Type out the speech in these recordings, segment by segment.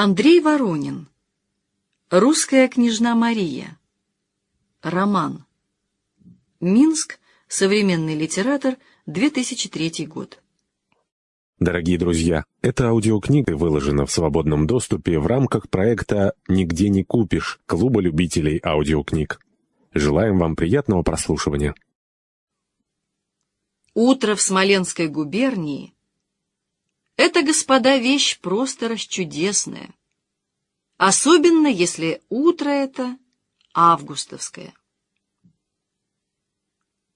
Андрей Воронин. Русская княжна Мария. Роман. Минск. Современный литератор. 2003 год. Дорогие друзья, эта аудиокнига выложена в свободном доступе в рамках проекта «Нигде не купишь» Клуба любителей аудиокниг. Желаем вам приятного прослушивания. Утро в Смоленской губернии это, господа, вещь просто расчудесная. Особенно, если утро это августовское.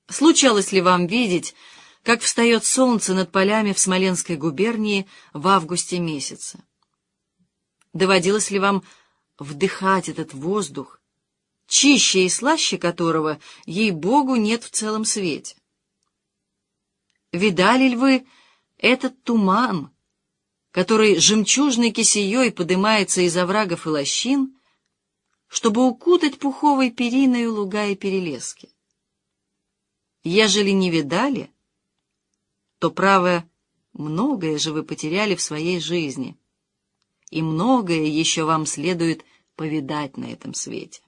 Случалось ли вам видеть, как встает солнце над полями в Смоленской губернии в августе месяце? Доводилось ли вам вдыхать этот воздух, чище и слаще которого, ей-богу, нет в целом свете? Видали ли вы этот туман, который жемчужной кисеей подымается из оврагов и лощин, чтобы укутать пуховой периною луга и перелески. Ежели не видали, то, право, многое же вы потеряли в своей жизни, и многое еще вам следует повидать на этом свете.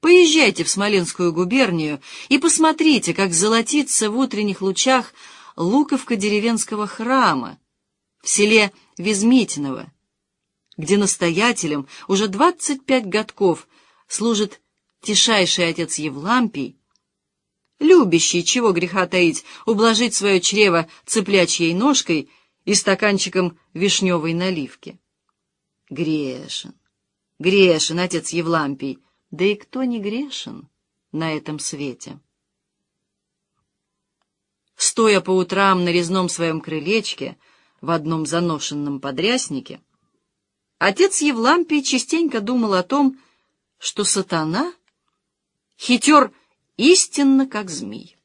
Поезжайте в Смоленскую губернию и посмотрите, как золотится в утренних лучах луковка деревенского храма, в селе Везмитиново, где настоятелем уже двадцать пять годков служит тишайший отец Евлампий, любящий, чего греха таить, ублажить свое чрево цыплячьей ножкой и стаканчиком вишневой наливки. Грешен, грешен отец Евлампий, да и кто не грешен на этом свете? Стоя по утрам на резном своем крылечке, в одном заношенном подряснике, отец Евлампий частенько думал о том, что сатана хитер истинно, как змей.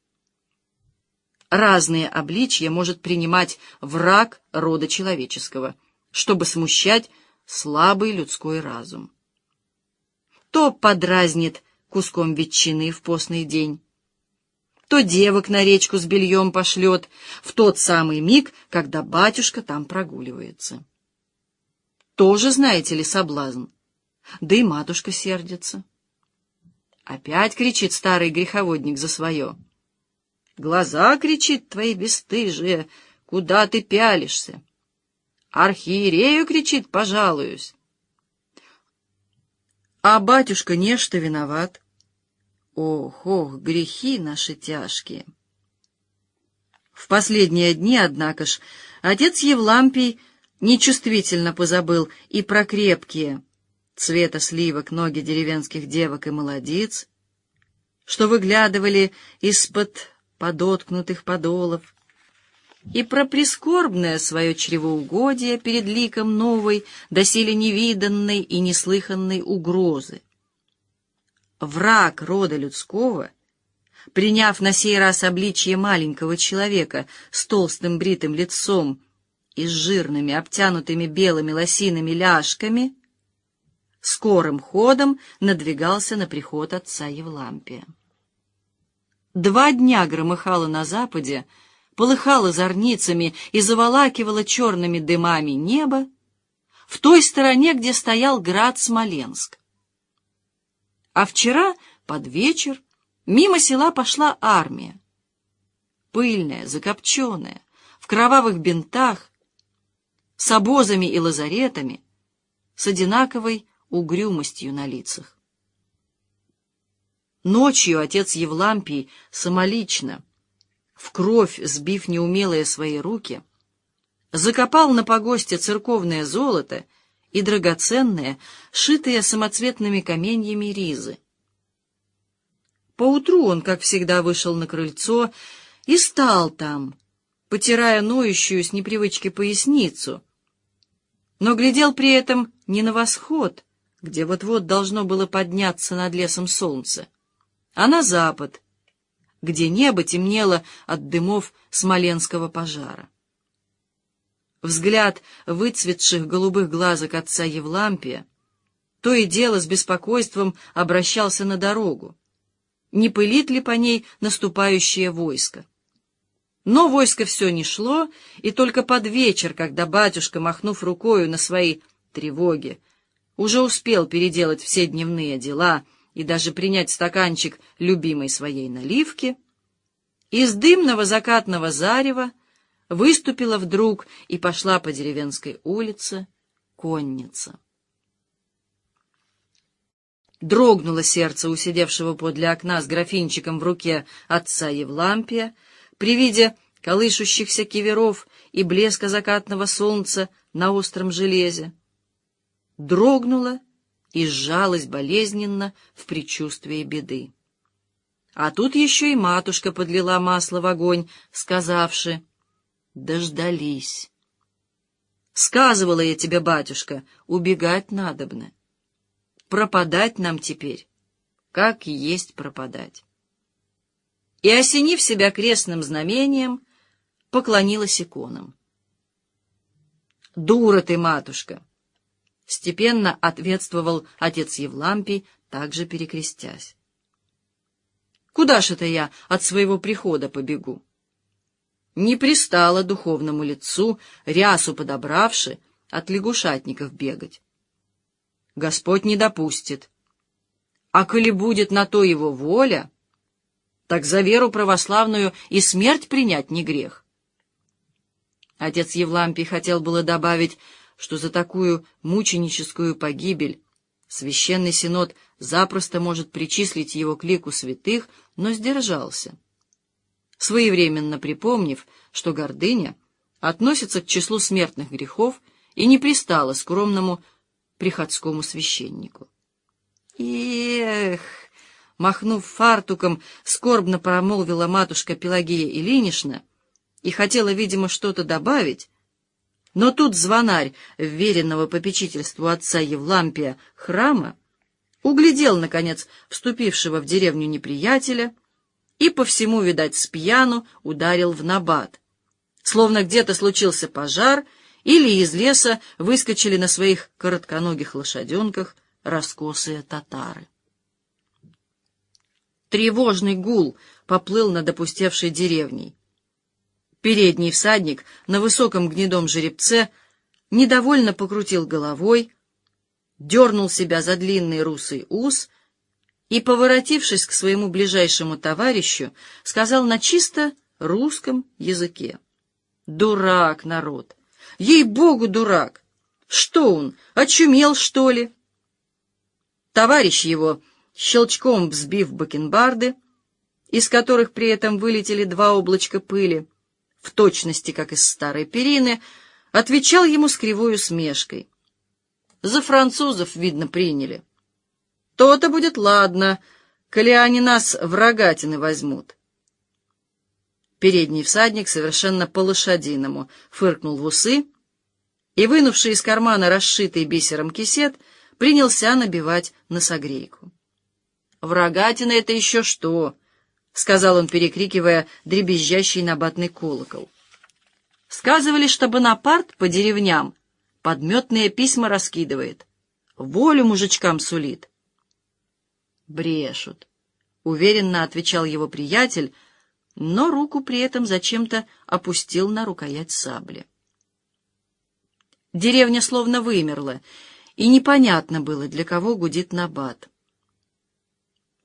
Разные обличья может принимать враг рода человеческого, чтобы смущать слабый людской разум. То подразнит куском ветчины в постный день, то девок на речку с бельем пошлет в тот самый миг, когда батюшка там прогуливается. Тоже, знаете ли, соблазн. Да и матушка сердится. Опять кричит старый греховодник за свое. Глаза, кричит, твои бесстыжие, куда ты пялишься? Архиерею, кричит, пожалуюсь. А батюшка нечто виноват. Ох, ох, грехи наши тяжкие. В последние дни, однако ж, отец Евлампий нечувствительно позабыл и про крепкие цвета сливок ноги деревенских девок и молодиц, что выглядывали из-под подоткнутых подолов, и про прискорбное свое чревоугодие перед ликом новой, доселе невиданной и неслыханной угрозы враг рода людского, приняв на сей раз обличье маленького человека с толстым бритым лицом и с жирными, обтянутыми белыми лосиными ляжками, скорым ходом надвигался на приход отца Евлампия. Два дня громыхало на западе, полыхало зорницами и заволакивало черными дымами небо в той стороне, где стоял град Смоленск. А вчера, под вечер, мимо села пошла армия. Пыльная, закопченная, в кровавых бинтах, с обозами и лазаретами, с одинаковой угрюмостью на лицах. Ночью отец Евлампий самолично, в кровь сбив неумелые свои руки, закопал на погосте церковное золото и драгоценные, шитые самоцветными каменьями ризы. Поутру он, как всегда, вышел на крыльцо и стал там, потирая ноющую с непривычки поясницу, но глядел при этом не на восход, где вот-вот должно было подняться над лесом солнце, а на запад, где небо темнело от дымов смоленского пожара. Взгляд выцветших голубых глазок отца Евлампия то и дело с беспокойством обращался на дорогу. Не пылит ли по ней наступающее войско? Но войско все не шло, и только под вечер, когда батюшка, махнув рукою на свои тревоги, уже успел переделать все дневные дела и даже принять стаканчик любимой своей наливки, из дымного закатного зарева выступила вдруг и пошла по деревенской улице конница. Дрогнуло сердце у сидевшего подле окна с графинчиком в руке отца Евлампия при виде колышущихся киверов и блеска закатного солнца на остром железе. Дрогнуло и сжалось болезненно в предчувствии беды. А тут еще и матушка подлила масло в огонь, сказавши «Дождались». Сказывала я тебе, батюшка, убегать надобно. Пропадать нам теперь, как есть пропадать. И, осенив себя крестным знамением, поклонилась иконам. «Дура ты, матушка!» — степенно ответствовал отец Евлампий, также перекрестясь. «Куда ж это я от своего прихода побегу?» Не пристало духовному лицу, рясу подобравши, от лягушатников бегать. Господь не допустит. А коли будет на то его воля, так за веру православную и смерть принять не грех. Отец Евлампий хотел было добавить, что за такую мученическую погибель священный синод запросто может причислить его к лику святых, но сдержался, своевременно припомнив, что гордыня относится к числу смертных грехов и не пристала скромному приходскому священнику. «Эх!» — махнув фартуком, скорбно промолвила матушка Пелагея Ильинична и хотела, видимо, что-то добавить, но тут звонарь, вверенного попечительству отца Евлампия храма, углядел, наконец, вступившего в деревню неприятеля и по всему, видать, с пьяну ударил в набат, словно где-то случился пожар — или из леса выскочили на своих коротконогих лошаденках раскосые татары. Тревожный гул поплыл над опустевшей деревней. Передний всадник на высоком гнедом жеребце недовольно покрутил головой, дернул себя за длинный русый ус и, поворотившись к своему ближайшему товарищу, сказал на чисто русском языке. «Дурак, народ! Ей-богу, дурак! Что он, очумел, что ли? Товарищ его, щелчком взбив бакенбарды, из которых при этом вылетели два облачка пыли, в точности, как из старой перины, отвечал ему с кривой усмешкой. За французов, видно, приняли. То-то будет ладно, коли они нас в рогатины возьмут. Передний всадник совершенно по-лошадиному фыркнул в усы и, вынувший из кармана расшитый бисером кисет, принялся набивать носогрейку. «Врагатина — это еще что?» — сказал он, перекрикивая дребезжащий набатный колокол. «Сказывали, что Бонапарт по деревням подметные письма раскидывает, волю мужичкам сулит». «Брешут», — уверенно отвечал его приятель, — но руку при этом зачем-то опустил на рукоять сабли. Деревня словно вымерла, и непонятно было, для кого гудит набат.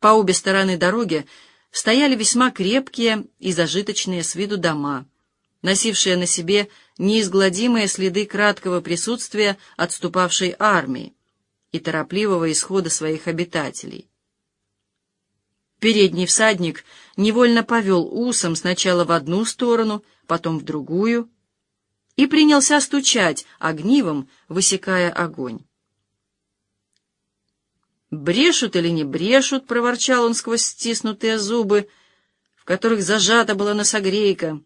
По обе стороны дороги стояли весьма крепкие и зажиточные с виду дома, носившие на себе неизгладимые следы краткого присутствия отступавшей армии и торопливого исхода своих обитателей. Передний всадник невольно повел усом сначала в одну сторону, потом в другую, и принялся стучать огнивом, высекая огонь. «Брешут или не брешут?» — проворчал он сквозь стиснутые зубы, в которых зажата была носогрейка.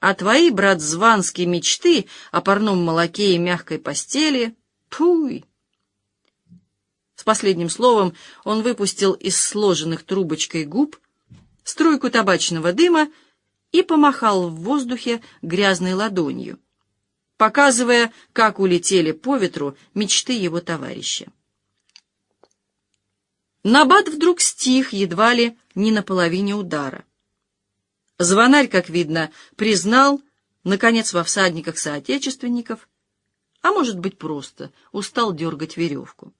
«А твои, брат Званские, мечты о парном молоке и мягкой постели — пуй!» С последним словом он выпустил из сложенных трубочкой губ струйку табачного дыма и помахал в воздухе грязной ладонью, показывая, как улетели по ветру мечты его товарища. Набат вдруг стих, едва ли не на половине удара. Звонарь, как видно, признал, наконец, во всадниках соотечественников, а может быть просто устал дергать веревку.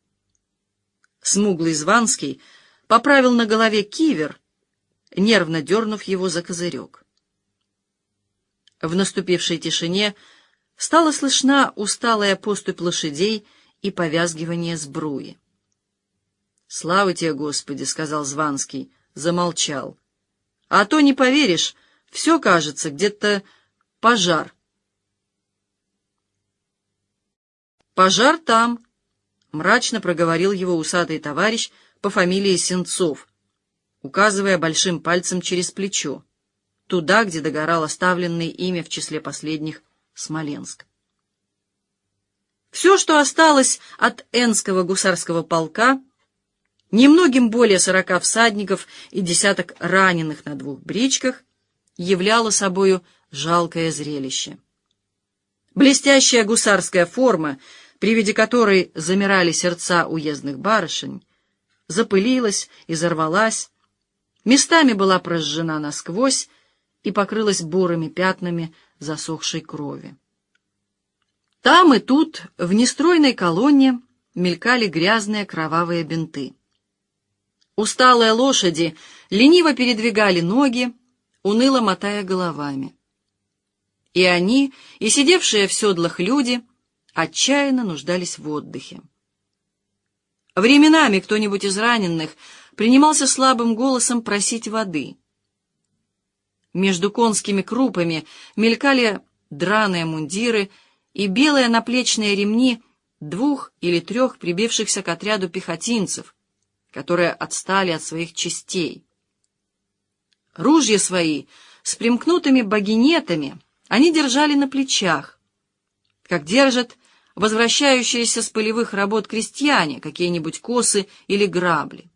Смуглый Званский поправил на голове кивер, нервно дернув его за козырек. В наступившей тишине стала слышна усталая поступь лошадей и повязгивание сбруи. «Слава тебе, Господи!» — сказал Званский, замолчал. «А то не поверишь, все кажется, где-то пожар». «Пожар там», — мрачно проговорил его усатый товарищ по фамилии Сенцов, указывая большим пальцем через плечо, туда, где догорал оставленный ими в числе последних Смоленск. Все, что осталось от Энского гусарского полка, немногим более сорока всадников и десяток раненых на двух бричках, являло собою жалкое зрелище. Блестящая гусарская форма, при виде которой замирали сердца уездных барышень, запылилась и взорвалась, местами была прожжена насквозь и покрылась бурыми пятнами засохшей крови. Там и тут, в нестройной колонне, мелькали грязные кровавые бинты. Усталые лошади лениво передвигали ноги, уныло мотая головами. И они, и сидевшие в седлах люди, отчаянно нуждались в отдыхе. Временами кто-нибудь из раненых принимался слабым голосом просить воды. Между конскими крупами мелькали драные мундиры и белые наплечные ремни двух или трех прибившихся к отряду пехотинцев, которые отстали от своих частей. Ружья свои с примкнутыми багинетами они держали на плечах, как держат возвращающиеся с полевых работ крестьяне какие-нибудь косы или грабли.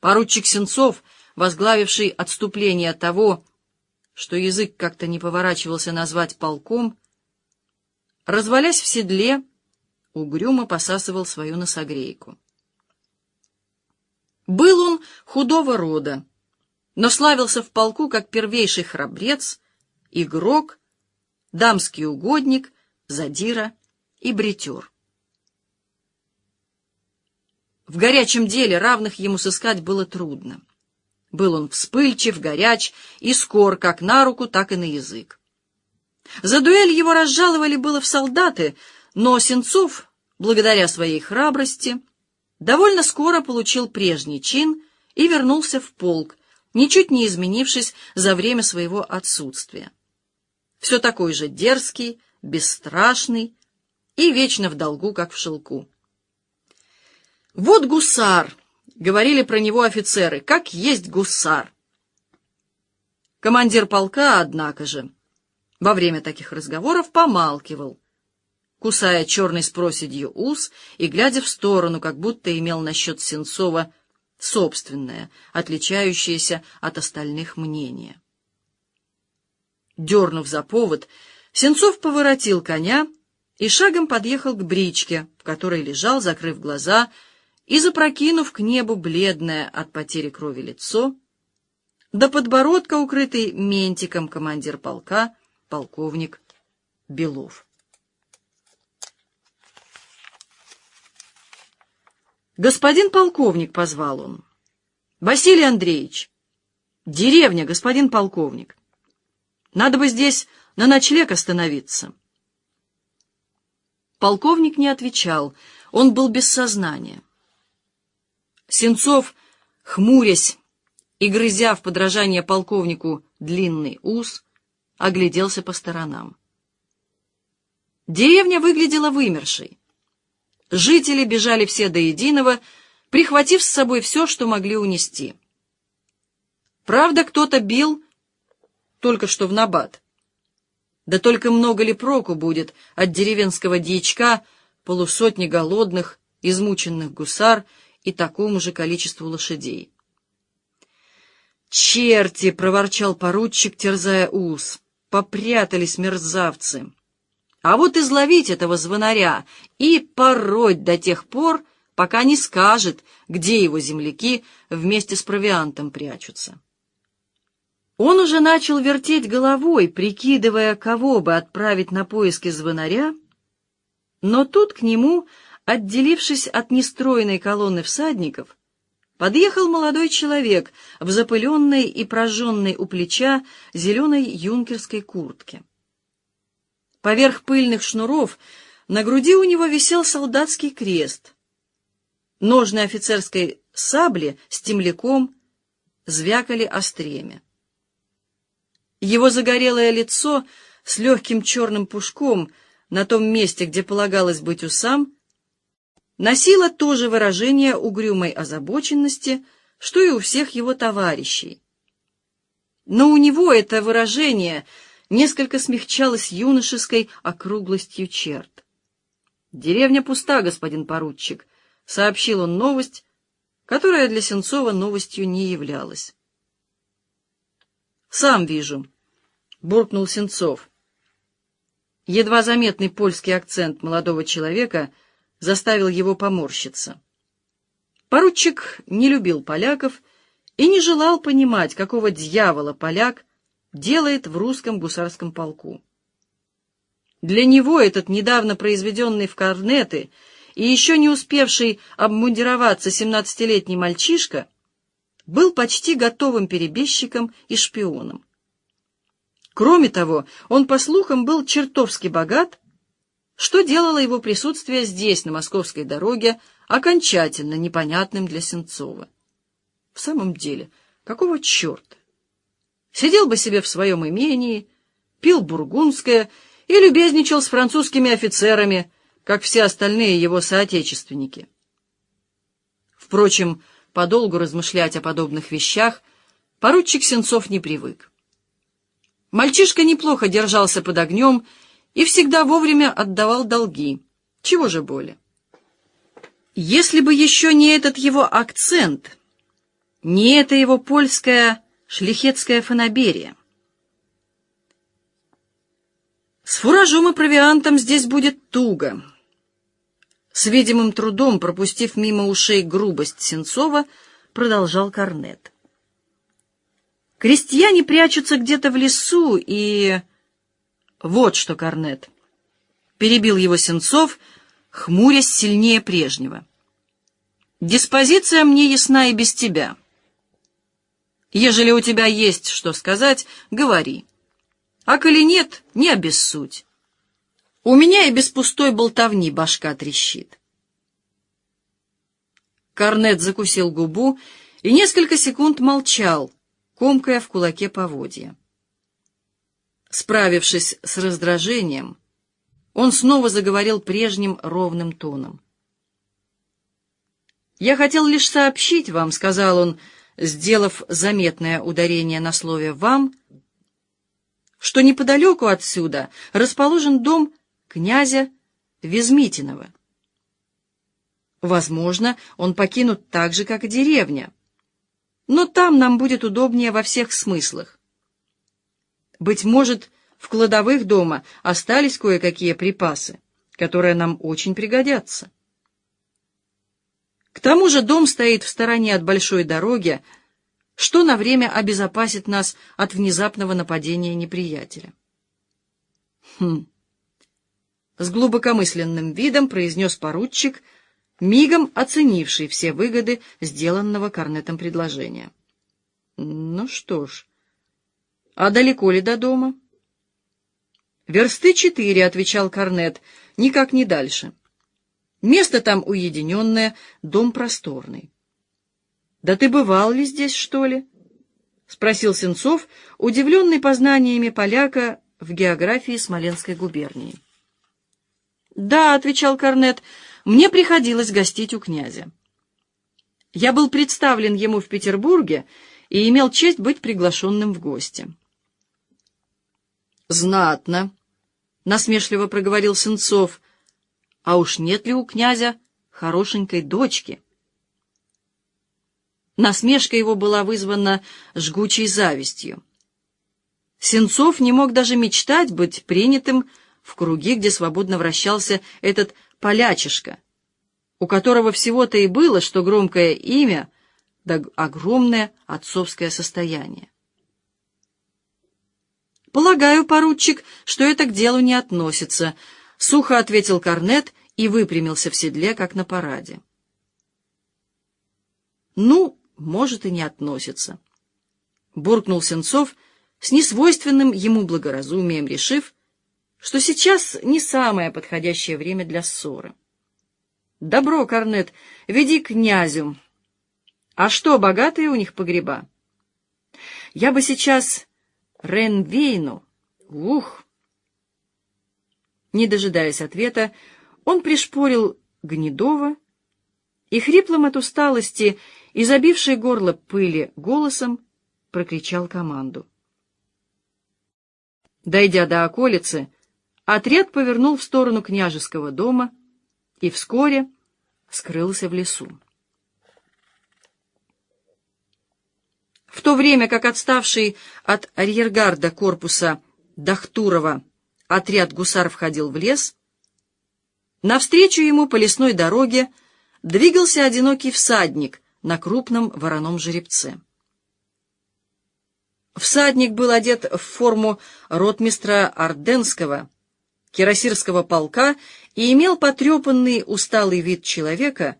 Поручик Сенцов, возглавивший отступление того, что язык как-то не поворачивался назвать полком, развалясь в седле, угрюмо посасывал свою носогрейку. Был он худого рода, но славился в полку как первейший храбрец, игрок, дамский угодник, задира и бритер. В горячем деле равных ему сыскать было трудно. Был он вспыльчив, горяч и скор как на руку, так и на язык. За дуэль его разжаловали было в солдаты, но Сенцов, благодаря своей храбрости, довольно скоро получил прежний чин и вернулся в полк, ничуть не изменившись за время своего отсутствия. Все такой же дерзкий, бесстрашный и вечно в долгу, как в шелку. «Вот гусар!» — говорили про него офицеры, — «как есть гусар!» Командир полка, однако же, во время таких разговоров помалкивал, кусая черный с проседью ус и глядя в сторону, как будто имел насчет Сенцова собственное, отличающееся от остальных мнение. Дернув за повод, Сенцов поворотил коня и шагом подъехал к бричке, в которой лежал, закрыв глаза и запрокинув к небу бледное от потери крови лицо, до подбородка, укрытый ментиком командир полка, полковник Белов. «Господин полковник», — позвал он. «Василий Андреевич, деревня, господин полковник. Надо бы здесь на ночлег остановиться». Полковник не отвечал, он был без сознания. Сенцов, хмурясь и грызя в подражание полковнику длинный ус, огляделся по сторонам. Деревня выглядела вымершей. Жители бежали все до единого, прихватив с собой все, что могли унести. Правда, кто-то бил только что в набат. Да только много ли проку будет от деревенского дьячка, полусотни голодных, измученных гусар и такому же количеству лошадей? «Черти!» — проворчал поручик, терзая ус попрятались мерзавцы. А вот изловить этого звонаря и пороть до тех пор, пока не скажет, где его земляки вместе с провиантом прячутся. Он уже начал вертеть головой, прикидывая, кого бы отправить на поиски звонаря, Но тут к нему, отделившись от нестроенной колонны всадников, подъехал молодой человек в запыленной и прожженной у плеча зеленой юнкерской куртке. Поверх пыльных шнуров на груди у него висел солдатский крест. Ножны офицерской сабли с темляком звякали остреме. Его загорелое лицо с легким черным пушком на том месте, где полагалось быть усам, носила то же выражение угрюмой озабоченности, что и у всех его товарищей. Но у него это выражение несколько смягчалось юношеской округлостью черт. «Деревня пуста, господин поручик», — сообщил он новость, которая для Сенцова новостью не являлась. «Сам вижу», — буркнул Сенцов. Едва заметный польский акцент молодого человека — заставил его поморщиться. Поручик не любил поляков и не желал понимать, какого дьявола поляк делает в русском гусарском полку. Для него этот недавно произведенный в корнеты и еще не успевший обмундироваться семнадцатилетний мальчишка был почти готовым перебежчиком и шпионом. Кроме того, он, по слухам, был чертовски богат что делало его присутствие здесь, на московской дороге, окончательно непонятным для Сенцова. В самом деле, какого черта? Сидел бы себе в своем имении, пил бургундское и любезничал с французскими офицерами, как все остальные его соотечественники. Впрочем, подолгу размышлять о подобных вещах поручик Сенцов не привык. Мальчишка неплохо держался под огнем и всегда вовремя отдавал долги. Чего же более? Если бы еще не этот его акцент, не это его польская шлихетская фанаберия. С фуражом и провиантом здесь будет туго. С видимым трудом, пропустив мимо ушей грубость Сенцова, продолжал Корнет. Крестьяне прячутся где-то в лесу и... Вот что, Корнет. Перебил его Сенцов, хмурясь сильнее прежнего. Диспозиция мне ясна и без тебя. Ежели у тебя есть что сказать, говори. А коли нет, не обессудь. У меня и без пустой болтовни башка трещит. Корнет закусил губу и несколько секунд молчал, комкая в кулаке поводья. Справившись с раздражением, он снова заговорил прежним ровным тоном. «Я хотел лишь сообщить вам», — сказал он, сделав заметное ударение на слове «вам», что неподалеку отсюда расположен дом князя Везмитинова. Возможно, он покинут так же, как и деревня, но там нам будет удобнее во всех смыслах. Быть может, в кладовых дома остались кое-какие припасы, которые нам очень пригодятся. К тому же дом стоит в стороне от большой дороги, что на время обезопасит нас от внезапного нападения неприятеля. Хм. С глубокомысленным видом произнес поручик, мигом оценивший все выгоды сделанного корнетом предложения. Ну что ж, «А далеко ли до дома?» «Версты четыре», — отвечал Корнет, — «никак не дальше. Место там уединенное, дом просторный». «Да ты бывал ли здесь, что ли?» — спросил Сенцов, удивленный познаниями поляка в географии Смоленской губернии. «Да», — отвечал Корнет, — «мне приходилось гостить у князя. Я был представлен ему в Петербурге и имел честь быть приглашенным в гости». «Знатно», — насмешливо проговорил Сенцов. «А уж нет ли у князя хорошенькой дочки?» Насмешка его была вызвана жгучей завистью. Сенцов не мог даже мечтать быть принятым в круги, где свободно вращался этот полячишка, у которого всего-то и было, что громкое имя, да огромное отцовское состояние. «Полагаю, поручик, что это к делу не относится», — сухо ответил Корнет и выпрямился в седле, как на параде. «Ну, может, и не относится», — буркнул Сенцов с несвойственным ему благоразумием, решив, что сейчас не самое подходящее время для ссоры. «Добро, Корнет, веди князю. А что, богатые у них погреба?» «Я бы сейчас Ренвейну. Ух!» Не дожидаясь ответа, он пришпорил Гнедова и хриплым от усталости и забившей горло пыли голосом прокричал команду. Дойдя до околицы, отряд повернул в сторону княжеского дома и вскоре скрылся в лесу. В то время как отставший от арьергарда корпуса Дахтурова отряд гусар входил в лес, навстречу ему по лесной дороге двигался одинокий всадник на крупном вороном жеребце. Всадник был одет в форму ротмистра Орденского, кирасирского полка и имел потрепанный усталый вид человека,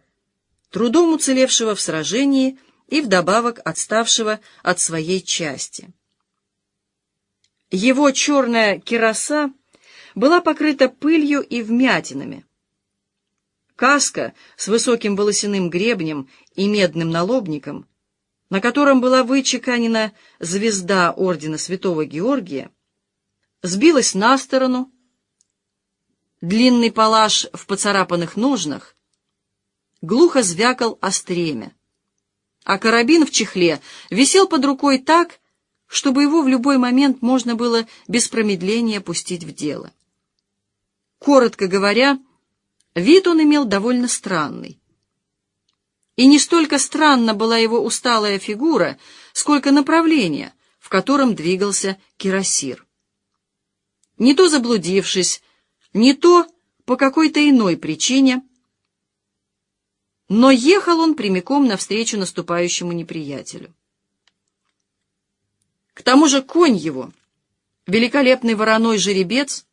трудом уцелевшего в сражении и вдобавок отставшего от своей части. Его черная кираса была покрыта пылью и вмятинами. Каска с высоким волосяным гребнем и медным налобником, на котором была вычеканена звезда ордена Святого Георгия, сбилась на сторону, длинный палаш в поцарапанных ножнах глухо звякал о стремя, а карабин в чехле висел под рукой так, чтобы его в любой момент можно было без промедления пустить в дело. Коротко говоря, вид он имел довольно странный. И не столько странна была его усталая фигура, сколько направление, в котором двигался кирасир. Не то заблудившись, не то по какой-то иной причине, но ехал он прямиком навстречу наступающему неприятелю. К тому же конь его, великолепный вороной жеребец,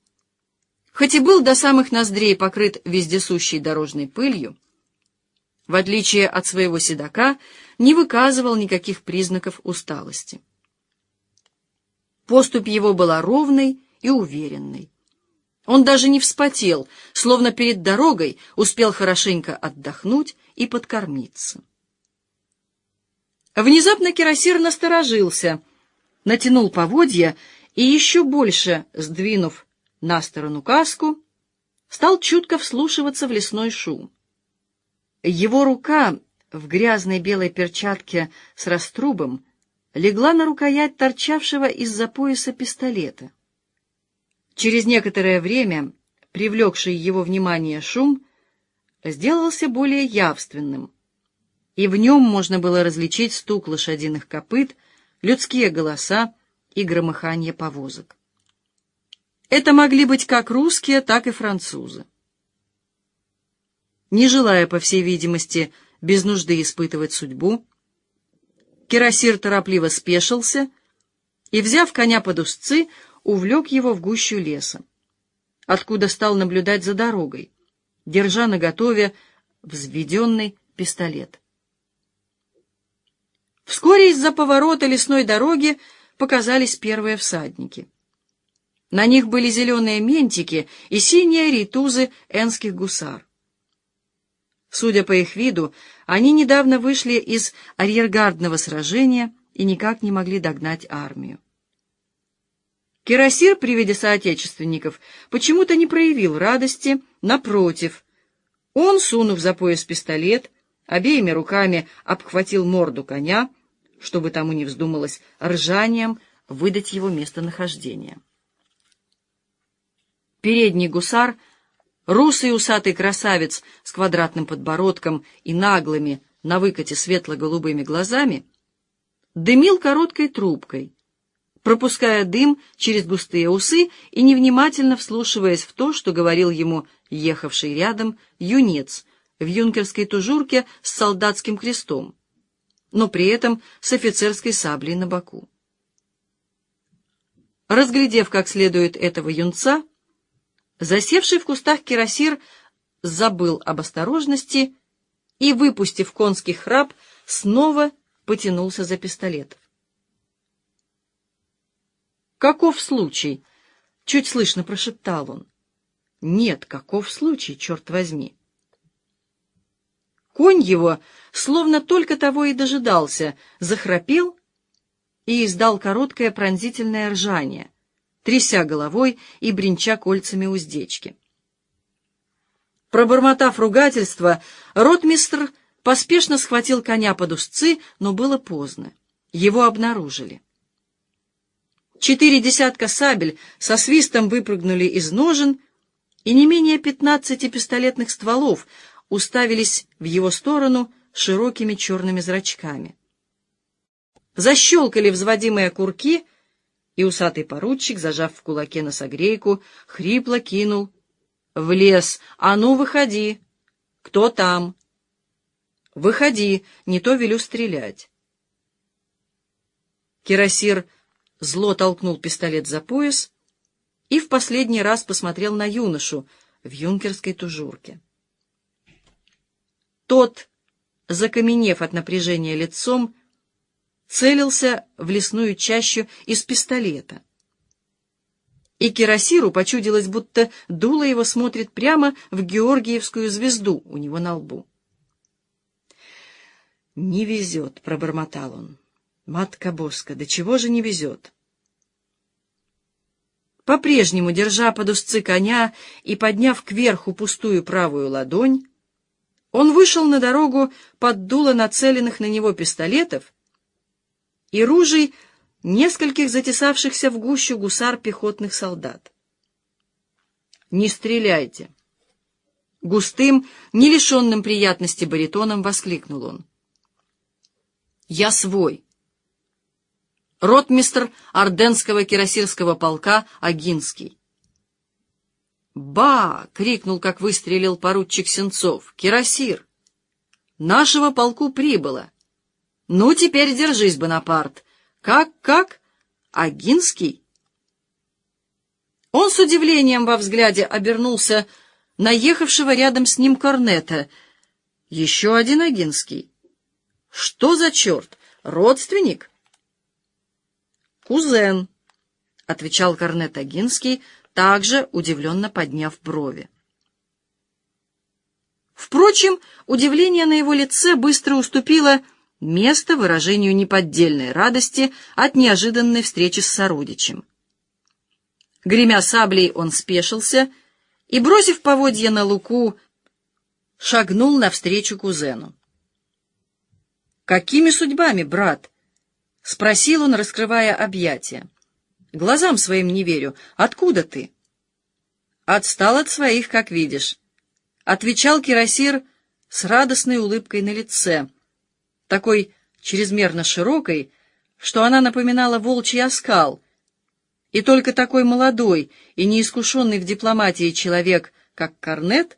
хоть и был до самых ноздрей покрыт вездесущей дорожной пылью, в отличие от своего седока, не выказывал никаких признаков усталости. Поступь его была ровной и уверенной. Он даже не вспотел, словно перед дорогой успел хорошенько отдохнуть и подкормиться. Внезапно Кирасир насторожился, натянул поводья и, еще больше сдвинув на сторону каску, стал чутко вслушиваться в лесной шум. Его рука в грязной белой перчатке с раструбом легла на рукоять торчавшего из-за пояса пистолета. Через некоторое время привлекший его внимание шум сделался более явственным, и в нем можно было различить стук лошадиных копыт, людские голоса и громыхание повозок. Это могли быть как русские, так и французы. Не желая, по всей видимости, без нужды испытывать судьбу, Кирасир торопливо спешился и, взяв коня под узцы, увлек его в гущу леса, откуда стал наблюдать за дорогой, держа наготове взведенный пистолет. Вскоре из-за поворота лесной дороги показались первые всадники. На них были зеленые ментики и синие ритузы энских гусар. Судя по их виду, они недавно вышли из арьергардного сражения и никак не могли догнать армию. Кирасир при виде соотечественников почему-то не проявил радости, напротив. Он, сунув за пояс пистолет, обеими руками обхватил морду коня, чтобы тому не вздумалось ржанием выдать его местонахождение. Передний гусар, русый усатый красавец с квадратным подбородком и наглыми, на выкате светло-голубыми глазами, дымил короткой трубкой, пропуская дым через густые усы и невнимательно вслушиваясь в то, что говорил ему ехавший рядом юнец в юнкерской тужурке с солдатским крестом, но при этом с офицерской саблей на боку. Разглядев как следует этого юнца, Засевший в кустах кирасир забыл об осторожности и, выпустив конский храп, снова потянулся за пистолетом. «Каков случай?» — чуть слышно прошептал он. «Нет, каков случай, черт возьми!» Конь его, словно только того и дожидался, захрапел и издал короткое пронзительное ржание, тряся головой и бренча кольцами уздечки. Пробормотав ругательство, ротмистр поспешно схватил коня под узцы, но было поздно. Его обнаружили. Четыре десятка сабель со свистом выпрыгнули из ножен, и не менее пятнадцати пистолетных стволов уставились в его сторону широкими черными зрачками. Защелкали взводимые курки, и усатый поручик, зажав в кулаке носогрейку, хрипло кинул в лес. «А ну, выходи! Кто там?» «Выходи, не то велю стрелять». Кирасир зло толкнул пистолет за пояс и в последний раз посмотрел на юношу в юнкерской тужурке. Тот, закаменев от напряжения лицом, целился в лесную чащу из пистолета. И Кирасиру почудилось, будто дуло его смотрит прямо в Георгиевскую звезду у него на лбу. «Не везет», — пробормотал он. «Матка Боска, да чего же не везет?» По-прежнему, держа под узцы коня и подняв кверху пустую правую ладонь, он вышел на дорогу под дуло нацеленных на него пистолетов и ружей нескольких затесавшихся в гущу гусар пехотных солдат. «Не стреляйте!» Густым, не лишенным приятности баритоном воскликнул он. «Я свой!» Ротмистр Орденского кирасирского полка Агинский. «Ба!» — крикнул, как выстрелил поручик Сенцов. «Кирасир! Нашего полку прибыло! Ну, теперь держись, Бонапарт! Как, как? Агинский?» Он с удивлением во взгляде обернулся на ехавшего рядом с ним корнета. «Еще один Агинский! Что за черт? Родственник?» «Кузен», — отвечал корнет Агинский, — также удивленно подняв брови. Впрочем, удивление на его лице быстро уступило место выражению неподдельной радости от неожиданной встречи с сородичем. Гремя саблей, он спешился и, бросив поводья на луку, шагнул навстречу кузену. «Какими судьбами, брат?» — спросил он, раскрывая объятия. Глазам своим не верю. Откуда ты? Отстал от своих, как видишь. Отвечал Кирасир с радостной улыбкой на лице, такой чрезмерно широкой, что она напоминала волчий оскал. И только такой молодой и неискушенный в дипломатии человек, как Корнет,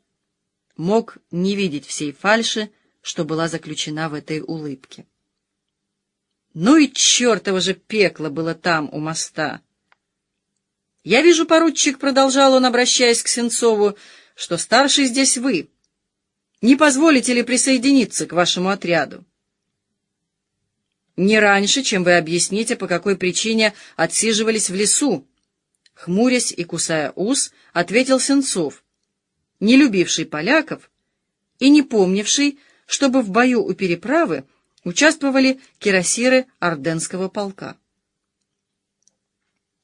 мог не видеть всей фальши, что была заключена в этой улыбке. Ну и чертово же пекло было там, у моста. «Я вижу, поручик», — продолжал он, обращаясь к Сенцову, — «что старший здесь вы. Не позволите ли присоединиться к вашему отряду?» «Не раньше, чем вы объясните, по какой причине отсиживались в лесу», — хмурясь и кусая ус, ответил Сенцов, не любивший поляков и не помнивший, чтобы в бою у переправы участвовали кирасиры Орденского полка.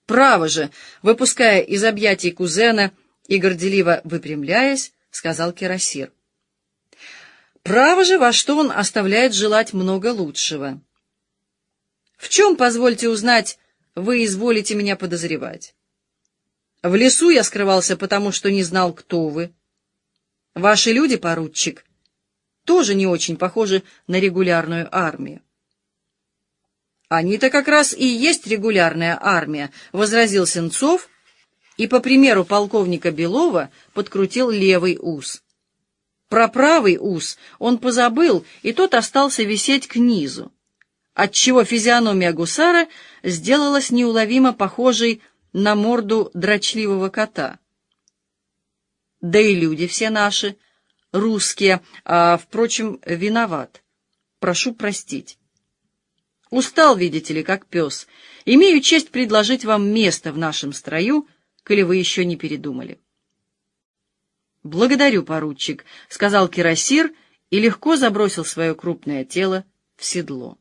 «Право же!» — выпуская из объятий кузена и горделиво выпрямляясь, сказал Кирасир. «Право же, во что он оставляет желать много лучшего. В чем, позвольте узнать, вы изволите меня подозревать? В лесу я скрывался, потому что не знал, кто вы. Ваши люди, поручик, тоже не очень похожи на регулярную армию. «Они-то как раз и есть регулярная армия», — возразил Сенцов, и, по примеру полковника Белова, подкрутил левый ус. Про правый ус он позабыл, и тот остался висеть к низу, отчего физиономия гусара сделалась неуловимо похожей на морду дрочливого кота. Да и люди все наши русские, а, впрочем, виноват. Прошу простить. Устал, видите ли, как пес. Имею честь предложить вам место в нашем строю, коли вы еще не передумали. «Благодарю, поручик», — сказал Кирасир и легко забросил свое крупное тело в седло.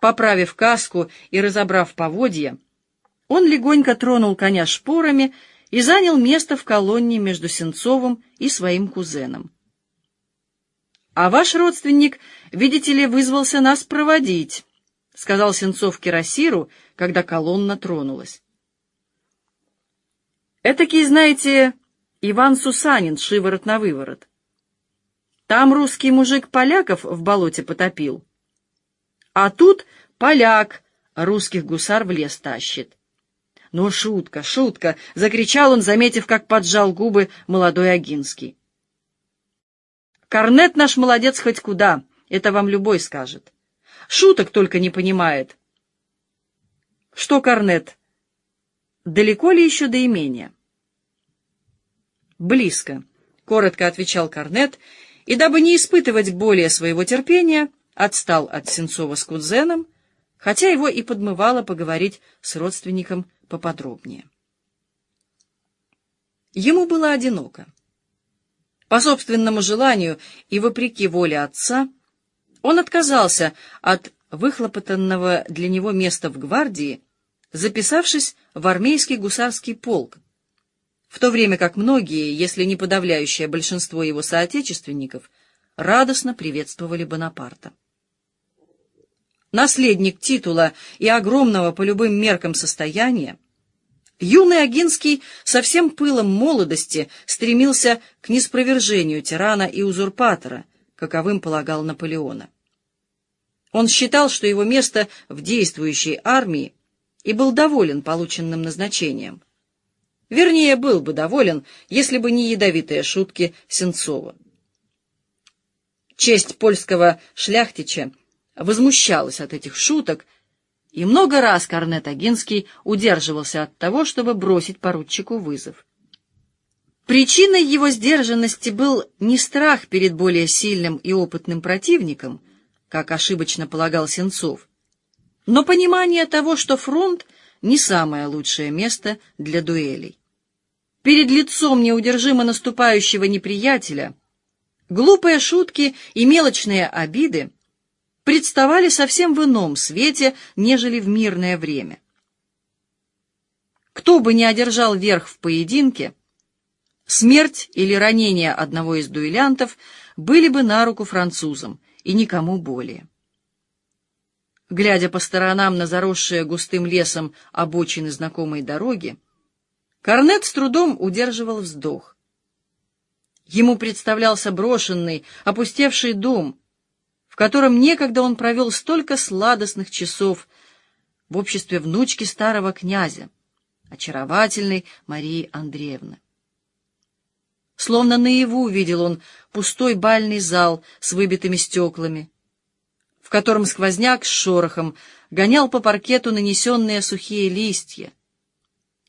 Поправив каску и разобрав поводья, он легонько тронул коня шпорами и занял место в колонне между Сенцовым и своим кузеном. «А ваш родственник, видите ли, вызвался нас проводить», — сказал Сенцов Кирасиру, когда колонна тронулась. «Этакий, знаете, Иван Сусанин, шиворот на выворот. Там русский мужик поляков в болоте потопил, а тут поляк русских гусар в лес тащит». «Ну, шутка, шутка!» — закричал он, заметив, как поджал губы молодой Агинский. Корнет наш молодец хоть куда, это вам любой скажет. Шуток только не понимает. Что, Корнет, далеко ли еще до имения? Близко, — коротко отвечал Корнет, и, дабы не испытывать более своего терпения, отстал от Сенцова с кузеном, хотя его и подмывало поговорить с родственником поподробнее. Ему было одиноко. По собственному желанию и вопреки воле отца, он отказался от выхлопотанного для него места в гвардии, записавшись в армейский гусарский полк, в то время как многие, если не подавляющее большинство его соотечественников, радостно приветствовали Бонапарта. Наследник титула и огромного по любым меркам состояния, Юный Агинский со всем пылом молодости стремился к неспровержению тирана и узурпатора, каковым полагал Наполеона. Он считал, что его место в действующей армии и был доволен полученным назначением. Вернее, был бы доволен, если бы не ядовитые шутки Сенцова. Честь польского шляхтича возмущалась от этих шуток и много раз Корнет Агинский удерживался от того, чтобы бросить поручику вызов. Причиной его сдержанности был не страх перед более сильным и опытным противником, как ошибочно полагал Сенцов, но понимание того, что фронт не самое лучшее место для дуэлей. Перед лицом неудержимо наступающего неприятеля глупые шутки и мелочные обиды представали совсем в ином свете, нежели в мирное время. Кто бы ни одержал верх в поединке, смерть или ранение одного из дуэлянтов были бы на руку французам и никому более. Глядя по сторонам на заросшие густым лесом обочины знакомой дороги, Корнет с трудом удерживал вздох. Ему представлялся брошенный, опустевший дом — в котором некогда он провел столько сладостных часов в обществе внучки старого князя, очаровательной Марии Андреевны. Словно наяву видел он пустой бальный зал с выбитыми стеклами, в котором сквозняк с шорохом гонял по паркету нанесенные сухие листья,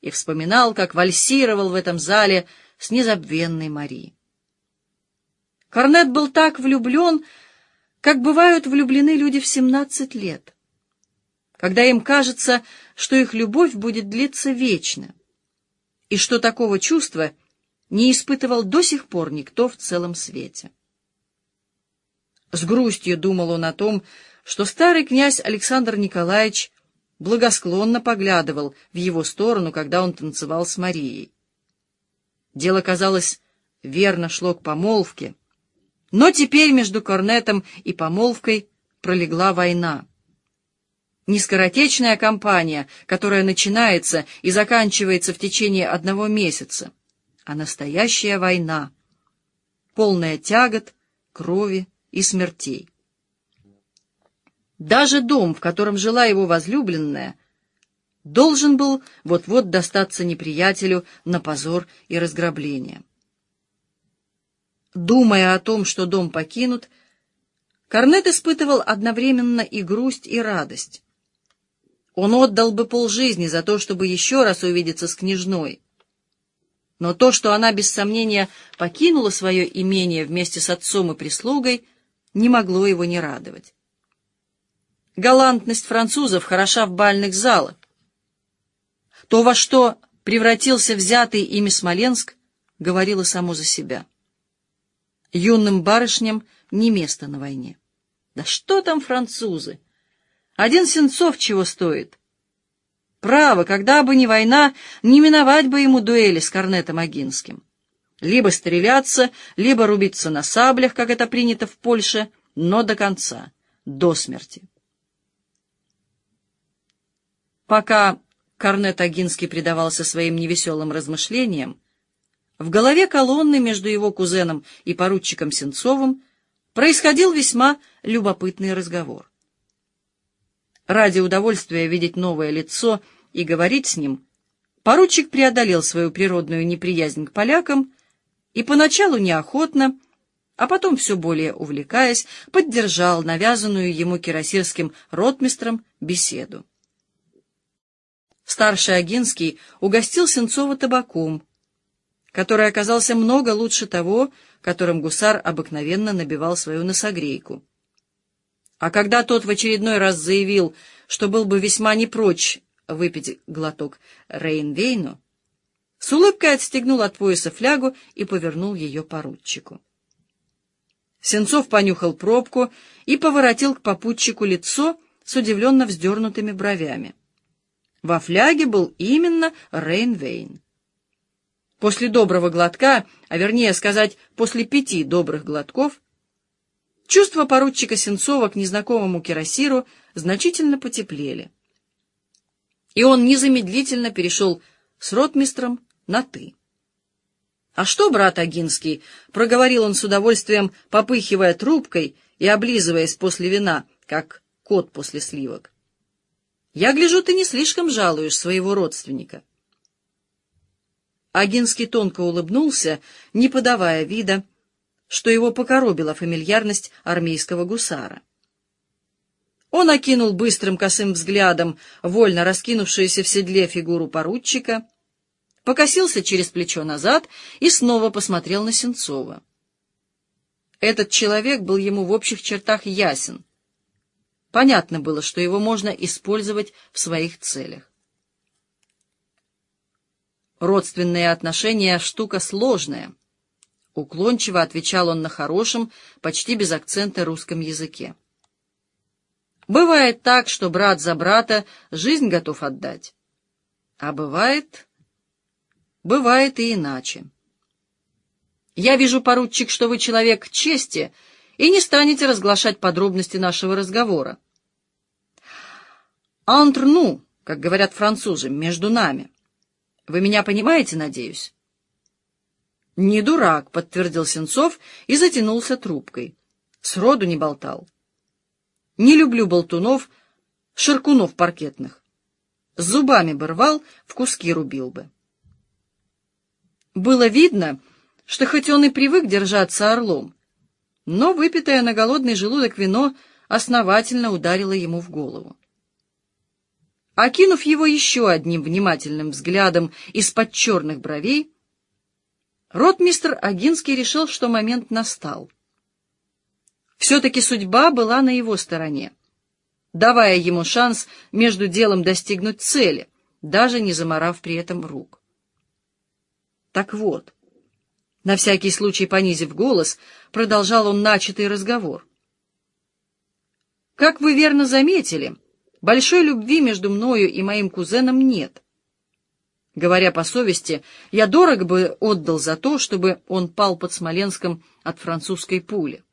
и вспоминал, как вальсировал в этом зале с незабвенной Марией. Корнет был так влюблен, как бывают влюблены люди в семнадцать лет, когда им кажется, что их любовь будет длиться вечно, и что такого чувства не испытывал до сих пор никто в целом свете. С грустью думал он о том, что старый князь Александр Николаевич благосклонно поглядывал в его сторону, когда он танцевал с Марией. Дело, казалось, верно шло к помолвке, но теперь между Корнетом и помолвкой пролегла война. Не скоротечная кампания, которая начинается и заканчивается в течение одного месяца, а настоящая война, полная тягот, крови и смертей. Даже дом, в котором жила его возлюбленная, должен был вот-вот достаться неприятелю на позор и разграбление. Думая о том, что дом покинут, Корнет испытывал одновременно и грусть, и радость. Он отдал бы полжизни за то, чтобы еще раз увидеться с княжной. Но то, что она без сомнения покинула свое имение вместе с отцом и прислугой, не могло его не радовать. Галантность французов хороша в бальных залах. То, во что превратился взятый ими Смоленск, говорило само за себя. Юным барышням не место на войне. Да что там французы? Один Сенцов чего стоит? Право, когда бы не война, не миновать бы ему дуэли с Корнетом Агинским. Либо стреляться, либо рубиться на саблях, как это принято в Польше, но до конца, до смерти. Пока Корнет Агинский предавался своим невеселым размышлениям, в голове колонны между его кузеном и поручиком Сенцовым происходил весьма любопытный разговор. Ради удовольствия видеть новое лицо и говорить с ним, поручик преодолел свою природную неприязнь к полякам и поначалу неохотно, а потом все более увлекаясь, поддержал навязанную ему кирасирским ротмистром беседу. Старший Агинский угостил Сенцова табаком, который оказался много лучше того, которым гусар обыкновенно набивал свою носогрейку. А когда тот в очередной раз заявил, что был бы весьма не прочь выпить глоток Рейнвейну, с улыбкой отстегнул от пояса флягу и повернул ее поручику. Сенцов понюхал пробку и поворотил к попутчику лицо с удивленно вздернутыми бровями. Во фляге был именно Рейнвейн. После доброго глотка, а вернее сказать, после пяти добрых глотков, чувства поручика Сенцова к незнакомому кирасиру значительно потеплели. И он незамедлительно перешел с ротмистром на «ты». «А что, брат Агинский?» — проговорил он с удовольствием, попыхивая трубкой и облизываясь после вина, как кот после сливок. Я гляжу, ты не слишком жалуешь своего родственника. Агинский тонко улыбнулся, не подавая вида, что его покоробила фамильярность армейского гусара. Он окинул быстрым косым взглядом вольно раскинувшуюся в седле фигуру поручика, покосился через плечо назад и снова посмотрел на Сенцова. Этот человек был ему в общих чертах ясен — Понятно было, что его можно использовать в своих целях. Родственные отношения — штука сложная. Уклончиво отвечал он на хорошем, почти без акцента русском языке. Бывает так, что брат за брата жизнь готов отдать. А бывает... Бывает и иначе. Я вижу, поручик, что вы человек чести и не станете разглашать подробности нашего разговора. «Антр ну», как говорят французы, между нами. Вы меня понимаете, надеюсь?» «Не дурак», — подтвердил Сенцов и затянулся трубкой. Сроду не болтал. «Не люблю болтунов, ширкунов паркетных. С зубами бы рвал, в куски рубил бы». Было видно, что хоть он и привык держаться орлом, но выпитое на голодный желудок вино основательно ударило ему в голову. Окинув его еще одним внимательным взглядом из-под черных бровей, ротмистр Агинский решил, что момент настал. Все-таки судьба была на его стороне, давая ему шанс между делом достигнуть цели, даже не заморав при этом рук. Так вот, на всякий случай понизив голос, продолжал он начатый разговор. «Как вы верно заметили, — Большой любви между мною и моим кузеном нет. Говоря по совести, я дорого бы отдал за то, чтобы он пал под Смоленском от французской пули.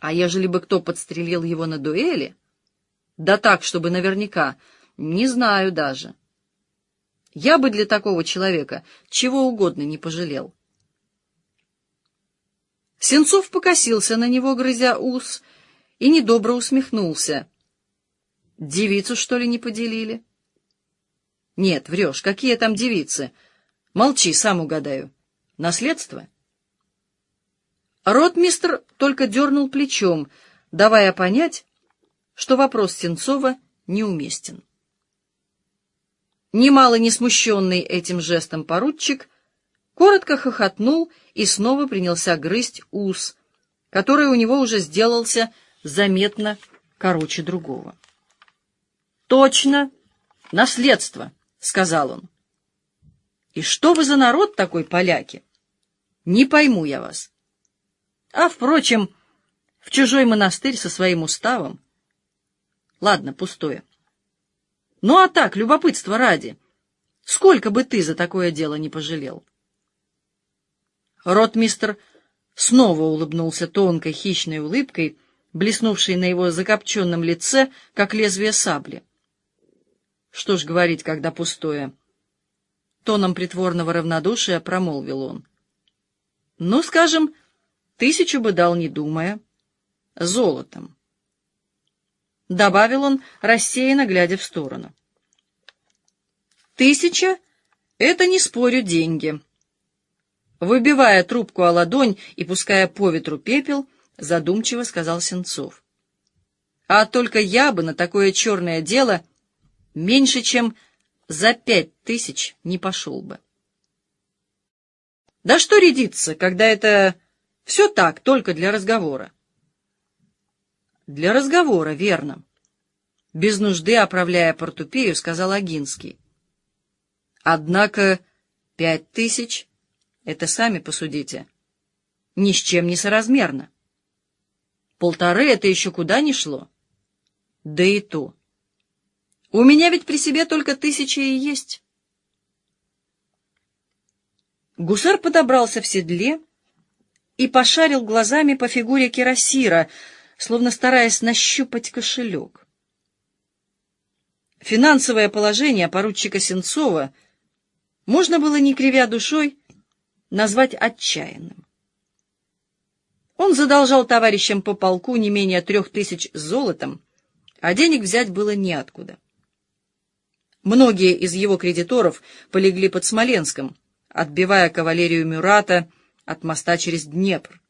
А ежели бы кто подстрелил его на дуэли, да так, чтобы наверняка, не знаю даже. Я бы для такого человека чего угодно не пожалел. Сенцов покосился на него, грызя ус, и недобро усмехнулся — Девицу, что ли, не поделили? Нет, врешь. Какие там девицы? Молчи, сам угадаю. Наследство? Ротмистр только дернул плечом, давая понять, что вопрос Сенцова неуместен. Немало не смущенный этим жестом поручик коротко хохотнул и снова принялся грызть ус, который у него уже сделался заметно короче другого. «Точно! Наследство!» — сказал он. «И что вы за народ такой, поляки? Не пойму я вас. А, впрочем, в чужой монастырь со своим уставом. Ладно, пустое. Ну а так, любопытство ради, сколько бы ты за такое дело не пожалел?» Ротмистр снова улыбнулся тонкой хищной улыбкой, блеснувшей на его закопченном лице, как лезвие сабли. Что ж говорить, когда пустое? Тоном притворного равнодушия промолвил он. Ну, скажем, тысячу бы дал, не думая. Золотом. Добавил он, рассеянно глядя в сторону. Тысяча — это, не спорю, деньги. Выбивая трубку о ладонь и пуская по ветру пепел, задумчиво сказал Сенцов. А только я бы на такое черное дело меньше, чем за пять тысяч не пошел бы. Да что рядиться, когда это все так, только для разговора? Для разговора, верно. Без нужды, оправляя портупею, сказал Агинский. Однако пять тысяч это сами посудите. Ни с чем не соразмерно. Полторы — это еще куда ни шло. Да и то. У меня ведь при себе только тысяча и есть. Гусар подобрался в седле и пошарил глазами по фигуре кирасира, словно стараясь нащупать кошелек. Финансовое положение поручика Сенцова можно было, не кривя душой, назвать отчаянным. Он задолжал товарищам по полку не менее трех тысяч золотом, а денег взять было неоткуда. Многие из его кредиторов полегли под Смоленском, отбивая кавалерию Мюрата от моста через Днепр.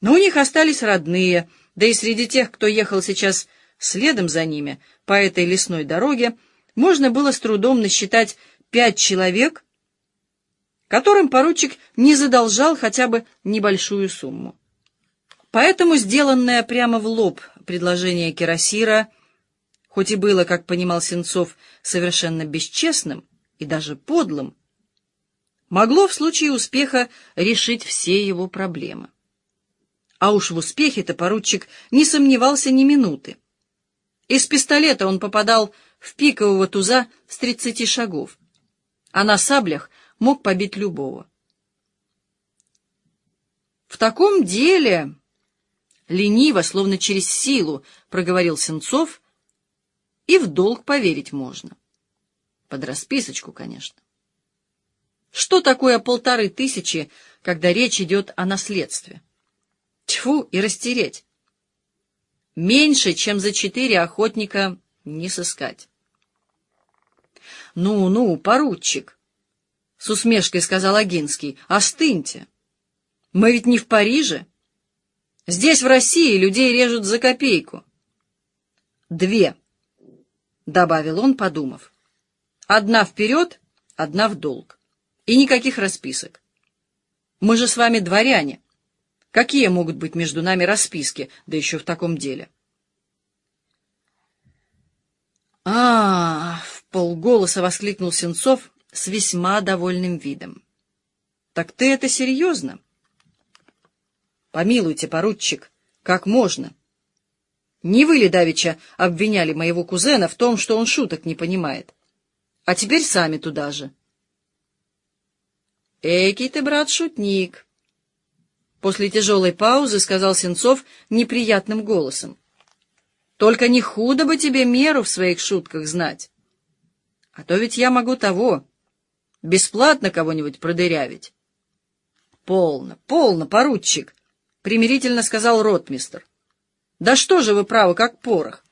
Но у них остались родные, да и среди тех, кто ехал сейчас следом за ними по этой лесной дороге, можно было с трудом насчитать пять человек, которым поручик не задолжал хотя бы небольшую сумму. Поэтому сделанное прямо в лоб предложение Кирасира, хоть и было, как понимал Сенцов, совершенно бесчестным и даже подлым, могло в случае успеха решить все его проблемы. А уж в успехе-то поручик не сомневался ни минуты. Из пистолета он попадал в пикового туза с тридцати шагов, а на саблях мог побить любого. В таком деле, лениво, словно через силу, проговорил Сенцов, и в долг поверить можно. Под расписочку, конечно. Что такое полторы тысячи, когда речь идет о наследстве? Тьфу, и растереть. Меньше, чем за четыре охотника не сыскать. «Ну-ну, поручик», с усмешкой сказал Агинский. «Остыньте! Мы ведь не в Париже. Здесь, в России, людей режут за копейку». «Две», — добавил он, подумав. «Одна вперед, одна в долг. И никаких расписок. Мы же с вами дворяне. Какие могут быть между нами расписки, да еще в таком деле?» «А, в полголоса воскликнул Сенцов, с весьма довольным видом. «Так ты это серьезно?» «Помилуйте, поручик, как можно?» «Не вы ли, Давича, обвиняли моего кузена в том, что он шуток не понимает? А теперь сами туда же». «Экий ты, брат, шутник!» После тяжелой паузы сказал Сенцов неприятным голосом. «Только не худо бы тебе меру в своих шутках знать. А то ведь я могу того, Бесплатно кого-нибудь продырявить? — Полно, полно, поручик, — примирительно сказал ротмистр. — Да что же вы правы, как порох?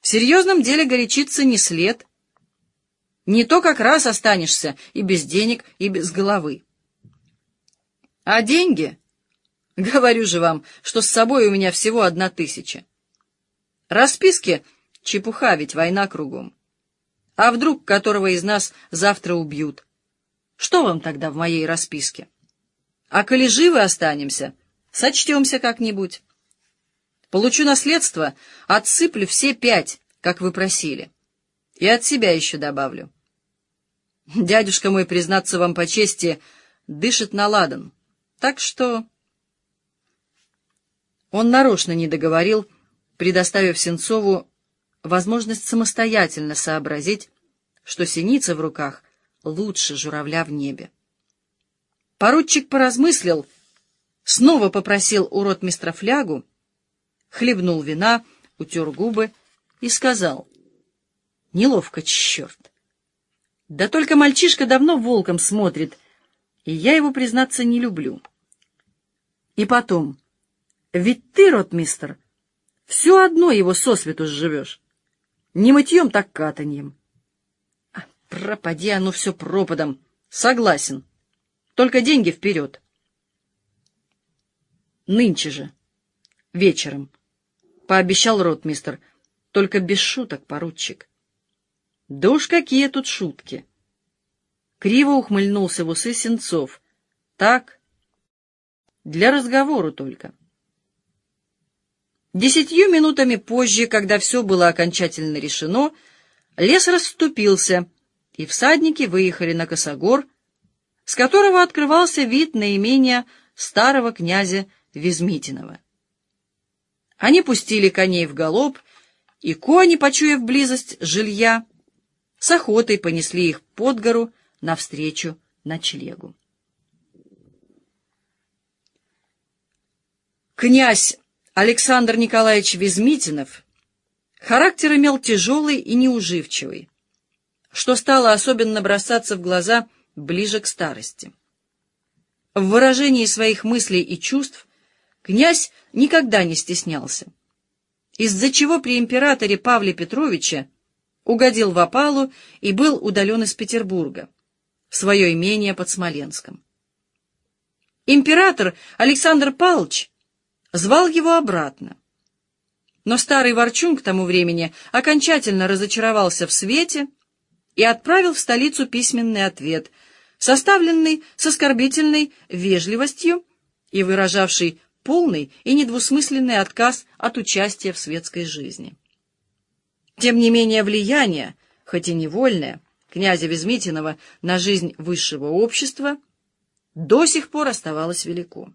В серьезном деле горячиться не след. Не то как раз останешься и без денег, и без головы. А деньги? Говорю же вам, что с собой у меня всего одна тысяча. Расписки — чепуха, ведь война кругом. А вдруг которого из нас завтра убьют? Что вам тогда в моей расписке? А коли живы останемся, сочтемся как-нибудь. Получу наследство, отсыплю все пять, как вы просили. И от себя еще добавлю. Дядюшка мой, признаться вам по чести, дышит на ладан. Так что... Он нарочно не договорил, предоставив Сенцову возможность самостоятельно сообразить, что синица в руках лучше журавля в небе. Поручик поразмыслил, снова попросил у ротмистра флягу, хлебнул вина, утер губы и сказал, «Неловко, черт! Да только мальчишка давно волком смотрит, и я его, признаться, не люблю. И потом, ведь ты, ротмистр, все одно его сосвету сживешь. Не мытьем, так катаньем. А, пропади оно все пропадом. Согласен. Только деньги вперед. Нынче же. Вечером. Пообещал ротмистр. Только без шуток, поручик. Да уж какие тут шутки. Криво ухмыльнулся в усы Сенцов. Так, для разговора только. Десятью минутами позже, когда все было окончательно решено, лес расступился, и всадники выехали на косогор, с которого открывался вид на имение старого князя Везмитинова. Они пустили коней в галоп, и кони, почуяв близость жилья, с охотой понесли их под гору навстречу ночлегу. Князь Александр Николаевич Везмитинов характер имел тяжелый и неуживчивый, что стало особенно бросаться в глаза ближе к старости. В выражении своих мыслей и чувств князь никогда не стеснялся, из-за чего при императоре Павле Петровиче угодил в опалу и был удален из Петербурга, в свое имение под Смоленском. Император Александр Павлович звал его обратно. Но старый ворчун к тому времени окончательно разочаровался в свете и отправил в столицу письменный ответ, составленный с оскорбительной вежливостью и выражавший полный и недвусмысленный отказ от участия в светской жизни. Тем не менее влияние, хоть и невольное, князя Везмитинова на жизнь высшего общества до сих пор оставалось велико.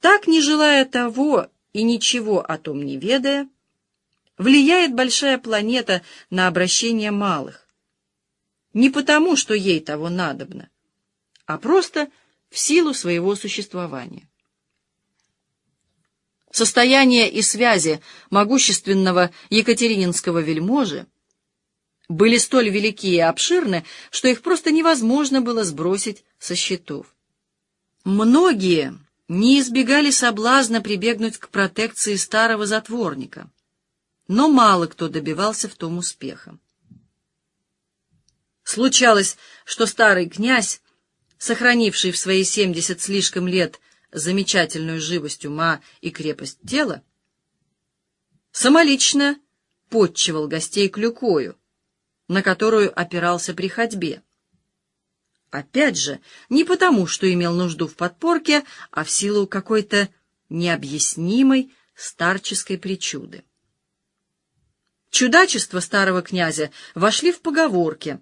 Так, не желая того и ничего о том не ведая, влияет большая планета на обращение малых. Не потому, что ей того надобно, а просто в силу своего существования. Состояние и связи могущественного екатерининского вельможи были столь велики и обширны, что их просто невозможно было сбросить со счетов. Многие не избегали соблазна прибегнуть к протекции старого затворника, но мало кто добивался в том успеха. Случалось, что старый князь, сохранивший в свои семьдесят слишком лет замечательную живость ума и крепость тела, самолично подчивал гостей клюкою, на которую опирался при ходьбе. Опять же, не потому, что имел нужду в подпорке, а в силу какой-то необъяснимой старческой причуды. Чудачества старого князя вошли в поговорки,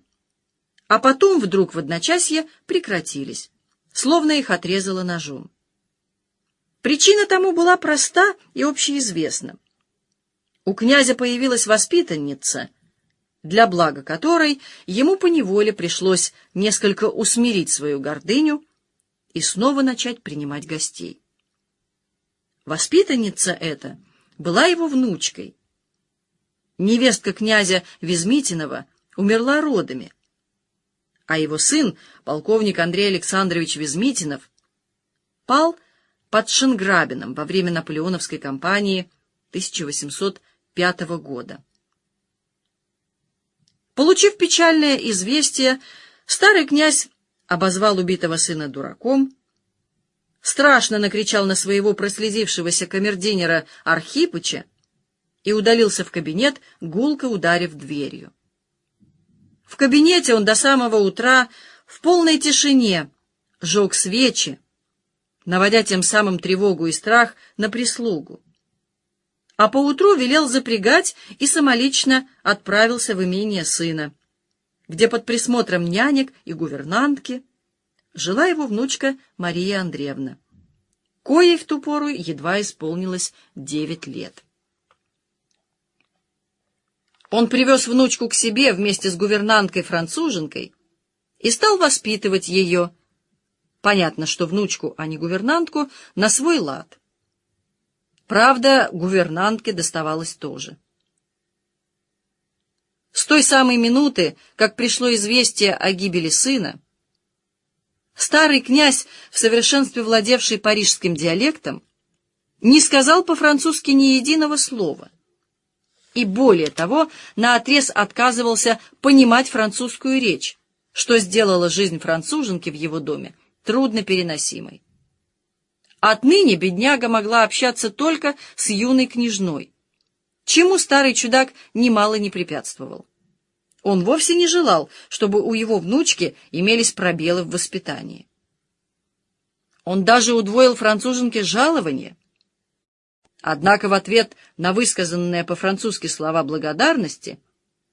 а потом вдруг в одночасье прекратились, словно их отрезало ножом. Причина тому была проста и общеизвестна. У князя появилась воспитанница, для блага которой ему поневоле пришлось несколько усмирить свою гордыню и снова начать принимать гостей. Воспитанница эта была его внучкой. Невестка князя Везмитинова умерла родами, а его сын, полковник Андрей Александрович Везмитинов, пал под Шенграбином во время наполеоновской кампании 1805 года. Получив печальное известие, старый князь обозвал убитого сына дураком, страшно накричал на своего прослезившегося камердинера Архипыча и удалился в кабинет, гулко ударив дверью. В кабинете он до самого утра в полной тишине жег свечи, наводя тем самым тревогу и страх на прислугу. А поутру велел запрягать и самолично отправился в имение сына, где под присмотром нянек и гувернантки жила его внучка Мария Андреевна, коей в ту пору едва исполнилось девять лет. Он привез внучку к себе вместе с гувернанткой-француженкой и стал воспитывать ее. Понятно, что внучку, а не гувернантку, на свой лад. Правда, гувернантке доставалось тоже. С той самой минуты, как пришло известие о гибели сына, старый князь, в совершенстве владевший парижским диалектом, не сказал по-французски ни единого слова и, более того, наотрез отказывался понимать французскую речь, что сделало жизнь француженки в его доме трудно переносимой. Отныне бедняга могла общаться только с юной княжной, чему старый чудак немало не препятствовал. Он вовсе не желал, чтобы у его внучки имелись пробелы в воспитании. Он даже удвоил француженке жалование — Однако в ответ на высказанные по-французски слова благодарности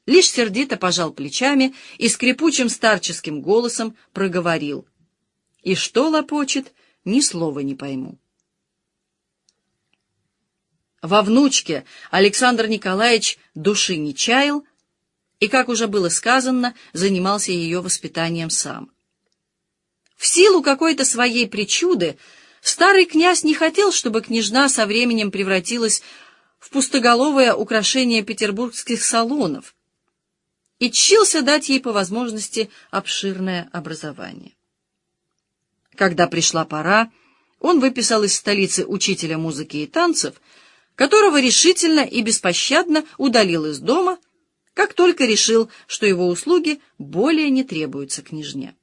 лишь сердито пожал плечами и скрипучим старческим голосом проговорил. «И что лопочет, ни слова не пойму». Во внучке Александр Николаевич души не чаял и, как уже было сказано, занимался ее воспитанием сам. В силу какой-то своей причуды Старый князь не хотел, чтобы княжна со временем превратилась в пустоголовое украшение петербургских салонов и чился дать ей по возможности обширное образование. Когда пришла пора, он выписал из столицы учителя музыки и танцев, которого решительно и беспощадно удалил из дома, как только решил, что его услуги более не требуются княжне.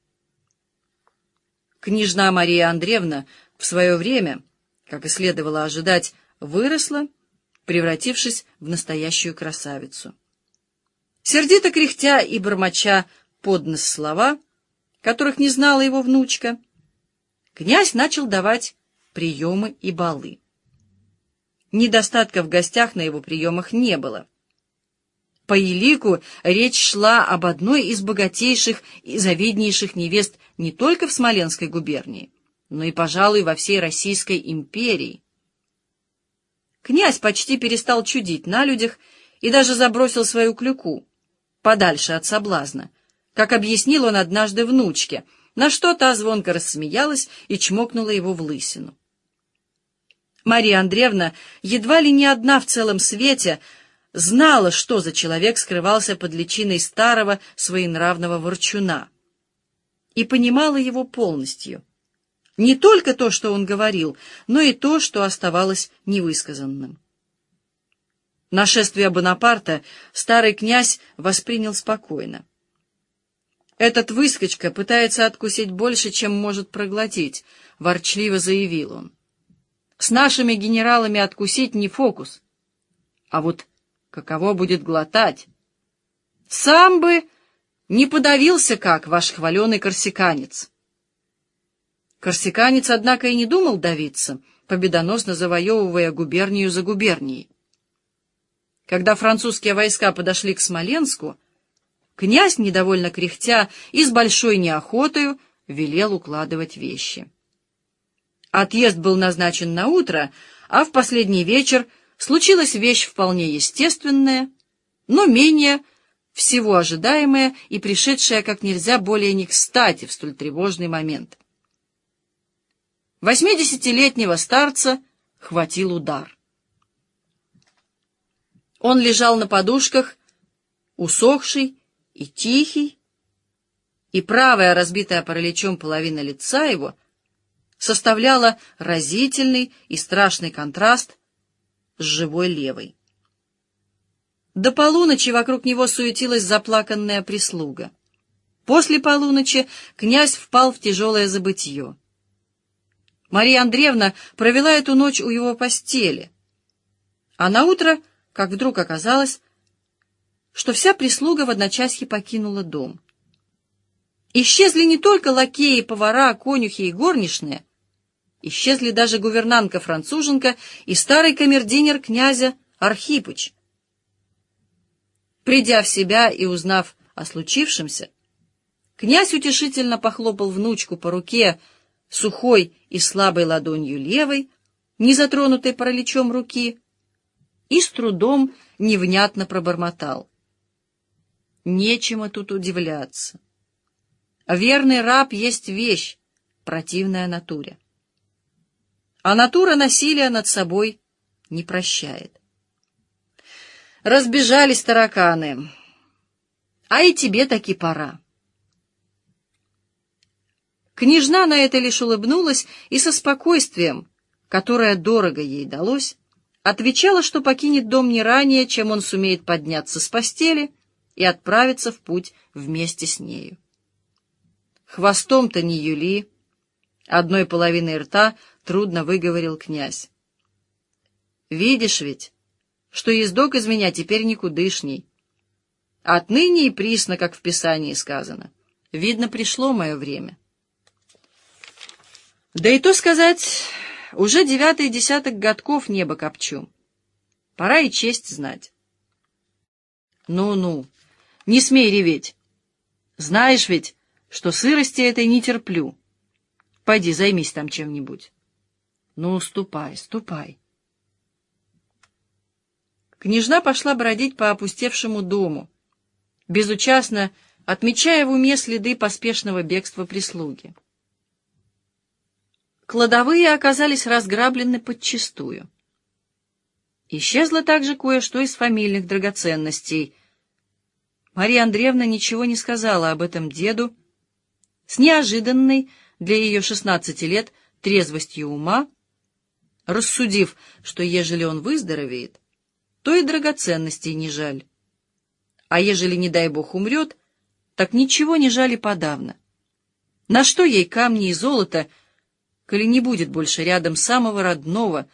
Княжна Мария Андреевна в свое время, как и следовало ожидать, выросла, превратившись в настоящую красавицу. Сердито кряхтя и бормоча под нос слова, которых не знала его внучка, князь начал давать приемы и балы. Недостатка в гостях на его приемах не было. По елику речь шла об одной из богатейших и завиднейших невест не только в Смоленской губернии, но и, пожалуй, во всей Российской империи. Князь почти перестал чудить на людях и даже забросил свою клюку подальше от соблазна, как объяснил он однажды внучке, на что та звонко рассмеялась и чмокнула его в лысину. Мария Андреевна, едва ли не одна в целом свете, знала, что за человек скрывался под личиной старого своенравного ворчуна, и понимала его полностью — не только то, что он говорил, но и то, что оставалось невысказанным. Нашествие Бонапарта старый князь воспринял спокойно. «Этот выскочка пытается откусить больше, чем может проглотить», — ворчливо заявил он. «С нашими генералами откусить не фокус. А вот каково будет глотать? Сам бы не подавился, как ваш хваленый корсиканец». Корсиканец, однако, и не думал давиться, победоносно завоевывая губернию за губернией. Когда французские войска подошли к Смоленску, князь, недовольно кряхтя и с большой неохотою, велел укладывать вещи. Отъезд был назначен на утро, а в последний вечер случилась вещь вполне естественная, но менее всего ожидаемая и пришедшая как нельзя более не кстати в столь тревожный момент. Восьмидесятилетнего старца хватил удар. Он лежал на подушках, усохший и тихий, и правая, разбитая параличом половина лица его, составляла разительный и страшный контраст с живой левой. До полуночи вокруг него суетилась заплаканная прислуга. После полуночи князь впал в тяжелое забытье. Мария Андреевна провела эту ночь у его постели, а на утро как вдруг оказалось, что вся прислуга в одночасье покинула дом. Исчезли не только лакеи, повара, конюхи и горничные, исчезли даже гувернантка-француженка и старый камердинер князя Архипыч. Придя в себя и узнав о случившемся, князь утешительно похлопал внучку по руке сухой и слабой ладонью левой, не затронутой параличом руки, и с трудом невнятно пробормотал. Нечему тут удивляться. Верный раб есть вещь, противная натуре. А натура насилия над собой не прощает. Разбежались тараканы. А и тебе таки пора. Княжна на это лишь улыбнулась и со спокойствием, которое дорого ей далось, отвечала, что покинет дом не ранее, чем он сумеет подняться с постели и отправиться в путь вместе с нею. Хвостом-то не юли, одной половиной рта трудно выговорил князь. Видишь ведь, что ездок из меня теперь никудышний. Отныне и присно, как в Писании сказано. Видно, пришло мое время. Да и то сказать, уже девятый десяток годков небо копчу. Пора и честь знать. Ну-ну, не смей реветь. Знаешь ведь, что сырости этой не терплю. Пойди, займись там чем-нибудь. Ну, ступай, ступай. Княжна пошла бродить по опустевшему дому, безучастно отмечая в уме следы поспешного бегства прислуги. Кладовые оказались разграблены подчистую. Исчезло также кое-что из фамильных драгоценностей. Мария Андреевна ничего не сказала об этом деду, с неожиданной для ее шестнадцати лет трезвостью ума, рассудив, что ежели он выздоровеет, то и драгоценностей не жаль. А ежели, не дай бог, умрет, так ничего не жали подавно. На что ей камни и золото, коли не будет больше рядом самого родного,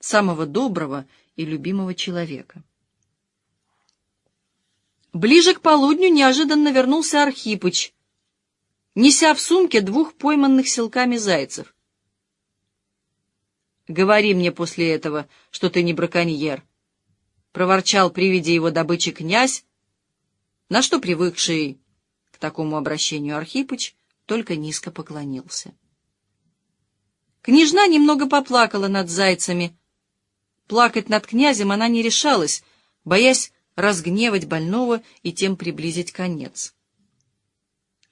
самого доброго и любимого человека? Ближе к полудню неожиданно вернулся Архипыч, неся в сумке двух пойманных силками зайцев. «Говори мне после этого, что ты не браконьер», — проворчал при виде его добычи князь, на что привыкший к такому обращению Архипыч только низко поклонился. Княжна немного поплакала над зайцами. Плакать над князем она не решалась, боясь разгневать больного и тем приблизить конец.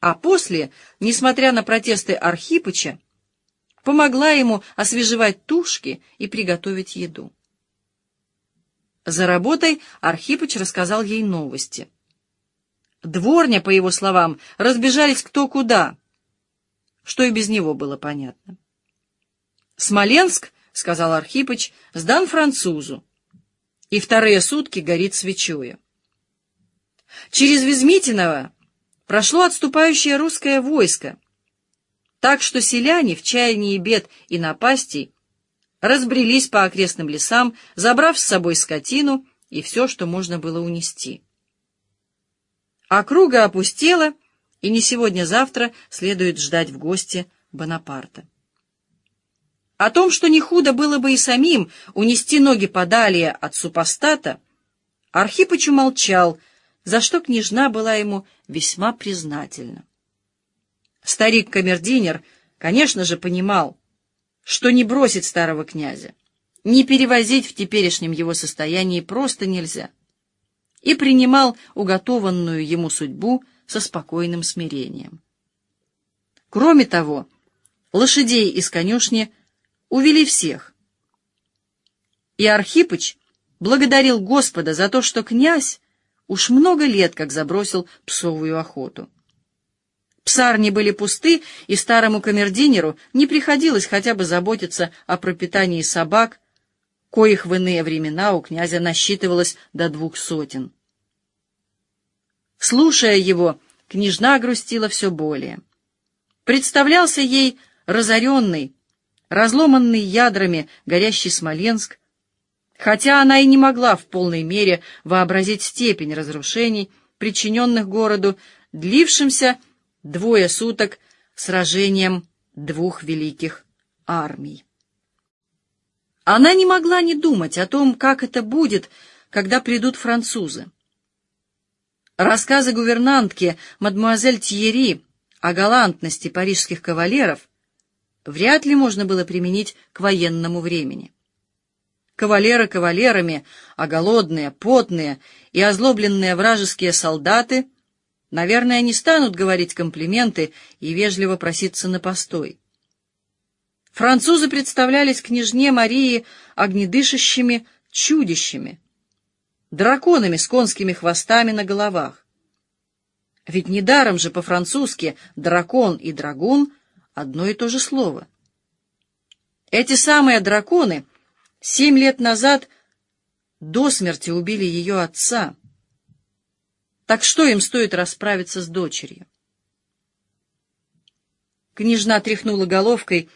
А после, несмотря на протесты Архипыча, помогла ему освежевать тушки и приготовить еду. За работой Архипыч рассказал ей новости. Дворня, по его словам, разбежались кто куда, что и без него было понятно. «Смоленск, — сказал Архипыч, — сдан французу, и вторые сутки горит свечою. Через Везмитиново прошло отступающее русское войско, так что селяне в чаянии бед и напастей разбрелись по окрестным лесам, забрав с собой скотину и все, что можно было унести. Округа опустела, и не сегодня-завтра следует ждать в гости Бонапарта. О том, что не худо было бы и самим унести ноги подалее от супостата, Архипыч умолчал, за что княжна была ему весьма признательна. Старик-камердинер, конечно же, понимал, что не бросить старого князя, не перевозить в теперешнем его состоянии просто нельзя, и принимал уготованную ему судьбу со спокойным смирением. Кроме того, лошадей из конюшни увели всех. И Архипыч благодарил Господа за то, что князь уж много лет как забросил псовую охоту. Псарни были пусты, и старому камердинеру не приходилось хотя бы заботиться о пропитании собак, коих в иные времена у князя насчитывалось до двух сотен. Слушая его, княжна грустила все более. Представлялся ей разоренный, разломанный ядрами горящий Смоленск, хотя она и не могла в полной мере вообразить степень разрушений, причиненных городу, длившимся двое суток сражением двух великих армий. Она не могла не думать о том, как это будет, когда придут французы. Рассказы гувернантки мадемуазель Тьерри о галантности парижских кавалеров вряд ли можно было применить к военному времени. Кавалеры кавалерами, а голодные, потные и озлобленные вражеские солдаты, наверное, не станут говорить комплименты и вежливо проситься на постой. Французы представлялись княжне Марии огнедышащими чудищами, драконами с конскими хвостами на головах. Ведь недаром же по-французски «дракон» и «драгун» — одно и то же слово. Эти самые драконы семь лет назад до смерти убили ее отца. Так что им стоит расправиться с дочерью? Княжна тряхнула головкой,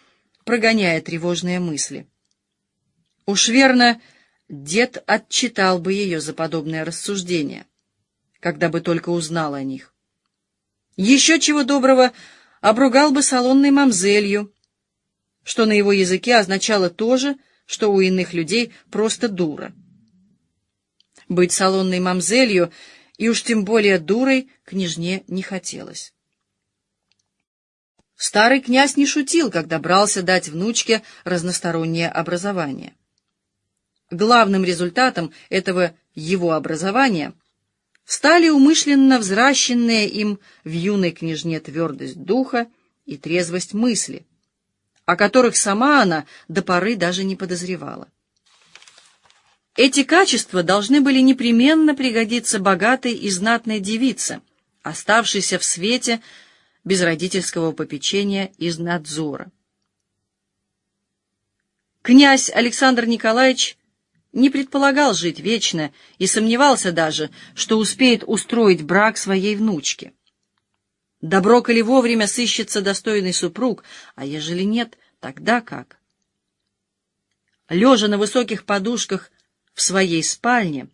прогоняя тревожные мысли. Уж верно, дед отчитал бы ее за подобное рассуждение, когда бы только узнал о них. Еще чего доброго обругал бы салонной мамзелью, что на его языке означало то же, что у иных людей просто дура. Быть салонной мамзелью и уж тем более дурой княжне не хотелось. Старый князь не шутил, когда брался дать внучке разностороннее образование. Главным результатом этого его образования стали умышленно взращенные им в юной княжне твердость духа и трезвость мысли, о которых сама она до поры даже не подозревала. Эти качества должны были непременно пригодиться богатой и знатной девице, оставшейся в свете без родительского попечения из надзора. Князь Александр Николаевич не предполагал жить вечно и сомневался даже, что успеет устроить брак своей внучке. Добро, коли вовремя сыщется достойный супруг, а ежели нет, тогда как? Лежа на высоких подушках в своей спальне,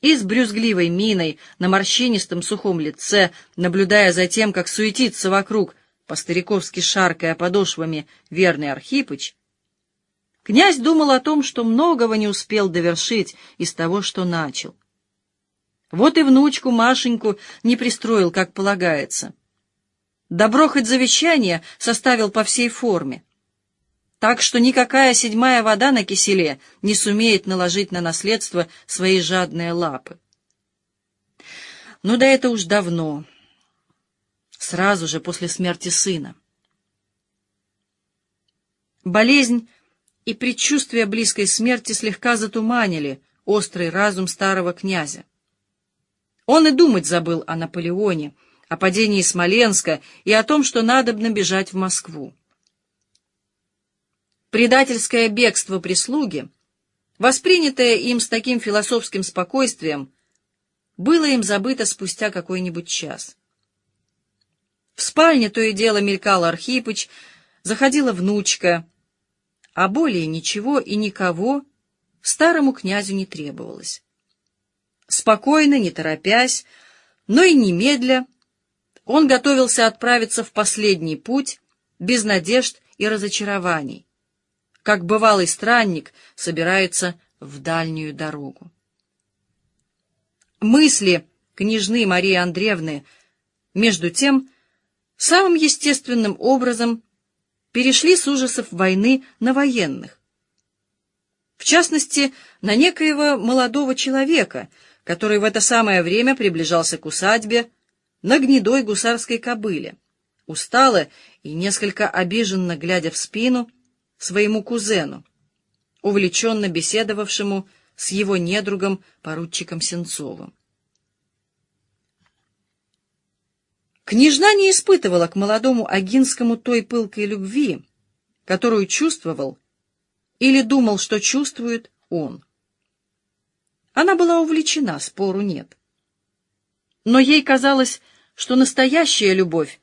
и с брюзгливой миной на морщинистом сухом лице, наблюдая за тем, как суетится вокруг, по-стариковски шаркая подошвами, верный Архипыч, князь думал о том, что многого не успел довершить из того, что начал. Вот и внучку Машеньку не пристроил, как полагается. Добро хоть завещание составил по всей форме так что никакая седьмая вода на киселе не сумеет наложить на наследство свои жадные лапы. Ну да это уж давно, сразу же после смерти сына. Болезнь и предчувствие близкой смерти слегка затуманили острый разум старого князя. Он и думать забыл о Наполеоне, о падении Смоленска и о том, что надобно бежать в Москву. Предательское бегство прислуги, воспринятое им с таким философским спокойствием, было им забыто спустя какой-нибудь час. В спальне то и дело мелькал Архипыч, заходила внучка, а более ничего и никого старому князю не требовалось. Спокойно, не торопясь, но и немедля, он готовился отправиться в последний путь без надежд и разочарований, как бывалый странник собирается в дальнюю дорогу. Мысли княжны Марии Андреевны, между тем, самым естественным образом перешли с ужасов войны на военных. В частности, на некоего молодого человека, который в это самое время приближался к усадьбе на гнедой гусарской кобыле, устало и несколько обиженно глядя в спину, своему кузену, увлеченно беседовавшему с его недругом, поручиком Сенцовым. Княжна не испытывала к молодому Агинскому той пылкой любви, которую чувствовал или думал, что чувствует он. Она была увлечена, спору нет. Но ей казалось, что настоящая любовь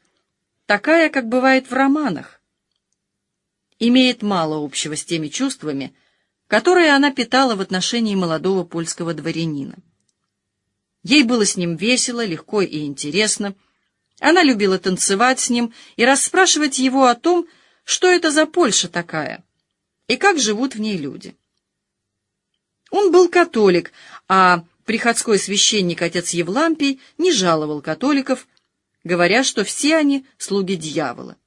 такая, как бывает в романах, имеет мало общего с теми чувствами, которое она питала в отношении молодого польского дворянина. Ей было с ним весело, легко и интересно. Она любила танцевать с ним и расспрашивать его о том, что это за Польша такая и как живут в ней люди. Он был католик, а приходской священник отец Евлампий не жаловал католиков, говоря, что все они слуги дьявола.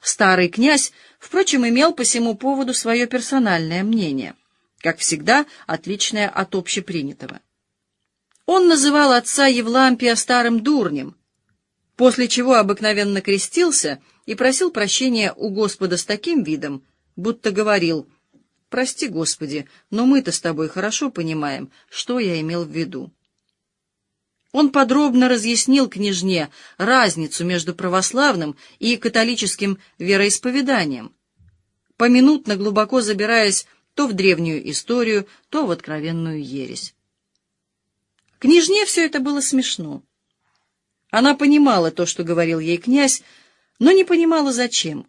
Старый князь, впрочем, имел по всему поводу свое персональное мнение, как всегда, отличное от общепринятого. Он называл отца Евлампия старым дурнем, после чего обыкновенно крестился и просил прощения у Господа с таким видом, будто говорил «Прости, Господи, но мы-то с тобой хорошо понимаем, что я имел в виду». Он подробно разъяснил княжне разницу между православным и католическим вероисповеданием, поминутно глубоко забираясь то в древнюю историю, то в откровенную ересь. Княжне все это было смешно. Она понимала то, что говорил ей князь, но не понимала, зачем.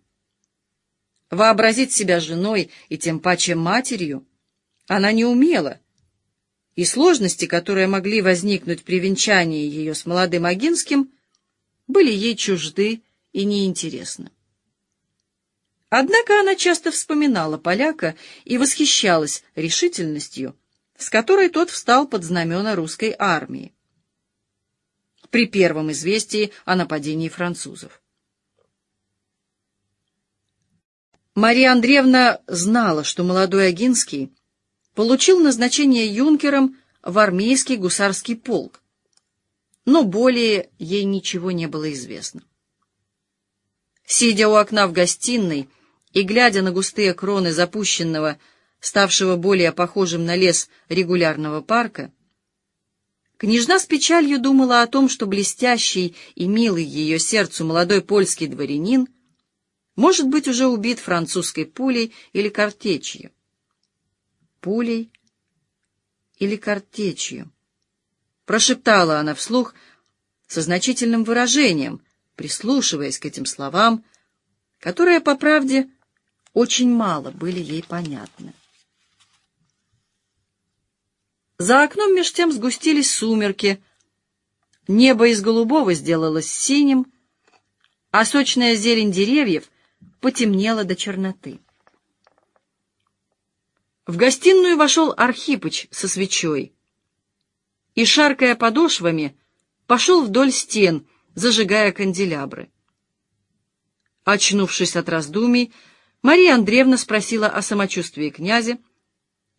Вообразить себя женой и тем паче матерью она не умела — и сложности, которые могли возникнуть при венчании ее с молодым Агинским, были ей чужды и неинтересны. Однако она часто вспоминала поляка и восхищалась решительностью, с которой тот встал под знамена русской армии при первом известии о нападении французов. Мария Андреевна знала, что молодой Агинский получил назначение юнкером в армейский гусарский полк, но более ей ничего не было известно. Сидя у окна в гостиной и глядя на густые кроны запущенного, ставшего более похожим на лес регулярного парка, княжна с печалью думала о том, что блестящий и милый ее сердцу молодой польский дворянин может быть уже убит французской пулей или картечью пулей или картечью. Прошептала она вслух со значительным выражением, прислушиваясь к этим словам, которые, по правде, очень мало были ей понятны. За окном меж тем сгустились сумерки, небо из голубого сделалось синим, а сочная зелень деревьев потемнела до черноты. В гостиную вошел Архипыч со свечой и, шаркая подошвами, пошел вдоль стен, зажигая канделябры. Очнувшись от раздумий, Мария Андреевна спросила о самочувствии князя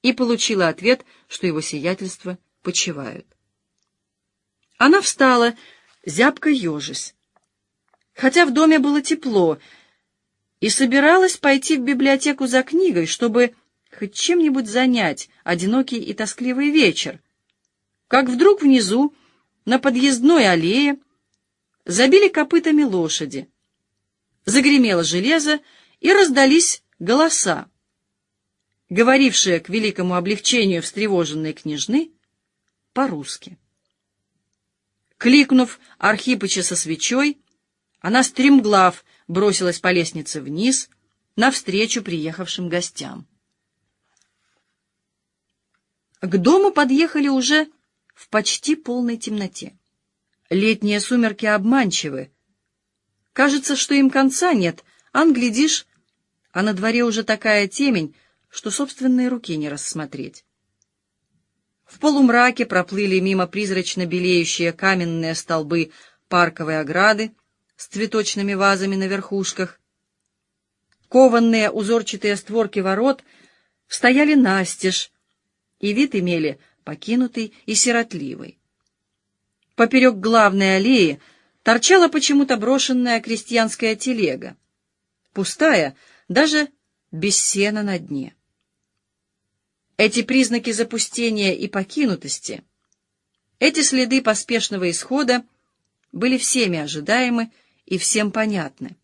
и получила ответ, что его сиятельство почивают. Она встала, зябко ежась, хотя в доме было тепло, и собиралась пойти в библиотеку за книгой, чтобы хоть чем-нибудь занять одинокий и тоскливый вечер, как вдруг внизу, на подъездной аллее, забили копытами лошади. Загремело железо, и раздались голоса, говорившие к великому облегчению встревоженной княжны по-русски. Кликнув Архипыча со свечой, она стремглав бросилась по лестнице вниз, навстречу приехавшим гостям. К дому подъехали уже в почти полной темноте. Летние сумерки обманчивы. Кажется, что им конца нет, ан, глядишь, а на дворе уже такая темень, что собственные руки не рассмотреть. В полумраке проплыли мимо призрачно белеющие каменные столбы парковой ограды с цветочными вазами на верхушках. Кованные узорчатые створки ворот стояли настежь, и вид имели покинутый и сиротливый. Поперек главной аллеи торчала почему-то брошенная крестьянская телега, пустая, даже без сена на дне. Эти признаки запустения и покинутости, эти следы поспешного исхода были всеми ожидаемы и всем понятны.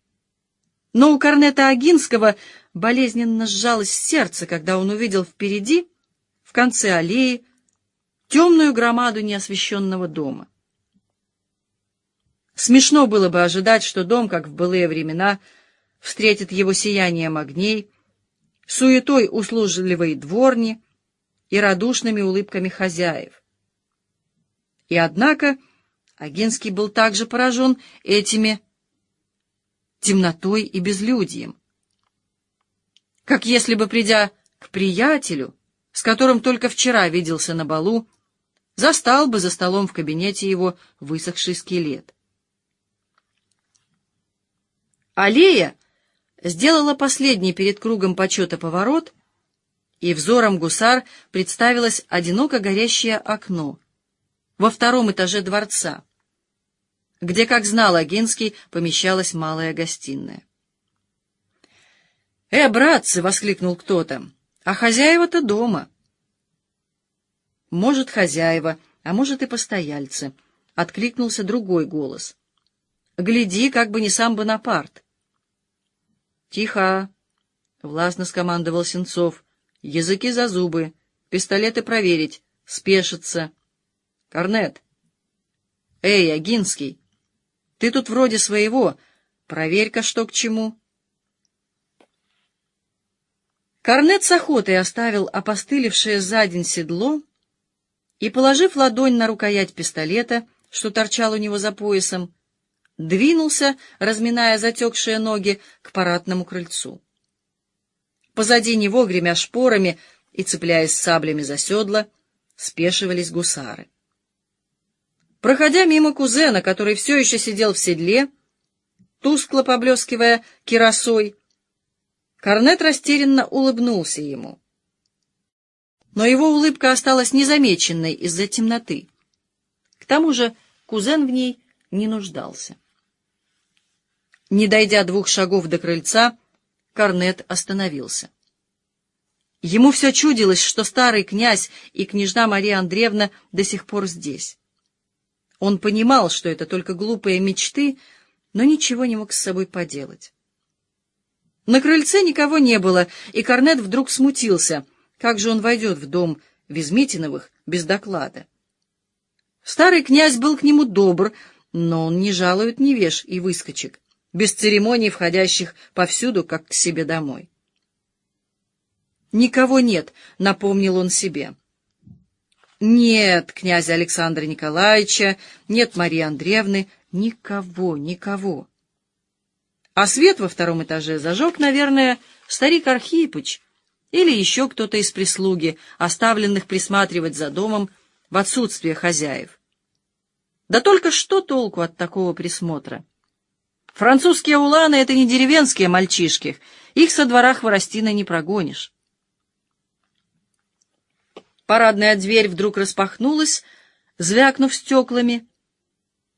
Но у Корнета Агинского болезненно сжалось сердце, когда он увидел впереди в конце аллеи темную громаду неосвещенного дома. Смешно было бы ожидать, что дом, как в былые времена, встретит его сиянием огней, суетой услужливой дворни и радушными улыбками хозяев. И однако Агинский был также поражен этими темнотой и безлюдьем. Как если бы, придя к приятелю, с которым только вчера виделся на балу, застал бы за столом в кабинете его высохший скелет. Аллея сделала последний перед кругом почета поворот, и взором гусар представилось одиноко горящее окно во втором этаже дворца, где, как знал Агинский, помещалась малая гостиная. «Э, братцы!» — воскликнул кто-то. «А хозяева-то дома!» «Может, хозяева, а может и постояльцы», — откликнулся другой голос. «Гляди, как бы не сам Бонапарт». «Тихо!» — властно скомандовал Сенцов. «Языки за зубы, пистолеты проверить, спешиться». «Корнет!» «Эй, Агинский, ты тут вроде своего, проверь-ка, что к чему». Корнет с охотой оставил опостылевшее за день седло и, положив ладонь на рукоять пистолета, что торчал у него за поясом, двинулся, разминая затекшие ноги, к парадному крыльцу. Позади него, гремя шпорами и цепляясь саблями за седла, спешивались гусары. Проходя мимо кузена, который все еще сидел в седле, тускло поблескивая киросой, Корнет растерянно улыбнулся ему. Но его улыбка осталась незамеченной из-за темноты. К тому же кузен в ней не нуждался. Не дойдя двух шагов до крыльца, Корнет остановился. Ему все чудилось, что старый князь и княжна Мария Андреевна до сих пор здесь. Он понимал, что это только глупые мечты, но ничего не мог с собой поделать. На крыльце никого не было, и Корнет вдруг смутился. Как же он войдет в дом Визмитиновых без доклада? Старый князь был к нему добр, но он не жалует невеж и выскочек, без церемоний входящих повсюду, как к себе домой. «Никого нет», — напомнил он себе. «Нет князя Александра Николаевича, нет Марии Андреевны, никого, никого». А свет во втором этаже зажег, наверное, старик Архипыч или еще кто-то из прислуги, оставленных присматривать за домом в отсутствие хозяев. Да только что толку от такого присмотра? Французские уланы — это не деревенские мальчишки, их со двора хворостиной не прогонишь. Парадная дверь вдруг распахнулась, звякнув стеклами,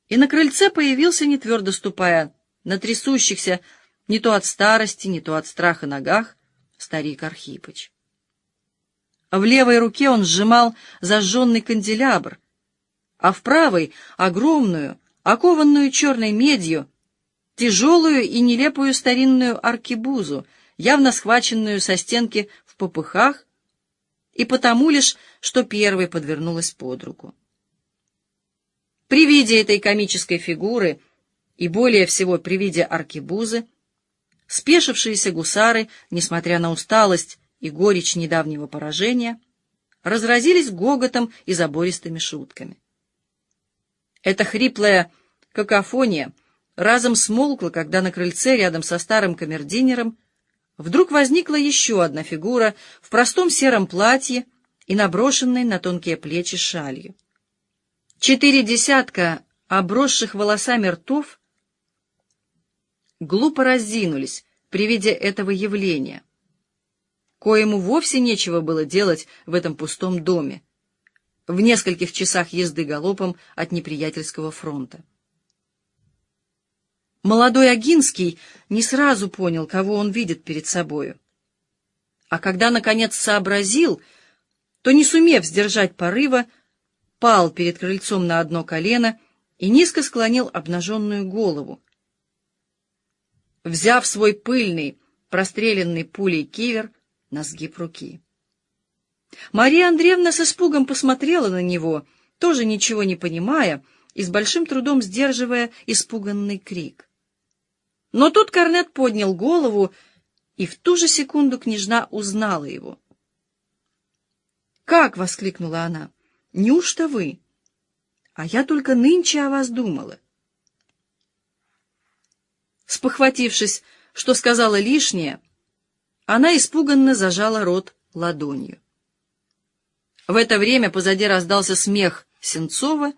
и на крыльце появился, не твердо ступая, на трясущихся не то от старости, не то от страха ногах старик Архипыч. В левой руке он сжимал зажженный канделябр, а в правой — огромную, окованную черной медью, тяжелую и нелепую старинную аркебузу, явно схваченную со стенки в попыхах, и потому лишь, что первой подвернулась под руку. При виде этой комической фигуры — и более всего при виде аркебузы, спешившиеся гусары, несмотря на усталость и горечь недавнего поражения, разразились гоготом и забористыми шутками. Эта хриплая какофония разом смолкла, когда на крыльце рядом со старым камердинером вдруг возникла еще одна фигура в простом сером платье и наброшенной на тонкие плечи шалью. Четыре десятка обросших волосами ртов глупо разинулись при виде этого явления, коему вовсе нечего было делать в этом пустом доме, в нескольких часах езды галопом от неприятельского фронта. Молодой Агинский не сразу понял, кого он видит перед собою. А когда, наконец, сообразил, то, не сумев сдержать порыва, пал перед крыльцом на одно колено и низко склонил обнаженную голову, взяв свой пыльный, простреленный пулей кивер на сгиб руки. Мария Андреевна с испугом посмотрела на него, тоже ничего не понимая и с большим трудом сдерживая испуганный крик. Но тут Корнет поднял голову и в ту же секунду княжна узнала его. «Как?» — воскликнула она. «Неужто вы? А я только нынче о вас думала». Спохватившись, что сказала лишнее, она испуганно зажала рот ладонью. В это время позади раздался смех Сенцова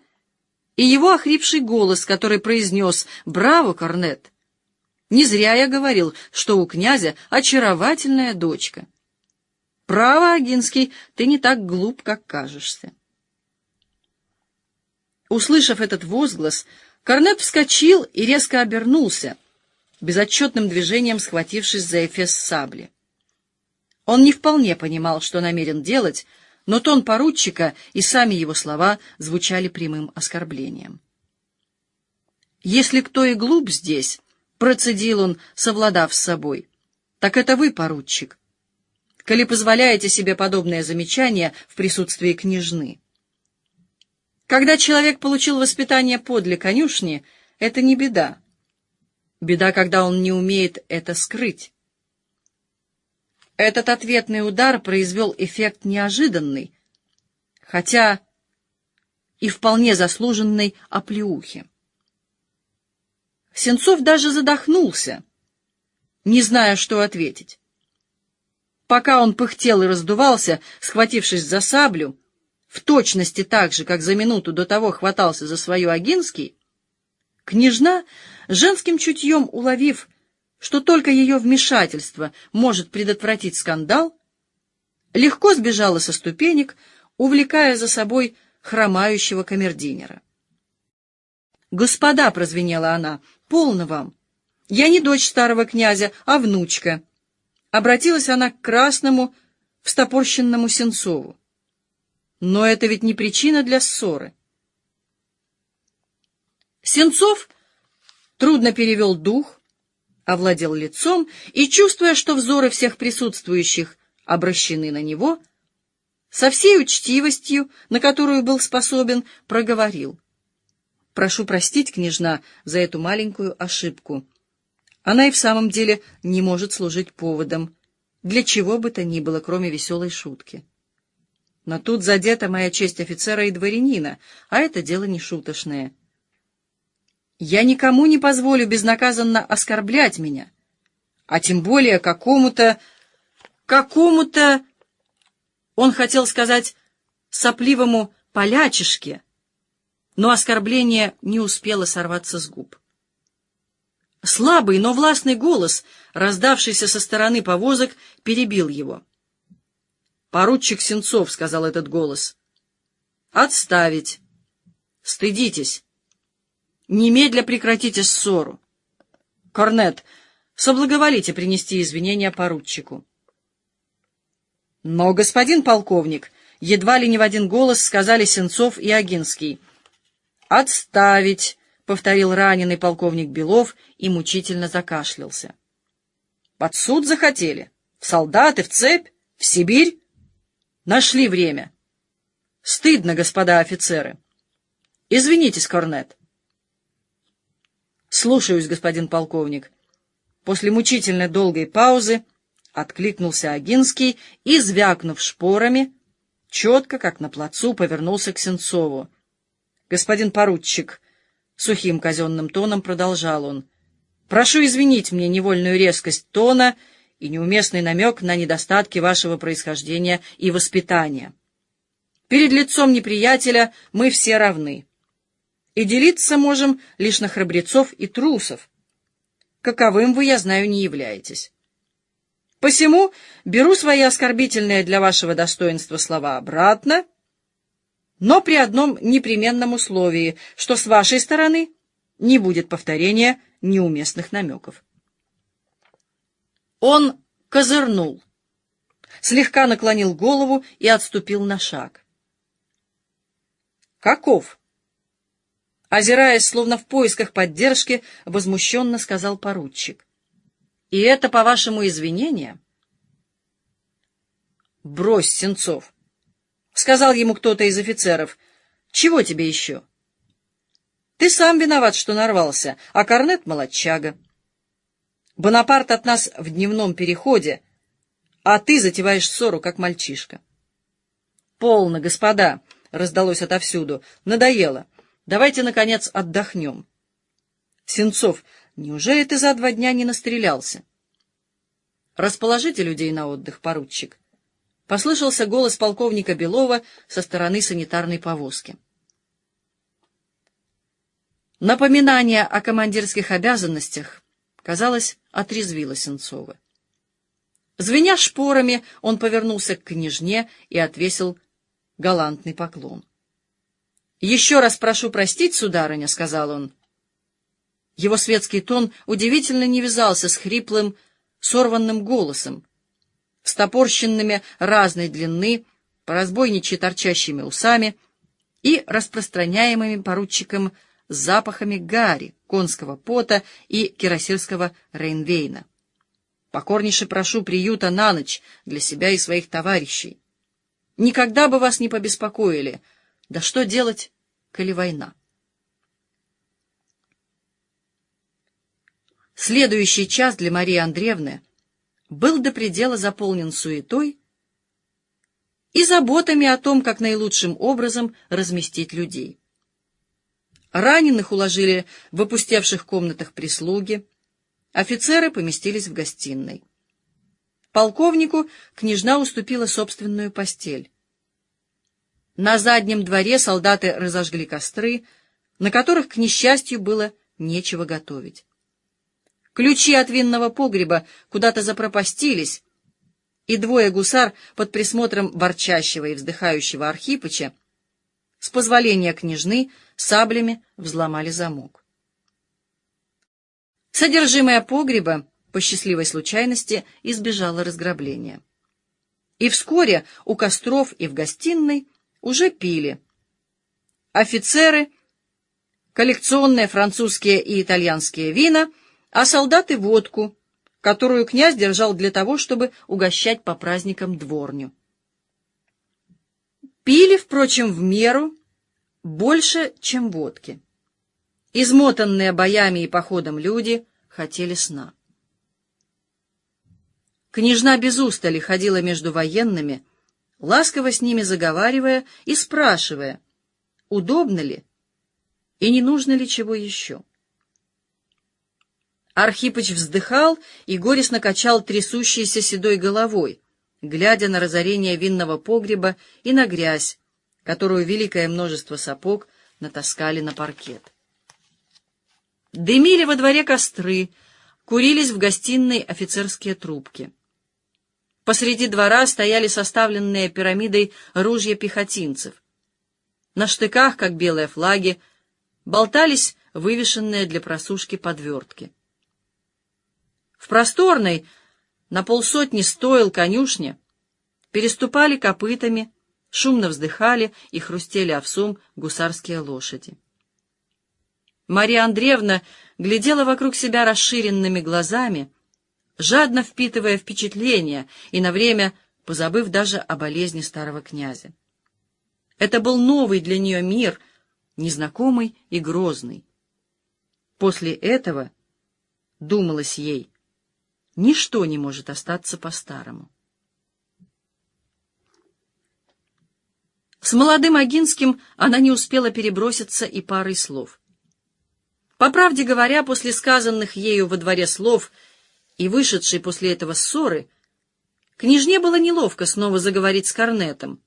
и его охрипший голос, который произнес «Браво, Корнет!» Не зря я говорил, что у князя очаровательная дочка. Право, Агинский, ты не так глуп, как кажешься. Услышав этот возглас, Корнет вскочил и резко обернулся, безотчетным движением схватившись за эфес сабли. Он не вполне понимал, что намерен делать, но тон поручика и сами его слова звучали прямым оскорблением. «Если кто и глуп здесь, процедил он, совладав с собой. «Так это вы, поручик, коли позволяете себе подобное замечание в присутствии княжны. Когда человек получил воспитание подле конюшни, это не беда. Беда, когда он не умеет это скрыть. Этот ответный удар произвел эффект неожиданный, хотя и вполне заслуженной оплеухи. Сенцов даже задохнулся, не зная, что ответить. Пока он пыхтел и раздувался, схватившись за саблю, в точности так же, как за минуту до того хватался за свою Агинский, княжна, женским чутьем уловив, что только ее вмешательство может предотвратить скандал, легко сбежала со ступенек, увлекая за собой хромающего камердинера. «Господа!» — прозвенела она. «Полно вам! Я не дочь старого князя, а внучка!» Обратилась она к красному, встопорщенному Сенцову. «Но это ведь не причина для ссоры!» Сенцов трудно перевел дух, овладел лицом и, чувствуя, что взоры всех присутствующих обращены на него, со всей учтивостью, на которую был способен, проговорил. Прошу простить, княжна, за эту маленькую ошибку. Она и в самом деле не может служить поводом для чего бы то ни было, кроме веселой шутки. Но тут задета моя честь офицера и дворянина, а это дело не шуточное. Я никому не позволю безнаказанно оскорблять меня, а тем более какому-то... какому-то... Он хотел сказать сопливому полячишке, но оскорбление не успело сорваться с губ. Слабый, но властный голос, раздавшийся со стороны повозок, перебил его. «Поручик Сенцов», — сказал этот голос. «Отставить! Стыдитесь! Немедля прекратите ссору! Корнет, соблаговолите принести извинения поручику». «Но, господин полковник», едва ли не в один голос сказали Сенцов и Агинский — «Отставить!» — повторил раненый полковник Белов и мучительно закашлялся. «Под суд захотели? В солдаты, в цепь? В Сибирь? Нашли время. Стыдно, господа офицеры. Извинитесь, Корнет». «Слушаюсь, господин полковник». После мучительно долгой паузы откликнулся Агинский и, звякнув шпорами, четко, как на плацу, повернулся к Сенцову. «Господин поручик», — сухим казенным тоном продолжал он, — «прошу извинить мне невольную резкость тона и неуместный намек на недостатки вашего происхождения и воспитания. Перед лицом неприятеля мы все равны, и делиться можем лишь на храбрецов и трусов. Каковым вы, я знаю, не являетесь». Посему беру свои оскорбительные для вашего достоинства слова обратно но при одном непременном условии, что с вашей стороны не будет повторения неуместных намеков. Он козырнул, слегка наклонил голову и отступил на шаг. «Каков?» Озираясь, словно в поисках поддержки, возмущенно сказал поручик. «И это, по-вашему, извинение?» «Брось, Сенцов!» — сказал ему кто-то из офицеров. «Чего тебе еще?» «Ты сам виноват, что нарвался, а Корнет — молодчага». Бонапарт от нас в дневном переходе, а ты затеваешь ссору, как мальчишка. «Полно, господа!» — раздалось отовсюду. «Надоело. Давайте, наконец, отдохнем». «Сенцов, неужели ты за два дня не настрелялся?» «Расположите людей на отдых, поручик». Послышался голос полковника Белова со стороны санитарной повозки. Напоминание о командирских обязанностях, казалось, отрезвило Сенцова. Звеня шпорами, он повернулся к княжне и отвесил галантный поклон. «Еще раз прошу простить, сударыня», — сказал он. Его светский тон удивительно не вязался с хриплым, сорванным голосом, стопорщенными разной длины, по разбойничьи торчащими усами и распространяемыми поручиком запахами гари, конского пота и кирасирского рейнвейна. Покорнейше прошу приюта на ночь для себя и своих товарищей. Никогда бы вас не побеспокоили. Да что делать, коли война? Следующий час для Марии Андреевны был до предела заполнен суетой и заботами о том, как наилучшим образом разместить людей. Раненых уложили в опустевших комнатах прислуги, офицеры поместились в гостиной. Полковнику княжна уступила собственную постель. На заднем дворе солдаты разожгли костры, на которых, к несчастью, было нечего готовить. Ключи от винного погреба куда-то запропастились, и двое гусар под присмотром ворчащего и вздыхающего Архипыча с позволения княжны саблями взломали замок. Содержимое погреба, по счастливой случайности, избежало разграбления. И вскоре у костров и в гостиной уже пили. Офицеры, коллекционные французские и итальянские вина — а солдаты — водку, которую князь держал для того, чтобы угощать по праздникам дворню. Пили, впрочем, в меру больше, чем водки. Измотанные боями и походом люди хотели сна. Княжна без устали ходила между военными, ласково с ними заговаривая и спрашивая, удобно ли и не нужно ли чего еще. Архипыч вздыхал и горестно качал трясущейся седой головой, глядя на разорение винного погреба и на грязь, которую великое множество сапог натаскали на паркет. Дымили во дворе костры, курились в гостиной офицерские трубки. Посреди двора стояли составленные пирамидой ружья пехотинцев. На штыках, как белые флаги, болтались вывешенные для просушки подвертки. В просторной, на полсотни стоил конюшне, переступали копытами, шумно вздыхали и хрустели овсом гусарские лошади. Мария Андреевна глядела вокруг себя расширенными глазами, жадно впитывая впечатления и на время позабыв даже о болезни старого князя. Это был новый для нее мир, незнакомый и грозный. После этого, думалось ей, Ничто не может остаться по-старому. С молодым Агинским она не успела переброситься и парой слов. По правде говоря, после сказанных ею во дворе слов и вышедшей после этого ссоры, княжне было неловко снова заговорить с Корнетом,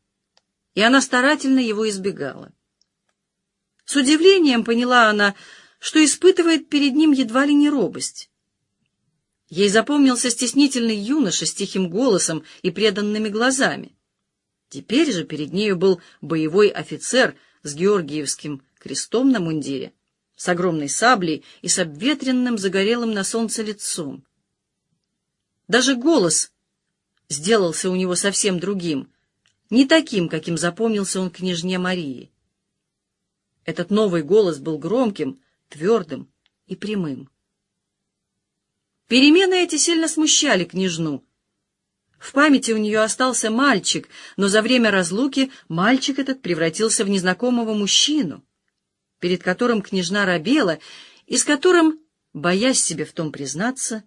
и она старательно его избегала. С удивлением поняла она, что испытывает перед ним едва ли не робость. Ей запомнился стеснительный юноша с тихим голосом и преданными глазами. Теперь же перед нею был боевой офицер с георгиевским крестом на мундире, с огромной саблей и с обветренным загорелым на солнце лицом. Даже голос сделался у него совсем другим, не таким, каким запомнился он княжне Марии. Этот новый голос был громким, твердым и прямым. Перемены эти сильно смущали княжну. В памяти у нее остался мальчик, но за время разлуки мальчик этот превратился в незнакомого мужчину, перед которым княжна робела и с которым, боясь себе в том признаться,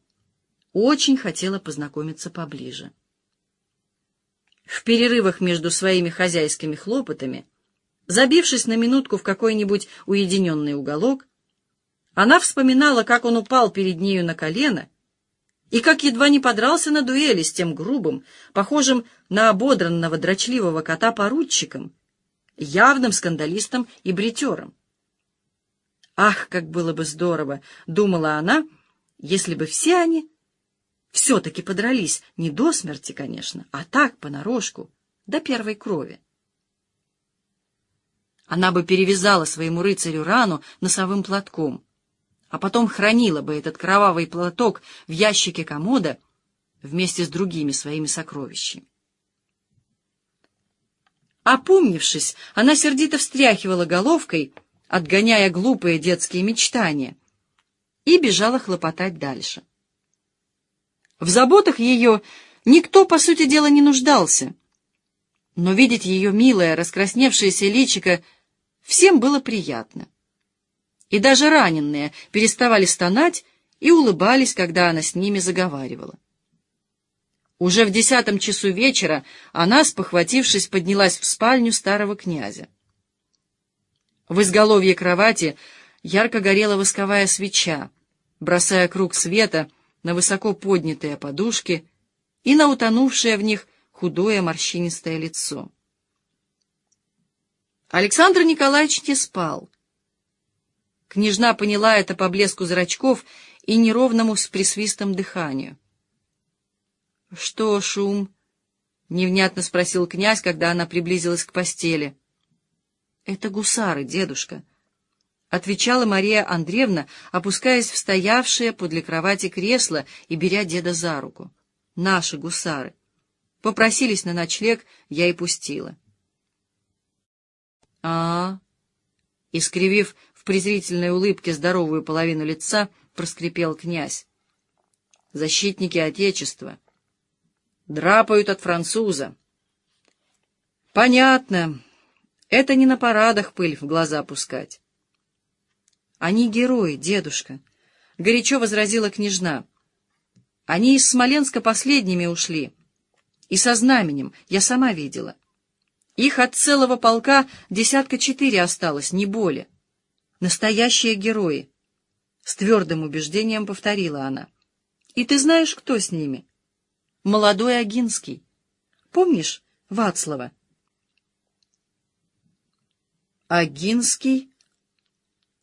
очень хотела познакомиться поближе. В перерывах между своими хозяйскими хлопотами, забившись на минутку в какой-нибудь уединенный уголок, она вспоминала, как он упал перед нею на колено и как едва не подрался на дуэли с тем грубым, похожим на ободранного дрочливого кота поручиком, явным скандалистом и бритером. «Ах, как было бы здорово!» — думала она, — «если бы все они все-таки подрались, не до смерти, конечно, а так, понарошку, до первой крови». Она бы перевязала своему рыцарю рану носовым платком, а потом хранила бы этот кровавый платок в ящике комода вместе с другими своими сокровищами. Опомнившись, она сердито встряхивала головкой, отгоняя глупые детские мечтания, и бежала хлопотать дальше. В заботах ее никто, по сути дела, не нуждался, но видеть ее милое, раскрасневшееся личико всем было приятно и даже раненые переставали стонать и улыбались, когда она с ними заговаривала. Уже в десятом часу вечера она, спохватившись, поднялась в спальню старого князя. В изголовье кровати ярко горела восковая свеча, бросая круг света на высоко поднятые подушки и на утонувшее в них худое морщинистое лицо. Александр Николаевич не спал. Княжна поняла это по блеску зрачков и неровному с присвистом дыханию. — Что шум? — невнятно спросил князь, когда она приблизилась к постели. — Это гусары, дедушка, — отвечала Мария Андреевна, опускаясь в стоявшее подле кровати кресло и беря деда за руку. — Наши гусары. Попросились на ночлег, я и пустила. — А-а-а! Искривив презрительной улыбке здоровую половину лица проскрипел князь. Защитники Отечества. Драпают от француза. Понятно. Это не на парадах пыль в глаза пускать. Они герои, дедушка, — горячо возразила княжна. Они из Смоленска последними ушли. И со знаменем, я сама видела. Их от целого полка десятка четыре осталось, не более. Настоящие герои. С твердым убеждением повторила она. И ты знаешь, кто с ними? Молодой Агинский. Помнишь Вацлава? Агинский?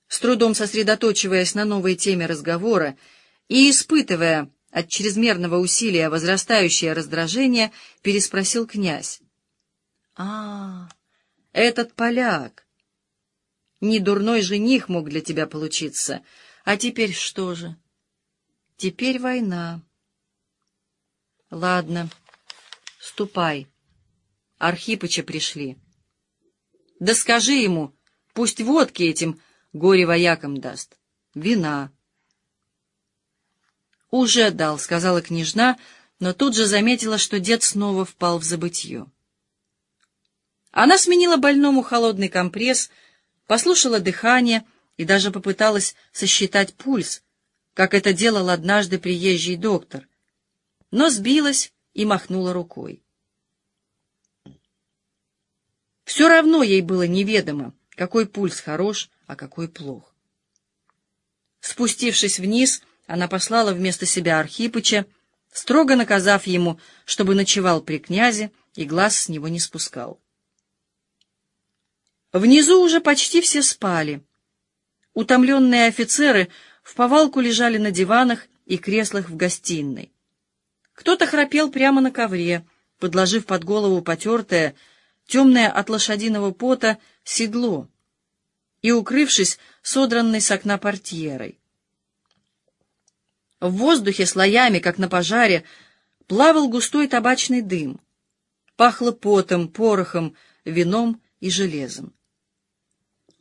С трудом сосредоточиваясь на новой теме разговора и испытывая от чрезмерного усилия возрастающее раздражение, переспросил князь. — А, этот поляк! Недурной жених мог для тебя получиться. А теперь что же? Теперь война. Ладно, ступай. Архипыча пришли. Да скажи ему, пусть водки этим горе-воякам даст. Вина. Уже дал, сказала княжна, но тут же заметила, что дед снова впал в забытье. Она сменила больному холодный компресс — послушала дыхание и даже попыталась сосчитать пульс, как это делал однажды приезжий доктор, но сбилась и махнула рукой. Все равно ей было неведомо, какой пульс хорош, а какой плох. Спустившись вниз, она послала вместо себя Архипыча, строго наказав ему, чтобы ночевал при князе и глаз с него не спускал. Внизу уже почти все спали. Утомленные офицеры в повалку лежали на диванах и креслах в гостиной. Кто-то храпел прямо на ковре, подложив под голову потертое, темное от лошадиного пота седло и укрывшись содранной с окна портьерой. В воздухе слоями, как на пожаре, плавал густой табачный дым. Пахло потом, порохом, вином и железом.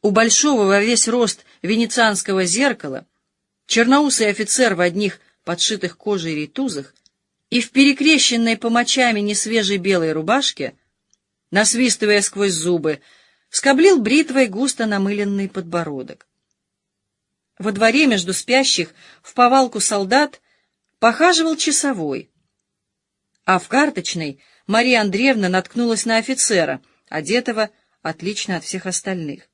У большого во весь рост венецианского зеркала черноусый офицер в одних подшитых кожей ритузах и в перекрещенной помочами несвежей белой рубашке, насвистывая сквозь зубы, скоблил бритвой густо намыленный подбородок. Во дворе между спящих в повалку солдат похаживал часовой, а в карточной Мария Андреевна наткнулась на офицера, одетого отлично от всех остальных.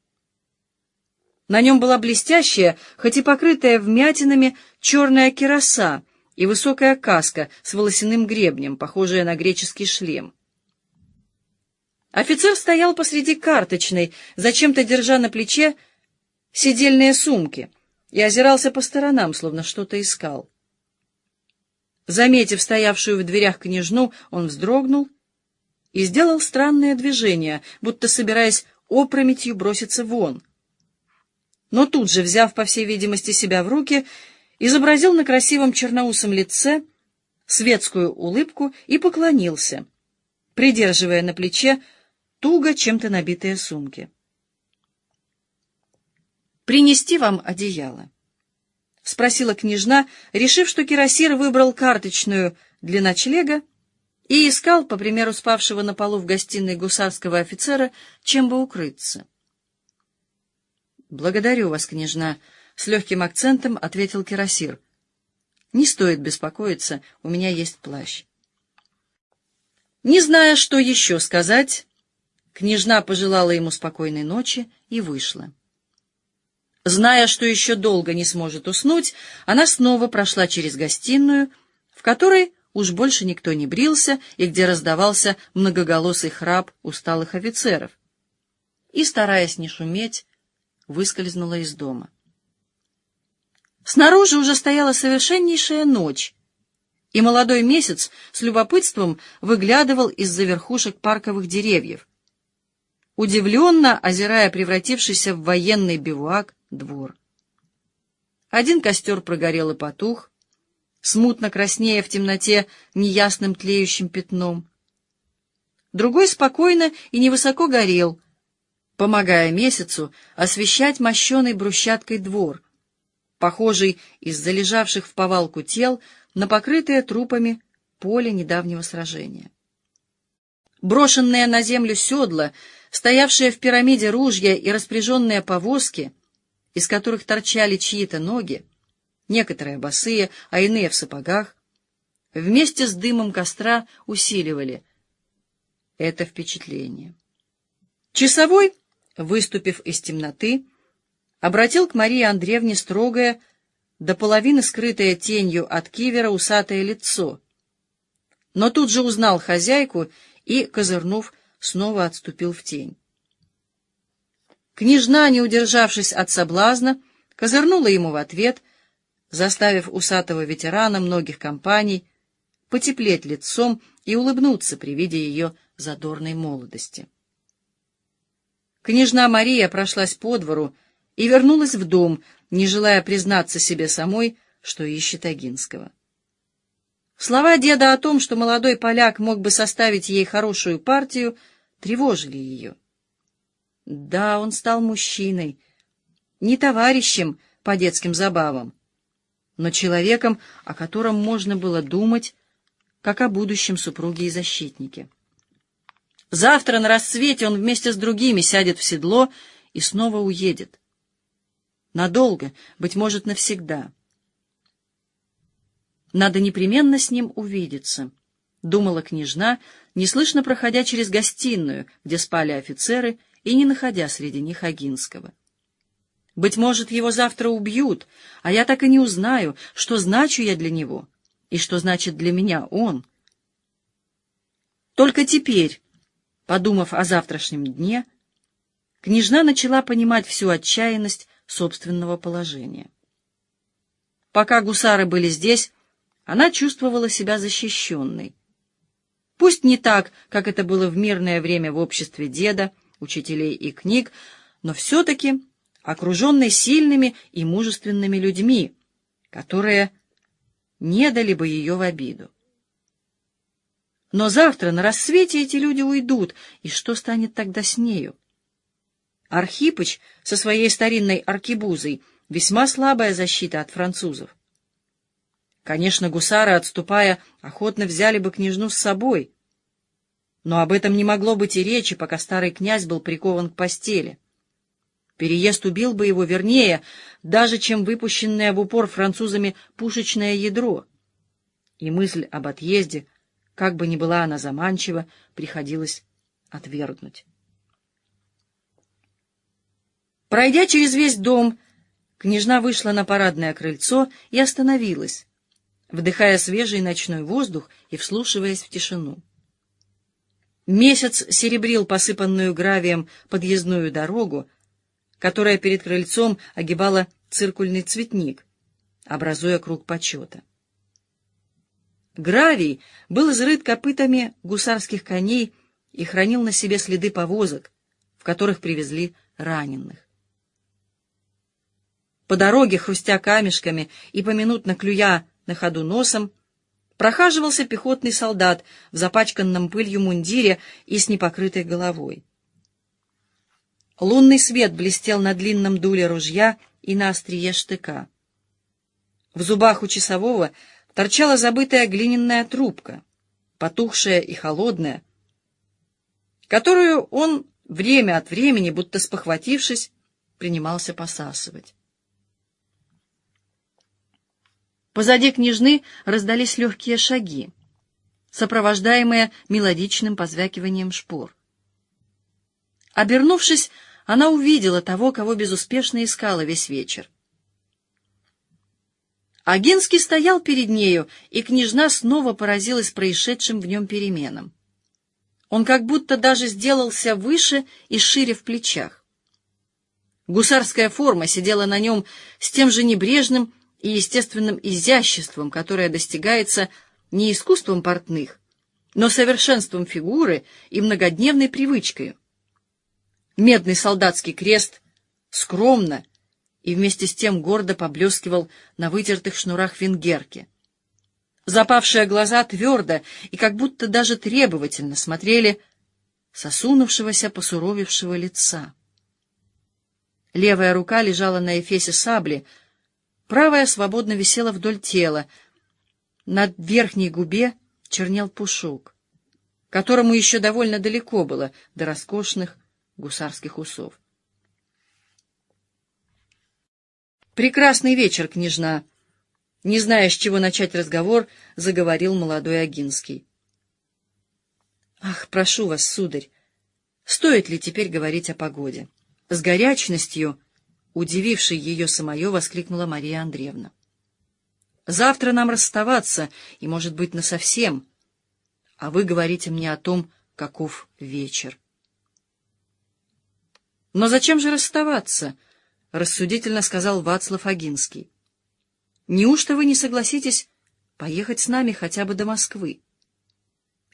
На нем была блестящая, хоть и покрытая вмятинами, черная кираса и высокая каска с волосяным гребнем, похожая на греческий шлем. Офицер стоял посреди карточной, зачем-то держа на плече сидельные сумки, и озирался по сторонам, словно что-то искал. Заметив стоявшую в дверях княжну, он вздрогнул и сделал странное движение, будто собираясь опрометью броситься вон. Но тут же, взяв, по всей видимости, себя в руки, изобразил на красивом черноусом лице светскую улыбку и поклонился, придерживая на плече туго чем-то набитые сумки. «Принести вам одеяло?» — спросила княжна, решив, что Кирасир выбрал карточную для ночлега и искал, по примеру спавшего на полу в гостиной гусарского офицера, чем бы укрыться. «Благодарю вас, княжна», — с легким акцентом ответил Кирасир. «Не стоит беспокоиться, у меня есть плащ». Не зная, что еще сказать, княжна пожелала ему спокойной ночи и вышла. Зная, что еще долго не сможет уснуть, она снова прошла через гостиную, в которой уж больше никто не брился и где раздавался многоголосый храп усталых офицеров. И, стараясь не шуметь, выскользнула из дома. Снаружи уже стояла совершеннейшая ночь, и молодой месяц с любопытством выглядывал из-за верхушек парковых деревьев, удивленно озирая превратившийся в военный бивуак двор. Один костер прогорел и потух, смутно краснея в темноте неясным тлеющим пятном. Другой спокойно и невысоко горел, помогая месяцу освещать мощеный брусчаткой двор, похожий из залежавших в повалку тел на покрытое трупами поле недавнего сражения. Брошенные на землю седла, стоявшие в пирамиде ружья и распряженные повозки — из которых торчали чьи-то ноги, некоторые босые, а иные в сапогах, вместе с дымом костра усиливали это впечатление. Часовой, выступив из темноты, обратил к Марии Андреевне строгое, до половины скрытое тенью от кивера усатое лицо, но тут же узнал хозяйку и, козырнув, снова отступил в тень. Княжна, не удержавшись от соблазна, козырнула ему в ответ, заставив усатого ветерана многих компаний потеплеть лицом и улыбнуться при виде ее задорной молодости. Княжна Мария прошлась по двору и вернулась в дом, не желая признаться себе самой, что ищет Агинского. Слова деда о том, что молодой поляк мог бы составить ей хорошую партию, тревожили ее. Да, он стал мужчиной, не товарищем по детским забавам, но человеком, о котором можно было думать, как о будущем супруге и защитнике. Завтра на рассвете он вместе с другими сядет в седло и снова уедет. Надолго, быть может, навсегда. Надо непременно с ним увидеться, — думала княжна, неслышно проходя через гостиную, где спали офицеры, — и не находя среди них Агинского. Быть может, его завтра убьют, а я так и не узнаю, что значу я для него и что значит для меня он. Только теперь, подумав о завтрашнем дне, княжна начала понимать всю отчаянность собственного положения. Пока гусары были здесь, она чувствовала себя защищенной. Пусть не так, как это было в мирное время в обществе деда, учителей и книг, но все-таки окруженной сильными и мужественными людьми, которые не дали бы ее в обиду. Но завтра на рассвете эти люди уйдут, и что станет тогда с нею? Архипыч со своей старинной аркибузой — весьма слабая защита от французов. Конечно, гусары, отступая, охотно взяли бы княжну с собой — но об этом не могло быть и речи, пока старый князь был прикован к постели. Переезд убил бы его вернее, даже чем выпущенное в упор французами пушечное ядро. и мысль об отъезде, как бы ни была она заманчива, приходилось отвергнуть. Пройдя через весь дом, княжна вышла на парадное крыльцо и остановилась, вдыхая свежий ночной воздух и вслушиваясь в тишину. Месяц серебрил посыпанную гравием подъездную дорогу, которая перед крыльцом огибала циркульный цветник, образуя круг почета. Гравий был изрыт копытами гусарских коней и хранил на себе следы повозок, в которых привезли раненых. По дороге, хрустя камешками и поминутно клюя на ходу носом, прохаживался пехотный солдат в запачканном пылью мундире и с непокрытой головой. Лунный свет блестел на длинном дуле ружья и на острие штыка. В зубах у часового торчала забытая глиняная трубка, потухшая и холодная, которую он время от времени, будто спохватившись, принимался посасывать. Позади княжны раздались легкие шаги, сопровождаемые мелодичным позвякиванием шпор. Обернувшись, она увидела того, кого безуспешно искала весь вечер. Агинский стоял перед нею, и княжна снова поразилась происшедшим в нем переменам. Он как будто даже сделался выше и шире в плечах. Гусарская форма сидела на нем с тем же небрежным и естественным изяществом, которое достигается не искусством портных, но совершенством фигуры и многодневной привычкой. Медный солдатский крест скромно и вместе с тем гордо поблескивал на вытертых шнурах венгерки. Запавшие глаза твердо и как будто даже требовательно смотрели с осунувшегося, посуровевшего лица. Левая рука лежала на эфесе сабли, правая свободно висела вдоль тела. Над верхней губе чернел пушок, которому еще довольно далеко было до роскошных гусарских усов. «Прекрасный вечер, княжна!» Не зная, с чего начать разговор, заговорил молодой Агинский. «Ах, прошу вас, сударь, стоит ли теперь говорить о погоде?» С горячностью, удивившей ее самое, воскликнула Мария Андреевна. «Завтра нам расставаться, и, может быть, насовсем. А вы говорите мне о том, каков вечер». «Но зачем же расставаться?» — рассудительно сказал Вацлав Агинский. «Неужто вы не согласитесь поехать с нами хотя бы до Москвы?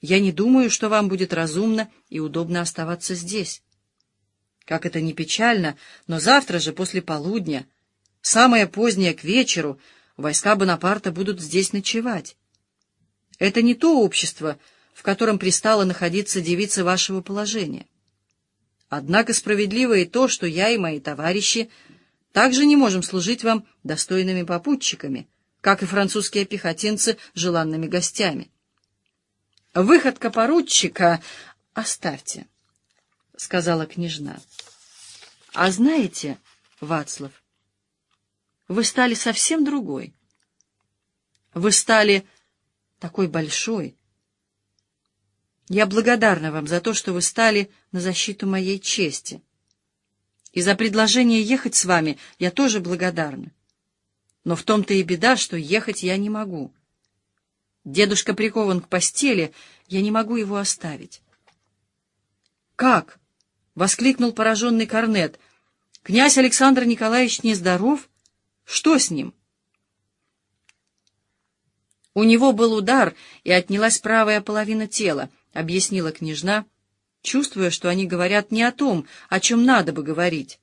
Я не думаю, что вам будет разумно и удобно оставаться здесь. Как это ни печально, но завтра же, после полудня, самое позднее к вечеру, войска Бонапарта будут здесь ночевать. Это не то общество, в котором пристало находиться девица вашего положения. Однако справедливо и то, что я и мои товарищи также не можем служить вам достойными попутчиками, как и французские пехотинцы желанными гостями. Выходка поручика оставьте, — сказала княжна. А знаете, Вацлав, вы стали совсем другой. Вы стали такой большой, я благодарна вам за то, что вы стали на защиту моей чести. И за предложение ехать с вами я тоже благодарна. Но в том-то и беда, что ехать я не могу. Дедушка прикован к постели, я не могу его оставить. «Как?» — воскликнул пораженный корнет. «Князь Александр Николаевич нездоров? Что с ним?» У него был удар, и отнялась правая половина тела —— объяснила княжна, чувствуя, что они говорят не о том, о чем надо бы говорить,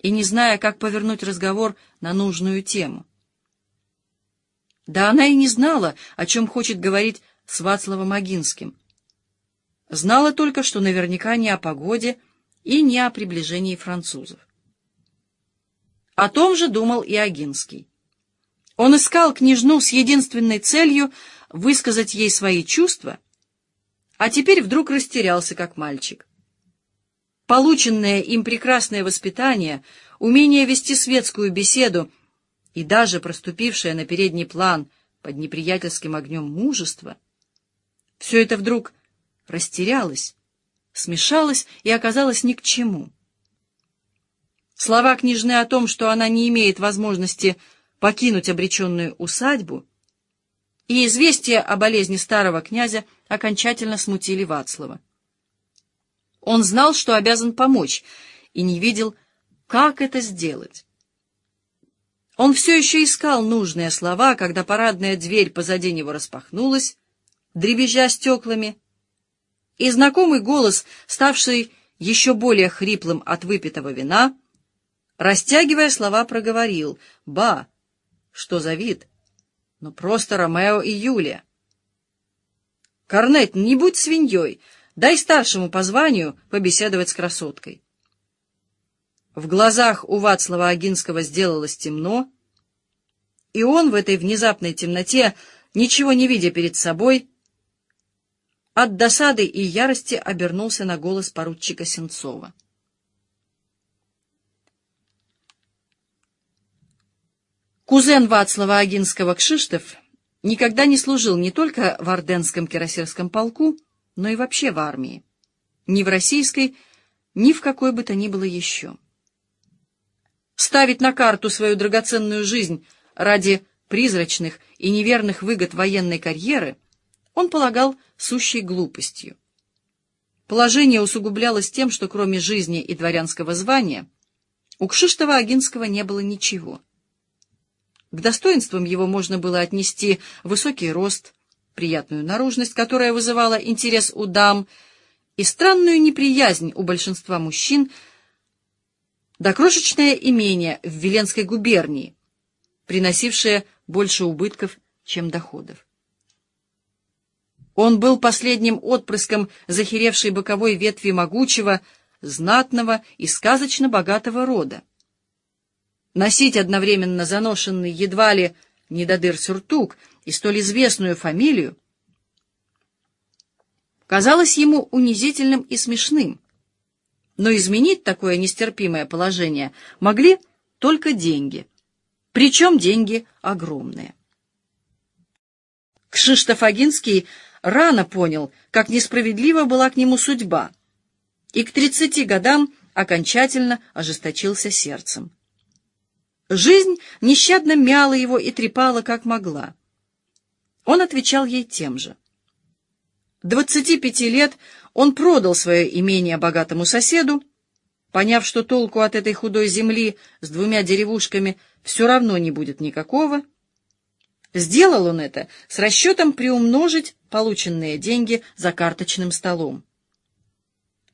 и не зная, как повернуть разговор на нужную тему. Да она и не знала, о чем хочет говорить с Вацлавом Агинским. Знала только, что наверняка не о погоде и не о приближении французов. О том же думал и Агинский. Он искал княжну с единственной целью высказать ей свои чувства — а теперь вдруг растерялся, как мальчик. Полученное им прекрасное воспитание, умение вести светскую беседу и даже проступившая на передний план под неприятельским огнем мужества, все это вдруг растерялось, смешалось и оказалось ни к чему. Слова княжны о том, что она не имеет возможности покинуть обреченную усадьбу, и известие о болезни старого князя окончательно смутили Вацлава. Он знал, что обязан помочь, и не видел, как это сделать. Он все еще искал нужные слова, когда парадная дверь позади него распахнулась, дребезжа стеклами, и знакомый голос, ставший еще более хриплым от выпитого вина, растягивая слова, проговорил «Ба! Что за вид? Ну просто Ромео и Юлия!» «Корнет, не будь свиньей! Дай старшему по званию побеседовать с красоткой!» В глазах у Вацлава Агинского сделалось темно, и он в этой внезапной темноте, ничего не видя перед собой, от досады и ярости обернулся на голос поручика Сенцова. Кузен Вацлава Агинского Кшиштов никогда не служил не только в Орденском кирасирском полку, но и вообще в армии. Ни в российской, ни в какой бы то ни было еще. Ставить на карту свою драгоценную жизнь ради призрачных и неверных выгод военной карьеры он полагал сущей глупостью. Положение усугублялось тем, что кроме жизни и дворянского звания у Кшиштова-Агинского не было ничего. К достоинствам его можно было отнести высокий рост, приятную наружность, которая вызывала интерес у дам, и странную неприязнь у большинства мужчин да крошечное имение в Веленской губернии, приносившее больше убытков, чем доходов. Он был последним отпрыском захеревшей боковой ветви могучего, знатного и сказочно богатого рода. Носить одновременно заношенный едва ли недодыр сюртук и столь известную фамилию казалось ему унизительным и смешным. Но изменить такое нестерпимое положение могли только деньги, причем деньги огромные. Кшиштоф Агинский рано понял, как несправедлива была к нему судьба, и к тридцати годам окончательно ожесточился сердцем. Жизнь нещадно мяла его и трепала, как могла. Он отвечал ей тем же. Двадцати пяти лет он продал свое имение богатому соседу, поняв, что толку от этой худой земли с двумя деревушками все равно не будет никакого, Сделал он это с расчетом приумножить полученные деньги за карточным столом.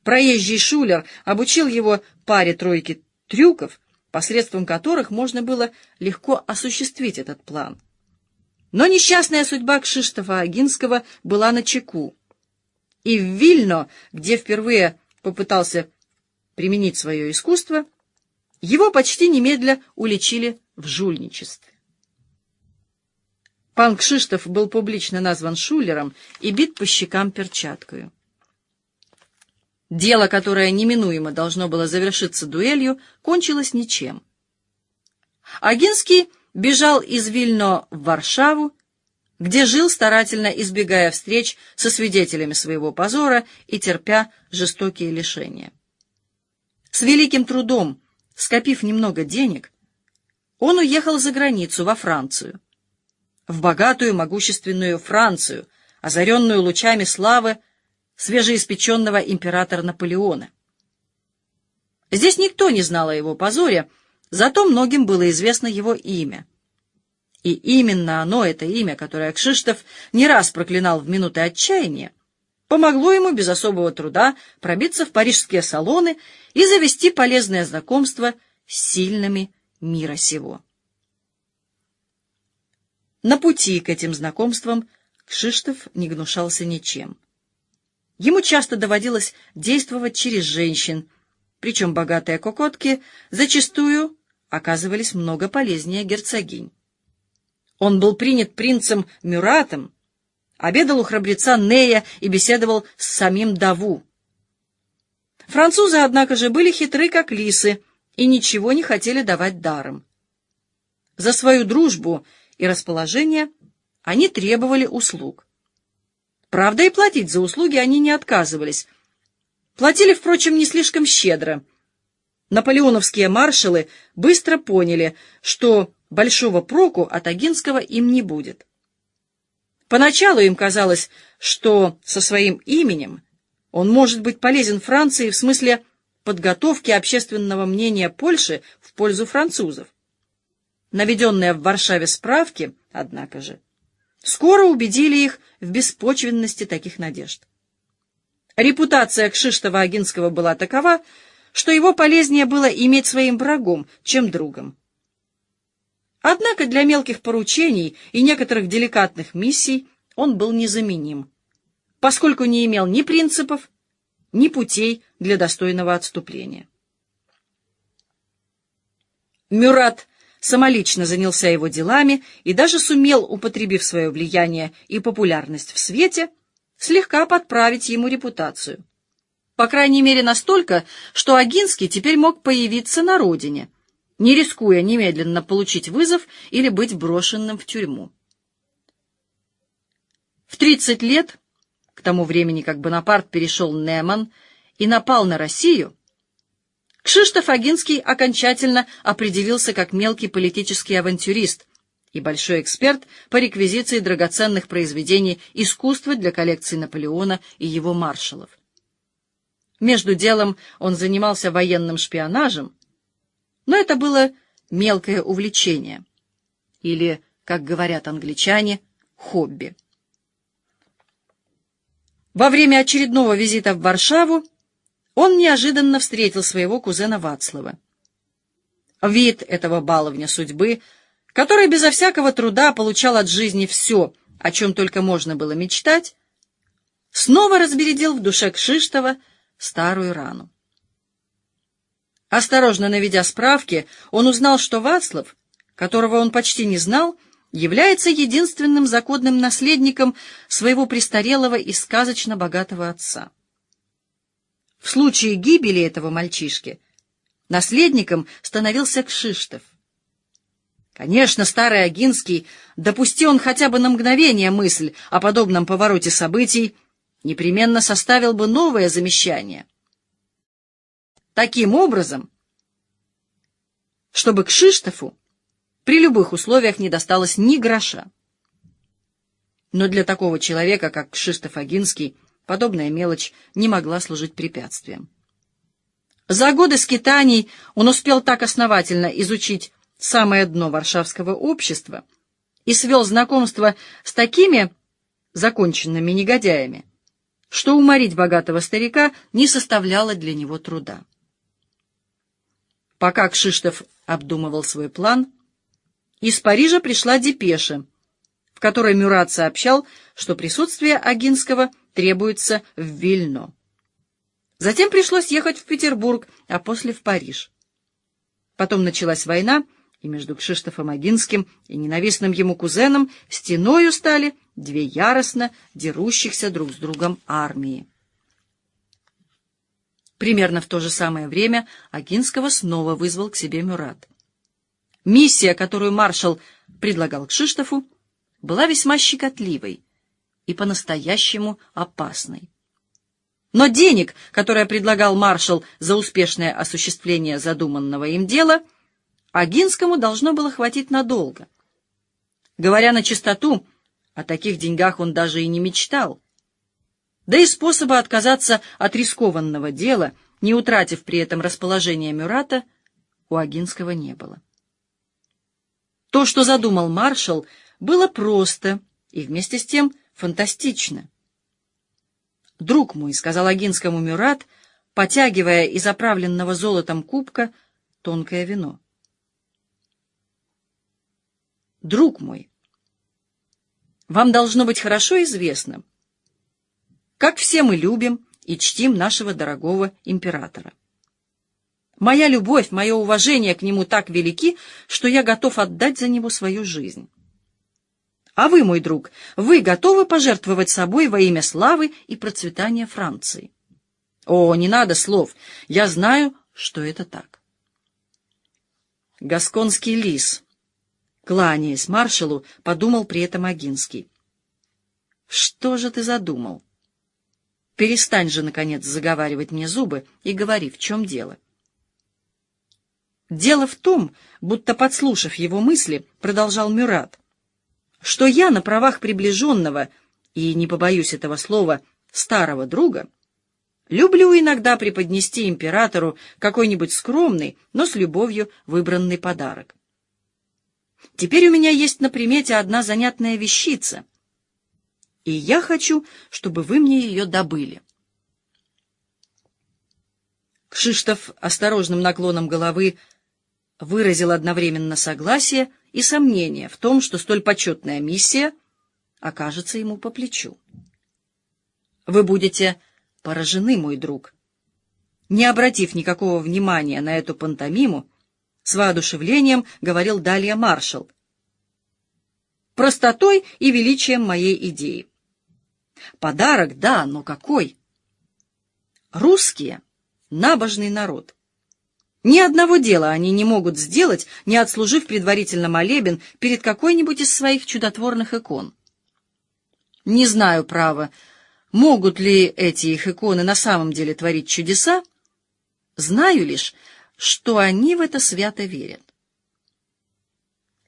Проезжий шулер обучил его паре-тройке трюков, посредством которых можно было легко осуществить этот план. Но несчастная судьба Кшиштофа Агинского была на чеку. И в Вильно, где впервые попытался применить свое искусство, его почти немедля уличили в жульничестве. Пан Кшиштов был публично назван шулером и бит по щекам перчаткою. Дело, которое неминуемо должно было завершиться дуэлью, кончилось ничем. Агинский бежал из Вильно в Варшаву, где жил, старательно избегая встреч со свидетелями своего позора и терпя жестокие лишения. С великим трудом, скопив немного денег, он уехал за границу, во Францию в богатую могущественную Францию, озаренную лучами славы свежеиспеченного императора Наполеона. Здесь никто не знал о его позоре, зато многим было известно его имя. И именно оно, это имя, которое Кшиштов не раз проклинал в минуты отчаяния, помогло ему без особого труда пробиться в парижские салоны и завести полезное знакомство с сильными мира сего. На пути к этим знакомствам Кшиштов не гнушался ничем. Ему часто доводилось действовать через женщин, причем богатые кокотки зачастую оказывались много полезнее герцогинь. Он был принят принцем Мюратом, обедал у храбреца Нея и беседовал с самим Даву. Французы, однако же, были хитры, как лисы, и ничего не хотели давать даром. За свою дружбу и расположение они требовали услуг. Правда, и платить за услуги они не отказывались. Платили, впрочем, не слишком щедро. Наполеоновские маршалы быстро поняли, что большого проку от Агинского им не будет. Поначалу им казалось, что со своим именем он может быть полезен Франции в смысле подготовки общественного мнения Польши в пользу французов. Наведенные в Варшаве справки, однако же, скоро убедили их в беспочвенности таких надежд. Репутация Кшиштова-Агинского была такова, что его полезнее было иметь своим врагом, чем другом. Однако для мелких поручений и некоторых деликатных миссий он был незаменим, поскольку не имел ни принципов, ни путей для достойного отступления. Мюрат самолично занялся его делами и даже сумел, употребив свое влияние и популярность в свете, слегка подправить ему репутацию. По крайней мере настолько, что Агинский теперь мог появиться на родине, не рискуя немедленно получить вызов или быть брошенным в тюрьму. В 30 лет, к тому времени, как Бонапарт перешел Неман и напал на Россию, Кшиштоф Агинский окончательно определился как мелкий политический авантюрист и большой эксперт по реквизиции драгоценных произведений искусства для коллекции Наполеона и его маршалов. Между делом он занимался военным шпионажем, но это было мелкое увлечение, или, как говорят англичане, хобби. Во время очередного визита в Варшаву он неожиданно встретил своего кузена Вацлава. Вид этого баловня судьбы, который безо всякого труда получал от жизни все, о чем только можно было мечтать, снова разбередил в душе Кшиштова старую рану. Осторожно наведя справки, он узнал, что Вацлав, которого он почти не знал, является единственным законным наследником своего престарелого и сказочно богатого отца. В случае гибели этого мальчишки наследником становился Кшиштов. Конечно, старый Агинский, допусти он хотя бы на мгновение мысль о подобном повороте событий, непременно составил бы новое замещание. Таким образом, чтобы Кшиштофу при любых условиях не досталось ни гроша. Но для такого человека, как Кшиштоф Агинский, подобная мелочь не могла служить препятствием. За годы скитаний он успел так основательно изучить самое дно варшавского общества и свел знакомство с такими законченными негодяями, что уморить богатого старика не составляло для него труда. Пока Кшиштов обдумывал свой план, из Парижа пришла депеша, в которой Мюрат сообщал, что присутствие Агинского – требуется в Вильно. Затем пришлось ехать в Петербург, а после в Париж. Потом началась война, и между Кшиштофом Агинским и ненавистным ему кузеном стеною стали две яростно дерущихся друг с другом армии. Примерно в то же самое время Агинского снова вызвал к себе Мюрат. Миссия, которую маршал предлагал Кшиштофу, была весьма щекотливой и по-настоящему опасной. Но денег, которые предлагал маршал за успешное осуществление задуманного им дела, Агинскому должно было хватить надолго. Говоря на чистоту, о таких деньгах он даже и не мечтал. Да и способа отказаться от рискованного дела, не утратив при этом расположение Мюрата, у Агинского не было. То, что задумал маршал, было просто и вместе с тем фантастично. «Друг мой», — сказал Агинскому Мюрат, потягивая из оправленного золотом кубка тонкое вино. «Друг мой, вам должно быть хорошо известно, как все мы любим и чтим нашего дорогого императора. Моя любовь, мое уважение к нему так велики, что я готов отдать за него свою жизнь. А вы, мой друг, вы готовы пожертвовать собой во имя славы и процветания Франции? О, не надо слов. Я знаю, что это так. Гасконский лис. Кланяясь маршалу, подумал при этом Агинский. «Что же ты задумал? Перестань же, наконец, заговаривать мне зубы и говори, в чем дело». Дело в том, будто подслушав его мысли, продолжал Мюрат, что я на правах приближенного, и не побоюсь этого слова, старого друга, люблю иногда преподнести императору какой-нибудь скромный, но с любовью выбранный подарок. Теперь у меня есть на примете одна занятная вещица, и я хочу, чтобы вы мне ее добыли. Кшиштов осторожным наклоном головы выразил одновременно согласие и сомнение в том, что столь почетная миссия окажется ему по плечу. Вы будете поражены, мой друг. Не обратив никакого внимания на эту пантомиму, с воодушевлением говорил далее маршал. Простотой и величием моей идеи. Подарок, да, но какой? Русские — набожный народ. Ни одного дела они не могут сделать, не отслужив предварительно молебен перед какой-нибудь из своих чудотворных икон. Не знаю, право, могут ли эти их иконы на самом деле творить чудеса, знаю лишь, что они в это свято верят.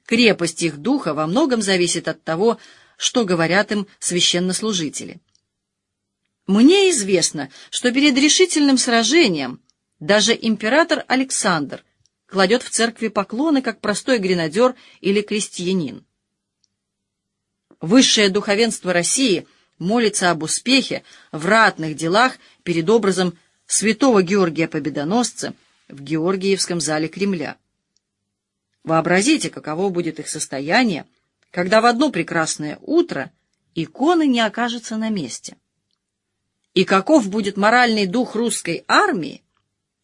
Крепость их духа во многом зависит от того, что говорят им священнослужители. Мне известно, что перед решительным сражением даже император Александр кладет в церкви поклоны, как простой гренадер или крестьянин. Высшее духовенство России молится об успехе в ратных делах перед образом святого Георгия Победоносца в Георгиевском зале Кремля. Вообразите, каково будет их состояние, когда в одно прекрасное утро иконы не окажутся на месте. И каков будет моральный дух русской армии,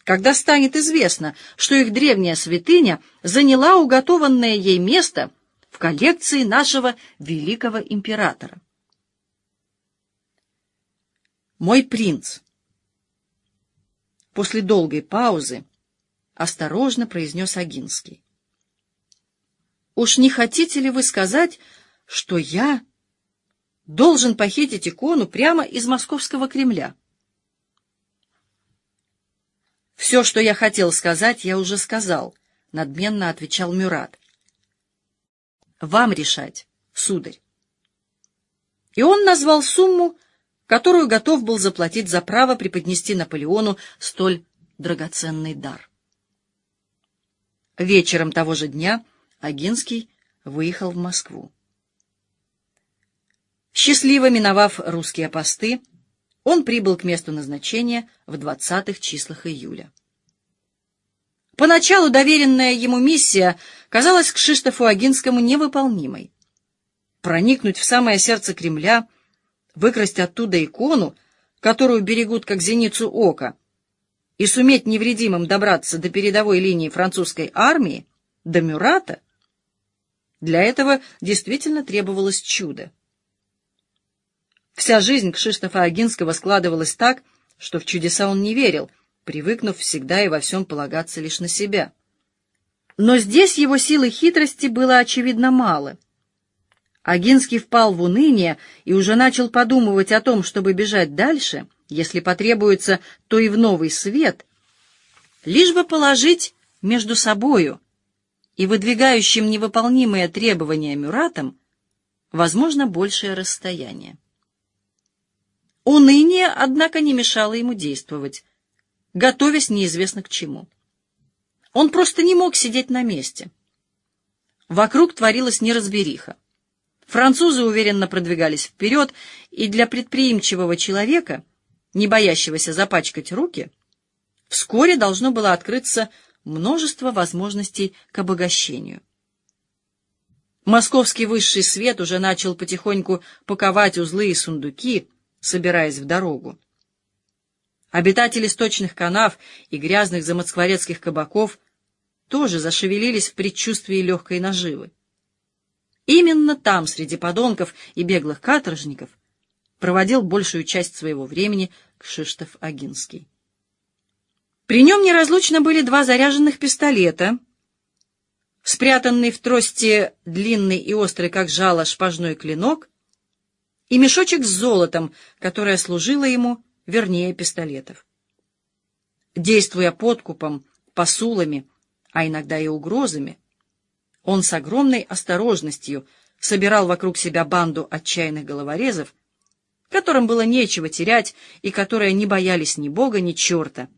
когда станет известно, что их древняя святыня заняла уготованное ей место в коллекции нашего великого императора. Мой принц. После долгой паузы осторожно произнес Агинский. Уж не хотите ли вы сказать, что я должен похитить икону прямо из московского Кремля? «Все, что я хотел сказать, я уже сказал», — надменно отвечал Мюрат. «Вам решать, сударь». И он назвал сумму, которую готов был заплатить за право преподнести Наполеону столь драгоценный дар. Вечером того же дня Агинский выехал в Москву. Счастливо миновав русские посты, он прибыл к месту назначения в двадцатых числах июля. Поначалу доверенная ему миссия казалась Кшиштофу Агинскому невыполнимой. Проникнуть в самое сердце Кремля, выкрасть оттуда икону, которую берегут как зеницу ока, и суметь невредимым добраться до передовой линии французской армии, до Мюрата, для этого действительно требовалось чудо. Вся жизнь Кшиштофа Агинского складывалась так, что в чудеса он не верил, привыкнув всегда и во всем полагаться лишь на себя. Но здесь его силы хитрости было, очевидно, мало. Агинский впал в уныние и уже начал подумывать о том, чтобы бежать дальше, если потребуется, то и в новый свет, лишь бы положить между собою и выдвигающим невыполнимые требования Мюратом, возможно, большее расстояние. Уныние, однако, не мешало ему действовать, готовясь неизвестно к чему. Он просто не мог сидеть на месте. Вокруг творилась неразбериха. Французы уверенно продвигались вперед, и для предприимчивого человека, не боящегося запачкать руки, вскоре должно было открыться множество возможностей к обогащению. Московский высший свет уже начал потихоньку паковать узлы и сундуки, собираясь в дорогу. Обитатели сточных канав и грязных замоскворецких кабаков тоже зашевелились в предчувствии легкой наживы. Именно там, среди подонков и беглых каторжников, проводил большую часть своего времени Кшиштоф Агинский. При нем неразлучно были два заряженных пистолета, спрятанный в трости длинный и острый, как жало, шпажной клинок, и мешочек с золотом, которое служило ему вернее пистолетов. Действуя подкупом, посулами, а иногда и угрозами, он с огромной осторожностью собирал вокруг себя банду отчаянных головорезов, которым было нечего терять и которые не боялись ни бога, ни черта,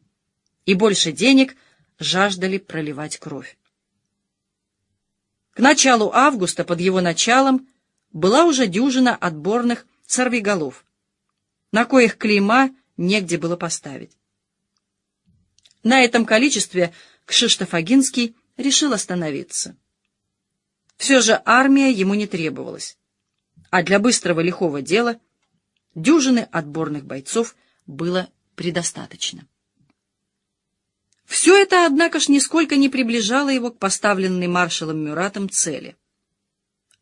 и больше денег жаждали проливать кровь. К началу августа под его началом была уже дюжина отборных сорвиголов, на коих клейма негде было поставить. На этом количестве Кшиштофагинский решил остановиться. Все же армия ему не требовалась, а для быстрого лихого дела дюжины отборных бойцов было предостаточно. Все это, однако ж, нисколько не приближало его к поставленной маршалом Мюратом цели.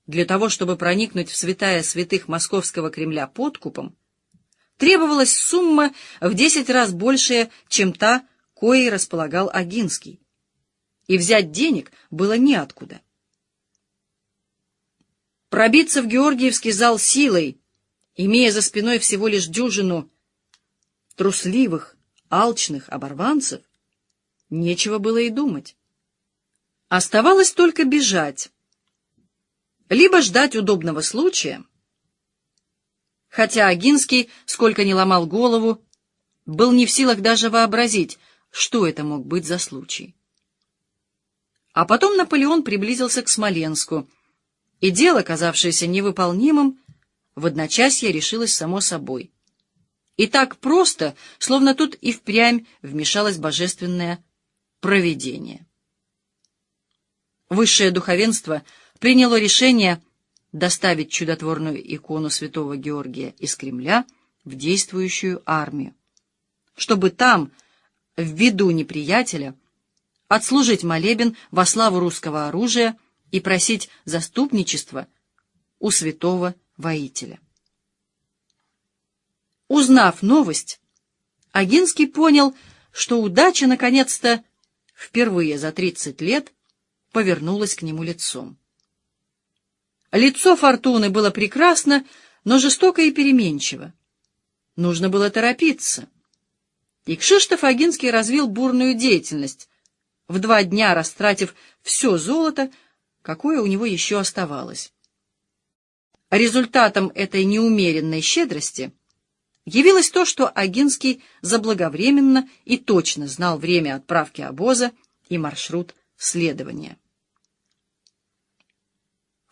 Для того, чтобы проникнуть в святая святых московского Кремля подкупом, требовалась сумма в десять раз большая, чем та, коей располагал Агинский. И взять денег было неоткуда. Пробиться в Георгиевский зал силой, имея за спиной всего лишь дюжину трусливых, алчных оборванцев, нечего было и думать. Оставалось только бежать, либо ждать удобного случая, хотя Агинский, сколько ни ломал голову, был не в силах даже вообразить, что это мог быть за случай. А потом Наполеон приблизился к Смоленску, и дело, казавшееся невыполнимым, в одночасье решилось само собой. И так просто, словно тут и впрямь вмешалось божественное провидение. Высшее духовенство приняло решение доставить чудотворную икону святого Георгия из Кремля в действующую армию, чтобы там, в виду неприятеля, отслужить молебен во славу русского оружия и просить заступничества у святого воителя. Узнав новость, Агинский понял, что удача наконец-то впервые за тридцать лет повернулась к нему лицом. Лицо Фортуны было прекрасно, но жестоко и переменчиво. Нужно было торопиться. И Кшиштоф Агинский развил бурную деятельность, в два дня растратив все золото, какое у него еще оставалось. Результатом этой неумеренной щедрости явилось то, что Агинский заблаговременно и точно знал время отправки обоза и маршрут следования.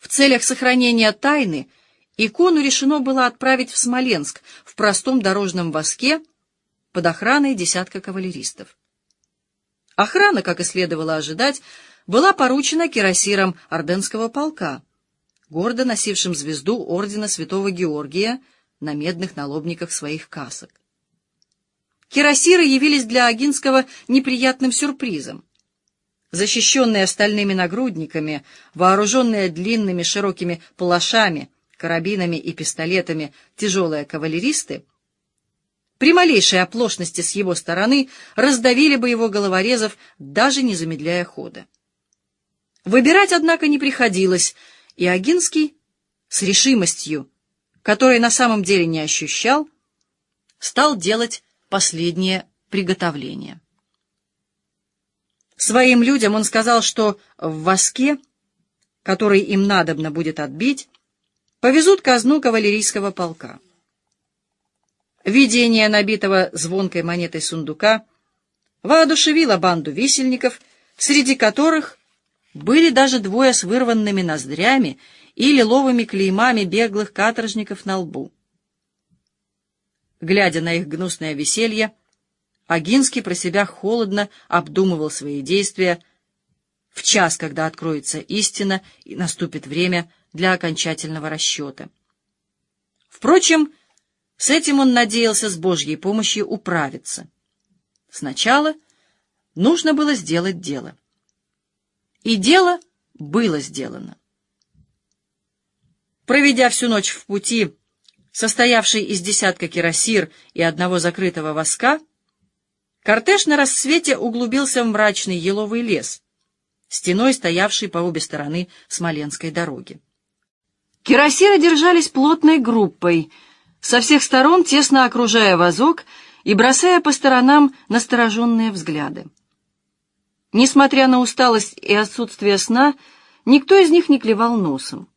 В целях сохранения тайны икону решено было отправить в Смоленск в простом дорожном воске под охраной десятка кавалеристов. Охрана, как и следовало ожидать, была поручена кирасирам Орденского полка, гордо носившим звезду ордена Святого Георгия на медных налобниках своих касок. Кирасиры явились для Агинского неприятным сюрпризом. Защищенные стальными нагрудниками, вооруженные длинными широкими палашами, карабинами и пистолетами тяжелые кавалеристы, при малейшей оплошности с его стороны раздавили бы его головорезов, даже не замедляя хода. Выбирать, однако, не приходилось, и Агинский с решимостью, которой на самом деле не ощущал, стал делать последнее приготовление. Своим людям он сказал, что в воске, который им надобно будет отбить, повезут казну кавалерийского полка. Видение набитого звонкой монетой сундука воодушевило банду висельников, среди которых были даже двое с вырванными ноздрями и лиловыми клеймами беглых каторжников на лбу. Глядя на их гнусное веселье, Агинский про себя холодно обдумывал свои действия в час, когда откроется истина и наступит время для окончательного расчета. Впрочем, с этим он надеялся с Божьей помощью управиться. Сначала нужно было сделать дело. И дело было сделано. Проведя всю ночь в пути, состоявший из десятка кирасир и одного закрытого воска, Кортеж на рассвете углубился в мрачный еловый лес, стеной стоявшей по обе стороны Смоленской дороги. Кирасиры держались плотной группой, со всех сторон тесно окружая вазок и бросая по сторонам настороженные взгляды. Несмотря на усталость и отсутствие сна, никто из них не клевал носом.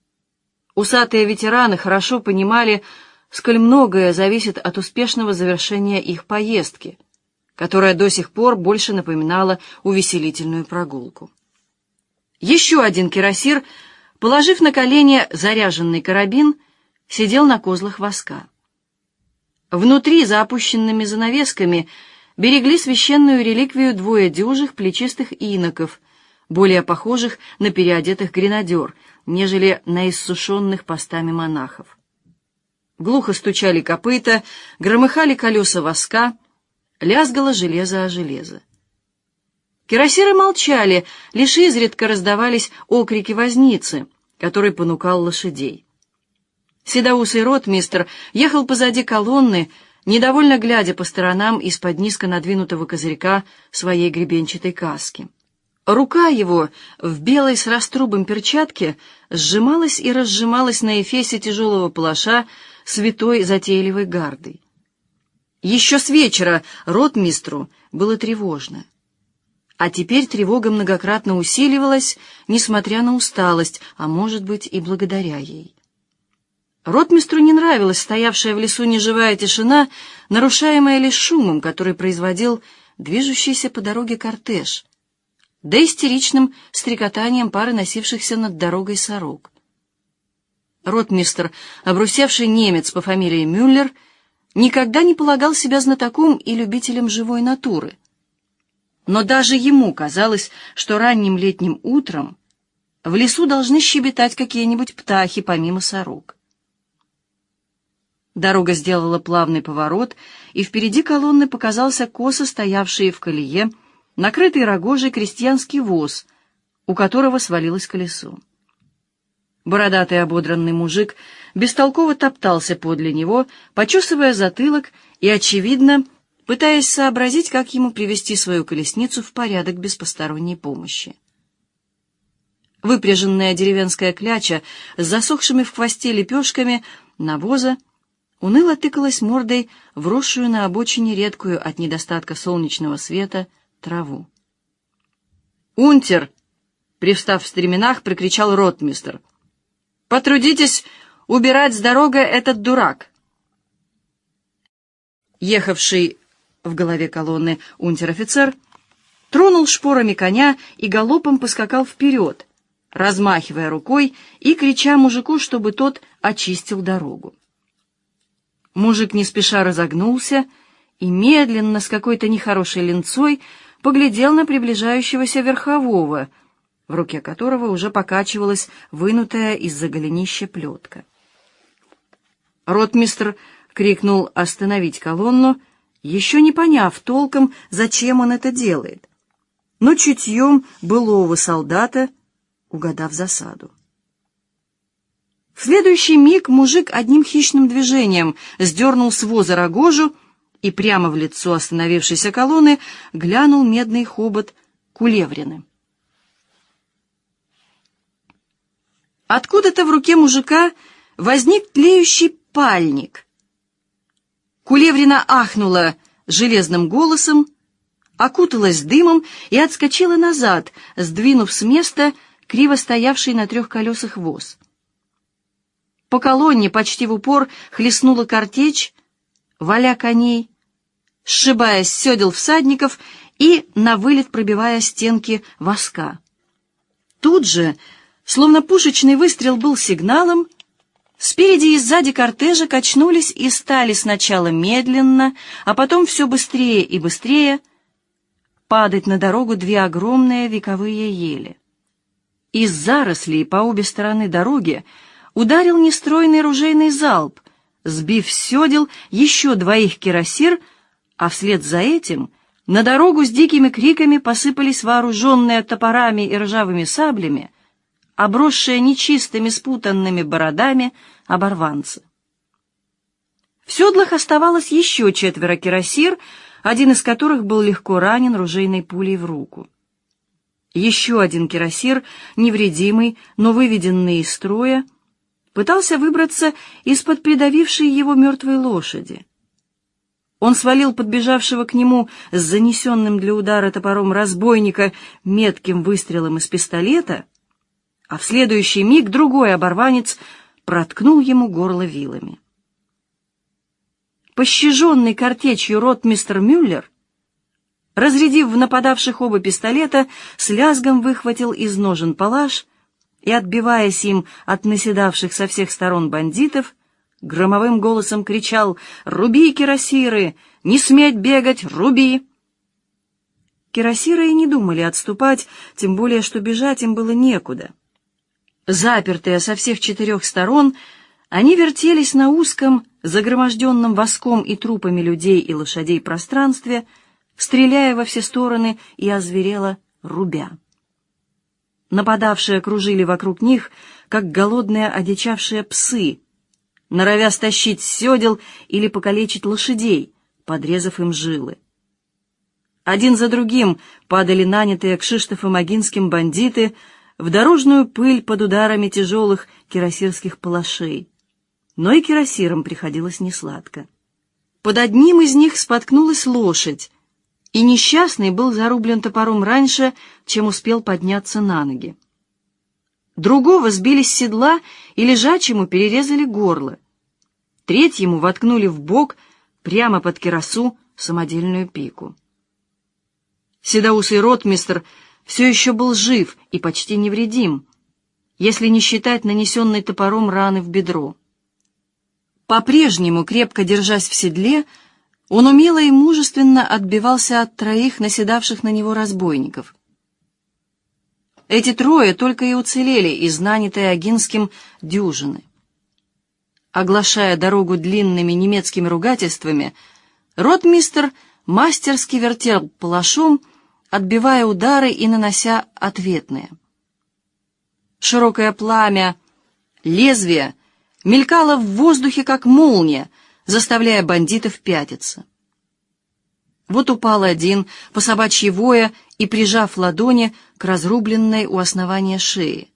Усатые ветераны хорошо понимали, сколь многое зависит от успешного завершения их поездки, которая до сих пор больше напоминала увеселительную прогулку. Еще один кирасир, положив на колени заряженный карабин, сидел на козлах воска. Внутри, за опущенными занавесками, берегли священную реликвию двое дюжих плечистых иноков, более похожих на переодетых гренадер, нежели на иссушенных постами монахов. Глухо стучали копыта, громыхали колеса воска, лязгало железо о железо. Кирасиры молчали, лишь изредка раздавались окрики возницы, который понукал лошадей. Седоусый ротмистр ехал позади колонны, недовольно глядя по сторонам из-под низко надвинутого козырька своей гребенчатой каски. Рука его в белой с раструбом перчатке сжималась и разжималась на эфесе тяжелого палаша святой затейливой гардой. Еще с вечера ротмистру было тревожно. А теперь тревога многократно усиливалась, несмотря на усталость, а может быть и благодаря ей. Ротмистру не нравилась стоявшая в лесу неживая тишина, нарушаемая лишь шумом, который производил движущийся по дороге кортеж — да истеричным стрекотанием пары носившихся над дорогой сорок. Ротмистр, обрусевший немец по фамилии Мюллер, никогда не полагал себя знатоком и любителем живой натуры. Но даже ему казалось, что ранним летним утром в лесу должны щебетать какие-нибудь птахи помимо сорок. Дорога сделала плавный поворот, и впереди колонны показался косо стоявший в колее накрытый рогожей крестьянский воз, у которого свалилось колесо. Бородатый ободранный мужик бестолково топтался подле него, почесывая затылок и, очевидно, пытаясь сообразить, как ему привести свою колесницу в порядок без посторонней помощи. Выпряженная деревенская кляча с засохшими в хвосте лепешками навоза уныло тыкалась мордой вросшую на обочине редкую от недостатка солнечного света траву. «Унтер!» — привстав в стременах, прикричал ротмистер. «Потрудитесь убирать с дороги этот дурак!» Ехавший в голове колонны унтер-офицер тронул шпорами коня и галопом поскакал вперед, размахивая рукой и крича мужику, чтобы тот очистил дорогу. Мужик не спеша разогнулся и медленно, с какой-то нехорошей линцой, поглядел на приближающегося верхового, в руке которого уже покачивалась вынутая из-за голенища плетка. Ротмистр крикнул «Остановить колонну!», еще не поняв толком, зачем он это делает, но чутьем былого солдата, угадав засаду. В следующий миг мужик одним хищным движением сдернул с воза рогожу и прямо в лицо остановившейся колонны глянул медный хобот кулеврины. Откуда-то в руке мужика возник тлеющий пальник. Кулеврина ахнула железным голосом, окуталась дымом и отскочила назад, сдвинув с места криво стоявший на трех колесах воз. По колонне почти в упор хлестнула картечь, валя коней, сшибая с седел всадников и на вылет пробивая стенки воска. Тут же, словно пушечный выстрел был сигналом, спереди и сзади кортежа качнулись и стали сначала медленно, а потом все быстрее и быстрее падать на дорогу две огромные вековые ели. Из зарослей по обе стороны дороги ударил нестройный ружейный залп, сбив седел еще двоих кирасир — а вслед за этим на дорогу с дикими криками посыпались вооруженные топорами и ржавыми саблями, обросшие нечистыми спутанными бородами оборванцы. В седлах оставалось еще четверо кирасир, один из которых был легко ранен ружейной пулей в руку. Еще один кирасир, невредимый, но выведенный из строя, пытался выбраться из-под придавившей его мертвой лошади. Он свалил подбежавшего к нему с занесенным для удара топором разбойника метким выстрелом из пистолета, а в следующий миг другой оборванец проткнул ему горло вилами. Пощаженный картечью ротмистр Мюллер разрядив в нападавших оба пистолета, с лязгом выхватил из ножен палаш и, отбиваясь им от наседавших со всех сторон бандитов, громовым голосом кричал «Руби, кирасиры! Не сметь бегать! Руби!» Кирасиры и не думали отступать, тем более, что бежать им было некуда. Запертые со всех четырех сторон, они вертелись на узком, загроможденном воском и трупами людей и лошадей пространстве — стреляя во все стороны и озверела, рубя. Нападавшие кружили вокруг них, как голодные одичавшие псы, норовя стащить седел или покалечить лошадей, подрезав им жилы. Один за другим падали нанятые Кшиштофом Агинским бандиты в дорожную пыль под ударами тяжелых кирасирских палашей. Но и кирасирам приходилось несладко. Под одним из них споткнулась лошадь, и несчастный был зарублен топором раньше, чем успел подняться на ноги. Другого сбили с седла и лежачему перерезали горло. Третьему воткнули в бок прямо под кирасу самодельную пику. Седоусый ротмистр все еще был жив и почти невредим, если не считать нанесенной топором раны в бедро. По-прежнему, крепко держась в седле, он умело и мужественно отбивался от троих наседавших на него разбойников. Эти трое только и уцелели из нанятой Агинским дюжины. Оглашая дорогу длинными немецкими ругательствами, ротмистер мастерски вертел палашом, отбивая удары и нанося ответные. Широкое пламя, лезвие мелькало в воздухе, как молния, заставляя бандитов пятиться. Вот упал один, по собачьей воя, и прижав ладони к разрубленной у основания шеи.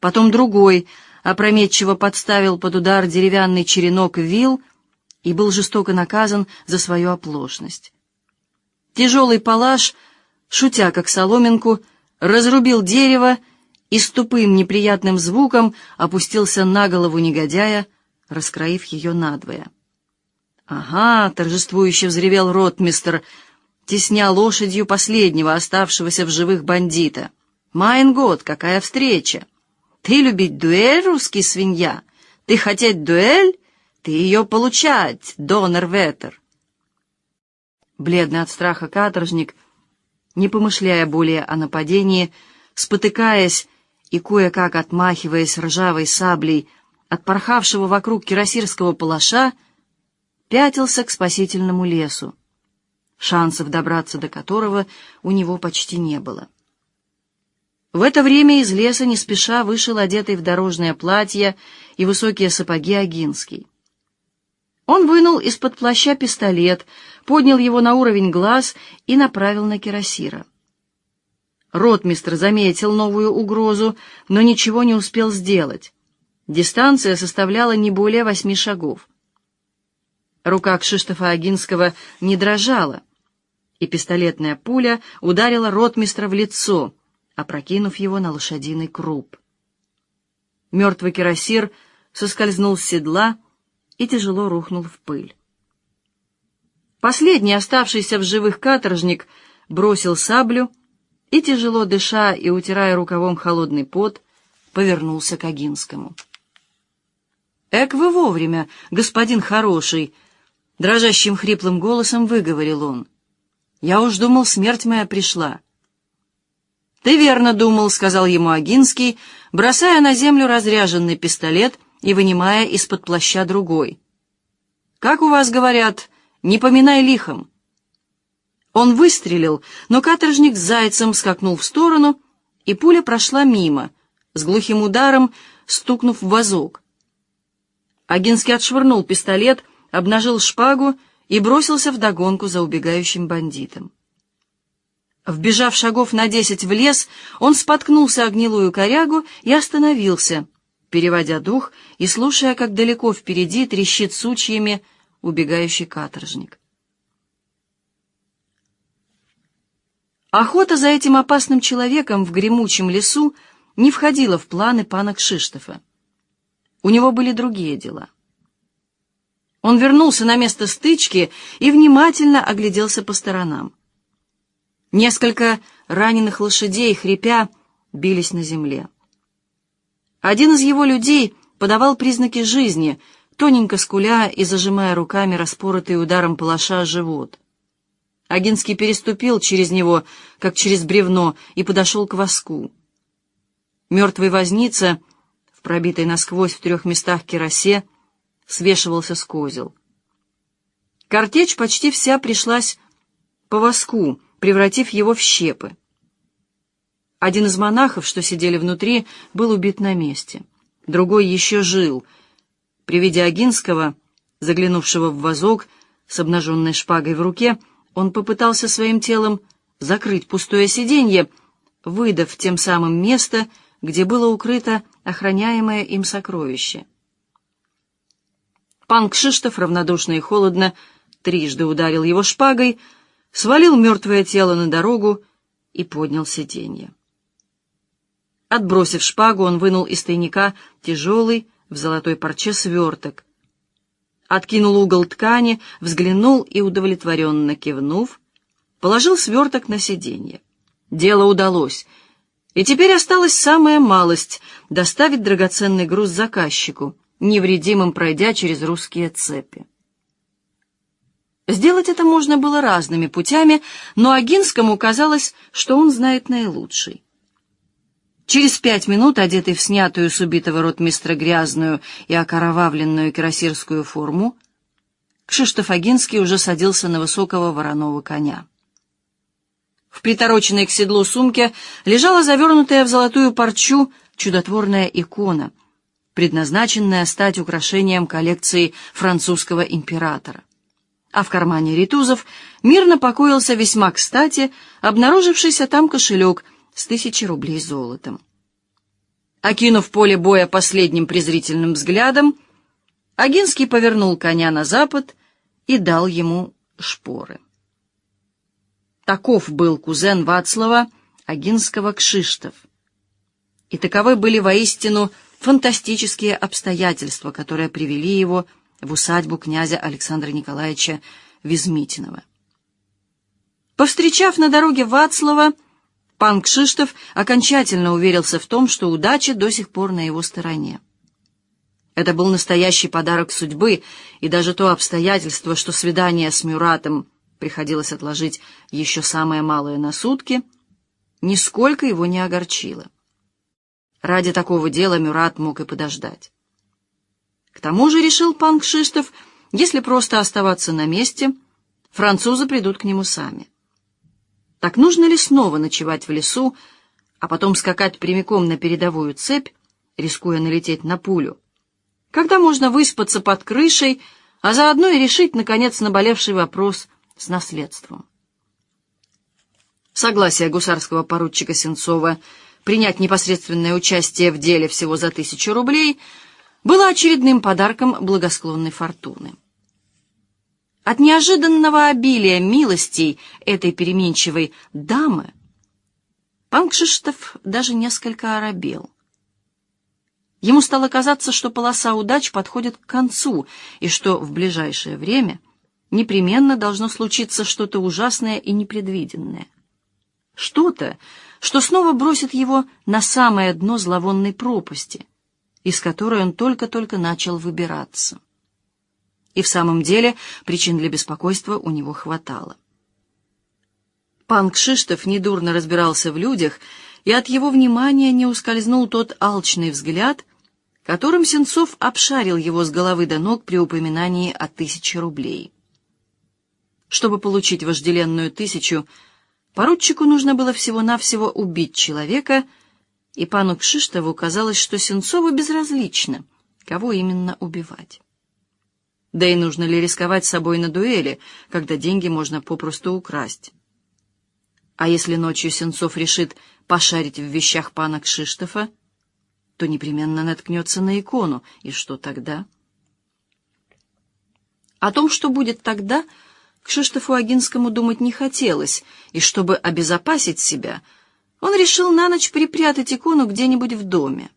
Потом другой опрометчиво подставил под удар деревянный черенок вил и был жестоко наказан за свою оплошность. Тяжелый палаш, шутя как соломинку, разрубил дерево и с тупым неприятным звуком опустился на голову негодяя, раскроив ее надвое. «Ага!» — торжествующе взревел ротмистер, тесня лошадью последнего оставшегося в живых бандита. «Майн год, какая встреча! Ты любить дуэль, русский свинья? Ты хотеть дуэль? Ты ее получать, донор Ветер!» Бледный от страха каторжник, не помышляя более о нападении, спотыкаясь и кое-как отмахиваясь ржавой саблей от порхавшего вокруг кирасирского палаша, пятился к спасительному лесу, шансов добраться до которого у него почти не было. В это время из леса не спеша вышел одетый в дорожное платье и высокие сапоги Агинский. Он вынул из-под плаща пистолет, поднял его на уровень глаз и направил на кирасира. Ротмистр заметил новую угрозу, но ничего не успел сделать. Дистанция составляла не более восьми шагов. Рука Кшиштофа Агинского не дрожала, и пистолетная пуля ударила ротмистра в лицо, опрокинув его на лошадиный круп. Мертвый кирасир соскользнул с седла и тяжело рухнул в пыль. Последний оставшийся в живых каторжник бросил саблю и, тяжело дыша и утирая рукавом холодный пот, повернулся к Агинскому. «Эк вы вовремя, господин хороший!» Дрожащим хриплым голосом выговорил он. «Я уж думал, смерть моя пришла». «Ты верно думал», — сказал ему Агинский, бросая на землю разряженный пистолет и вынимая из-под плаща другой. «Как у вас говорят, не поминай лихом». Он выстрелил, но каторжник с зайцем скакнул в сторону, и пуля прошла мимо, с глухим ударом стукнув в вазок. Агинский отшвырнул пистолет, обнажил шпагу и бросился вдогонку за убегающим бандитом. Вбежав шагов на десять в лес, он споткнулся о гнилую корягу и остановился, переводя дух и слушая, как далеко впереди трещит сучьями убегающий каторжник. Охота за этим опасным человеком в гремучем лесу не входила в планы пана Кшиштофа. У него были другие дела. Он вернулся на место стычки и внимательно огляделся по сторонам. Несколько раненых лошадей, хрипя, бились на земле. Один из его людей подавал признаки жизни, тоненько скуля и зажимая руками распоротый ударом палаша живот. Агинский переступил через него, как через бревно, и подошел к воску. Мертвый возница, в пробитой насквозь в трех местах керосе, свешивался с козел. Картечь почти вся пришлась по воску, превратив его в щепы. Один из монахов, что сидели внутри, был убит на месте. Другой еще жил. При виде Агинского, заглянувшего в вазок с обнаженной шпагой в руке, он попытался своим телом закрыть пустое сиденье, выдав тем самым место, где было укрыто охраняемое им сокровище. Пан Кшиштов равнодушно и холодно трижды ударил его шпагой, свалил мертвое тело на дорогу и поднял сиденье. Отбросив шпагу, он вынул из тайника тяжелый в золотой парче сверток. Откинул угол ткани, взглянул и, удовлетворенно кивнув, положил сверток на сиденье. Дело удалось, и теперь осталась самая малость — доставить драгоценный груз заказчику, невредимым пройдя через русские цепи. Сделать это можно было разными путями, но Агинскому казалось, что он знает наилучший. Через пять минут, одетый в снятую с убитого ротмистра грязную и окоровавленную кирасирскую форму, Кшиштоф Агинский уже садился на высокого вороного коня. В притороченной к седлу сумке лежала завернутая в золотую парчу чудотворная икона, предназначенная стать украшением коллекции французского императора а в кармане ритузов мирно покоился весьма кстати обнаружившийся там кошелек с тысячи рублей золотом. Окинув поле боя последним презрительным взглядом, Агинский повернул коня на запад и дал ему шпоры. Таков был кузен Вацлава Агинского Кшиштов. И таковы были воистину фантастические обстоятельства, которые привели его в усадьбу князя Александра Николаевича Визмитинова. Повстречав на дороге Вацлава, пан Кшиштов окончательно уверился в том, что удача до сих пор на его стороне. Это был настоящий подарок судьбы, и даже то обстоятельство, что свидание с Мюратом приходилось отложить еще самое малое на сутки, нисколько его не огорчило. Ради такого дела Мюрат мог и подождать. К тому же, решил пан Кшиштов, если просто оставаться на месте, французы придут к нему сами. Так нужно ли снова ночевать в лесу, а потом скакать прямиком на передовую цепь, рискуя налететь на пулю? Когда можно выспаться под крышей, а заодно и решить, наконец, наболевший вопрос с наследством? Согласие гусарского поручика Сенцова принять непосредственное участие в деле всего за тысячу рублей — было очередным подарком благосклонной фортуны. От неожиданного обилия милостей этой переменчивой дамы пан Кшиштов даже несколько оробел. Ему стало казаться, что полоса удач подходит к концу, и что в ближайшее время непременно должно случиться что-то ужасное и непредвиденное. Что-то, что снова бросит его на самое дно зловонной пропасти, из которой он только-только начал выбираться. И в самом деле причин для беспокойства у него хватало. Пан Кшиштов недурно разбирался в людях, и от его внимания не ускользнул тот алчный взгляд, которым Сенцов обшарил его с головы до ног при упоминании о тысяче рублей. Чтобы получить вожделенную тысячу, поручику нужно было всего-навсего убить человека — и пану Кшиштову казалось, что Сенцову безразлично, кого именно убивать. Да и нужно ли рисковать собой на дуэли, когда деньги можно попросту украсть? А если ночью Сенцов решит пошарить в вещах пана Кшиштофа, то непременно наткнется на икону. И что тогда? О том, что будет тогда, Кшиштофу Агинскому думать не хотелось, и чтобы обезопасить себя, он решил на ночь припрятать икону где-нибудь в доме.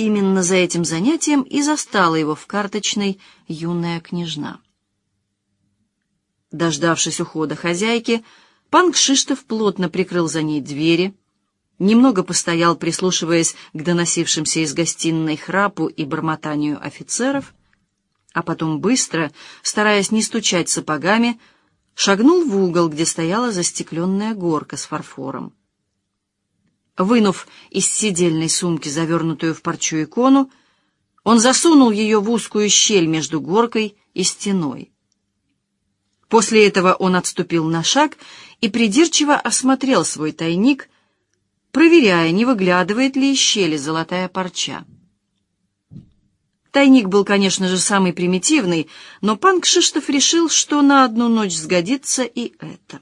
Именно за этим занятием и застала его в карточной юная княжна. Дождавшись ухода хозяйки, пан Кшиштов плотно прикрыл за ней двери, немного постоял, прислушиваясь к доносившимся из гостиной храпу и бормотанию офицеров, а потом быстро, стараясь не стучать сапогами, шагнул в угол, где стояла застекленная горка с фарфором. Вынув из сидельной сумки завернутую в парчу икону, он засунул ее в узкую щель между горкой и стеной. После этого он отступил на шаг и придирчиво осмотрел свой тайник, проверяя, не выглядывает ли из щели золотая парча. Тайник был, конечно же, самый примитивный, но пан Кшиштов решил, что на одну ночь сгодится и это.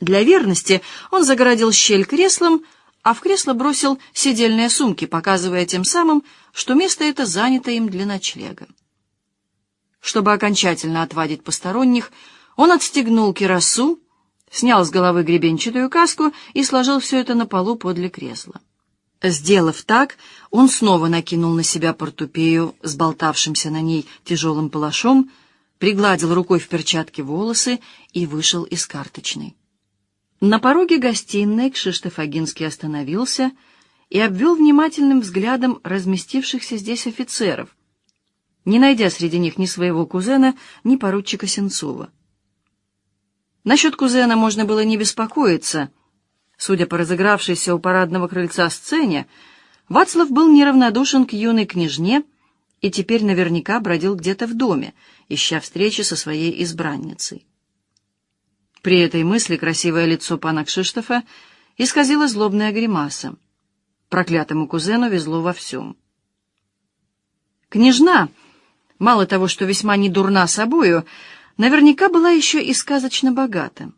Для верности он загородил щель креслом, а в кресло бросил сидельные сумки, показывая тем самым, что место это занято им для ночлега. Чтобы окончательно отвадить посторонних, он отстегнул кирасу, снял с головы гребенчатую каску и сложил все это на полу подле кресла. Сделав так, он снова накинул на себя портупею с болтавшимся на ней тяжелым палашом, пригладил рукой в перчатке волосы и вышел из карточной. На пороге гостиной Кшиштоф Агинский остановился и обвел внимательным взглядом разместившихся здесь офицеров, не найдя среди них ни своего кузена, ни поручика Сенцова. Насчет кузена можно было не беспокоиться. Судя по разыгравшейся у парадного крыльца сцене, Вацлав был неравнодушен к юной княжне и теперь наверняка бродил где-то в доме, ища встречи со своей избранницей. При этой мысли красивое лицо пана Кшиштофа исказило злобная гримаса. Проклятому кузену везло во всем. Княжна мало того, что весьма не дурна собою, наверняка была еще и сказочно богата.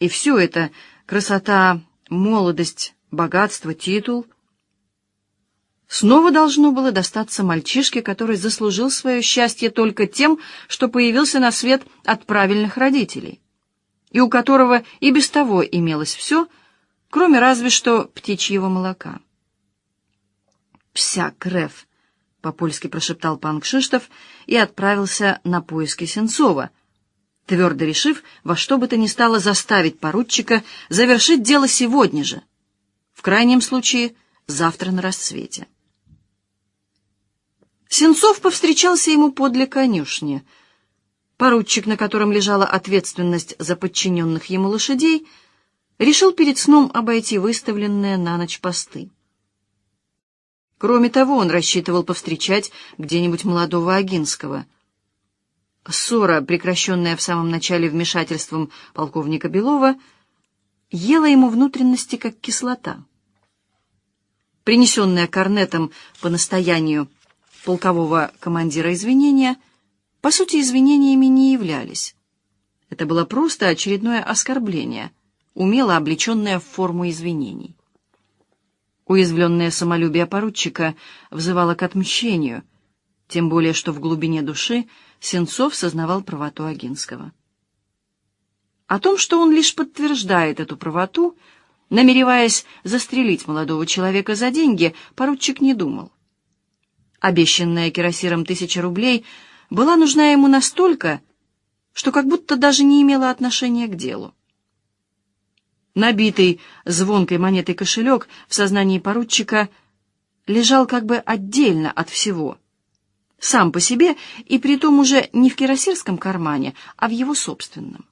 И все это — красота, молодость, богатство, титул — снова должно было достаться мальчишке, который заслужил свое счастье только тем, что появился на свет от правильных родителей, и у которого и без того имелось все, кроме разве что птичьего молока. «Пся, Креф!» — по-польски прошептал пан Кшиштов и отправился на поиски Сенцова, твердо решив во что бы то ни стало заставить поручика завершить дело сегодня же, в крайнем случае завтра на рассвете. Сенцов повстречался ему подле конюшни. Поручик, на котором лежала ответственность за подчиненных ему лошадей, решил перед сном обойти выставленные на ночь посты. Кроме того, он рассчитывал повстречать где-нибудь молодого Агинского. Ссора, прекращенная в самом начале вмешательством полковника Белова, ела ему внутренности, как кислота. Принесенная корнетом по настоянию полкового командира извинения, по сути, извинениями не являлись. Это было просто очередное оскорбление, умело облеченное в форму извинений. Уязвленное самолюбие поручика взывало к отмщению, тем более что в глубине души Сенцов сознавал правоту Агинского. О том, что он лишь подтверждает эту правоту, намереваясь застрелить молодого человека за деньги, поручик не думал. Обещанная кирасиром тысяча рублей была нужна ему настолько, что как будто даже не имела отношения к делу. Набитый звонкой монетой кошелек в сознании поручика лежал как бы отдельно от всего, сам по себе и притом уже не в кирасирском кармане, а в его собственном.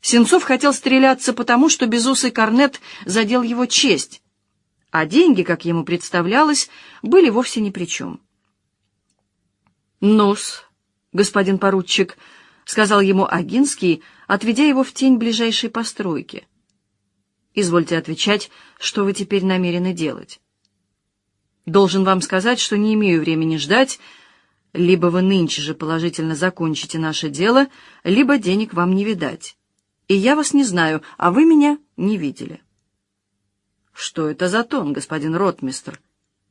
Сенцов хотел стреляться потому, что безусый корнет задел его честь, а деньги, как ему представлялось, были вовсе ни при чем. «Ну-с, господин поручик», — сказал ему Агинский, отведя его в тень ближайшей постройки. «Извольте отвечать, что вы теперь намерены делать. Должен вам сказать, что не имею времени ждать, либо вы нынче же положительно закончите наше дело, либо денег вам не видать. и я вас не знаю, а вы меня не видели». «Что это за тон, господин ротмистр?»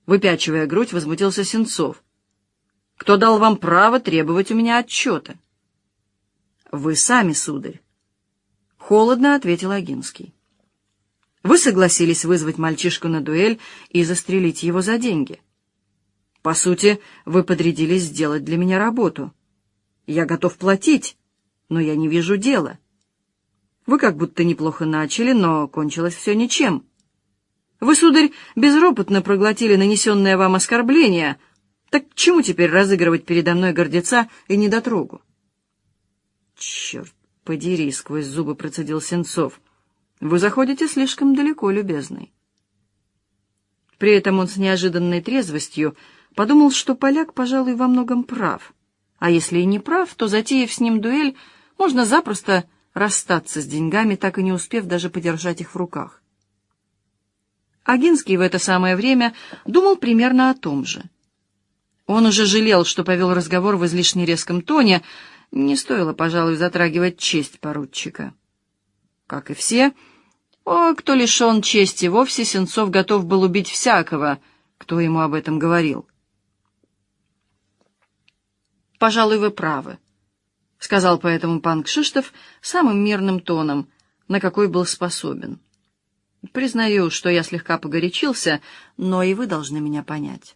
Выпячивая грудь, возмутился Сенцов. «Кто дал вам право требовать у меня отчета?» «Вы сами, сударь». Холодно ответил Агинский. «Вы согласились вызвать мальчишку на дуэль и застрелить его за деньги. По сути, вы подрядились сделать для меня работу. Я готов платить, но я не вижу дела. Вы как будто неплохо начали, но кончилось все ничем. Вы, сударь, безропотно проглотили нанесенное вам оскорбление, так к чему теперь разыгрывать передо мной гордеца и недотрогу? Черт подери, сквозь зубы процедил Сенцов. Вы заходите слишком далеко, любезный. При этом он с неожиданной трезвостью Подумал, что поляк, пожалуй, во многом прав. А если и не прав, то, затеяв с ним дуэль, можно запросто расстаться с деньгами, так и не успев даже подержать их в руках. Агинский в это самое время думал примерно о том же. Он уже жалел, что повел разговор в излишне резком тоне, не стоило, пожалуй, затрагивать честь поручика. Как и все, о, кто лишен чести вовсе, Сенцов готов был убить всякого, кто ему об этом говорил. «Пожалуй, вы правы», — сказал поэтому пан Кшиштов самым мирным тоном, на какой был способен. «Признаю, что я слегка погорячился, но и вы должны меня понять».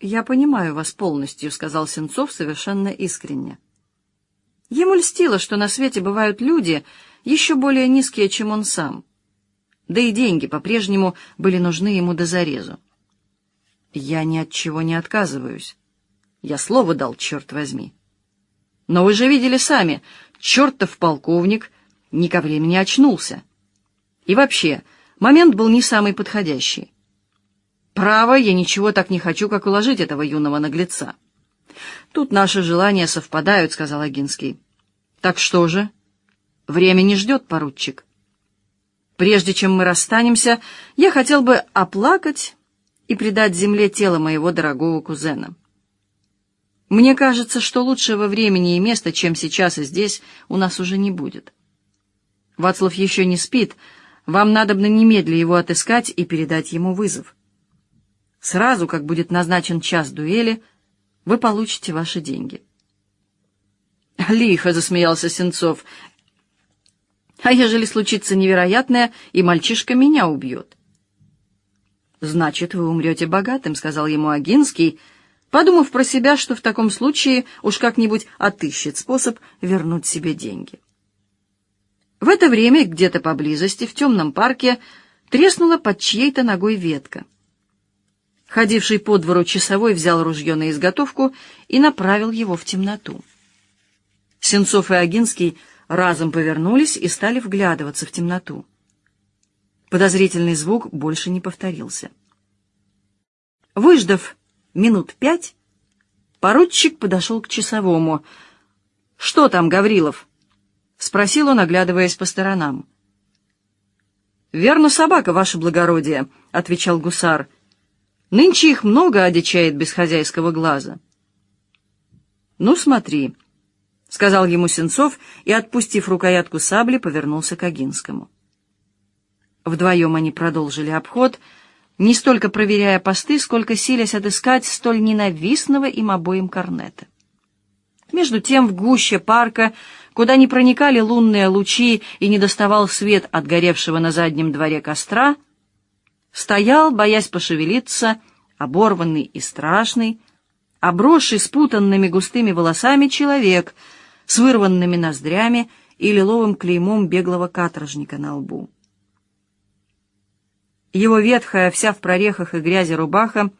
«Я понимаю вас полностью», — сказал Сенцов совершенно искренне. Ему льстило, что на свете бывают люди еще более низкие, чем он сам. Да и деньги по-прежнему были нужны ему до зарезу. «Я ни от чего не отказываюсь». Я слово дал, черт возьми. Но вы же видели сами, чертов полковник ни ко времени очнулся. И вообще, момент был не самый подходящий. Право, я ничего так не хочу, как уложить этого юного наглеца. Тут наши желания совпадают, — сказал Агинский. Так что же? Время не ждет, поручик. Прежде чем мы расстанемся, я хотел бы оплакать и предать земле тело моего дорогого кузена. Мне кажется, что лучшего времени и места, чем сейчас и здесь, у нас уже не будет. Вацлав еще не спит, вам надобно немедля его отыскать и передать ему вызов. Сразу, как будет назначен час дуэли, вы получите ваши деньги. Лихо засмеялся Сенцов. А ежели случится невероятное, и мальчишка меня убьет? Значит, вы умрете богатым, сказал ему Агинский, — подумав про себя, что в таком случае уж как-нибудь отыщет способ вернуть себе деньги. В это время где-то поблизости, в темном парке, треснула под чьей-то ногой ветка. Ходивший по двору часовой взял ружье на изготовку и направил его в темноту. Сенцов и Агинский разом повернулись и стали вглядываться в темноту. Подозрительный звук больше не повторился. Выждав минут пять поручик подошел к часовому. «Что там, Гаврилов?» — спросил он, оглядываясь по сторонам. «Верно, собака, ваше благородие», — отвечал гусар. «Нынче их много одичает без хозяйского глаза». «Ну, смотри», — сказал ему Сенцов и, отпустив рукоятку сабли, повернулся к Агинскому. Вдвоем они продолжили обход — не столько проверяя посты, сколько силясь отыскать столь ненавистного им обоим корнета. Между тем в гуще парка, куда не проникали лунные лучи и не доставал свет от горевшего на заднем дворе костра, стоял, боясь пошевелиться, оборванный и страшный, обросший спутанными густыми волосами человек с вырванными ноздрями и лиловым клеймом беглого каторжника на лбу. Его ветхая, вся в прорехах и грязи рубаха,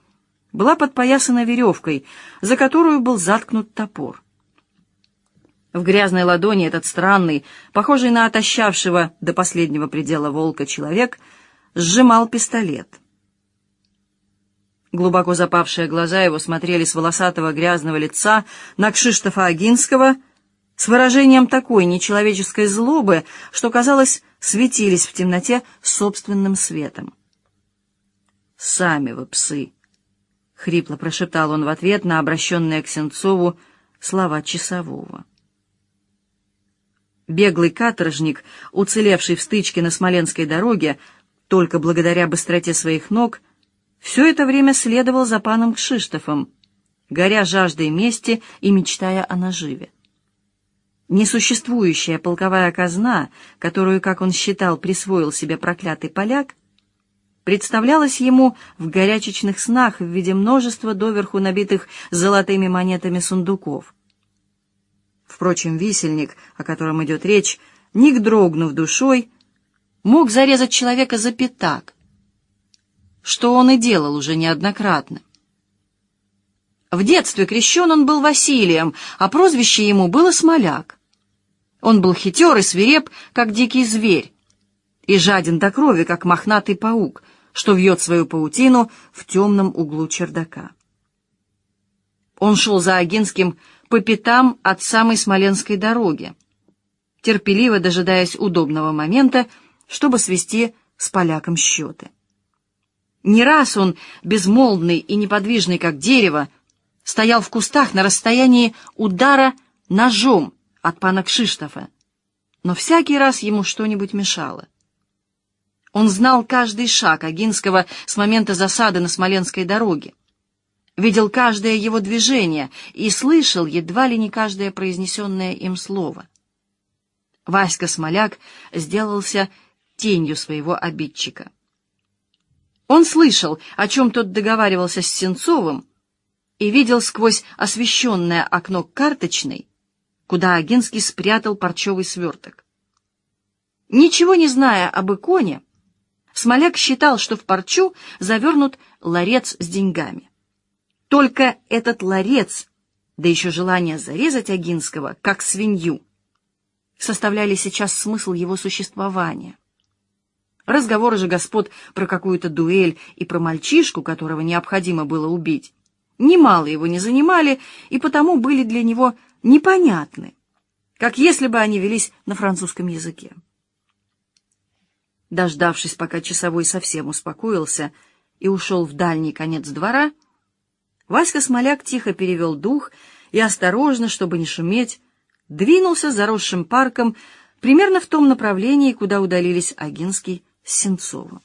была подпоясана веревкой, за которую был заткнут топор. В грязной ладони этот странный, похожий на отощавшего до последнего предела волка человек, сжимал пистолет. Глубоко запавшие глаза его смотрели с волосатого грязного лица на Кшиштофа Агинского с выражением такой нечеловеческой злобы, что, казалось, светились в темноте собственным светом. «Сами вы псы!» — хрипло прошептал он в ответ на обращенные к Сенцову слова часового. Беглый каторжник, уцелевший в стычке на Смоленской дороге, только благодаря быстроте своих ног, все это время следовал за паном Кшиштофом, горя жаждой мести и мечтая о наживе. Несуществующая полковая казна, которую, как он считал, присвоил себе проклятый поляк, представлялась ему в горячечных снах в виде множества доверху набитых золотыми монетами сундуков. Впрочем, висельник, о котором идет речь, ник дрогнув душой, мог зарезать человека за пятак, что он и делал уже неоднократно. В детстве крещен он был Василием, а прозвище ему было Смоляк. Он был хитер и свиреп, как дикий зверь, и жаден до крови, как мохнатый паук, что вьет свою паутину в темном углу чердака. Он шел за Агинским по пятам от самой Смоленской дороги, терпеливо дожидаясь удобного момента, чтобы свести с поляком счеты. Не раз он, безмолвный и неподвижный, как дерево, стоял в кустах на расстоянии удара ножом от пана Кшиштофа, но всякий раз ему что-нибудь мешало. Он знал каждый шаг Агинского с момента засады на Смоленской дороге, видел каждое его движение и слышал едва ли не каждое произнесенное им слово. Васька Смоляк сделался тенью своего обидчика. Он слышал, о чем тот договаривался с Сенцовым, и видел сквозь освещенное окно карточной, куда Агинский спрятал парчевый сверток. Ничего не зная об иконе, Смоляк считал, что в парчу завернут ларец с деньгами. Только этот ларец, да еще желание зарезать Агинского, как свинью, составляли сейчас смысл его существования. Разговоры же господ про какую-то дуэль и про мальчишку, которого необходимо было убить, немало его не занимали и потому были для него непонятны, как если бы они велись на французском языке. Дождавшись, пока часовой совсем успокоился и ушел в дальний конец двора, Васька Смоляк тихо перевел дух и осторожно, чтобы не шуметь, двинулся заросшим парком примерно в том направлении, куда удалились Агинский с Сенцовым.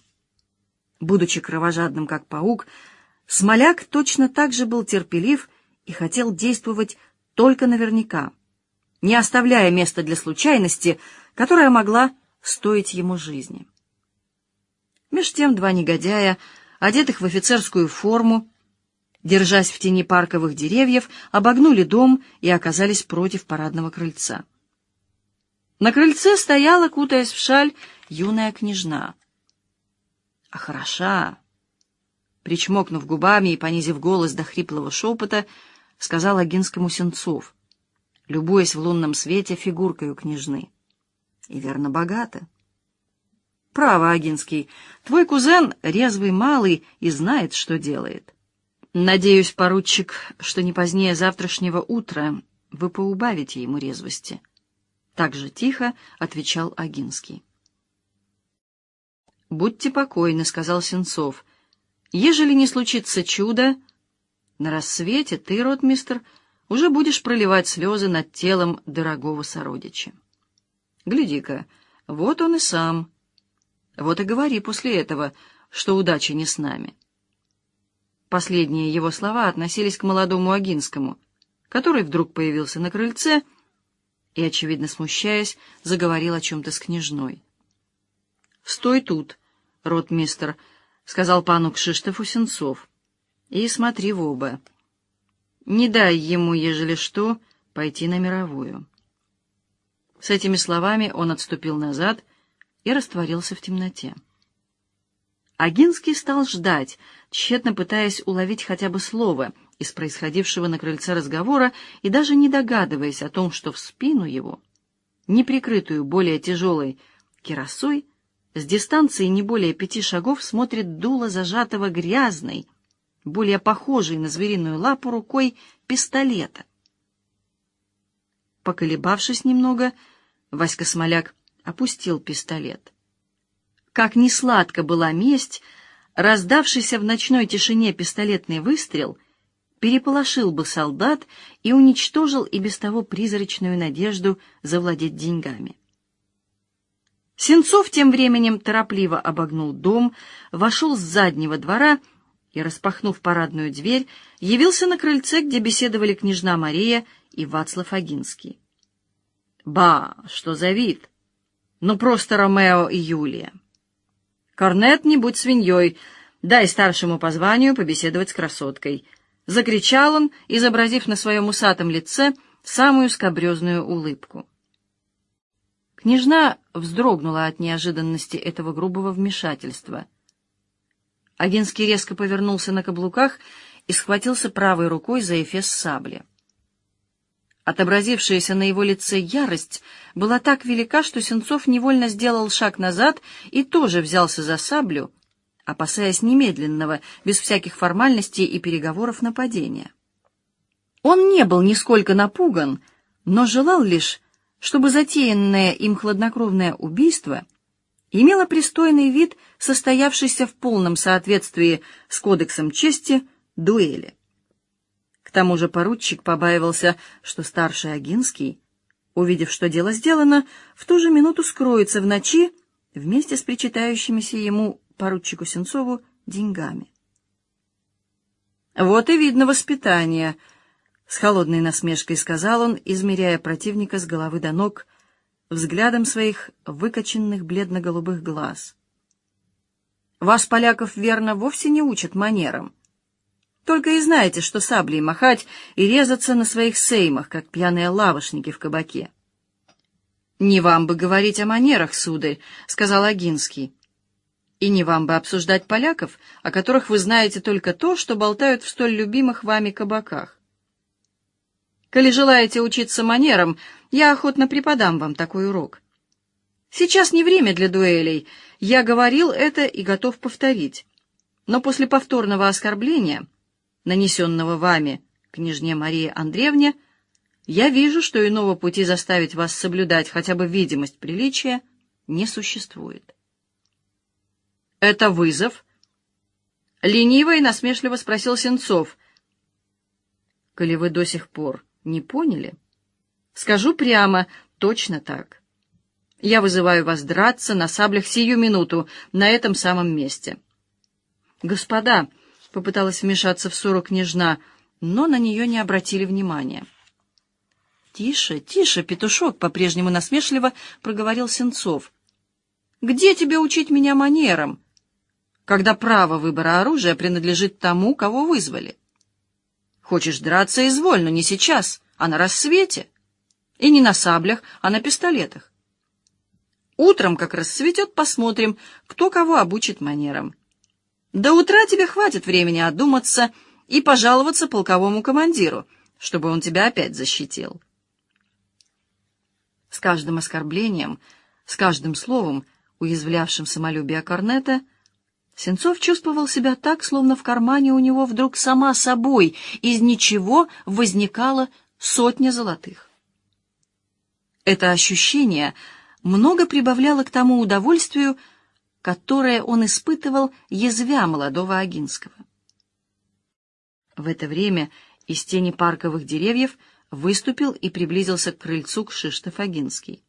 Будучи кровожадным, как паук, Смоляк точно так же был терпелив и хотел действовать только наверняка, не оставляя места для случайности, которая могла стоить ему жизни. Меж тем два негодяя, одетых в офицерскую форму, держась в тени парковых деревьев, обогнули дом и оказались против парадного крыльца. На крыльце стояла, кутаясь в шаль, юная княжна. А хороша! Причмокнув губами и понизив голос до хриплого шепота, сказал Агинскому Сенцов, любуясь в лунном свете фигуркой у княжны. И верно богата. Право, Агинский, твой кузен резвый малый и знает, что делает. Надеюсь, поручик, что не позднее завтрашнего утра вы поубавите ему резвости. Так же тихо отвечал Агинский. «Будьте покойны», — сказал Сенцов. «Ежели не случится чудо, на рассвете ты, ротмистр, уже будешь проливать слезы над телом дорогого сородича. Гляди-ка, вот он и сам. Вот и говори после этого, что удача не с нами». Последние его слова относились к молодому Агинскому, который вдруг появился на крыльце и, очевидно смущаясь, заговорил о чем-то с княжной. «Стой тут», ротмистр, — сказал пану Кшиштофу Сенцов. — И смотри в оба. Не дай ему, ежели что, пойти на мировую. С этими словами он отступил назад и растворился в темноте. Агинский стал ждать, тщетно пытаясь уловить хотя бы слово из происходившего на крыльце разговора и даже не догадываясь о том, что в спину его, неприкрытую более тяжелой кирасой, с дистанции не более пяти шагов смотрит дуло зажатого грязной, более похожей на звериную лапу рукой пистолета. Поколебавшись немного, Васька Смоляк опустил пистолет. Как несладко была месть, раздавшийся в ночной тишине пистолетный выстрел переполошил бы солдат и уничтожил и без того призрачную надежду завладеть деньгами. Сенцов тем временем торопливо обогнул дом, вошел с заднего двора и, распахнув парадную дверь, явился на крыльце, где беседовали княжна Мария и Вацлав Агинский. «Ба, что за вид! Ну, просто Ромео и Юлия!» «Корнет, не будь свиньей, дай старшему по званию побеседовать с красоткой!» — закричал он, изобразив на своем усатом лице самую скобрезную улыбку. Княжна вздрогнула от неожиданности этого грубого вмешательства. Агинский резко повернулся на каблуках и схватился правой рукой за эфес сабли. Отобразившаяся на его лице ярость была так велика, что Сенцов невольно сделал шаг назад и тоже взялся за саблю, опасаясь немедленного, без всяких формальностей и переговоров нападения. Он не был нисколько напуган, но желал лишь чтобы затеянное им хладнокровное убийство имело пристойный вид, состоявшийся в полном соответствии с кодексом чести дуэли. К тому же поручик побаивался, что старший Агинский, увидев, что дело сделано, в ту же минуту скроется в ночи вместе с причитающимися ему поручику Сенцову деньгами. Вот и видно воспитание — с холодной насмешкой сказал он, измеряя противника с головы до ног, взглядом своих выкоченных бледно-голубых глаз. «Вас, поляков, верно, вовсе не учат манерам. Только и знаете, что саблей махать и резаться на своих сеймах, как пьяные лавошники в кабаке». «Не вам бы говорить о манерах, сударь», — сказал Агинский. «И не вам бы обсуждать поляков, о которых вы знаете только то, что болтают в столь любимых вами кабаках. Коли желаете учиться манерам, я охотно преподам вам такой урок. Сейчас не время для дуэлей. Я говорил это и готов повторить. Но после повторного оскорбления, нанесенного вами, княжне Марии Андреевне, я вижу, что иного пути заставить вас соблюдать хотя бы видимость приличия не существует. «Это вызов?» Лениво и насмешливо спросил Сенцов. «Коли вы до сих пор не поняли? Скажу прямо, точно так. Я вызываю вас драться на саблях сию минуту, на этом самом месте. Господа, — попыталась вмешаться в ссору княжна, но на нее не обратили внимания. «Тише, тише, петушок!» — по-прежнему насмешливо проговорил Сенцов. «Где тебе учить меня манерам, когда право выбора оружия принадлежит тому, кого вызвали?» Хочешь драться, изволь, но не сейчас, а на рассвете. И не на саблях, а на пистолетах. Утром, как рассветет, посмотрим, кто кого обучит манерам. До утра тебе хватит времени одуматься и пожаловаться полковому командиру, чтобы он тебя опять защитил. С каждым оскорблением, с каждым словом, уязвлявшим самолюбие Корнета, Сенцов чувствовал себя так, словно в кармане у него вдруг сама собой из ничего возникала сотня золотых. Это ощущение много прибавляло к тому удовольствию, которое он испытывал, язвя молодого Агинского. В это время из тени парковых деревьев выступил и приблизился к крыльцу Кшиштоф Агинский.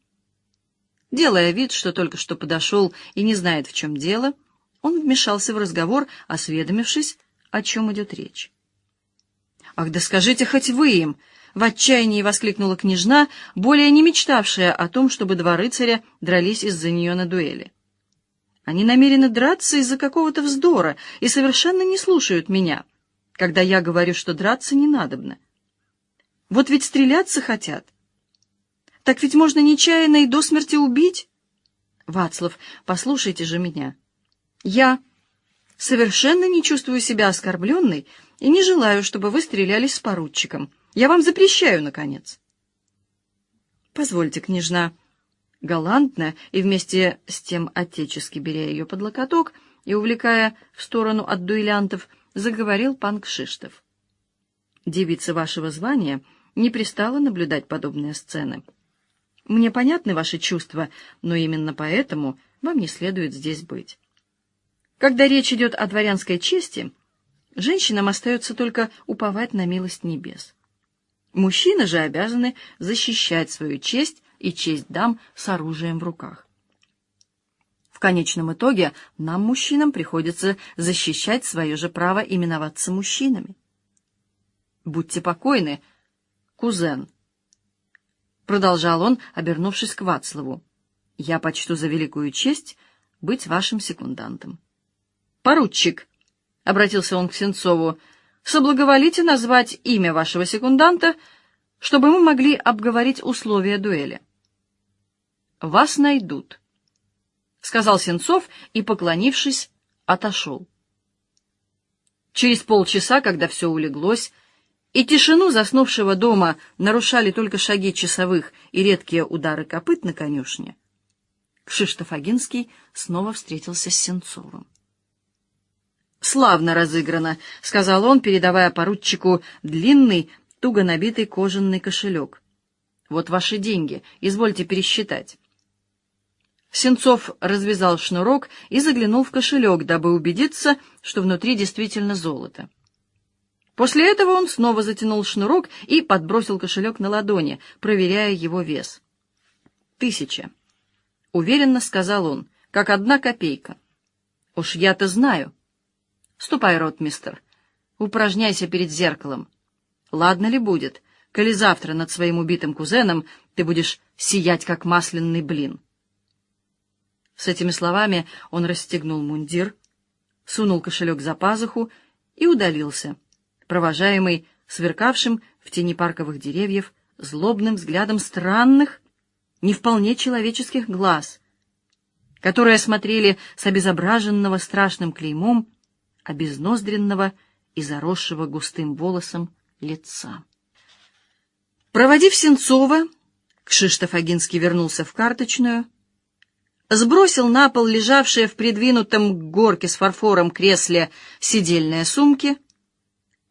Делая вид, что только что подошел и не знает, в чем дело, — он вмешался в разговор, осведомившись, о чем идет речь. «Ах, да скажите хоть вы им!» — в отчаянии воскликнула княжна, более не мечтавшая о том, чтобы два рыцаря дрались из-за нее на дуэли. «Они намерены драться из-за какого-то вздора и совершенно не слушают меня, когда я говорю, что драться не надобно. Вот ведь стреляться хотят. Так ведь можно нечаянно и до смерти убить. Вацлав, послушайте же меня». Я совершенно не чувствую себя оскорбленной и не желаю, чтобы вы стрелялись с поручиком. Я вам запрещаю, наконец. Позвольте, княжна, галантно и вместе с тем отечески беря ее под локоток и увлекая в сторону от дуэлянтов, заговорил пан Кшиштов. Девица вашего звания не пристала наблюдать подобные сцены. Мне понятны ваши чувства, но именно поэтому вам не следует здесь быть. Когда речь идет о дворянской чести, Женщинам остается только уповать на милость небес. Мужчины же обязаны защищать свою честь и честь дам с оружием в руках. В конечном итоге нам, мужчинам, приходится защищать свое же право именоваться мужчинами. Будьте покойны, кузен, — продолжал он, обернувшись к Вацлаву. Я почту за великую честь быть вашим секундантом. Поручик, — обратился он к Сенцову, — соблаговолите назвать имя вашего секунданта, чтобы мы могли обговорить условия дуэли. Вас найдут, — сказал Сенцов и, поклонившись, отошел. Через полчаса, когда все улеглось, и тишину заснувшего дома нарушали только шаги часовых и редкие удары копыт на конюшне, Кшиштоф Агинский снова встретился с Сенцовым. «Славно разыграно», — сказал он, передавая поручику длинный, туго набитый кожаный кошелек. «Вот ваши деньги, извольте пересчитать». Сенцов развязал шнурок и заглянул в кошелек, дабы убедиться, что внутри действительно золото. После этого он снова затянул шнурок и подбросил кошелек на ладони, проверяя его вес. «Тысяча», — уверенно сказал он, — «как одна копейка». «Уж я-то знаю». «Ступай, ротмистер, упражняйся перед зеркалом. Ладно ли будет, коли завтра над своим убитым кузеном ты будешь сиять, как масляный блин?» С этими словами он расстегнул мундир, сунул кошелек за пазуху и удалился, провожаемый сверкавшим в тени парковых деревьев злобным взглядом странных, не вполне человеческих глаз, которые смотрели с обезображенного страшным клеймом, обезноздренного и заросшего густым волосом лица. Проводив Сенцова, Кшиштоф Агинский вернулся в карточную, сбросил на пол лежавшие в придвинутом горке с фарфором кресле сидельные сумки,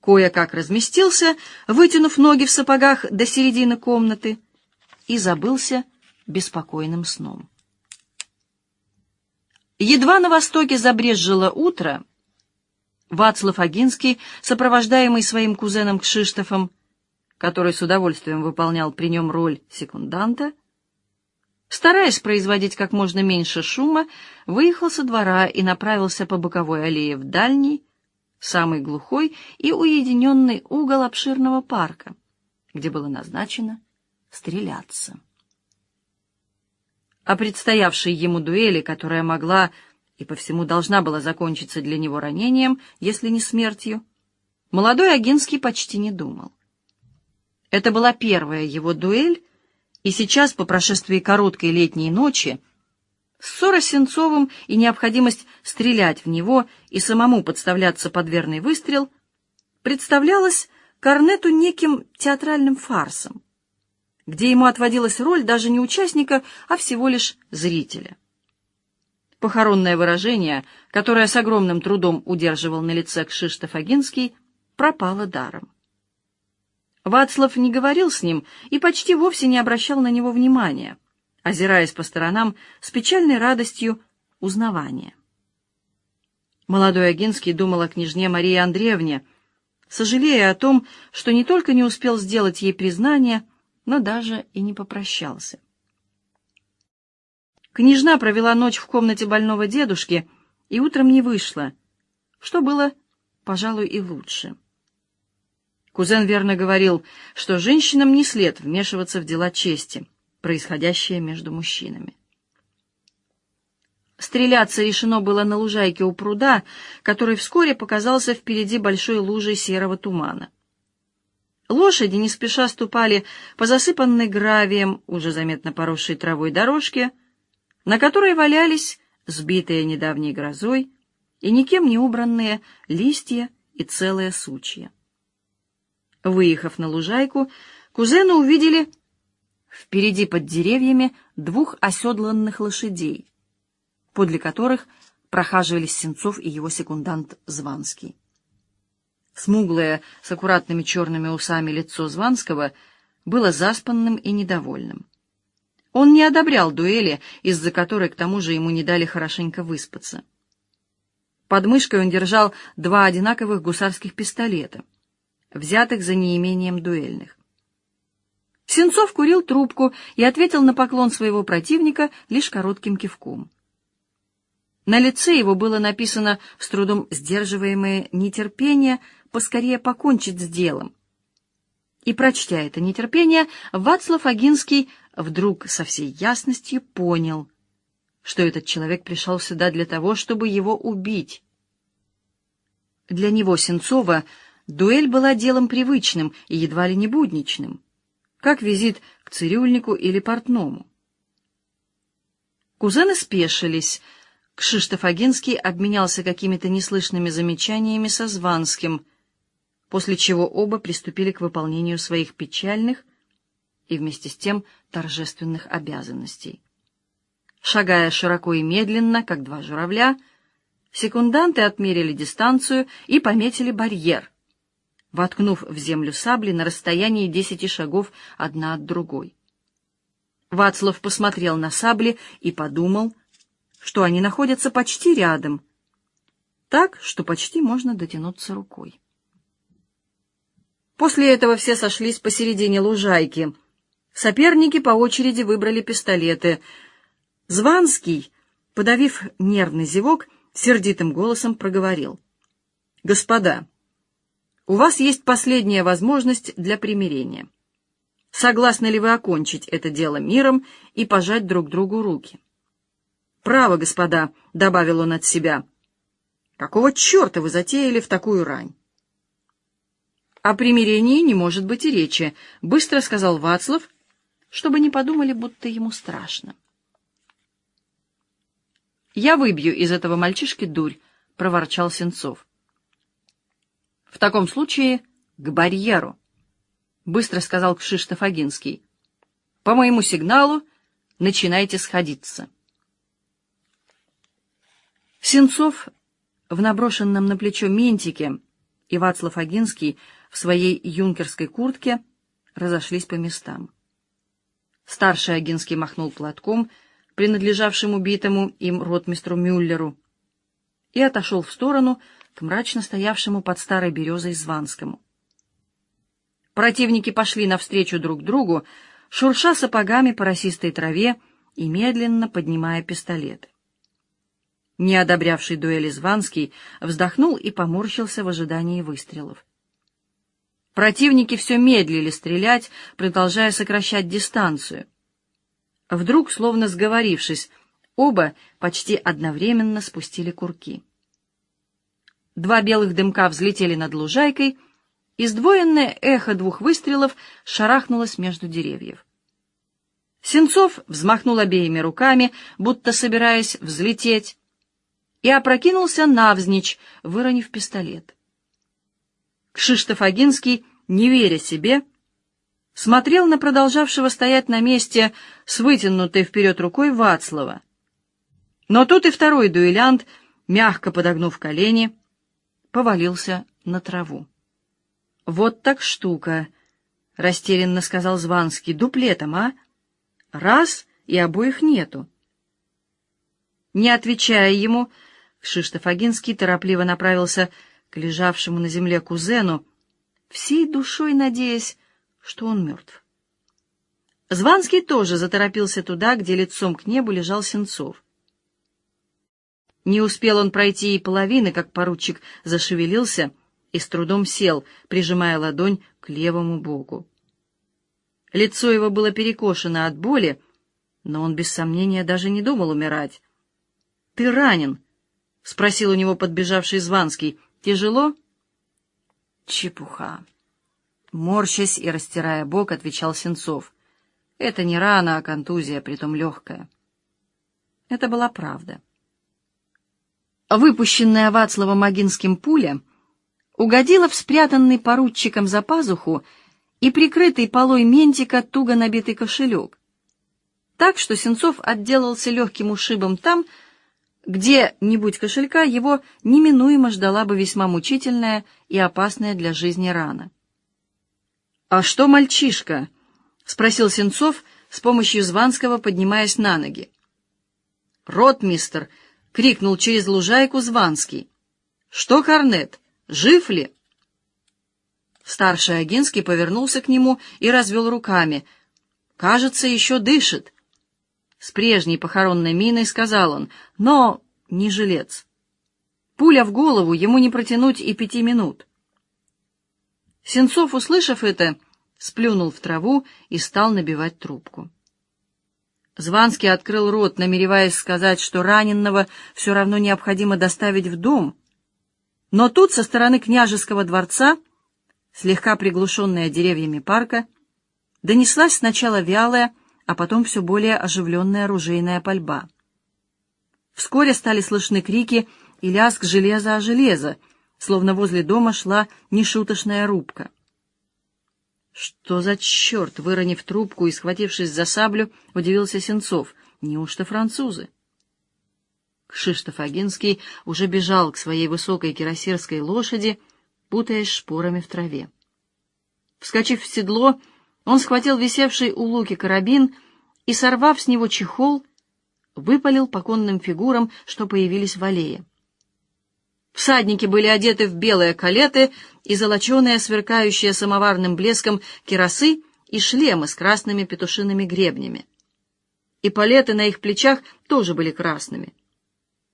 кое-как разместился, вытянув ноги в сапогах до середины комнаты, и забылся беспокойным сном. Едва на востоке забрезжило утро, Вацлав Агинский, сопровождаемый своим кузеном Кшиштофом, который с удовольствием выполнял при нем роль секунданта, стараясь производить как можно меньше шума, выехал со двора и направился по боковой аллее в дальний, самый глухой и уединенный угол обширного парка, где было назначено стреляться. О предстоявшей ему дуэли, которая могла и по всему должна была закончиться для него ранением, если не смертью, молодой Агинский почти не думал. Это была первая его дуэль, и сейчас, по прошествии короткой летней ночи, ссора с Сенцовым и необходимость стрелять в него и самому подставляться под верный выстрел представлялась Корнету неким театральным фарсом где ему отводилась роль даже не участника, а всего лишь зрителя. Похоронное выражение, которое с огромным трудом удерживал на лице Кшиштоф Агинский, пропало даром. Вацлав не говорил с ним и почти вовсе не обращал на него внимания, озираясь по сторонам с печальной радостью узнавания. Молодой Агинский думал о княжне Марии Андреевне, сожалея о том, что не только не успел сделать ей признание, но даже и не попрощался. Княжна провела ночь в комнате больного дедушки и утром не вышла, что было, пожалуй, и лучше. Кузен верно говорил, что женщинам не след вмешиваться в дела чести, происходящие между мужчинами. Стреляться решено было на лужайке у пруда, который вскоре показался впереди большой лужей серого тумана. Лошади не спеша ступали по засыпанной гравием, уже заметно поросшей травой дорожке, на которой валялись сбитые недавней грозой и никем не убранные листья и целые сучья. Выехав на лужайку, кузены увидели впереди под деревьями двух оседланных лошадей, подле которых прохаживались Сенцов и его секундант Званский. Смуглое, с аккуратными черными усами лицо Званского было заспанным и недовольным. Он не одобрял дуэли, из-за которой, к тому же, ему не дали хорошенько выспаться. Под мышкой он держал два одинаковых гусарских пистолета, взятых за неимением дуэльных. Сенцов курил трубку и ответил на поклон своего противника лишь коротким кивком. На лице его было написано с трудом сдерживаемое нетерпение поскорее покончить с делом. И, прочтя это нетерпение, Вацлав Агинский вдруг со всей ясностью понял, что этот человек пришел сюда для того, чтобы его убить. Для него, Сенцова, дуэль была делом привычным и едва ли не будничным, как визит к цирюльнику или портному. Кузены спешились — Кшиштоф Агинский обменялся какими-то неслышными замечаниями со Званским, после чего оба приступили к выполнению своих печальных и вместе с тем торжественных обязанностей. Шагая широко и медленно, как два журавля, секунданты отмерили дистанцию и пометили барьер, воткнув в землю сабли на расстоянии десяти шагов одна от другой. Вацлав посмотрел на сабли и подумал — что они находятся почти рядом, так, что почти можно дотянуться рукой. После этого все сошлись посередине лужайки. Соперники по очереди выбрали пистолеты. Званский, подавив нервный зевок, сердитым голосом проговорил. «Господа, у вас есть последняя возможность для примирения. Согласны ли вы окончить это дело миром и пожать друг другу руки?» «Право, господа», — добавил он от себя. «Какого черта вы затеяли в такую рань?» «О примирении не может быть и речи», — быстро сказал Вацлав, чтобы не подумали, будто ему страшно. «Я выбью из этого мальчишки дурь», — проворчал Сенцов. «В таком случае к барьеру», — быстро сказал Кшиштоф Агинский. «По моему сигналу начинайте сходиться». Сенцов в наброшенном на плечо ментике и Вацлав Агинский в своей юнкерской куртке разошлись по местам. Старший Агинский махнул платком, принадлежавшим убитому им ротмистру Мюллеру, и отошел в сторону к мрачно стоявшему под старой березой Званскому. Противники пошли навстречу друг другу, шурша сапогами по росистой траве и медленно поднимая пистолеты не одобрявший дуэли Званский, вздохнул и поморщился в ожидании выстрелов. Противники все медлили стрелять, продолжая сокращать дистанцию. Вдруг, словно сговорившись, оба почти одновременно спустили курки. Два белых дымка взлетели над лужайкой, и сдвоенное эхо двух выстрелов шарахнулось между деревьев. Сенцов взмахнул обеими руками, будто собираясь взлететь, и опрокинулся навзничь, выронив пистолет. Кшиштоф Агинский, не веря себе, смотрел на продолжавшего стоять на месте с вытянутой вперед рукой Вацлава. Но тут и второй дуэлянт, мягко подогнув колени, повалился на траву. «Вот так штука!» — растерянно сказал Званский. «Дуплетом, а? Раз, и обоих нету». Не отвечая ему, Кшиштоф Агинский торопливо направился к лежавшему на земле кузену, всей душой надеясь, что он мертв. Званский тоже заторопился туда, где лицом к небу лежал Сенцов. Не успел он пройти и половины, как поручик зашевелился и с трудом сел, прижимая ладонь к левому боку. Лицо его было перекошено от боли, но он без сомнения даже не думал умирать. «Ты ранен!» — спросил у него подбежавший Званский. «Тяжело?» «Чепуха!» Морщась и растирая бок, отвечал Сенцов. «Это не рана, а контузия, притом легкая». Это была правда. Выпущенная Вацлавом Агинским пуля угодила в спрятанный поручиком за пазуху и прикрытый полой ментика туго набитый кошелек, так что Сенцов отделался легким ушибом там, где-нибудь кошелька его неминуемо ждала бы весьма мучительная и опасная для жизни рана. «А что мальчишка?» — спросил Сенцов с помощью Званского, поднимаясь на ноги. «Ротмистер!» — крикнул через лужайку Званский. Что, Корнет, жив ли?» Старший Агинский повернулся к нему и развел руками. «Кажется, еще дышит». С прежней похоронной миной сказал он, но не жилец. Пуля в голову ему не протянуть и пяти минут. Сенцов, услышав это, сплюнул в траву и стал набивать трубку. Званский открыл рот, намереваясь сказать, что раненного все равно необходимо доставить в дом. Но тут со стороны княжеского дворца, слегка приглушенная деревьями парка, донеслась сначала вялая, а потом все более оживленная оружейная пальба. Вскоре стали слышны крики и лязг железа о железо, словно возле дома шла нешуточная рубка. «Что за черт?» — выронив трубку и схватившись за саблю, удивился Сенцов. «Неужто французы?» Кшиштоф Агинский уже бежал к своей высокой кирасирской лошади, путаясь шпорами в траве. Вскочив в седло, он схватил висевший у луки карабин и, сорвав с него чехол, выпалил по конным фигурам, что появились в аллее. Всадники были одеты в белые калеты и золоченые, сверкающие самоварным блеском кирасы и шлемы с красными петушиными гребнями. И палеты на их плечах тоже были красными.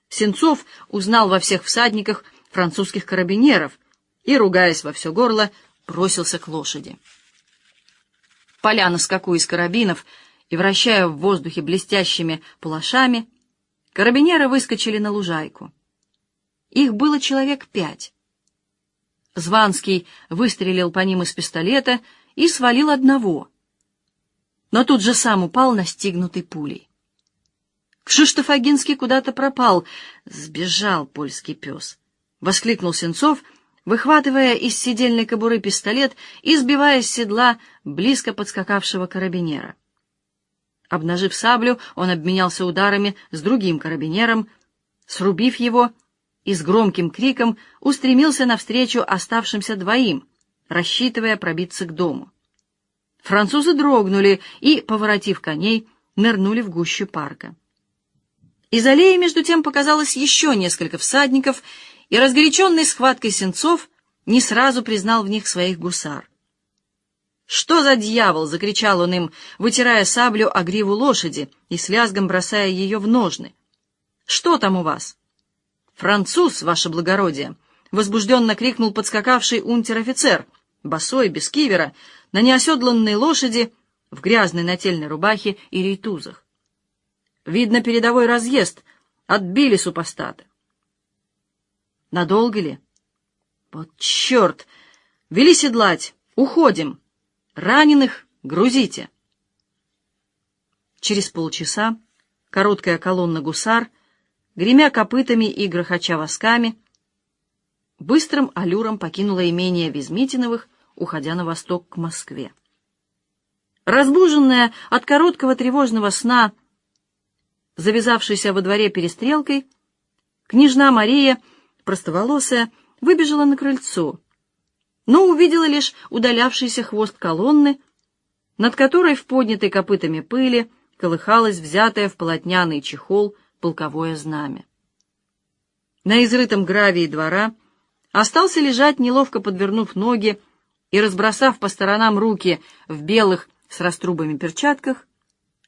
Сенцов узнал во всех всадниках французских карабинеров и, ругаясь во все горло, бросился к лошади. Поля на скаку из карабинов и, вращая в воздухе блестящими палашами, карабинеры выскочили на лужайку. Их было человек пять. Званский выстрелил по ним из пистолета и свалил одного, но тут же сам упал, настигнутый пулей. Кшиштоф Агинский куда-то пропал. Сбежал польский пес. Воскликнул Сенцов, выхватывая из сидельной кобуры пистолет и сбивая с седла близко подскакавшего карабинера. Обнажив саблю, он обменялся ударами с другим карабинером, срубив его, и с громким криком устремился навстречу оставшимся двоим, рассчитывая пробиться к дому. Французы дрогнули и, поворотив коней, нырнули в гущу парка. Из аллеи, между тем, показалось еще несколько всадников, и разгоряченный схваткой сенцов не сразу признал в них своих гусар. «Что за дьявол!» — закричал он им, вытирая саблю о гриву лошади и с лязгом бросая ее в ножны. «Что там у вас?» «Француз, ваше благородие!» — возбужденно крикнул подскакавший унтер-офицер, босой, без кивера, на неоседланной лошади, в грязной нательной рубахе и рейтузах. «Видно, передовой разъезд. Отбили супостаты». «Надолго ли?» «Вот черт! Вели седлать! Уходим! Раненых грузите!» Через полчаса короткая колонна гусар — гремя копытами и грохоча восками, быстрым аллюром покинула имение Визмитиновых, уходя на восток к Москве. Разбуженная от короткого тревожного сна, завязавшейся во дворе перестрелкой, княжна Мария, простоволосая, выбежала на крыльцо, но увидела лишь удалявшийся хвост колонны, над которой в поднятой копытами пыли колыхалась взятая в полотняный чехол полковое знамя. На изрытом гравии двора остался лежать, неловко подвернув ноги и разбросав по сторонам руки в белых с раструбами перчатках,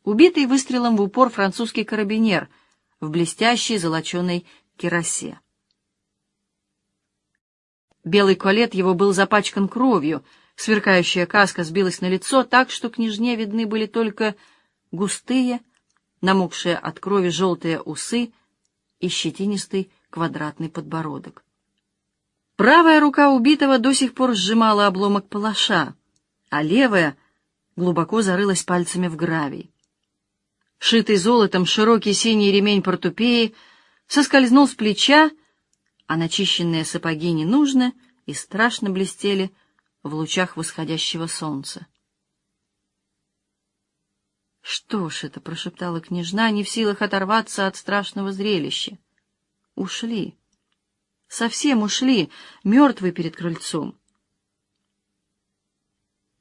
убитый выстрелом в упор французский карабинер в блестящей золоченой керосе. Белый колет его был запачкан кровью, сверкающая каска сбилась на лицо так, что княжне видны были только густые, намокшие от крови желтые усы и щетинистый квадратный подбородок. Правая рука убитого до сих пор сжимала обломок палаша, а левая глубоко зарылась пальцами в гравий. Шитый золотом широкий синий ремень портупеи соскользнул с плеча, а начищенные сапоги не нужны и страшно блестели в лучах восходящего солнца. «Что ж это?» — прошептала княжна, не в силах оторваться от страшного зрелища. «Ушли. Совсем ушли, мертвые перед крыльцом».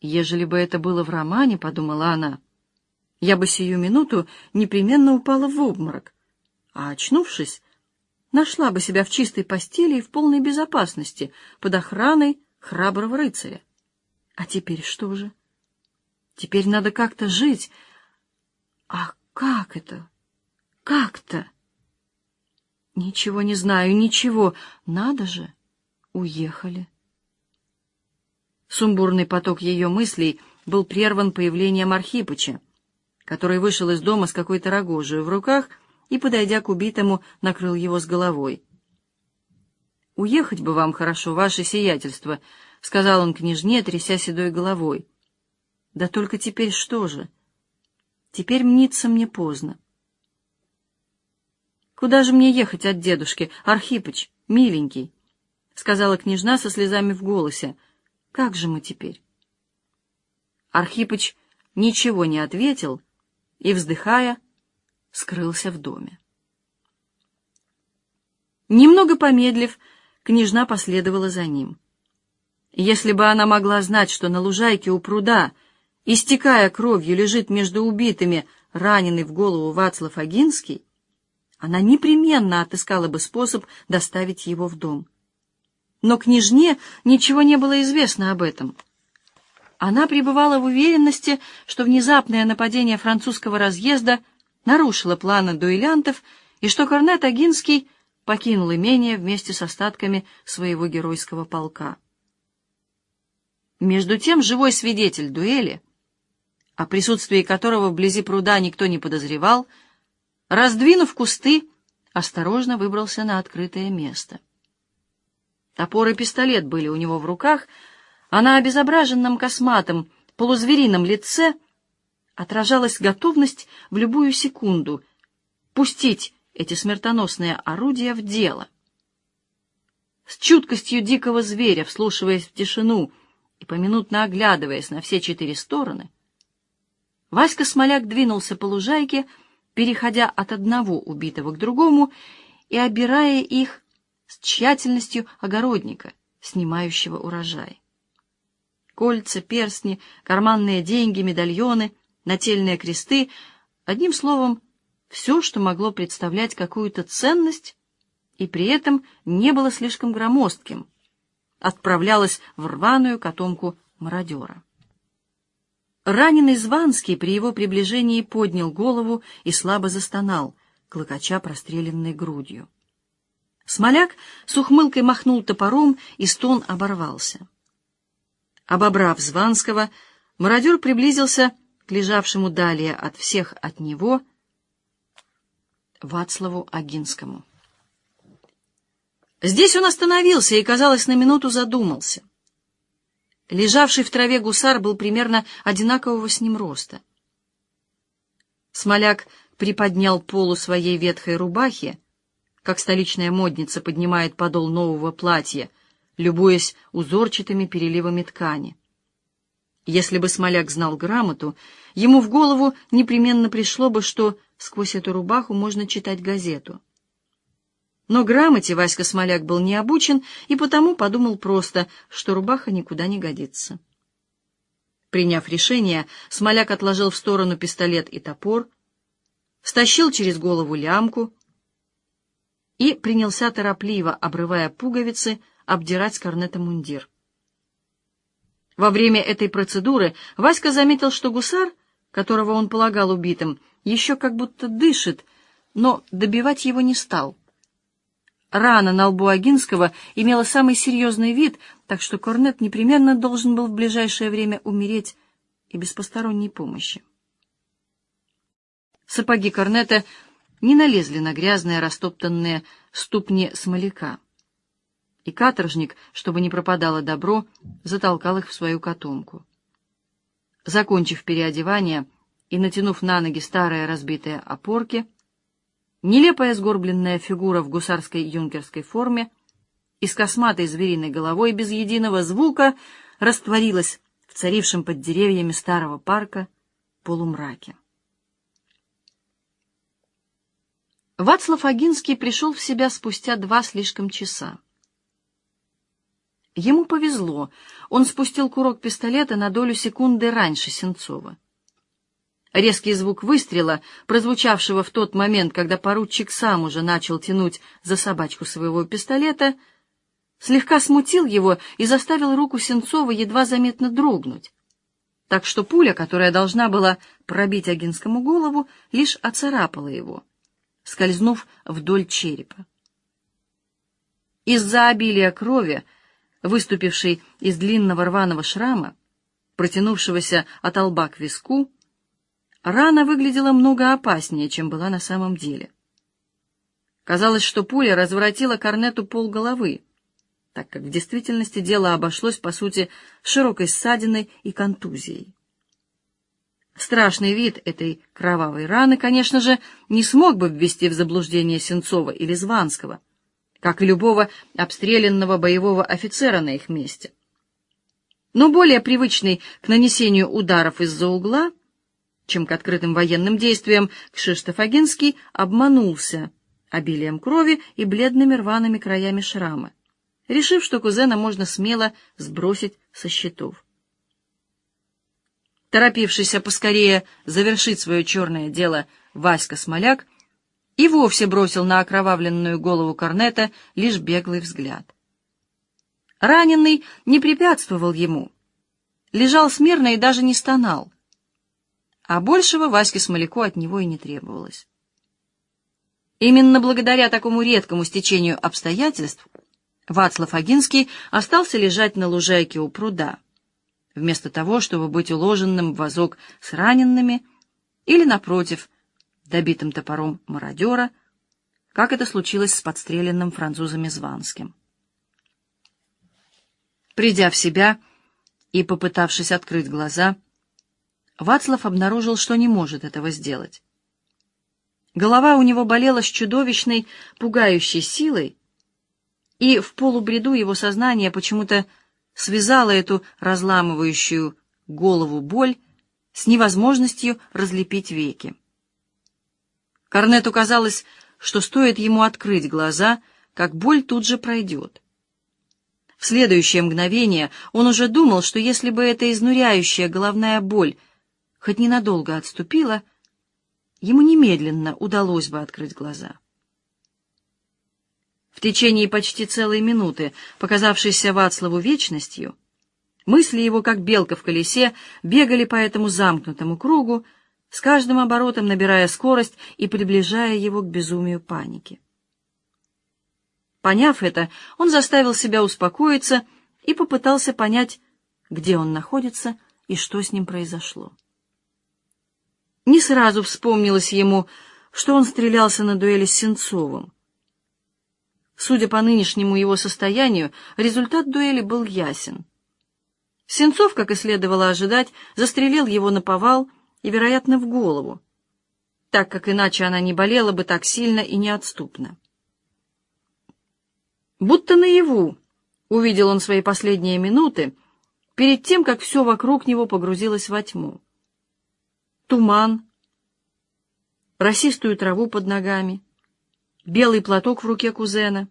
«Ежели бы это было в романе, — подумала она, — я бы сию минуту непременно упала в обморок, а, очнувшись, нашла бы себя в чистой постели и в полной безопасности под охраной храброго рыцаря. А теперь что же? Теперь надо как-то жить. А как это? Как-то? Ничего не знаю, ничего. Надо же. Уехали. Сумбурный поток ее мыслей был прерван появлением Архипыча, который вышел из дома с какой-то рогожей в руках и, подойдя к убитому, накрыл его с головой. «Уехать бы вам хорошо, ваше сиятельство», — сказал он княжне, тряся седой головой. «Да только теперь что же? Теперь мнится мне поздно». «Куда же мне ехать от дедушки, Архипыч, миленький?» — сказала княжна со слезами в голосе. «Как же мы теперь?» Архипыч ничего не ответил и, вздыхая, скрылся в доме. Немного помедлив, княжна последовала за ним. Если бы она могла знать, что на лужайке у пруда, истекая кровью, лежит между убитыми раненый в голову Вацлав Агинский, она непременно отыскала бы способ доставить его в дом. Но княжне ничего не было известно об этом. Она пребывала в уверенности, что внезапное нападение французского разъезда нарушило планы дуэлянтов и что корнет Агинский покинул имение вместе с остатками своего геройского полка. Между тем живой свидетель дуэли, о присутствии которого вблизи пруда никто не подозревал, раздвинув кусты, осторожно выбрался на открытое место. Топор и пистолет были у него в руках, а на обезображенном косматом полузверином лице отражалась готовность в любую секунду пустить эти смертоносные орудия в дело. С чуткостью дикого зверя, вслушиваясь в тишину и поминутно оглядываясь на все четыре стороны, Васька Смоляк двинулся по лужайке, переходя от одного убитого к другому и обирая их с тщательностью огородника, снимающего урожай. Кольца, перстни, карманные деньги, медальоны, нательные кресты, одним словом, все, что могло представлять какую-то ценность и при этом не было слишком громоздким, отправлялось в рваную котомку мародера. Раненый Званский при его приближении поднял голову и слабо застонал, клокоча простреленной грудью. Смоляк с ухмылкой махнул топором, и стон оборвался. Обобрав Званского, мародер приблизился к лежавшему далее от всех от него Вацлаву Агинскому. Здесь он остановился и, казалось, на минуту задумался. Лежавший в траве гусар был примерно одинакового с ним роста. Смоляк приподнял полу своей ветхой рубахи, как столичная модница поднимает подол нового платья, любуясь узорчатыми переливами ткани. Если бы Смоляк знал грамоту, ему в голову непременно пришло бы, что сквозь эту рубаху можно читать газету. Но грамоте Васька Смоляк был не обучен и потому подумал просто, что рубаха никуда не годится. Приняв решение, Смоляк отложил в сторону пистолет и топор, стащил через голову лямку и принялся торопливо, обрывая пуговицы, обдирать с корнета мундир. Во время этой процедуры Васька заметил, что гусар, которого он полагал убитым, еще как будто дышит, но добивать его не стал. Рана на лбу Агинского имела самый серьезный вид, так что Корнет непременно должен был в ближайшее время умереть и без посторонней помощи. Сапоги Корнета не налезли на грязные растоптанные ступни смоляка и каторжник, чтобы не пропадало добро, затолкал их в свою котомку. Закончив переодевание и натянув на ноги старые разбитые опорки, нелепая сгорбленная фигура в гусарской юнкерской форме и с косматой звериной головой без единого звука растворилась в царившем под деревьями старого парка полумраке. Вацлав Агинский пришел в себя спустя два слишком часа. Ему повезло, он спустил курок пистолета на долю секунды раньше Сенцова. Резкий звук выстрела, прозвучавшего в тот момент, когда поручик сам уже начал тянуть за собачку своего пистолета, слегка смутил его и заставил руку Сенцова едва заметно дрогнуть, так что пуля, которая должна была пробить Агинскому голову, лишь оцарапала его, скользнув вдоль черепа. Из-за обилия крови, выступившей из длинного рваного шрама, протянувшегося от лба к виску, рана выглядела много опаснее, чем была на самом деле. Казалось, что пуля разворотила Корнету полголовы, так как в действительности дело обошлось, по сути, широкой ссадиной и контузией. Страшный вид этой кровавой раны, конечно же, не смог бы ввести в заблуждение Сенцова или Званского — как и любого обстрелянного боевого офицера на их месте. Но более привычный к нанесению ударов из-за угла, чем к открытым военным действиям, Кшиштоф Агинский обманулся обилием крови и бледными рваными краями шрама, решив, что кузена можно смело сбросить со счетов. Торопившийся поскорее завершить свое черное дело Васька Смоляк — и вовсе бросил на окровавленную голову Корнета лишь беглый взгляд. Раненый не препятствовал ему, лежал смирно и даже не стонал, а большего Ваське Смоляку от него и не требовалось. Именно благодаря такому редкому стечению обстоятельств Вацлав Агинский остался лежать на лужайке у пруда, вместо того, чтобы быть уложенным в вазок с раненными или, напротив, добитым топором мародера, как это случилось с подстреленным французами Званским. Придя в себя и попытавшись открыть глаза, Вацлав обнаружил, что не может этого сделать. Голова у него болела с чудовищной, пугающей силой, и в полубреду его сознание почему-то связало эту разламывающую голову боль с невозможностью разлепить веки. Корнету казалось, что стоит ему открыть глаза, как боль тут же пройдет. В следующее мгновение он уже думал, что если бы эта изнуряющая головная боль хоть ненадолго отступила, ему немедленно удалось бы открыть глаза. В течение почти целой минуты, показавшейся Вацлаву вечностью, мысли его, как белка в колесе, бегали по этому замкнутому кругу, с каждым оборотом набирая скорость и приближая его к безумию паники. Поняв это, он заставил себя успокоиться и попытался понять, где он находится и что с ним произошло. Не сразу вспомнилось ему, что он стрелялся на дуэли с Сенцовым. Судя по нынешнему его состоянию, результат дуэли был ясен. Сенцов, как и следовало ожидать, застрелил его на повал и, вероятно, в голову, так как иначе она не болела бы так сильно и неотступно. Будто наяву увидел он свои последние минуты перед тем, как все вокруг него погрузилось во тьму. Туман, росистую траву под ногами, белый платок в руке кузена,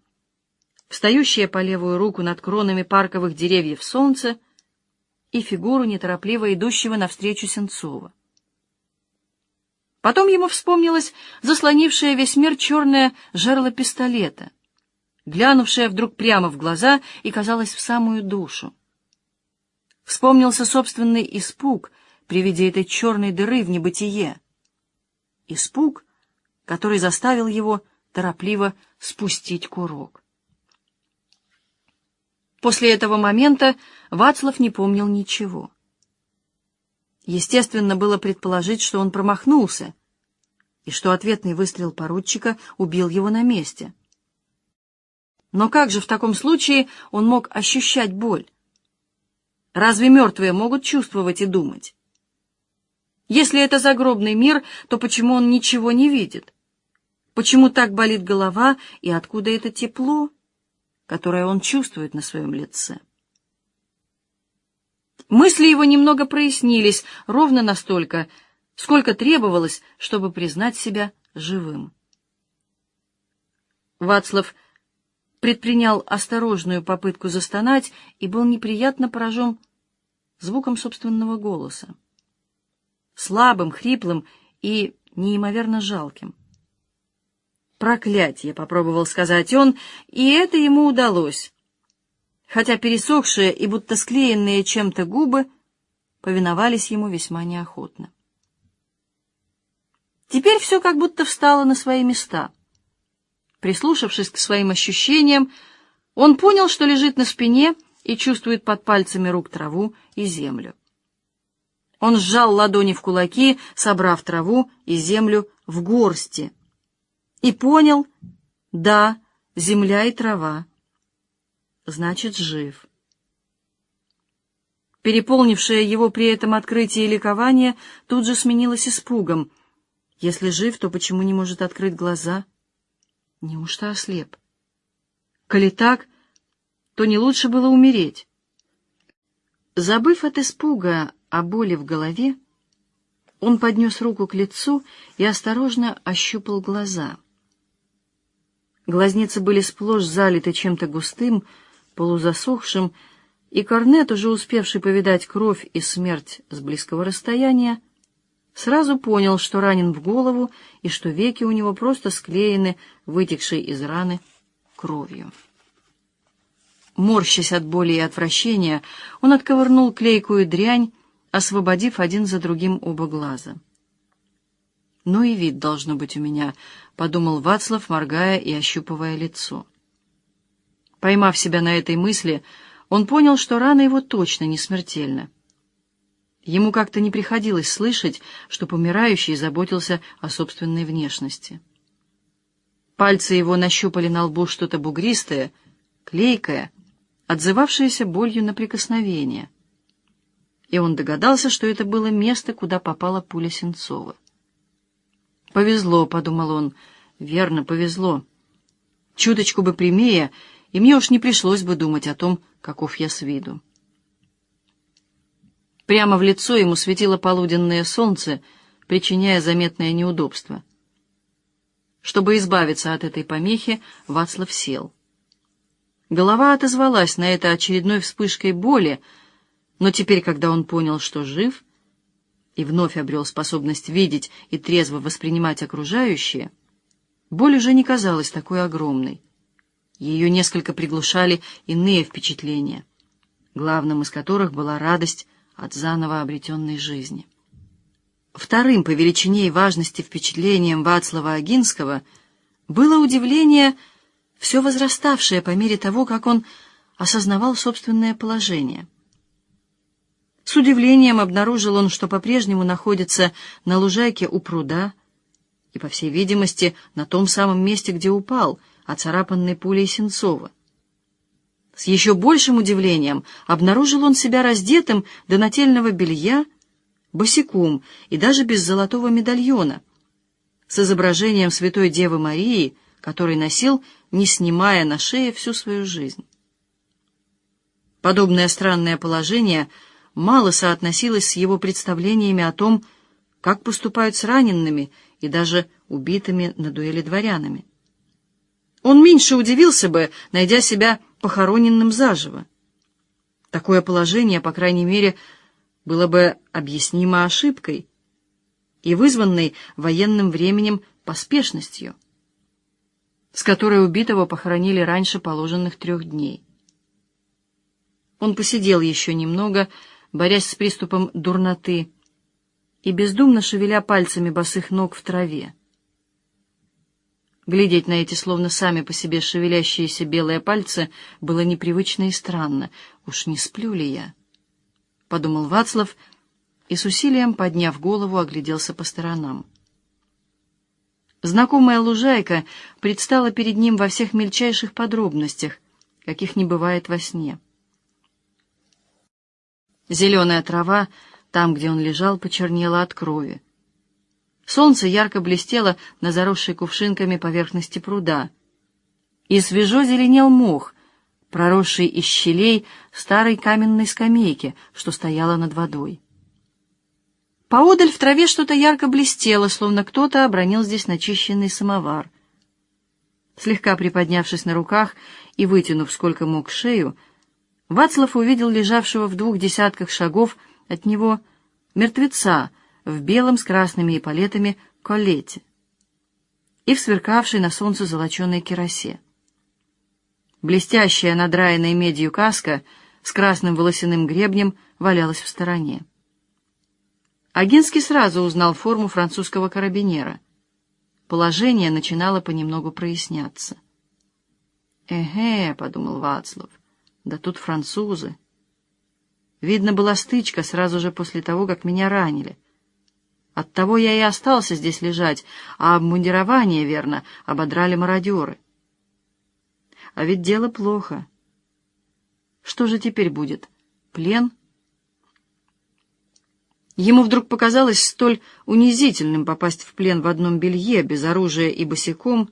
встающее по левую руку над кронами парковых деревьев солнце и фигуру неторопливо идущего навстречу Сенцова. Потом ему вспомнилось заслонившее весь мир черное жерло пистолета, глянувшее вдруг прямо в глаза и, казалось, в самую душу. Вспомнился собственный испуг при виде этой черной дыры в небытие. Испуг, который заставил его торопливо спустить курок. После этого момента Вацлав не помнил ничего. Естественно, было предположить, что он промахнулся, и что ответный выстрел поручика убил его на месте. Но как же в таком случае он мог ощущать боль? Разве мертвые могут чувствовать и думать? Если это загробный мир, то почему он ничего не видит? Почему так болит голова и откуда это тепло, которое он чувствует на своем лице? Мысли его немного прояснились, ровно настолько, сколько требовалось, чтобы признать себя живым. Вацлав предпринял осторожную попытку застонать и был неприятно поражен звуком собственного голоса. слабым, хриплым и неимоверно жалким. «Проклятье!» — попробовал сказать он, и это ему удалось, хотя пересохшие и будто склеенные чем-то губы повиновались ему весьма неохотно. Теперь все как будто встало на свои места. Прислушавшись к своим ощущениям, он понял, что лежит на спине и чувствует под пальцами рук траву и землю. Он сжал ладони в кулаки, собрав траву и землю в горсти, и понял, да, земля и трава, значит, жив. Переполнившее его при этом открытие ликование тут же сменилось испугом. Если жив, то почему не может открыть глаза? Неужто ослеп? Коли так, то не лучше было умереть. Забыв от испуга о боли в голове, он поднес руку к лицу и осторожно ощупал глаза. Глазницы были сплошь залиты чем-то густым, полузасохшим, и Корнет, уже успевший повидать кровь и смерть с близкого расстояния, сразу понял, что ранен в голову и что веки у него просто склеены, вытекшей из раны кровью. Морщась от боли и отвращения, он отковырнул клейкую дрянь, освободив один за другим оба глаза. «Ну и вид должно быть у меня», — подумал Вацлав, моргая и ощупывая лицо. Поймав себя на этой мысли, — он понял, что рана его точно не смертельна. Ему как-то не приходилось слышать, что помирающий заботился о собственной внешности. Пальцы его нащупали на лбу что-то бугристое, клейкое, отзывавшееся болью на прикосновение. И он догадался, что это было место, куда попала пуля Сенцова. «Повезло», — подумал он, — «верно, повезло. Чуточку бы прямее, и мне уж не пришлось бы думать о том, каков я с виду. Прямо в лицо ему светило полуденное солнце, причиняя заметное неудобство. Чтобы избавиться от этой помехи, Вацлав сел. Голова отозвалась на это очередной вспышкой боли, но теперь, когда он понял, что жив, и вновь обрел способность видеть и трезво воспринимать окружающее, боль уже не казалась такой огромной. Ее несколько приглушали иные впечатления, главным из которых была радость от заново обретенной жизни. Вторым по величине и важности впечатлением Вацлава Агинского было удивление, все возраставшее по мере того, как он осознавал собственное положение. С удивлением обнаружил он, что по-прежнему находится на лужайке у пруда и, по всей видимости, на том самом месте, где упал — оцарапанной пулей Сенцова. С еще большим удивлением обнаружил он себя раздетым до нательного белья, босиком и даже без золотого медальона, с изображением Святой Девы Марии, который носил, не снимая на шее всю свою жизнь. Подобное странное положение мало соотносилось с его представлениями о том, как поступают с раненными и даже убитыми на дуэли дворянами. Он меньше удивился бы, найдя себя похороненным заживо. Такое положение, по крайней мере, было бы объяснимо ошибкой и вызванной военным временем поспешностью, с которой убитого похоронили раньше положенных трех дней. Он посидел еще немного, борясь с приступом дурноты и бездумно шевеля пальцами босых ног в траве. Глядеть на эти словно сами по себе шевелящиеся белые пальцы было непривычно и странно. «Уж не сплю ли я?» — подумал Вацлав и с усилием, подняв голову, огляделся по сторонам. Знакомая лужайка предстала перед ним во всех мельчайших подробностях, каких не бывает во сне. Зеленая трава, там, где он лежал, почернела от крови. Солнце ярко блестело на заросшей кувшинками поверхности пруда. И свежо зеленел мох, проросший из щелей старой каменной скамейки, что стояла над водой. Поодаль в траве что-то ярко блестело, словно кто-то обронил здесь начищенный самовар. Слегка приподнявшись на руках и вытянув сколько мог шею, Вацлав увидел лежавшего в двух десятках шагов от него мертвеца в белом с красными эполетами коллете и в сверкавшей на солнце золоченой керосе. Блестящая надраенная медью каска с красным волосяным гребнем валялась в стороне. Агинский сразу узнал форму французского карабинера. Положение начинало понемногу проясняться. «Эге», — подумал Вацлав, — «да тут французы». Видно, была стычка сразу же после того, как меня ранили. Оттого я и остался здесь лежать, а обмундирование, верно, ободрали мародеры. А ведь дело плохо. Что же теперь будет? Плен? Ему вдруг показалось столь унизительным попасть в плен в одном белье, без оружия и босиком,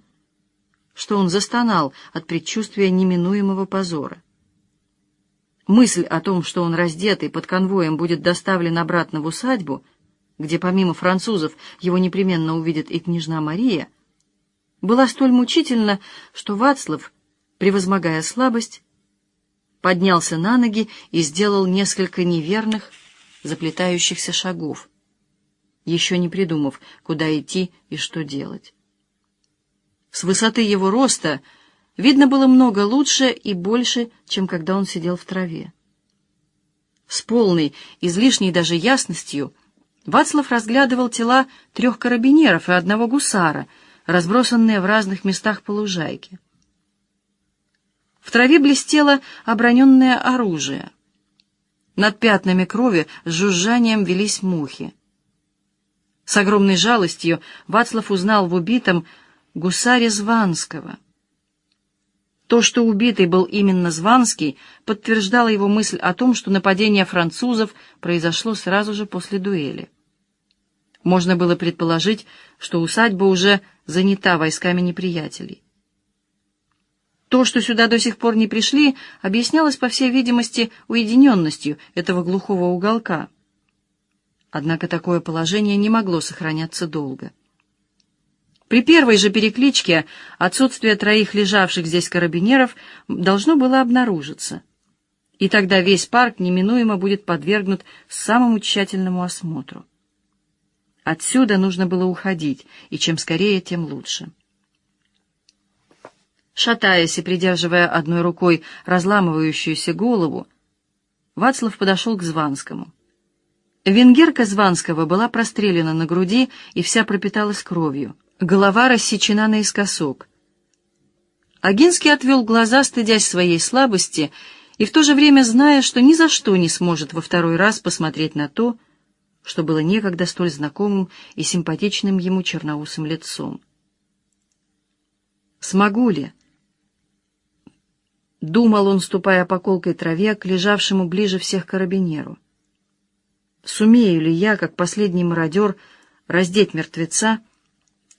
что он застонал от предчувствия неминуемого позора. Мысль о том, что он раздетый под конвоем будет доставлен обратно в усадьбу — где помимо французов его непременно увидит и княжна Мария, была столь мучительна, что Вацлав, превозмогая слабость, поднялся на ноги и сделал несколько неверных, заплетающихся шагов, еще не придумав, куда идти и что делать. С высоты его роста видно было много лучше и больше, чем когда он сидел в траве. С полной, излишней даже ясностью — Вацлав разглядывал тела трех карабинеров и одного гусара, разбросанные в разных местах по лужайке. В траве блестело оброненное оружие. Над пятнами крови с жужжанием велись мухи. С огромной жалостью Вацлав узнал в убитом гусаре Званского. То, что убитый был именно Званский, подтверждало его мысль о том, что нападение французов произошло сразу же после дуэли. Можно было предположить, что усадьба уже занята войсками неприятелей. То, что сюда до сих пор не пришли, объяснялось, по всей видимости, уединенностью этого глухого уголка. Однако такое положение не могло сохраняться долго. При первой же перекличке отсутствие троих лежавших здесь карабинеров должно было обнаружиться, и тогда весь парк неминуемо будет подвергнут самому тщательному осмотру. Отсюда нужно было уходить, и чем скорее, тем лучше. Шатаясь и придерживая одной рукой разламывающуюся голову, Вацлав подошел к Званскому. Венгерка Званского была прострелена на груди и вся пропиталась кровью. Голова рассечена наискосок. Агинский отвел глаза, стыдясь своей слабости, и в то же время зная, что ни за что не сможет во второй раз посмотреть на то, что было некогда столь знакомым и симпатичным ему черноусым лицом. «Смогу ли?» Думал он, ступая по колкой траве к лежавшему ближе всех карабинеру. «Сумею ли я, как последний мародер, раздеть мертвеца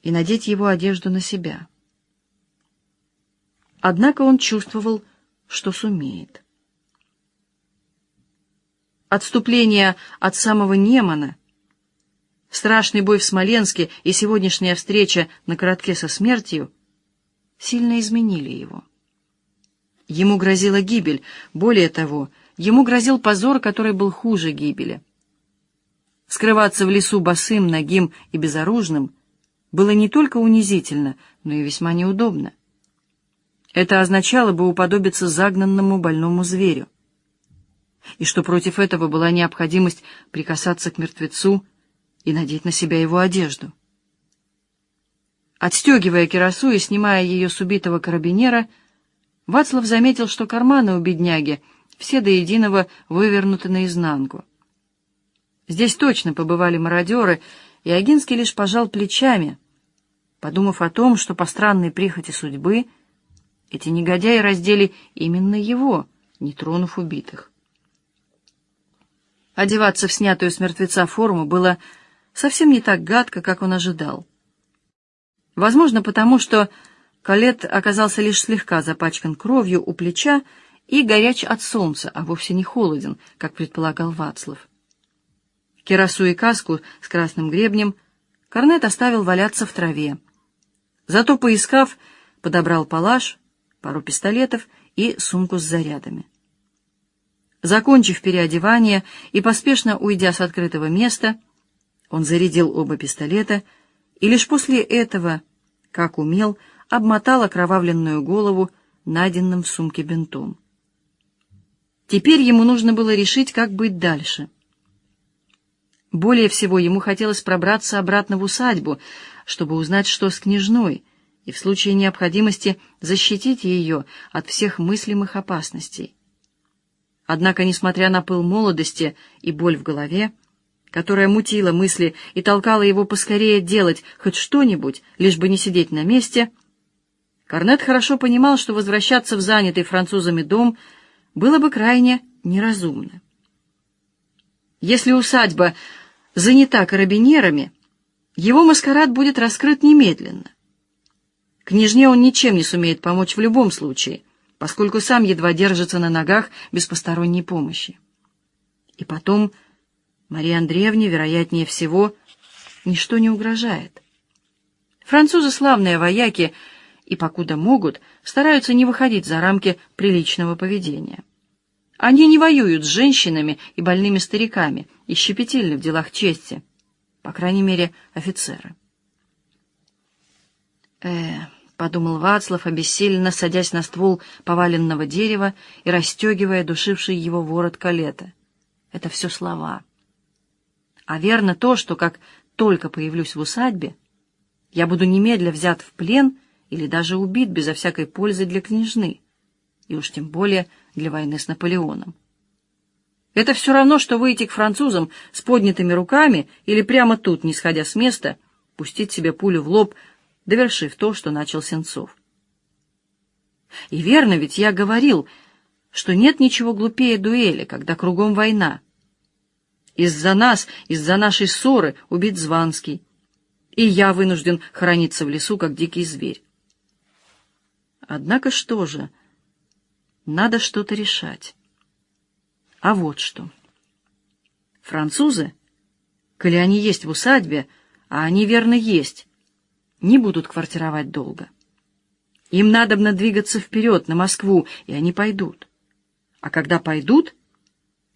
и надеть его одежду на себя?» Однако он чувствовал, что сумеет. Отступление от самого Немана, страшный бой в Смоленске и сегодняшняя встреча на коротке со смертью сильно изменили его. Ему грозила гибель, более того, ему грозил позор, который был хуже гибели. Скрываться в лесу босым, нагим и безоружным было не только унизительно, но и весьма неудобно. Это означало бы уподобиться загнанному больному зверю и что против этого была необходимость прикасаться к мертвецу и надеть на себя его одежду. Отстегивая кирасу и снимая ее с убитого карабинера, Вацлав заметил, что карманы у бедняги все до единого вывернуты наизнанку. Здесь точно побывали мародеры, и Агинский лишь пожал плечами, подумав о том, что по странной прихоти судьбы эти негодяи раздели именно его, не тронув убитых. Одеваться в снятую с мертвеца форму было совсем не так гадко, как он ожидал. Возможно, потому что Калет оказался лишь слегка запачкан кровью у плеча и горяч от солнца, а вовсе не холоден, как предполагал Вацлав. Керасу и каску с красным гребнем Корнет оставил валяться в траве. Зато, поискав, подобрал палаш, пару пистолетов и сумку с зарядами. Закончив переодевание и поспешно уйдя с открытого места, Он зарядил оба пистолета и лишь после этого, как умел, обмотал окровавленную голову найденным в сумке бинтом. Теперь ему нужно было решить, как быть дальше. Более всего ему хотелось пробраться обратно в усадьбу, чтобы узнать, что с княжной, и в случае необходимости защитить ее от всех мыслимых опасностей. Однако, несмотря на пыл молодости и боль в голове, которая мутила мысли и толкала его поскорее делать хоть что-нибудь, лишь бы не сидеть на месте, Корнет хорошо понимал, что возвращаться в занятый французами дом было бы крайне неразумно. Если усадьба занята карабинерами, его маскарад будет раскрыт немедленно. Княжне он ничем не сумеет помочь в любом случае, поскольку сам едва держится на ногах без посторонней помощи. И потом Марии Андреевне, вероятнее всего, ничто не угрожает. Французы славные вояки и, покуда могут, стараются не выходить за рамки приличного поведения. Они не воюют с женщинами и больными стариками и щепетильны в делах чести, по крайней мере, офицеры. Э, — подумал Вацлав, обессиленно садясь на ствол поваленного дерева и расстегивая душивший его ворот калета. Это все слова. А верно то, что как только появлюсь в усадьбе, я буду немедля взят в плен или даже убит безо всякой пользы для княжны, и уж тем более для войны с Наполеоном. Это все равно, что выйти к французам с поднятыми руками или прямо тут, не сходя с места, пустить себе пулю в лоб довершив то, что начал Сенцов. И верно, ведь я говорил, что нет ничего глупее дуэли, когда кругом война. Из-за нас, из-за нашей ссоры убит Званский, и я вынужден храниться в лесу, как дикий зверь. Однако что же, надо что-то решать. А вот что. Французы, коли они есть в усадьбе, а они верно есть, не будут квартировать долго. Им надобно двигаться вперед, на Москву, и они пойдут. А когда пойдут,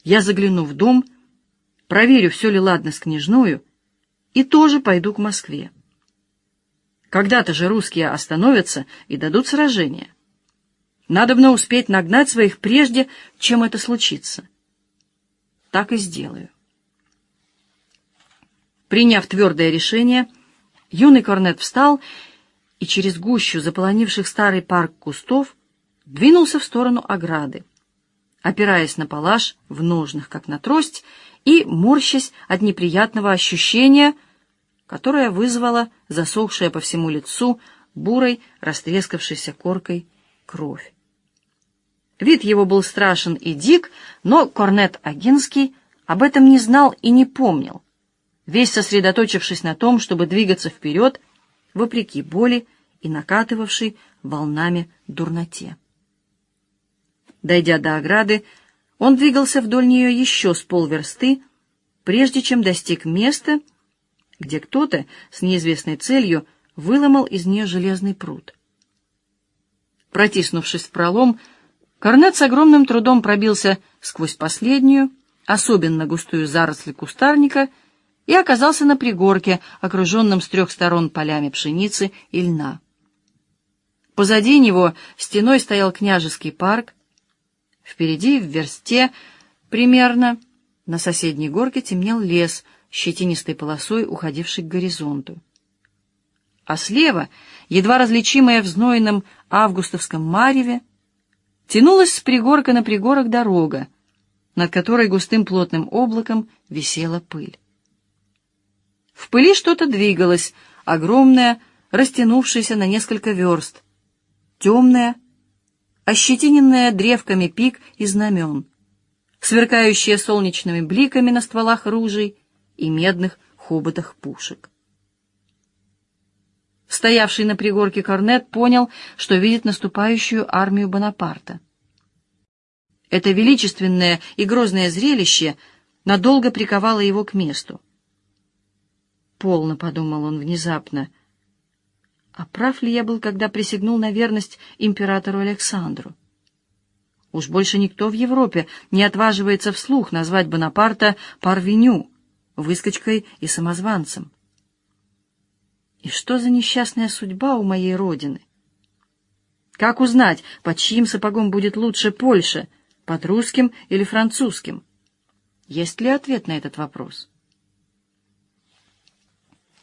я загляну в дом, проверю, все ли ладно с княжною, и тоже пойду к Москве. Когда-то же русские остановятся и дадут сражение. Надобно успеть нагнать своих прежде, чем это случится. Так и сделаю. Приняв твердое решение, Юный корнет встал и через гущу заполонивших старый парк кустов двинулся в сторону ограды, опираясь на палаш в ножнах, как на трость, и морщась от неприятного ощущения, которое вызвало засохшая по всему лицу бурой, растрескавшейся коркой кровь. Вид его был страшен и дик, но корнет Агинский об этом не знал и не помнил, весь сосредоточившись на том, чтобы двигаться вперед, вопреки боли и накатывавшей волнами дурноте. Дойдя до ограды, он двигался вдоль нее еще с полверсты, прежде чем достиг места, где кто-то с неизвестной целью выломал из нее железный пруд. Протиснувшись в пролом, Корнет с огромным трудом пробился сквозь последнюю, особенно густую заросль кустарника, и оказался на пригорке, окруженном с трех сторон полями пшеницы и льна. Позади него стеной стоял княжеский парк. Впереди, в версте, примерно, на соседней горке темнел лес, щетинистой полосой, уходивший к горизонту. А слева, едва различимая в знойном августовском мареве, тянулась с пригорка на пригорок дорога, над которой густым плотным облаком висела пыль. В пыли что-то двигалось, огромное, растянувшееся на несколько верст, темное, ощетиненное древками пик и знамен, сверкающие солнечными бликами на стволах ружей и медных хоботах пушек. Стоявший на пригорке корнет понял, что видит наступающую армию Бонапарта. Это величественное и грозное зрелище надолго приковало его к месту. Полно, — подумал он внезапно. А прав ли я был, когда присягнул на верность императору Александру? Уж больше никто в Европе не отваживается вслух назвать Бонапарта Парвеню, выскочкой и самозванцем. И что за несчастная судьба у моей родины? Как узнать, под чьим сапогом будет лучше Польша, под русским или французским? Есть ли ответ на этот вопрос?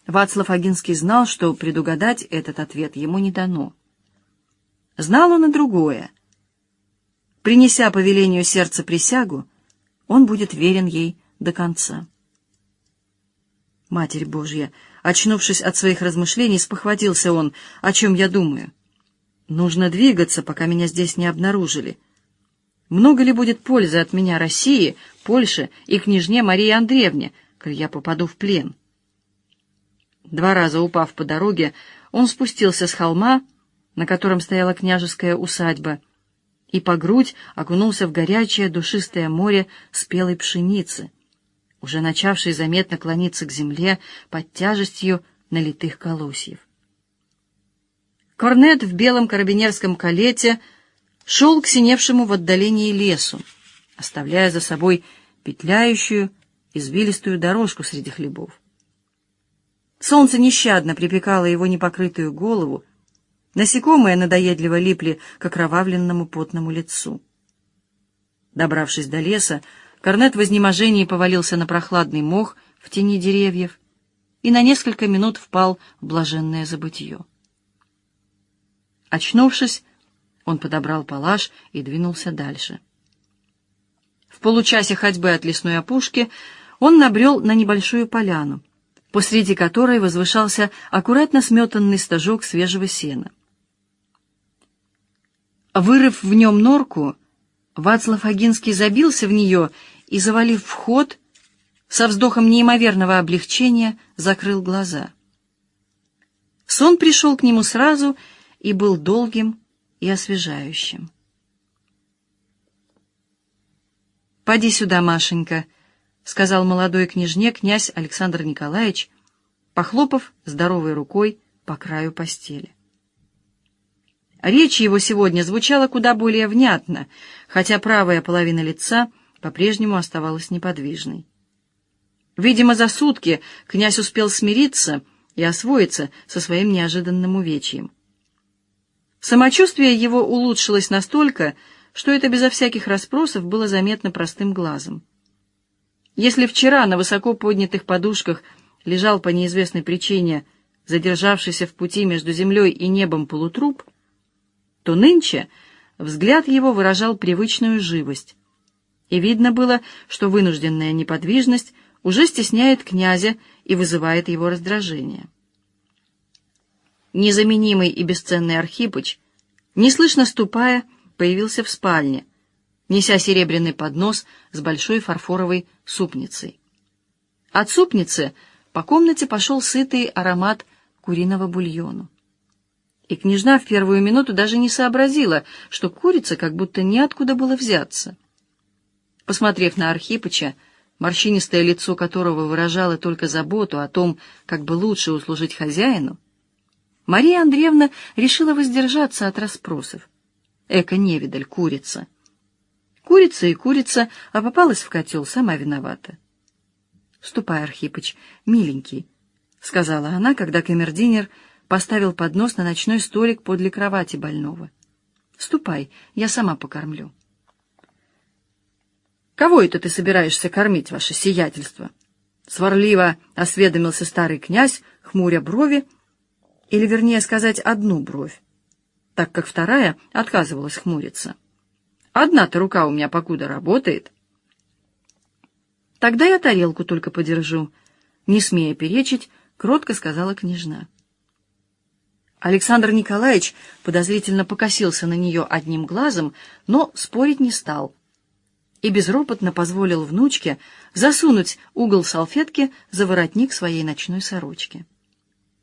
Вацлав Агинский знал, что предугадать этот ответ ему не дано. Знал он и другое. Принеся по велению сердца присягу, он будет верен ей до конца. Матерь Божья, очнувшись от своих размышлений, спохватился он, о чем я думаю. Нужно двигаться, пока меня здесь не обнаружили. Много ли будет пользы от меня России, Польше и княжне Марии Андреевне, коль я попаду в плен? Два раза упав по дороге, он спустился с холма, на котором стояла княжеская усадьба, и по грудь окунулся в горячее душистое море спелой пшеницы, уже начавшей заметно клониться к земле под тяжестью налитых колосьев. Корнет в белом карабинерском калете шел к синевшему в отдалении лесу, оставляя за собой петляющую, извилистую дорожку среди хлебов. Солнце нещадно припекало его непокрытую голову, насекомые надоедливо липли к окровавленному потному лицу. Добравшись до леса, Корнет в изнеможении повалился на прохладный мох в тени деревьев и на несколько минут впал в блаженное забытье. Очнувшись, он подобрал палаш и двинулся дальше. В получасе ходьбы от лесной опушки он набрел на небольшую поляну, посреди которой возвышался аккуратно сметанный стажок свежего сена. Вырыв в нем норку, Вацлав Агинский забился в нее и, завалив вход, со вздохом неимоверного облегчения закрыл глаза. Сон пришел к нему сразу и был долгим и освежающим. «Поди сюда, Машенька», — сказал молодой княжне князь Александр Николаевич, похлопав здоровой рукой по краю постели. Речь его сегодня звучала куда более внятно, хотя правая половина лица по-прежнему оставалась неподвижной. Видимо, за сутки князь успел смириться и освоиться со своим неожиданным увечьем. Самочувствие его улучшилось настолько, что это безо всяких расспросов было заметно простым глазом. Если вчера на высоко поднятых подушках лежал по неизвестной причине задержавшийся в пути между землей и небом полутруп, то нынче взгляд его выражал привычную живость, и видно было, что вынужденная неподвижность уже стесняет князя и вызывает его раздражение. Незаменимый и бесценный Архипыч, неслышно ступая, появился в спальне — неся серебряный поднос с большой фарфоровой супницей. От супницы по комнате пошел сытый аромат куриного бульону. И княжна в первую минуту даже не сообразила, что курица как будто неоткуда было взяться. Посмотрев на Архипыча, морщинистое лицо которого выражало только заботу о том, как бы лучше услужить хозяину, Мария Андреевна решила воздержаться от расспросов. Эко-невидаль, курица — Курица и курица, а попалась в котел, сама виновата. «Ступай, Архипыч, миленький», — сказала она, когда камердинер поставил поднос на ночной столик подле кровати больного. «Ступай, я сама покормлю». «Кого это ты собираешься кормить, ваше сиятельство?» Сварливо осведомился старый князь, хмуря брови, или, вернее сказать, одну бровь, так как вторая отказывалась хмуриться. Одна-то рука у меня покуда работает. Тогда я тарелку только подержу. Не смея перечить, кротко сказала княжна. Александр Николаевич подозрительно покосился на нее одним глазом, но спорить не стал и безропотно позволил внучке засунуть угол салфетки за воротник своей ночной сорочки.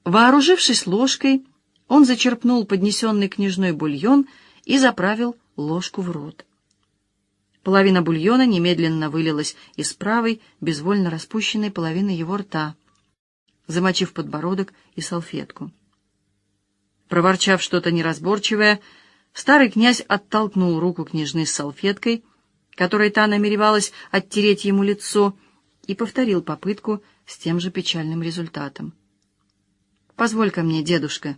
Вооружившись ложкой, он зачерпнул поднесенный княжной бульон и заправил ложку в рот. Половина бульона немедленно вылилась из правой, безвольно распущенной половины его рта, замочив подбородок и салфетку. Проворчав что-то неразборчивое, старый князь оттолкнул руку княжны с салфеткой, которой та намеревалась оттереть ему лицо, и повторил попытку с тем же печальным результатом. «Позволь-ка мне, дедушка».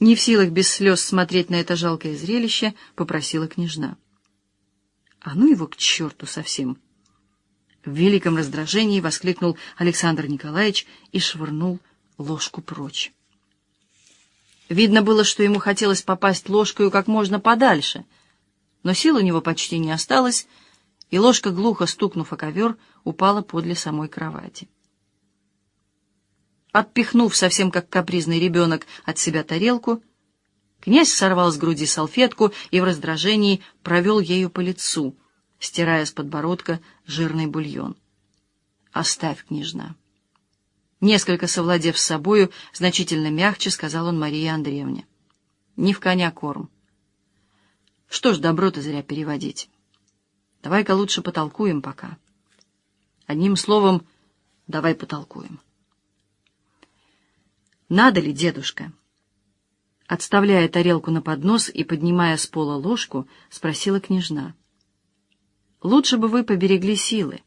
Не в силах без слез смотреть на это жалкое зрелище, попросила княжна. «А ну его к черту совсем!» В великом раздражении воскликнул Александр Николаевич и швырнул ложку прочь. Видно было, что ему хотелось попасть ложкою как можно подальше, но сил у него почти не осталось, и ложка, глухо стукнув о ковер, упала подле самой кровати. Отпихнув совсем как капризный ребенок от себя тарелку, князь сорвал с груди салфетку и в раздражении провел ею по лицу, стирая с подбородка жирный бульон. «Оставь, княжна». Несколько совладев с собою, значительно мягче сказал он Марии Андреевне. «Не в коня корм». «Что ж, добро-то зря переводить. Давай-ка лучше потолкуем пока». Одним словом, давай потолкуем. Надо ли, дедушка? Отставляя тарелку на поднос и поднимая с пола ложку, спросила княжна. Лучше бы вы поберегли силы.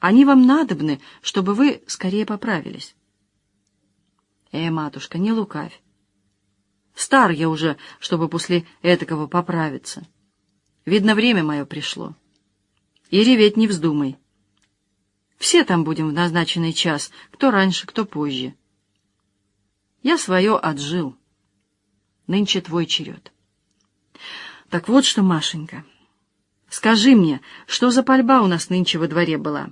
Они вам надобны, чтобы вы скорее поправились. Э, матушка, не лукавь. Стар я уже, чтобы после этакого поправиться. Видно, время мое пришло. И реветь не вздумай. Все там будем в назначенный час, кто раньше, кто позже. Я свое отжил. Нынче твой черед. Так вот что, Машенька, скажи мне, что за пальба у нас нынче во дворе была?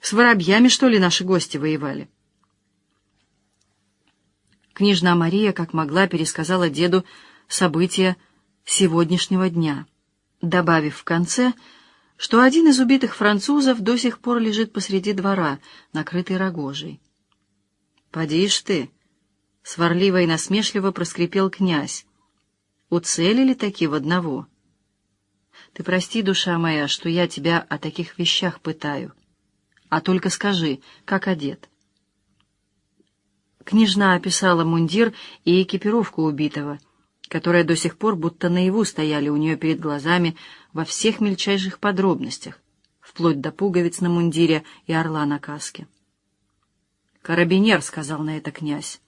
С воробьями, что ли, наши гости воевали? Княжна Мария, как могла, пересказала деду события сегодняшнего дня, добавив в конце — что один из убитых французов до сих пор лежит посреди двора, накрытый рогожей. «Поди ж ты!» — сварливо и насмешливо проскрипел князь. «Уцелили таки в одного?» «Ты прости, душа моя, что я тебя о таких вещах пытаю. А только скажи, как одет?» Княжна описала мундир и экипировку убитого — которые до сих пор будто наяву стояли у нее перед глазами во всех мельчайших подробностях, вплоть до пуговиц на мундире и орла на каске. «Карабинер», — сказал на это князь.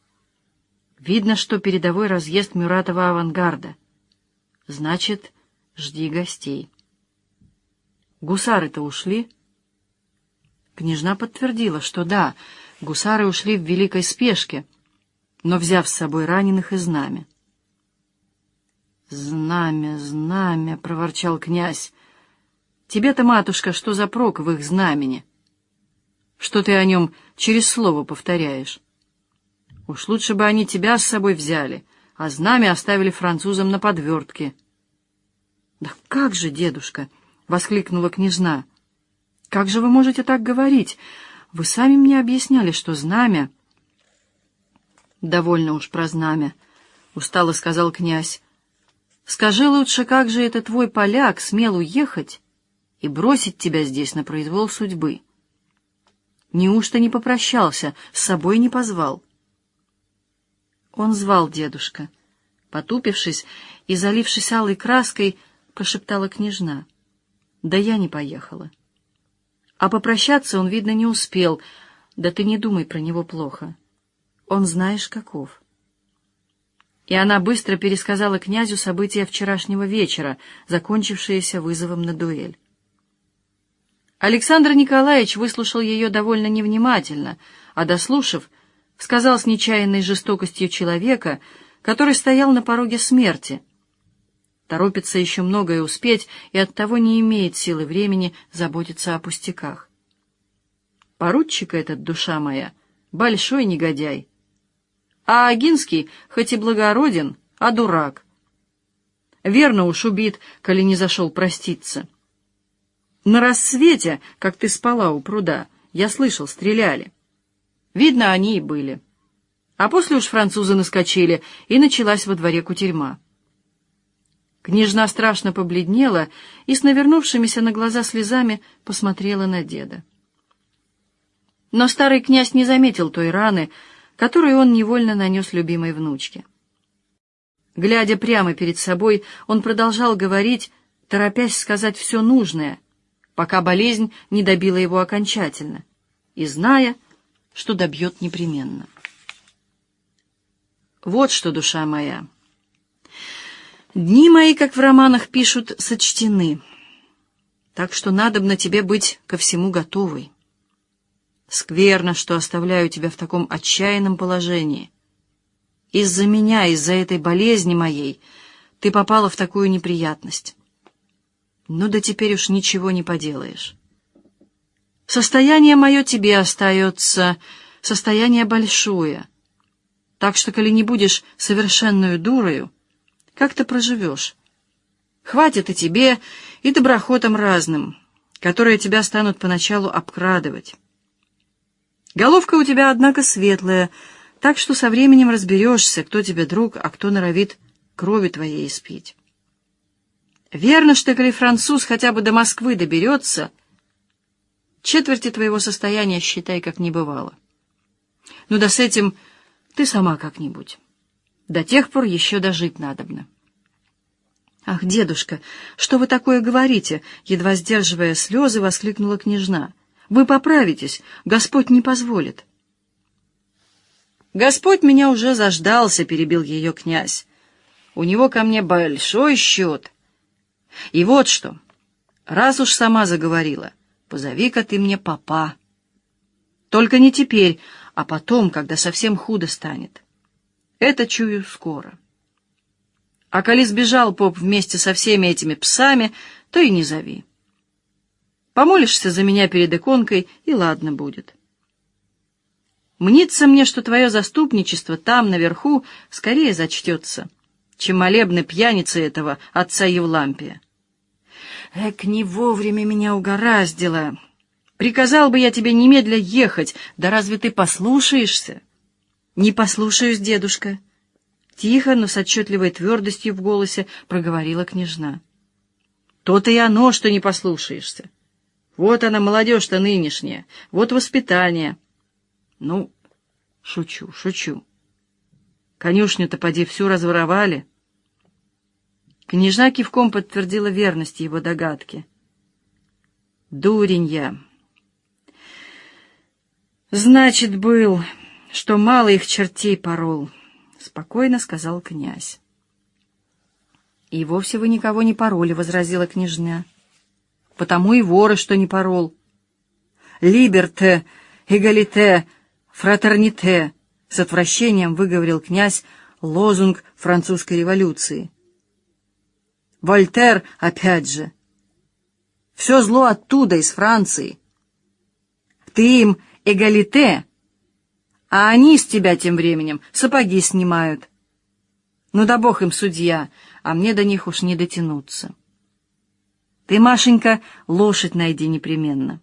«Видно, что передовой разъезд Мюратова авангарда. Значит, жди гостей». «Гусары-то ушли?» Княжна подтвердила, что да, гусары ушли в великой спешке, но взяв с собой раненых и знамя. «Знамя, знамя!» — проворчал князь. «Тебе-то, матушка, что за прок в их знамени? Что ты о нем через слово повторяешь? Уж лучше бы они тебя с собой взяли, а знамя оставили французам на подвертке». «Да как же, дедушка!» — воскликнула княжна. «Как же вы можете так говорить? Вы сами мне объясняли, что знамя...» «Довольно уж про знамя», — устало сказал князь. Скажи лучше, как же этот твой поляк смел уехать и бросить тебя здесь на произвол судьбы? Неужто не попрощался, с собой не позвал? Он звал дедушка. Потупившись и залившись алой краской, прошептала княжна. Да я не поехала. А попрощаться он, видно, не успел. Да ты не думай про него плохо. Он знаешь каков и она быстро пересказала князю события вчерашнего вечера, закончившиеся вызовом на дуэль. Александр Николаевич выслушал ее довольно невнимательно, а, дослушав, сказал с нечаянной жестокостью человека, который стоял на пороге смерти. Торопится еще многое успеть и оттого не имеет силы времени заботиться о пустяках. Поручик этот, душа моя, большой негодяй. А Агинский, хоть и благороден, а дурак. Верно уж убит, коли не зашел проститься. На рассвете, как ты спала у пруда, я слышал, стреляли. Видно, они и были. А после уж французы наскочили, и началась во дворе кутерьма. Княжна страшно побледнела и с навернувшимися на глаза слезами посмотрела на деда. Но старый князь не заметил той раны, которую он невольно нанес любимой внучке. Глядя прямо перед собой, он продолжал говорить, торопясь сказать все нужное, пока болезнь не добила его окончательно, и зная, что добьет непременно. Вот что, душа моя. Дни мои, как в романах пишут, сочтены, так что надо на тебе быть ко всему готовой. Скверно, что оставляю тебя в таком отчаянном положении. Из-за меня, из-за этой болезни моей, ты попала в такую неприятность. Ну да теперь уж ничего не поделаешь. Состояние мое тебе остается, состояние большое. Так что, коли не будешь совершенную дурою, как ты проживешь? Хватит и тебе, и доброхотам разным, которые тебя станут поначалу обкрадывать. Головка у тебя, однако, светлая, так что со временем разберешься, кто тебе друг, а кто норовит крови твоей испить. Верно, что коли француз хотя бы до Москвы доберется, четверти твоего состояния считай, как не бывало. Ну да с этим ты сама как-нибудь. До тех пор еще дожить надобно. «Ах, дедушка, что вы такое говорите?» Едва сдерживая слезы, воскликнула княжна. Вы поправитесь, Господь не позволит. Господь меня уже заждался, перебил ее князь. У него ко мне большой счет. И вот что, раз уж сама заговорила, позови-ка ты мне папа. Только не теперь, а потом, когда совсем худо станет. Это чую скоро. А коли сбежал поп вместе со всеми этими псами, то и не зови. Помолишься за меня перед иконкой, и ладно будет. Мнится мне, что твое заступничество там, наверху, скорее зачтется, чем молебны пьяницы этого отца Евлампия. Эк, не вовремя меня угораздило. Приказал бы я тебе немедля ехать, да разве ты послушаешься? Не послушаюсь, дедушка. Тихо, но с отчетливой твердостью в голосе проговорила княжна. То-то и оно, что не послушаешься. Вот она, молодежь-то нынешняя, вот воспитание. Ну, шучу, шучу. Конюшню-то поди всю разворовали. Княжна кивком подтвердила верность его догадки. Дурень я. Значит, был, что мало их чертей порол, — спокойно сказал князь. И вовсе вы никого не пороли, — возразила княжна потому и воры, что не порол. «Либерте, эгалите, фратерните», — с отвращением выговорил князь лозунг французской революции. Вольтер опять же. Все зло оттуда, из Франции. Ты им эгалите, а они с тебя тем временем сапоги снимают. Ну да бог им судья, а мне до них уж не дотянуться. Ты, Машенька, лошадь найди непременно.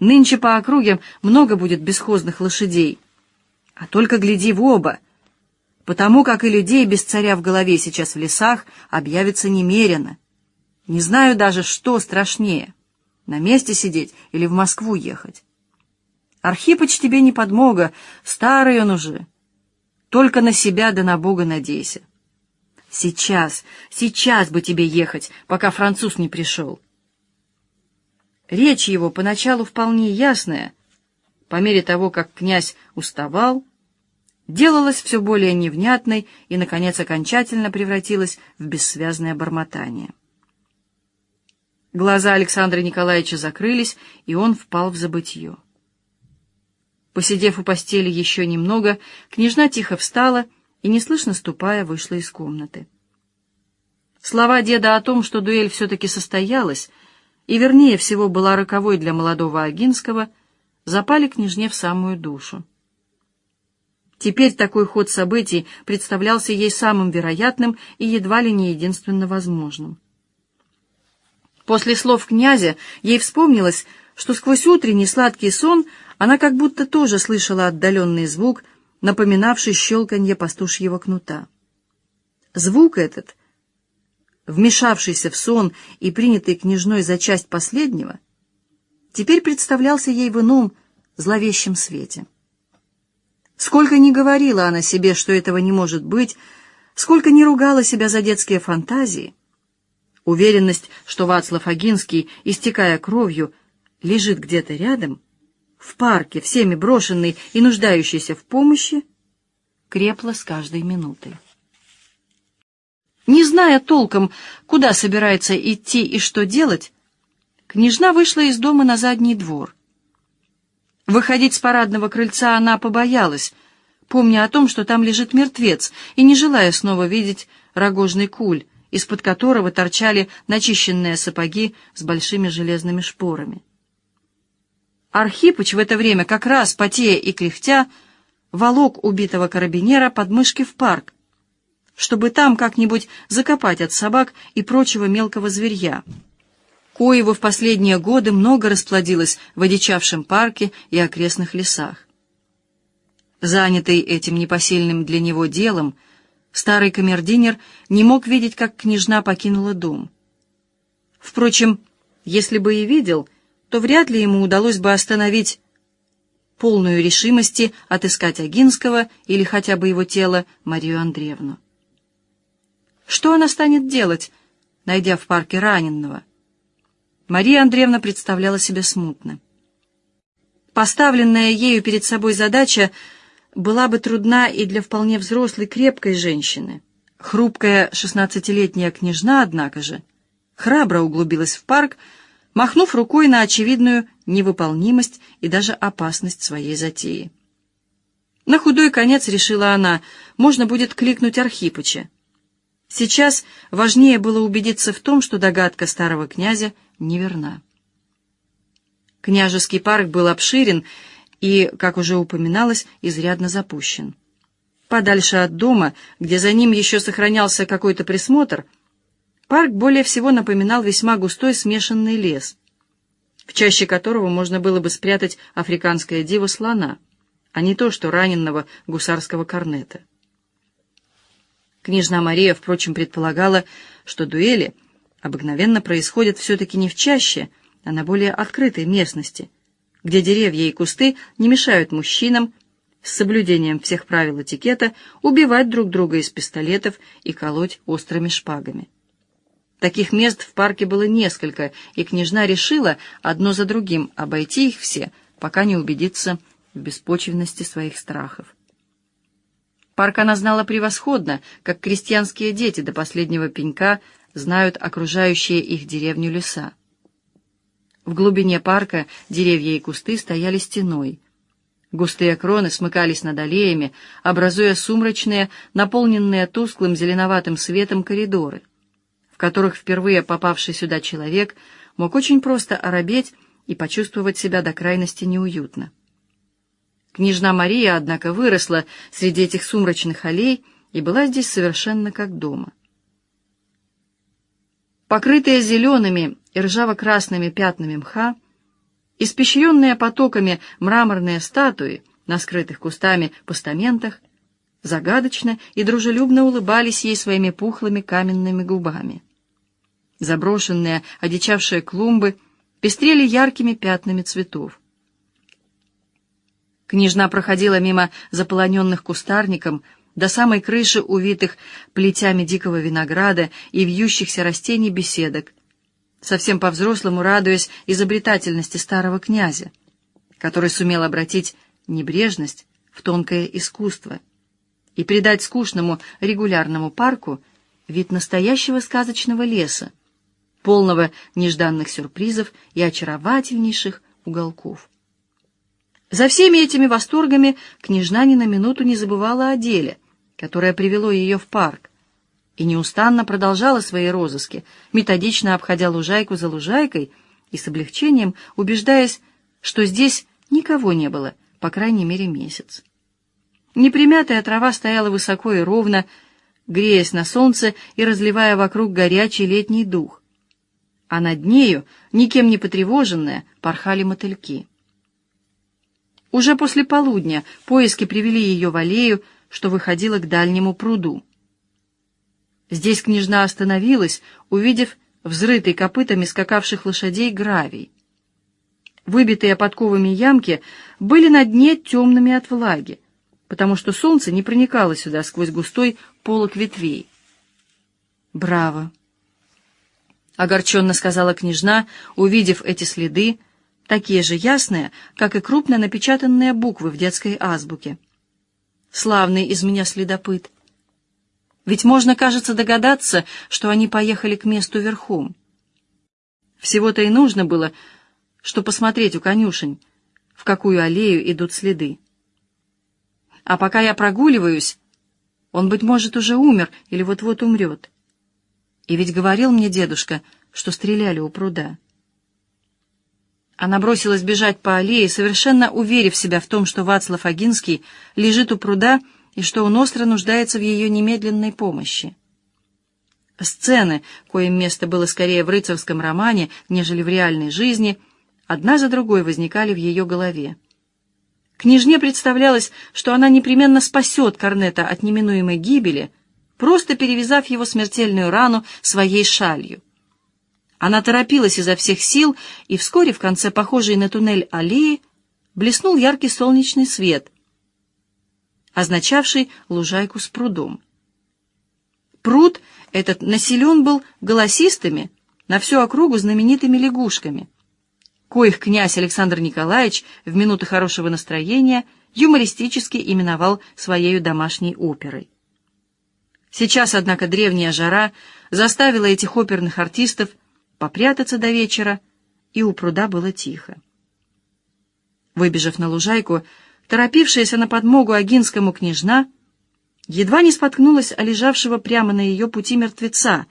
Нынче по округе много будет бесхозных лошадей. А только гляди в оба, потому как и людей без царя в голове сейчас в лесах объявится немерено. Не знаю даже, что страшнее — на месте сидеть или в Москву ехать. Архипыч тебе не подмога, старый он уже. Только на себя да на Бога надейся. Сейчас, сейчас бы тебе ехать, пока француз не пришел. Речь его поначалу вполне ясная. По мере того, как князь уставал, делалась все более невнятной и, наконец, окончательно превратилась в бессвязное бормотание. Глаза Александра Николаевича закрылись, и он впал в забытье. Посидев у постели еще немного, княжна тихо встала и, неслышно ступая, вышла из комнаты. Слова деда о том, что дуэль все-таки состоялась, и вернее всего была роковой для молодого Агинского, запали княжне в самую душу. Теперь такой ход событий представлялся ей самым вероятным и едва ли не единственно возможным. После слов князя ей вспомнилось, что сквозь утренний сладкий сон она как будто тоже слышала отдаленный звук — напоминавший щелканье пастушьего кнута. Звук этот, вмешавшийся в сон и принятый княжной за часть последнего, теперь представлялся ей в ином, зловещем свете. Сколько ни говорила она себе, что этого не может быть, сколько ни ругала себя за детские фантазии, Уверенность, что Вацлав Агинский, истекая кровью, лежит где-то рядом, в парке, всеми брошенный и нуждающийся в помощи, крепла с каждой минутой. Не зная толком, куда собирается идти и что делать, княжна вышла из дома на задний двор. Выходить с парадного крыльца она побоялась, помня о том, что там лежит мертвец, и не желая снова видеть рогожный куль, из-под которого торчали начищенные сапоги с большими железными шпорами. Архипыч в это время, как раз потея и кряхтя, волок убитого карабинера под мышки в парк, чтобы там как-нибудь закопать от собак и прочего мелкого зверья. Коего в последние годы много расплодилось в одичавшем парке и окрестных лесах. Занятый этим непосильным для него делом, старый камердинер не мог видеть, как княжна покинула дом. Впрочем, если бы и видел, то вряд ли ему удалось бы остановить полную решимости отыскать Агинского или хотя бы его тело Марию Андреевну. Что она станет делать, найдя в парке раненного? Мария Андреевна представляла себе смутно. Поставленная ею перед собой задача была бы трудна и для вполне взрослой крепкой женщины. Хрупкая шестнадцатилетняя княжна, однако же, храбро углубилась в парк, махнув рукой на очевидную невыполнимость и даже опасность своей затеи. На худой конец, решила она, можно будет кликнуть Архипыча. Сейчас важнее было убедиться в том, что догадка старого князя — неверна. Княжеский парк был обширен и, как уже упоминалось, изрядно запущен. Подальше от дома, где за ним еще сохранялся какой-то присмотр, парк более всего напоминал весьма густой смешанный лес, в чаще которого можно было бы спрятать африканское диво слона, а не то, что раненного гусарского корнета. Княжна Мария, впрочем, предполагала, что дуэли — обыкновенно происходят все-таки не в чаще, а на более открытой местности, где деревья и кусты не мешают мужчинам с соблюдением всех правил этикета убивать друг друга из пистолетов и колоть острыми шпагами. Таких мест в парке было несколько, и княжна решила одно за другим обойти их все, пока не убедится в беспочвенности своих страхов. Парк она знала превосходно, как крестьянские дети до последнего пенька знают окружающие их деревню леса. В глубине парка деревья и кусты стояли стеной. Густые кроны смыкались над аллеями, образуя сумрачные, наполненные тусклым зеленоватым светом коридоры, в которых впервые попавший сюда человек мог очень просто оробеть и почувствовать себя до крайности неуютно. Княжна Мария, однако, выросла среди этих сумрачных аллей и была здесь совершенно как дома. Покрытые зелеными и ржаво-красными пятнами мха, испещренные потоками мраморные статуи на скрытых кустами постаментах, загадочно и дружелюбно улыбались ей своими пухлыми каменными губами. Заброшенные, одичавшие клумбы пестрели яркими пятнами цветов. Княжна проходила мимо заполоненных кустарником, до самой крыши увитых плетями дикого винограда и вьющихся растений беседок, совсем по-взрослому радуясь изобретательности старого князя, который сумел обратить небрежность в тонкое искусство и придать скучному регулярному парку вид настоящего сказочного леса, полного нежданных сюрпризов и очаровательнейших уголков. За всеми этими восторгами княжна ни на минуту не забывала о деле — которое привело ее в парк, и неустанно продолжала свои розыски, методично обходя лужайку за лужайкой и с облегчением убеждаясь, что здесь никого не было, по крайней мере, месяц. Непримятая трава стояла высоко и ровно, греясь на солнце и разливая вокруг горячий летний дух, а над нею, никем не потревоженная, порхали мотыльки. Уже после полудня поиски привели ее в аллею, что выходило к дальнему пруду. Здесь княжна остановилась, увидев взрытый копытами скакавших лошадей гравий. Выбитые подковами ямки были на дне темными от влаги, потому что солнце не проникало сюда сквозь густой полок ветвей. Браво! огорченно сказала княжна, увидев эти следы, такие же ясные, как и крупно напечатанные буквы в детской азбуке. Славный из меня следопыт. Ведь можно, кажется, догадаться, что они поехали к месту верхом. Всего-то и нужно было, что посмотреть у конюшень, в какую аллею идут следы. А пока я прогуливаюсь, он, быть может, уже умер или вот-вот умрет. И ведь говорил мне дедушка, что стреляли у пруда. Она бросилась бежать по аллее, совершенно уверив себя в том, что Вацлав Агинский лежит у пруда и что он остро нуждается в ее немедленной помощи. Сцены, коим место было скорее в рыцарском романе, нежели в реальной жизни, одна за другой возникали в ее голове. Княжне представлялось, что она непременно спасет Корнета от неминуемой гибели, просто перевязав его смертельную рану своей шалью. Она торопилась изо всех сил, и вскоре в конце похожей на туннель аллеи блеснул яркий солнечный свет, означавший лужайку с прудом. Пруд этот населен был голосистыми, на всю округу знаменитыми лягушками, коих князь Александр Николаевич в минуты хорошего настроения юмористически именовал своей домашней оперой. Сейчас, однако, древняя жара заставила этих оперных артистов попрятаться до вечера, и у пруда было тихо. Выбежав на лужайку, торопившаяся на подмогу Агинскому княжна едва не споткнулась о лежавшего прямо на ее пути мертвеца,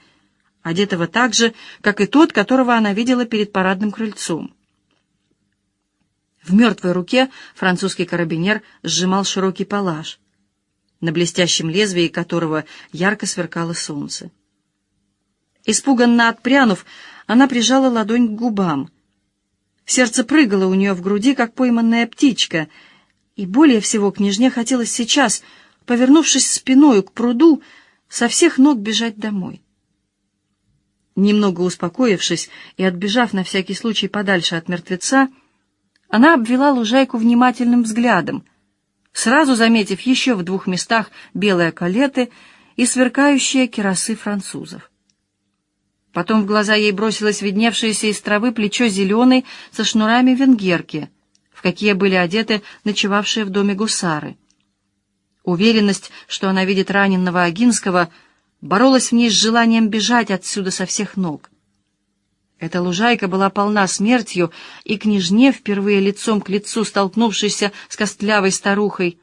одетого так же, как и тот, которого она видела перед парадным крыльцом. В мертвой руке французский карабинер сжимал широкий палаш, на блестящем лезвии которого ярко сверкало солнце. Испуганно отпрянув, она прижала ладонь к губам. Сердце прыгало у нее в груди, как пойманная птичка, и более всего княжне хотелось сейчас, повернувшись спиной к пруду, со всех ног бежать домой. Немного успокоившись и отбежав на всякий случай подальше от мертвеца, она обвела лужайку внимательным взглядом, сразу заметив еще в двух местах белые калеты и сверкающие керосы французов. Потом в глаза ей бросилось видневшееся из травы плечо зеленой со шнурами венгерки, в какие были одеты ночевавшие в доме гусары. Уверенность, что она видит раненого Агинского, боролась в ней с желанием бежать отсюда со всех ног. Эта лужайка была полна смертью, и княжне, впервые лицом к лицу столкнувшейся с костлявой старухой,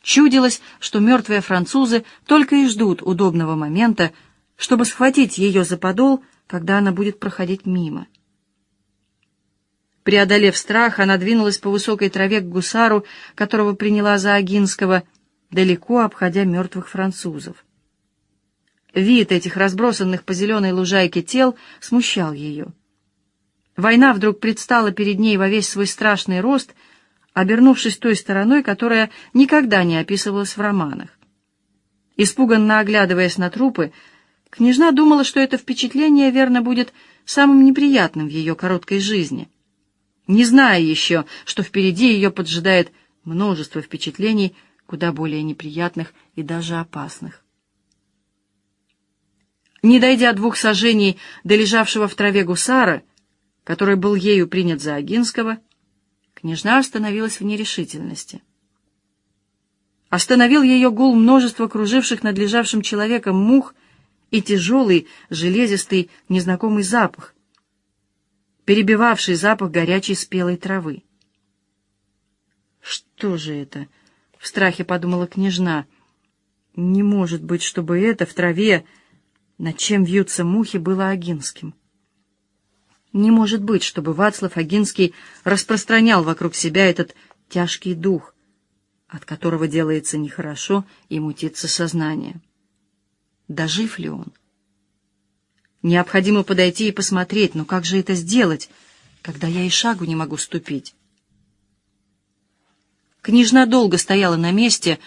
чудилось, что мертвые французы только и ждут удобного момента, чтобы схватить ее за подол, когда она будет проходить мимо. Преодолев страх, она двинулась по высокой траве к гусару, которого приняла за Агинского, далеко обходя мертвых французов. Вид этих разбросанных по зеленой лужайке тел смущал ее. Война вдруг предстала перед ней во весь свой страшный рост, обернувшись той стороной, которая никогда не описывалась в романах. Испуганно оглядываясь на трупы, Княжна думала, что это впечатление, верно, будет самым неприятным в ее короткой жизни, не зная еще, что впереди ее поджидает множество впечатлений, куда более неприятных и даже опасных. Не дойдя двух сажений до лежавшего в траве гусара, который был ею принят за Агинского, княжна остановилась в нерешительности. Остановил ее гул множества круживших над лежавшим человеком мух и тяжелый, железистый, незнакомый запах, перебивавший запах горячей спелой травы. «Что же это?» — в страхе подумала княжна. «Не может быть, чтобы это в траве, над чем вьются мухи, было Агинским. Не может быть, чтобы Вацлав Агинский распространял вокруг себя этот тяжкий дух, от которого делается нехорошо и мутится сознание» дожив ли он. Необходимо подойти и посмотреть, но как же это сделать, когда я и шагу не могу ступить? Княжна долго стояла на месте,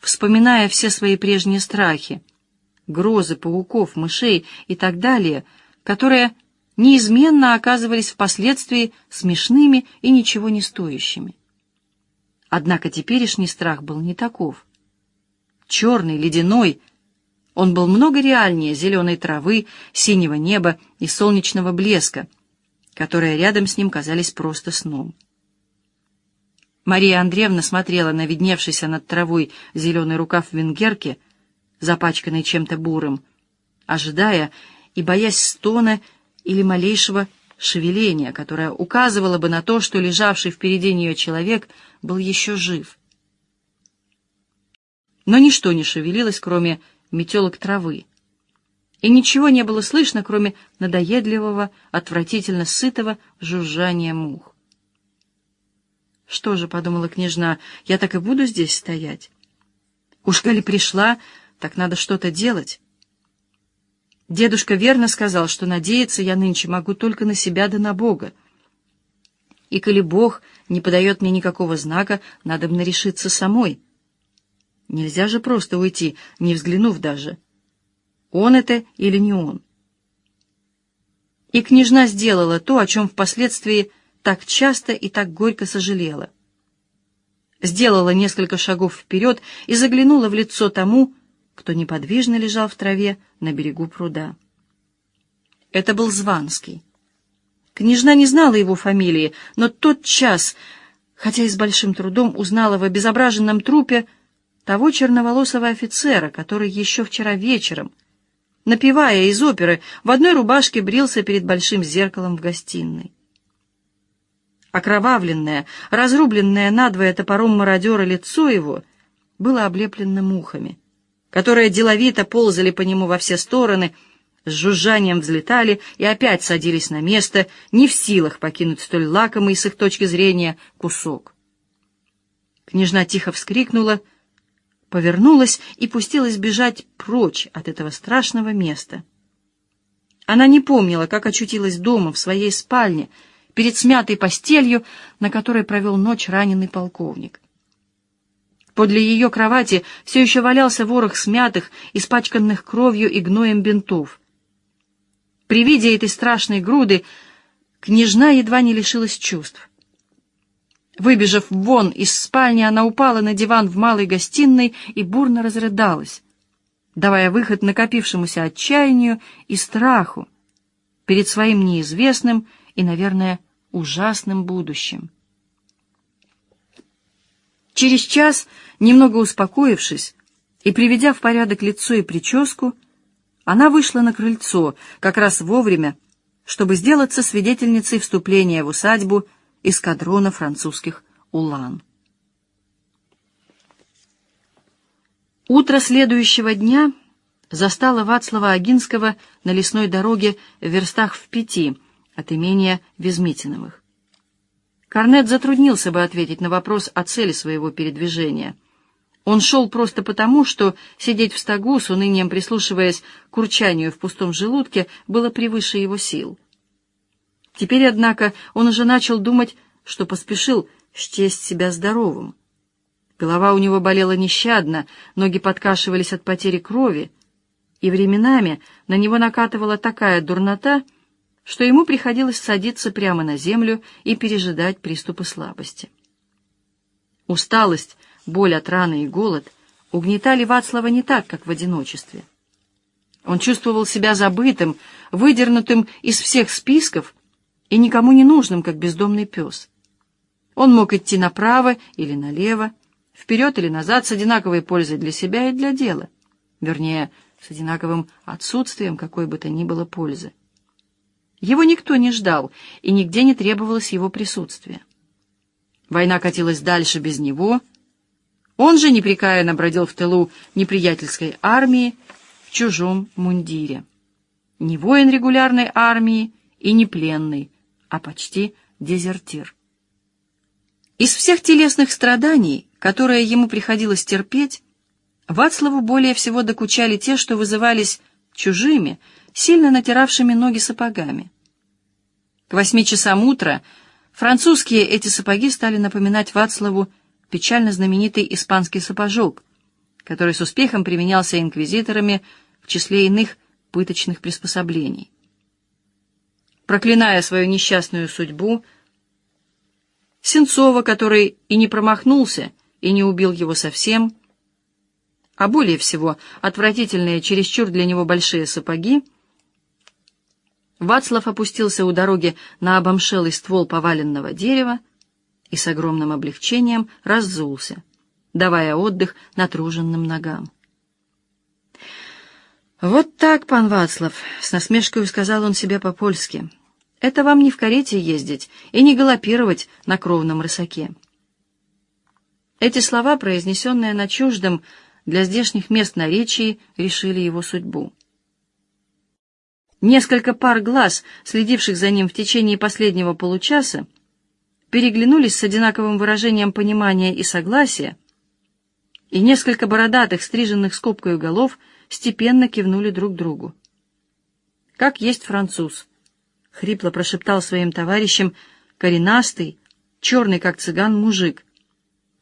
вспоминая все свои прежние страхи, грозы, пауков, мышей и так далее, которые неизменно оказывались впоследствии смешными и ничего не стоящими. Однако теперешний страх был не таков. Черный, ледяной, Он был много реальнее зеленой травы, синего неба и солнечного блеска, которые рядом с ним казались просто сном. Мария Андреевна смотрела на видневшийся над травой зеленый рукав венгерки, запачканный чем-то бурым, ожидая и боясь стона или малейшего шевеления, которое указывало бы на то, что лежавший впереди нее человек был еще жив. Но ничто не шевелилось, кроме метелок травы, и ничего не было слышно, кроме надоедливого, отвратительно сытого жужжания мух. «Что же», — подумала княжна, — «я так и буду здесь стоять? Уж коли пришла, так надо что-то делать». Дедушка верно сказал, что надеяться я нынче могу только на себя да на Бога. И коли Бог не подает мне никакого знака, надо бы решиться самой. Нельзя же просто уйти, не взглянув даже. Он это или не он? И княжна сделала то, о чем впоследствии так часто и так горько сожалела. Сделала несколько шагов вперед и заглянула в лицо тому, кто неподвижно лежал в траве на берегу пруда. Это был Званский. Княжна не знала его фамилии, но тот час, хотя и с большим трудом, узнала в обезображенном трупе того черноволосого офицера, который еще вчера вечером, напевая из оперы, в одной рубашке брился перед большим зеркалом в гостиной. Окровавленное, разрубленное надвое топором мародера лицо его было облеплено мухами которые деловито ползали по нему во все стороны, с жужжанием взлетали и опять садились на место, не в силах покинуть столь лакомый с их точки зрения кусок. Княжна тихо вскрикнула, повернулась и пустилась бежать прочь от этого страшного места. Она не помнила, как очутилась дома, в своей спальне, перед смятой постелью, на которой провел ночь раненый полковник. Подле ее кровати все еще валялся ворох смятых, испачканных кровью и гноем бинтов. При виде этой страшной груды княжна едва не лишилась чувств. Выбежав вон из спальни, она упала на диван в малой гостиной и бурно разрыдалась, давая выход накопившемуся отчаянию и страху перед своим неизвестным и, наверное, ужасным будущим. Через час, немного успокоившись и приведя в порядок лицо и прическу, она вышла на крыльцо как раз вовремя, чтобы сделаться свидетельницей вступления в усадьбу эскадрона французских «Улан». Утро следующего дня застало Вацлава Агинского на лесной дороге в верстах в пяти от имения Везмитиновых. Корнет затруднился бы ответить на вопрос о цели своего передвижения. Он шел просто потому, что сидеть в стогу, с унынием прислушиваясь к урчанию в пустом желудке, было превыше его сил. Теперь, однако, он уже начал думать, что поспешил счесть себя здоровым. Голова у него болела нещадно, ноги подкашивались от потери крови, и временами на него накатывала такая дурнота, что ему приходилось садиться прямо на землю и пережидать приступы слабости. Усталость, боль от раны и голод угнетали Вацлава не так, как в одиночестве. Он чувствовал себя забытым, выдернутым из всех списков и никому не нужным, как бездомный пес. Он мог идти направо или налево, вперед или назад с одинаковой пользой для себя и для дела, вернее, с одинаковым отсутствием какой бы то ни было пользы. Его никто не ждал, и нигде не требовалось его присутствия. Война катилась дальше без него. Он же непрекаянно бродил в тылу неприятельской армии в чужом мундире. Не воин регулярной армии и не пленный, а почти дезертир. Из всех телесных страданий, которые ему приходилось терпеть, Вацлаву более всего докучали те, что вызывались чужими, сильно натиравшими ноги сапогами. К восьми часам утра французские эти сапоги стали напоминать Вацлаву печально знаменитый испанский сапожок, который с успехом применялся инквизиторами в числе иных пыточных приспособлений. Проклиная свою несчастную судьбу, Сенцова, который и не промахнулся, и не убил его совсем, а более всего отвратительные, чересчур для него большие сапоги, Вацлав опустился у дороги на обомшелый ствол поваленного дерева и с огромным облегчением раззулся, давая отдых натруженным ногам. «Вот так, пан Вацлав», — с насмешкой сказал он себе по-польски, — «это вам не в карете ездить и не галопировать на кровном рысаке». Эти слова, произнесенные на чуждом для здешних мест наречии, решили его судьбу. Несколько пар глаз, следивших за ним в течение последнего получаса, переглянулись с одинаковым выражением понимания и согласия, и несколько бородатых, стриженных скобкой голов степенно кивнули друг другу. «Как есть француз», — хрипло прошептал своим товарищам коренастый, черный, как цыган, мужик,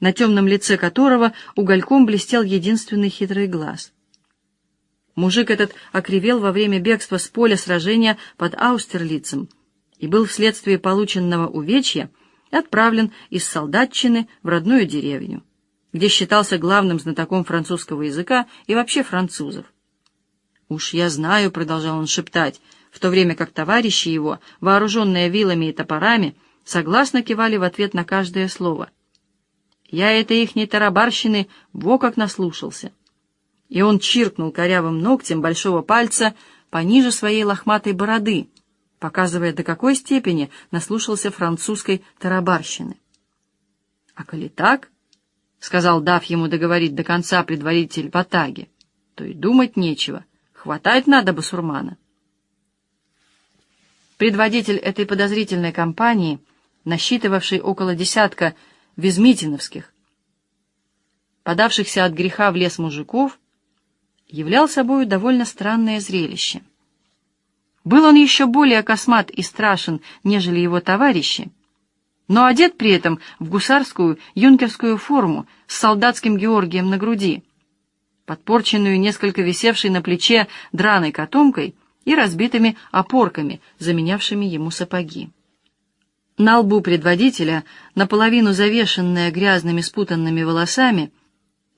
на темном лице которого угольком блестел единственный хитрый глаз — Мужик этот окривел во время бегства с поля сражения под Аустерлицем и был вследствие полученного увечья отправлен из солдатчины в родную деревню, где считался главным знатоком французского языка и вообще французов. «Уж я знаю», — продолжал он шептать, в то время как товарищи его, вооруженные вилами и топорами, согласно кивали в ответ на каждое слово. «Я этой ихней тарабарщины во как наслушался» и он чиркнул корявым ногтем большого пальца пониже своей лохматой бороды, показывая, до какой степени наслушался французской тарабарщины. «А коли так, — сказал, дав ему договорить до конца предваритель Батаги, — то и думать нечего, хватать надо басурмана». Предводитель этой подозрительной компании, насчитывавший около десятка визмитиновских, подавшихся от греха в лес мужиков, являл собою довольно странное зрелище. Был он еще более космат и страшен, нежели его товарищи, но одет при этом в гусарскую юнкерскую форму с солдатским Георгием на груди, подпорченную несколько висевшей на плече драной котомкой и разбитыми опорками, заменявшими ему сапоги. На лбу предводителя, наполовину завешенная грязными спутанными волосами,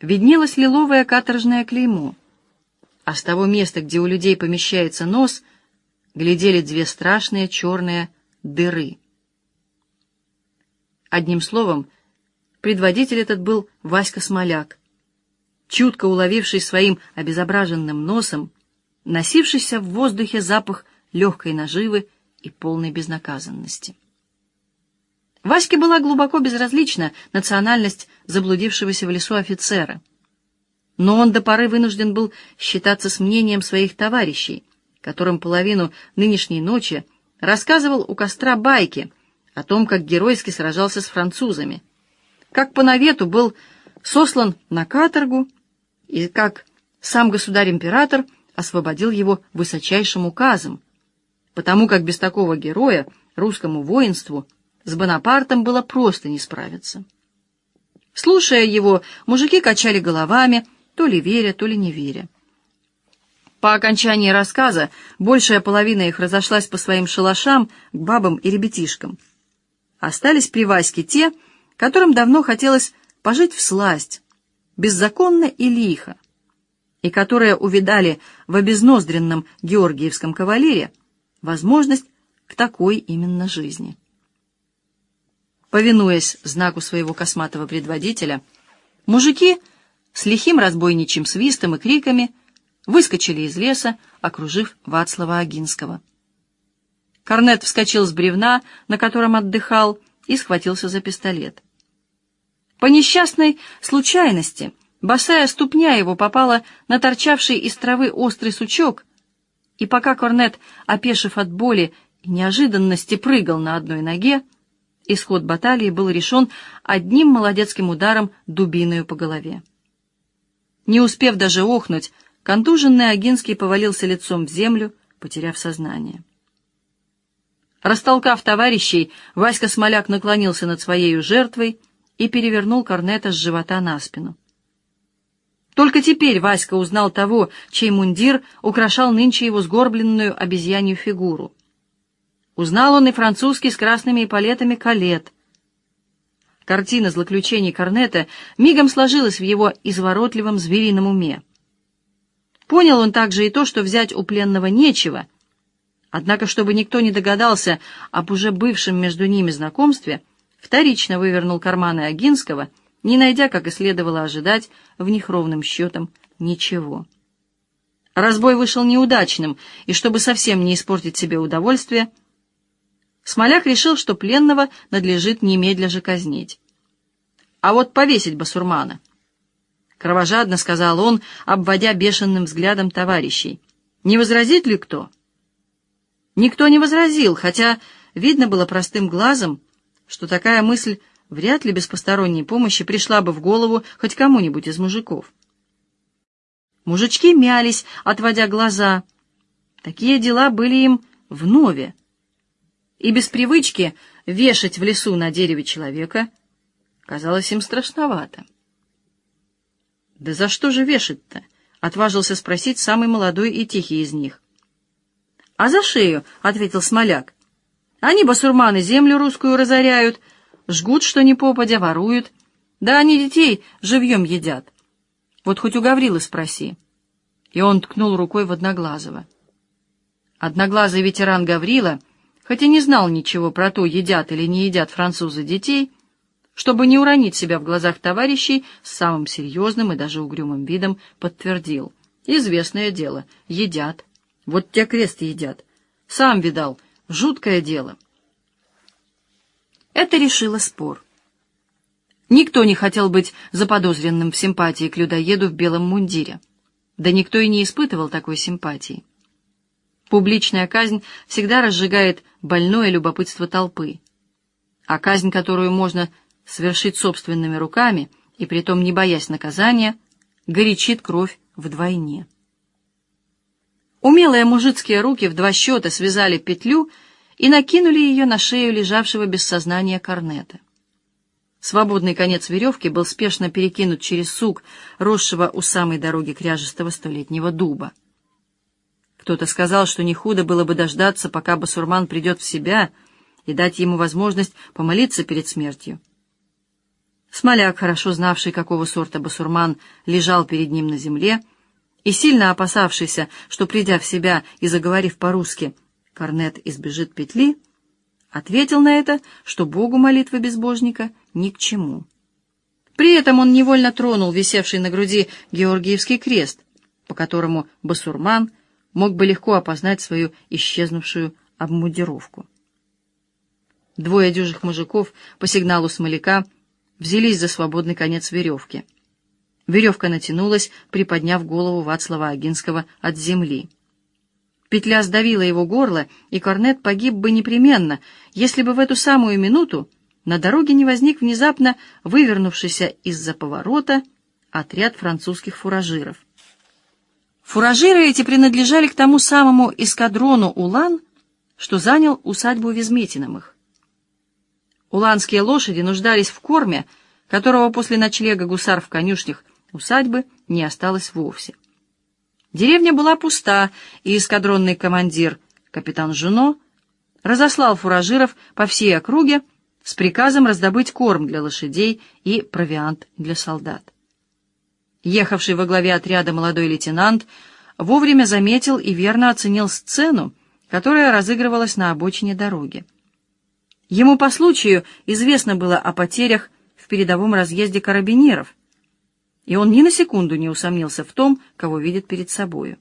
виднелось лиловое каторжное клеймо — а с того места, где у людей помещается нос, глядели две страшные черные дыры. Одним словом, предводитель этот был Васька Смоляк, чутко уловивший своим обезображенным носом носившийся в воздухе запах легкой наживы и полной безнаказанности. Ваське была глубоко безразлична национальность заблудившегося в лесу офицера — но он до поры вынужден был считаться с мнением своих товарищей, которым половину нынешней ночи рассказывал у костра байки о том, как геройски сражался с французами, как по навету был сослан на каторгу и как сам государь-император освободил его высочайшим указом, потому как без такого героя русскому воинству с Бонапартом было просто не справиться. Слушая его, мужики качали головами, то ли веря, то ли не веря. По окончании рассказа большая половина их разошлась по своим шалашам к бабам и ребятишкам. Остались при Ваське те, которым давно хотелось пожить в сласть, беззаконно и лихо, и которые увидали в обезноздренном георгиевском кавалере возможность к такой именно жизни. Повинуясь знаку своего косматого предводителя, мужики — с лихим разбойничьим свистом и криками выскочили из леса, окружив Вацлава Агинского. Корнет вскочил с бревна, на котором отдыхал, и схватился за пистолет. По несчастной случайности босая ступня его попала на торчавший из травы острый сучок, и пока Корнет, опешив от боли и неожиданности, прыгал на одной ноге, исход баталии был решен одним молодецким ударом дубиною по голове. Не успев даже охнуть, контуженный Агинский повалился лицом в землю, потеряв сознание. Растолкав товарищей, Васька Смоляк наклонился над своей жертвой и перевернул корнета с живота на спину. Только теперь Васька узнал того, чей мундир украшал нынче его сгорбленную обезьянью фигуру. Узнал он и французский с красными эполетами калет. Картина злоключений Корнета мигом сложилась в его изворотливом зверином уме. Понял он также и то, что взять у пленного нечего, однако, чтобы никто не догадался об уже бывшем между ними знакомстве, вторично вывернул карманы Агинского, не найдя, как и следовало ожидать, в них ровным счетом ничего. Разбой вышел неудачным, и чтобы совсем не испортить себе удовольствие, Смоляк решил, что пленного надлежит немедля же казнить. А вот повесить басурмана. Кровожадно сказал он, обводя бешеным взглядом товарищей. Не возразит ли кто? Никто не возразил, хотя видно было простым глазом, что такая мысль вряд ли без посторонней помощи пришла бы в голову хоть кому-нибудь из мужиков. Мужички мялись, отводя глаза. Такие дела были им вновь. И без привычки вешать в лесу на дереве человека казалось им страшновато. «Да за что же вешать-то?» — отважился спросить самый молодой и тихий из них. «А за шею», — ответил Смоляк. «Они, басурманы, землю русскую разоряют, жгут, что ни попадя, воруют. Да они детей живьем едят. Вот хоть у Гаврилы спроси. И он ткнул рукой в Одноглазого. Одноглазый ветеран Гаврила, хоть и не знал ничего про то, едят или не едят французы детей, чтобы не уронить себя в глазах товарищей, с самым серьезным и даже угрюмым видом подтвердил. Известное дело, едят. Вот те крест едят. Сам видал, жуткое дело. Это решило спор. Никто не хотел быть заподозренным в симпатии к людоеду в белом мундире. Да никто и не испытывал такой симпатии. Публичная казнь всегда разжигает больное любопытство толпы. А казнь, которую можно совершить собственными руками, и притом не боясь наказания, горячит кровь вдвойне. Умелые мужицкие руки в два счета связали петлю и накинули ее на шею лежавшего без сознания корнета. Свободный конец веревки был спешно перекинут через сук, росшего у самой дороги кряжестого столетнего дуба. Кто-то сказал, что не худо было бы дождаться, пока басурман придет в себя, и дать ему возможность помолиться перед смертью. Смоляк, хорошо знавший, какого сорта басурман, лежал перед ним на земле, и сильно опасавшийся, что, придя в себя и заговорив по-русски, корнет избежит петли, ответил на это, что Богу молитва безбожника ни к чему. При этом он невольно тронул висевший на груди Георгиевский крест, по которому басурман мог бы легко опознать свою исчезнувшую обмундировку. Двое дюжих мужиков по сигналу смоляка взялись за свободный конец веревки. Веревка натянулась, приподняв голову Вацлава Агинского от земли. Петля сдавила его горло, и Корнет погиб бы непременно, если бы в эту самую минуту на дороге не возник внезапно вывернувшийся из-за поворота отряд французских фуражиров. Фуражиры эти принадлежали к тому самому эскадрону «Улан», что занял усадьбу Везметиновых. Уланские лошади нуждались в корме, которого после ночлега гусар в конюшнях усадьбы не осталось вовсе. Деревня была пуста, и эскадронный командир, капитан Жуно, разослал фуражиров по всей округе с приказом раздобыть корм для лошадей и провиант для солдат. Ехавший во главе отряда молодой лейтенант вовремя заметил и верно оценил сцену, которая разыгрывалась на обочине дороги. Ему по случаю известно было о потерях в передовом разъезде карабинеров — и он ни на секунду не усомнился в том, кого видит перед собою.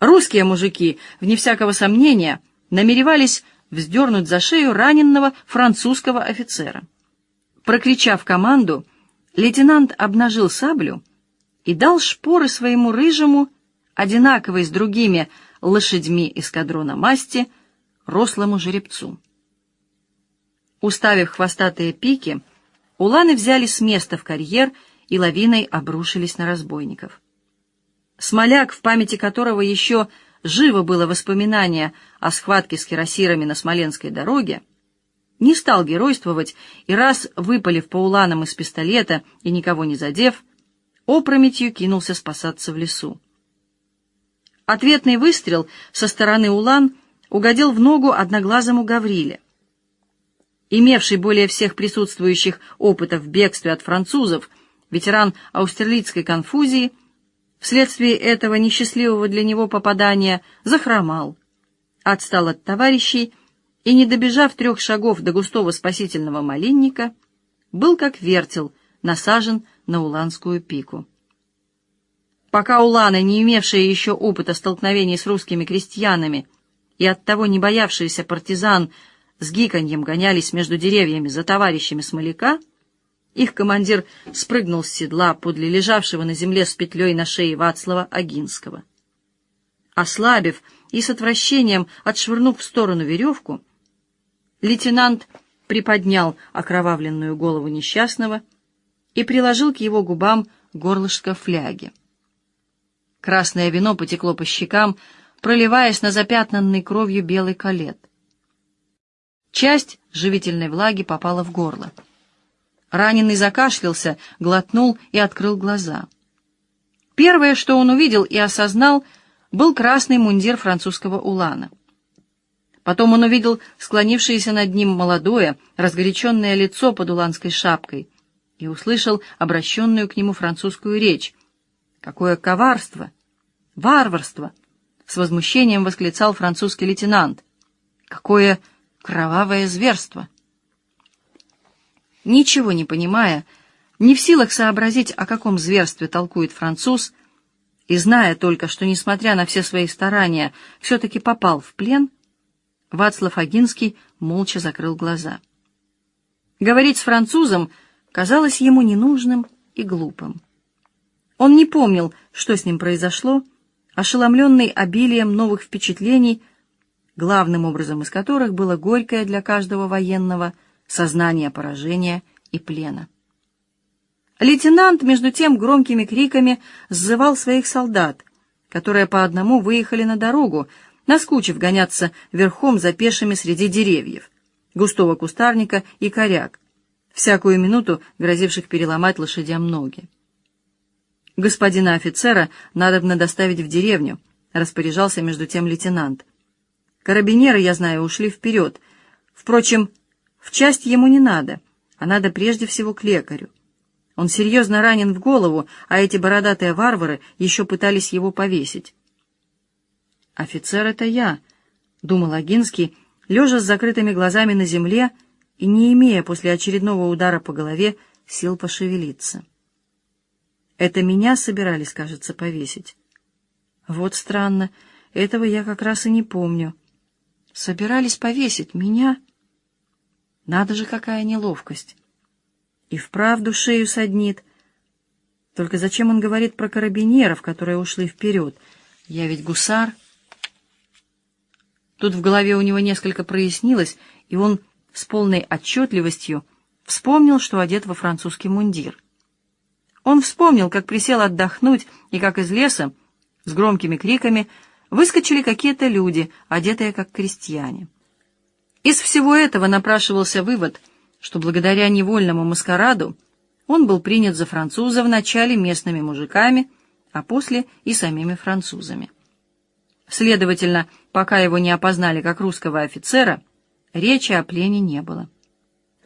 Русские мужики, вне всякого сомнения, намеревались вздернуть за шею раненного французского офицера. Прокричав команду, лейтенант обнажил саблю и дал шпоры своему рыжему, одинаковой с другими лошадьми эскадрона масти, рослому жеребцу. Уставив хвостатые пики, уланы взяли с места в карьер и лавиной обрушились на разбойников. Смоляк, в памяти которого еще живо было воспоминание о схватке с кирасирами на Смоленской дороге, не стал геройствовать и раз, выпалив по уланам из пистолета и никого не задев, опрометью кинулся спасаться в лесу. Ответный выстрел со стороны улан угодил в ногу одноглазому Гавриле. имевший более всех присутствующих опыта в бегстве от французов, ветеран аустерлицкой конфузии, вследствие этого несчастливого для него попадания захромал, отстал от товарищей и, не добежав трех шагов до густого спасительного малинника, был как вертел, насажен на уланскую пику. Пока уланы, не имевшие еще опыта столкновений с русскими крестьянами и оттого не боявшиеся партизан, с гиканьем гонялись между деревьями за товарищами смоляка, их командир спрыгнул с седла подле лежавшего на земле с петлей на шее Вацлава Агинского. Ослабив и с отвращением отшвырнув в сторону веревку, лейтенант приподнял окровавленную голову несчастного и приложил к его губам горлышко фляги. Красное вино потекло по щекам, проливаясь на запятнанный кровью белый колет. Часть живительной влаги попала в горло. Раненый закашлялся, глотнул и открыл глаза. Первое, что он увидел и осознал, был красный мундир французского улана. Потом он увидел склонившееся над ним молодое, разгоряченное лицо под уланской шапкой и услышал обращенную к нему французскую речь. «Какое коварство! Варварство!» — с возмущением восклицал французский лейтенант. «Какое кровавое зверство!» Ничего не понимая, не в силах сообразить, о каком зверстве толкует француз, и зная только, что, несмотря на все свои старания, все-таки попал в плен, Вацлав Агинский молча закрыл глаза. Говорить с французом казалось ему ненужным и глупым. Он не помнил, что с ним произошло, ошеломленный обилием новых впечатлений, главным образом из которых было горькое для каждого военного сознание поражения и плена. Лейтенант, между тем, громкими криками сзывал своих солдат, которые по одному выехали на дорогу, наскучив гоняться верхом за пешими среди деревьев, густого кустарника и коряк, всякую минуту грозивших переломать лошадям ноги. «Господина офицера надобно доставить в деревню», — распоряжался между тем лейтенант. «Карабинеры, я знаю, ушли вперед. Впрочем, в часть ему не надо, а надо прежде всего к лекарю. Он серьезно ранен в голову, а эти бородатые варвары еще пытались его повесить. «Офицер — это я», — думал Агинский, лежа с закрытыми глазами на земле и не имея после очередного удара по голове сил пошевелиться. «Это меня собирались, кажется, повесить. Вот странно, этого я как раз и не помню. Собирались повесить меня? Надо же, какая неловкость! И вправду шею саднит. Только зачем он говорит про карабинеров, которые ушли вперед? Я ведь гусар». Тут в голове у него несколько прояснилось, и он с полной отчетливостью вспомнил, что одет во французский мундир. Он вспомнил, как присел отдохнуть, и как из леса с громкими криками выскочили какие-то люди, одетые как крестьяне. Из всего этого напрашивался вывод, что благодаря невольному маскараду он был принят за француза вначале местными мужиками, а после и самими французами. Следовательно, пока его не опознали как русского офицера, речи о плене не было.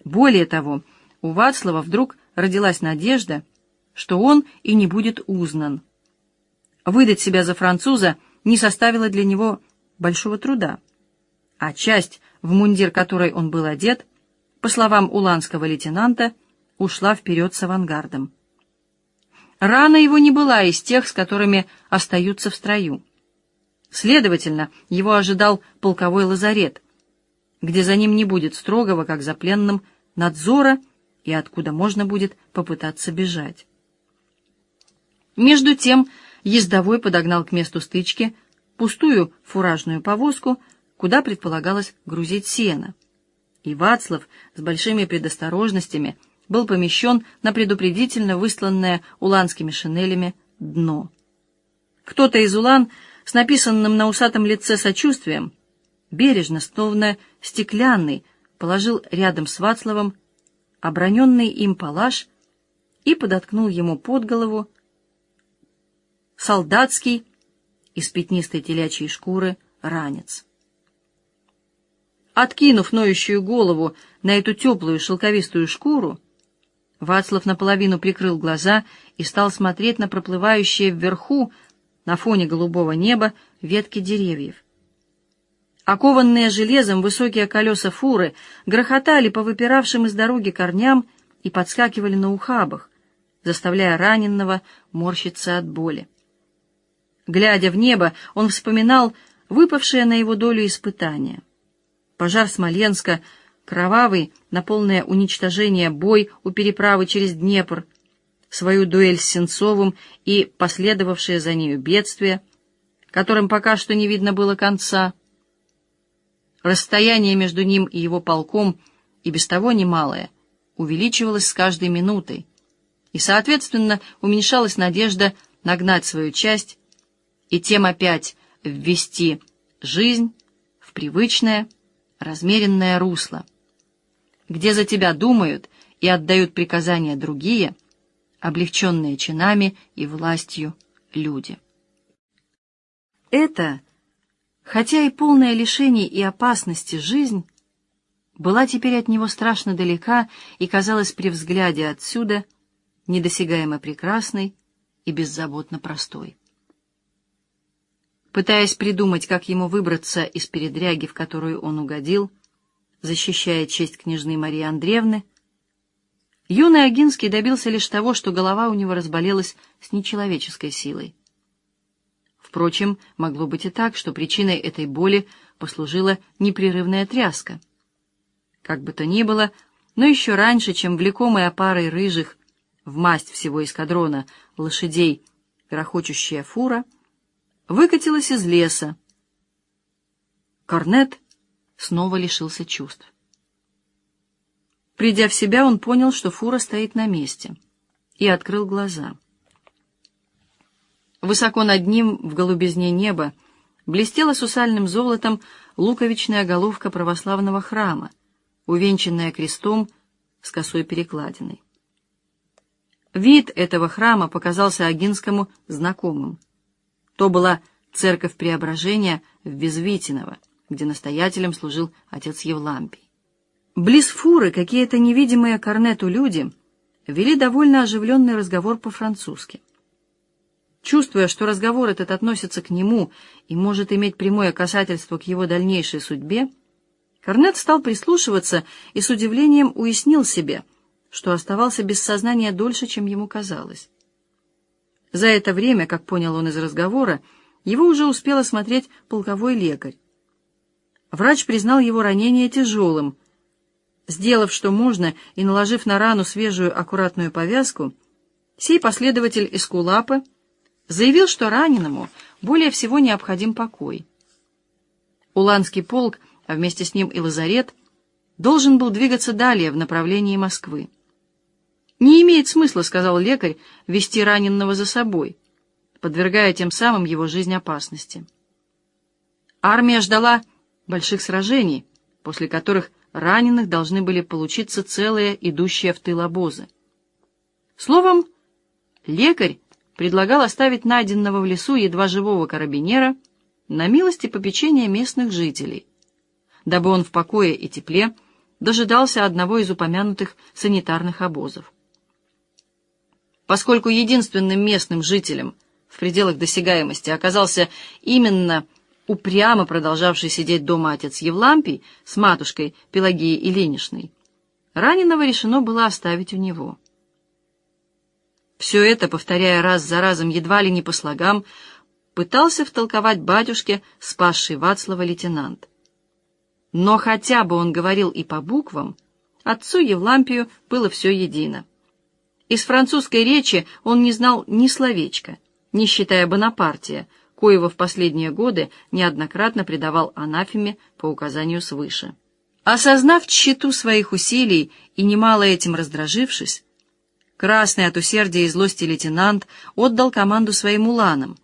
Более того, у Вацлава вдруг родилась надежда, что он и не будет узнан. Выдать себя за француза не составило для него большого труда, а часть, в мундир которой он был одет, по словам уланского лейтенанта, ушла вперед с авангардом. Рана его не была из тех, с которыми остаются в строю. Следовательно, его ожидал полковой лазарет, где за ним не будет строгого, как за пленным, надзора и откуда можно будет попытаться бежать. Между тем ездовой подогнал к месту стычки пустую фуражную повозку, куда предполагалось грузить сено. И Вацлав с большими предосторожностями был помещен на предупредительно высланное уланскими шинелями дно. Кто-то из улан с написанным на усатом лице сочувствием, бережно, словно стеклянный, положил рядом с Вацлавом оброненный им палаш и подоткнул ему под голову солдатский из пятнистой телячьей шкуры ранец. Откинув ноющую голову на эту теплую шелковистую шкуру, Вацлав наполовину прикрыл глаза и стал смотреть на проплывающие вверху, на фоне голубого неба, ветки деревьев. Окованные железом высокие колеса фуры грохотали по выпиравшим из дороги корням и подскакивали на ухабах, заставляя раненного морщиться от боли. Глядя в небо, он вспоминал выпавшее на его долю испытания. Пожар Смоленска, кровавый, на полное уничтожение бой у переправы через Днепр, свою дуэль с Сенцовым и последовавшее за нею бедствие, которым пока что не видно было конца. Расстояние между ним и его полком, и без того немалое, увеличивалось с каждой минутой, и, соответственно, уменьшалась надежда нагнать свою часть и тем опять ввести жизнь в привычное, размеренное русло, где за тебя думают и отдают приказания другие, облегченные чинами и властью люди. Это, хотя и полная лишений и опасности жизнь, была теперь от него страшно далека и казалась при взгляде отсюда недосягаемо прекрасной и беззаботно простой. Пытаясь придумать, как ему выбраться из передряги, в которую он угодил, защищая честь княжны Марии Андреевны, юный Агинский добился лишь того, что голова у него разболелась с нечеловеческой силой. Впрочем, могло быть и так, что причиной этой боли послужила непрерывная тряска. Как бы то ни было, но еще раньше, чем влекомая опарой рыжих в масть всего эскадрона лошадей грохочущая фура — выкатилась из леса. Корнет снова лишился чувств. Придя в себя, он понял, что фура стоит на месте, и открыл глаза. Высоко над ним, в голубизне неба, блестела сусальным золотом луковичная головка православного храма, увенчанная крестом с косой перекладиной. Вид этого храма показался Агинскому знакомым. То была церковь Преображения в Безвитиново, где настоятелем служил отец Евлампий. Близ фуры какие-то невидимые корнету люди вели довольно оживленный разговор по-французски. Чувствуя, что разговор этот относится к нему и может иметь прямое касательство к его дальнейшей судьбе, Корнет стал прислушиваться и с удивлением уяснил себе, что оставался без сознания дольше, чем ему казалось. За это время, как понял он из разговора, его уже успел осмотреть полковой лекарь. Врач признал его ранение тяжелым. Сделав, что можно, и наложив на рану свежую аккуратную повязку, сей последователь Эскулапа заявил, что раненому более всего необходим покой. Уланский полк, а вместе с ним и лазарет, должен был двигаться далее в направлении Москвы. «Не имеет смысла, — сказал лекарь, — вести раненного за собой, подвергая тем самым его жизнь опасности. Армия ждала больших сражений, после которых раненых должны были получиться целые, идущие в тыл обозы. Словом, лекарь предлагал оставить найденного в лесу едва живого карабинера на милости попечения местных жителей, дабы он в покое и тепле дожидался одного из упомянутых санитарных обозов. Поскольку единственным местным жителем в пределах досягаемости оказался именно упрямо продолжавший сидеть дома отец Евлампий с матушкой Пелагией Ильиничной, раненого решено было оставить у него. Все это, повторяя раз за разом едва ли не по слогам, пытался втолковать батюшке спасший Вацлава лейтенант. Но хотя бы он говорил и по буквам, отцу Евлампию было все едино. Из французской речи он не знал ни словечка, не считая Бонапартия, коего в последние годы неоднократно предавал анафеме по указанию свыше. Осознав тщету своих усилий и немало этим раздражившись, красный от усердия и злости лейтенант отдал команду своим уланам,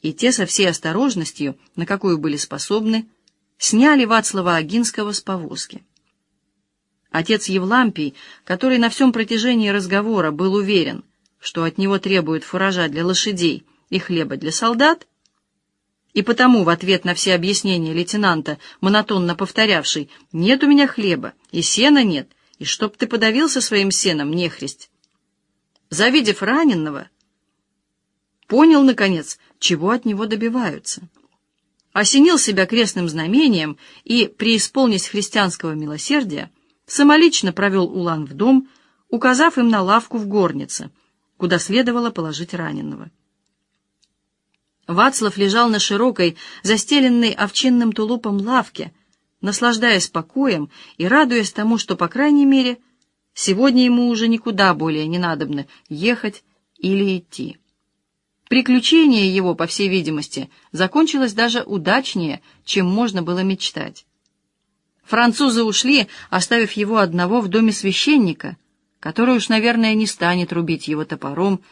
и те со всей осторожностью, на какую были способны, сняли Вацлава Агинского с повозки. Отец Евлампий, который на всем протяжении разговора был уверен, что от него требуют фуража для лошадей и хлеба для солдат, и потому в ответ на все объяснения лейтенанта, монотонно повторявший «Нет у меня хлеба, и сена нет, и чтоб ты подавился своим сеном, нехресть!» Завидев раненого, понял, наконец, чего от него добиваются. Осенил себя крестным знамением и, преисполнясь христианского милосердия, самолично провел Улан в дом, указав им на лавку в горнице, куда следовало положить раненого. Вацлав лежал на широкой, застеленной овчинным тулупом лавке, наслаждаясь покоем и радуясь тому, что, по крайней мере, сегодня ему уже никуда более не надобно ехать или идти. Приключение его, по всей видимости, закончилось даже удачнее, чем можно было мечтать. Французы ушли, оставив его одного в доме священника, который уж, наверное, не станет рубить его топором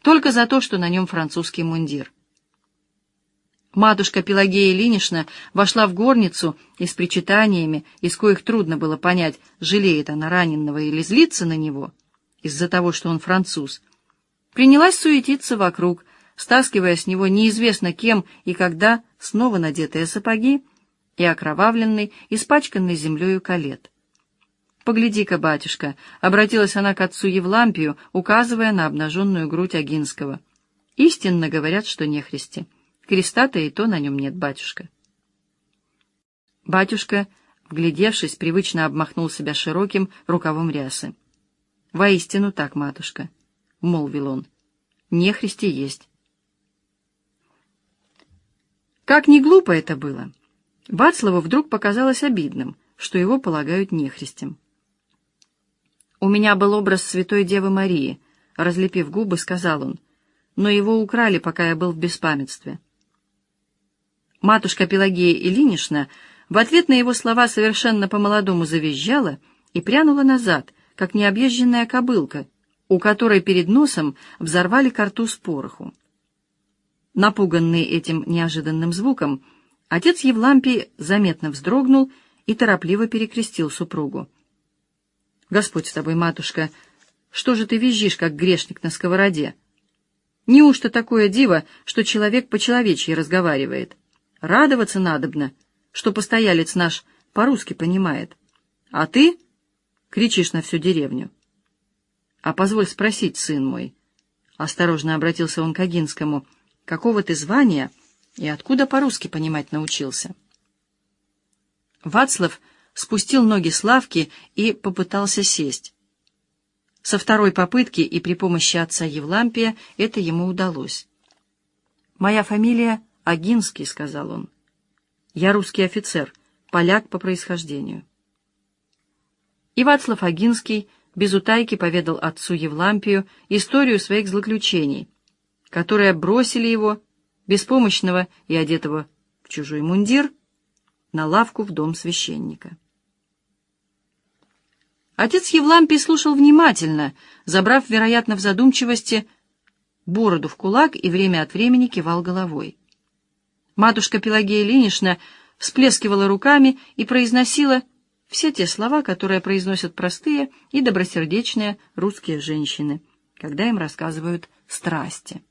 только за то, что на нем французский мундир. Матушка Пелагея Ильинична вошла в горницу и с причитаниями, из коих трудно было понять, жалеет она раненного или злится на него, из-за того, что он француз, принялась суетиться вокруг, стаскивая с него неизвестно кем и когда снова надетые сапоги и окровавленный, испачканный землею колет. «Погляди-ка, батюшка», — обратилась она к отцу Евлампию, указывая на обнаженную грудь Агинского. «Истинно говорят, что не христи». Креста-то и то на нем нет, батюшка. Батюшка, вглядевшись, привычно обмахнул себя широким рукавом рясы. «Воистину так, матушка», — молвил он, — «нехристи есть». Как ни глупо это было, Вацлаву вдруг показалось обидным, что его полагают нехристем. «У меня был образ святой Девы Марии», — разлепив губы, сказал он, — «но его украли, пока я был в беспамятстве». Матушка Пелагея Ильинична в ответ на его слова совершенно по-молодому завизжала и прянула назад, как необъезженная кобылка, у которой перед носом взорвали картуз пороху. Напуганный этим неожиданным звуком, отец Евлампий заметно вздрогнул и торопливо перекрестил супругу. «Господь с тобой, матушка, что же ты визжишь, как грешник на сковороде? Неужто такое диво, что человек по-человечьи разговаривает?» Радоваться надобно, что постоялец наш по-русски понимает. А ты кричишь на всю деревню. А позволь спросить, сын мой, — осторожно обратился он к Агинскому, — какого ты звания и откуда по-русски понимать научился? Вацлав спустил ноги с лавки и попытался сесть. Со второй попытки и при помощи отца Евлампия это ему удалось. «Моя фамилия «Агинский», — сказал он. «Я русский офицер, поляк по происхождению». И Вацлав Агинский без утайки поведал отцу Евлампию историю своих злоключений, которые бросили его, беспомощного и одетого в чужой мундир, на лавку в дом священника. Отец Евлампий слушал внимательно, забрав, вероятно, в задумчивости бороду в кулак и время от времени кивал головой. Матушка Пелагея Ильинична всплескивала руками и произносила все те слова, которые произносят простые и добросердечные русские женщины, когда им рассказывают страсти.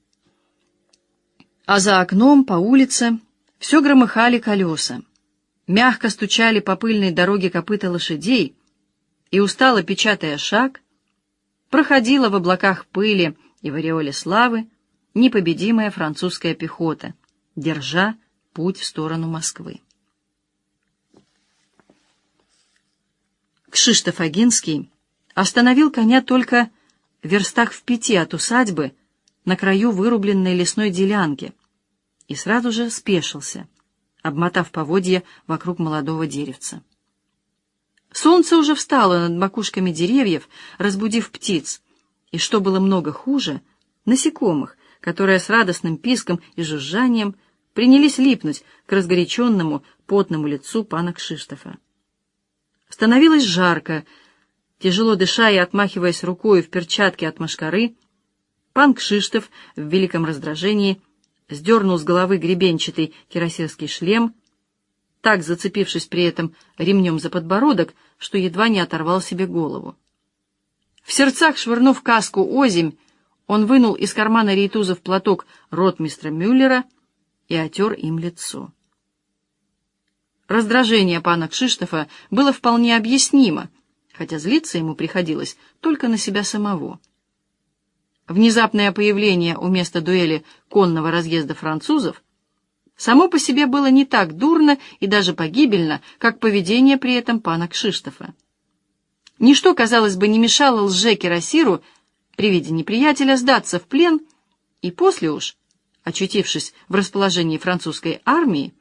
А за окном, по улице, все громыхали колеса, мягко стучали по пыльной дороге копыта лошадей, и, устало печатая шаг, проходила в облаках пыли и в ореоле славы непобедимая французская пехота — держа путь в сторону Москвы. Кшиштоф Агинский остановил коня только в верстах в пяти от усадьбы на краю вырубленной лесной делянки и сразу же спешился, обмотав поводья вокруг молодого деревца. Солнце уже встало над макушками деревьев, разбудив птиц, и, что было много хуже, насекомых, которые с радостным писком и жужжанием принялись липнуть к разгоряченному, потному лицу пана Кшиштофа. Становилось жарко. Тяжело дыша и отмахиваясь рукой в перчатке от машкары, пан Кшиштоф в великом раздражении сдернул с головы гребенчатый кирасирский шлем, так зацепившись при этом ремнем за подбородок, что едва не оторвал себе голову. В сердцах швырнув каску озимь, он вынул из кармана рейтузов платок ротмистра Мюллера и отер им лицо. Раздражение пана Кшиштофа было вполне объяснимо, хотя злиться ему приходилось только на себя самого. Внезапное появление у места дуэли конного разъезда французов само по себе было не так дурно и даже погибельно, как поведение при этом пана Кшиштофа. Ничто, казалось бы, не мешало лже-кирасиру при виде неприятеля сдаться в плен и после уж, очутившись в расположении французской армии,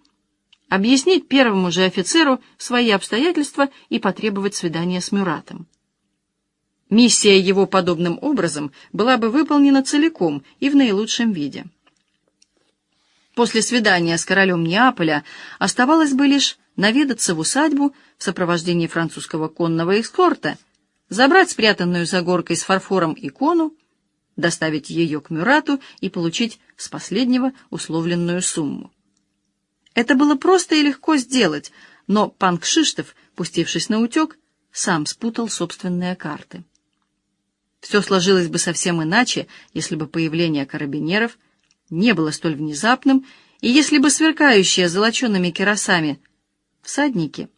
объяснить первому же офицеру свои обстоятельства и потребовать свидания с Мюратом. Миссия его подобным образом была бы выполнена целиком и в наилучшем виде. После свидания с королем Неаполя оставалось бы лишь наведаться в усадьбу в сопровождении французского конного эскорта, забрать спрятанную за горкой с фарфором икону, доставить ее к Мюрату и получить с последнего условленную сумму. Это было просто и легко сделать, но пан Кшиштов, пустившись на утек, сам спутал собственные карты. Все сложилось бы совсем иначе, если бы появление карабинеров не было столь внезапным, и если бы сверкающие золочеными керосами всадники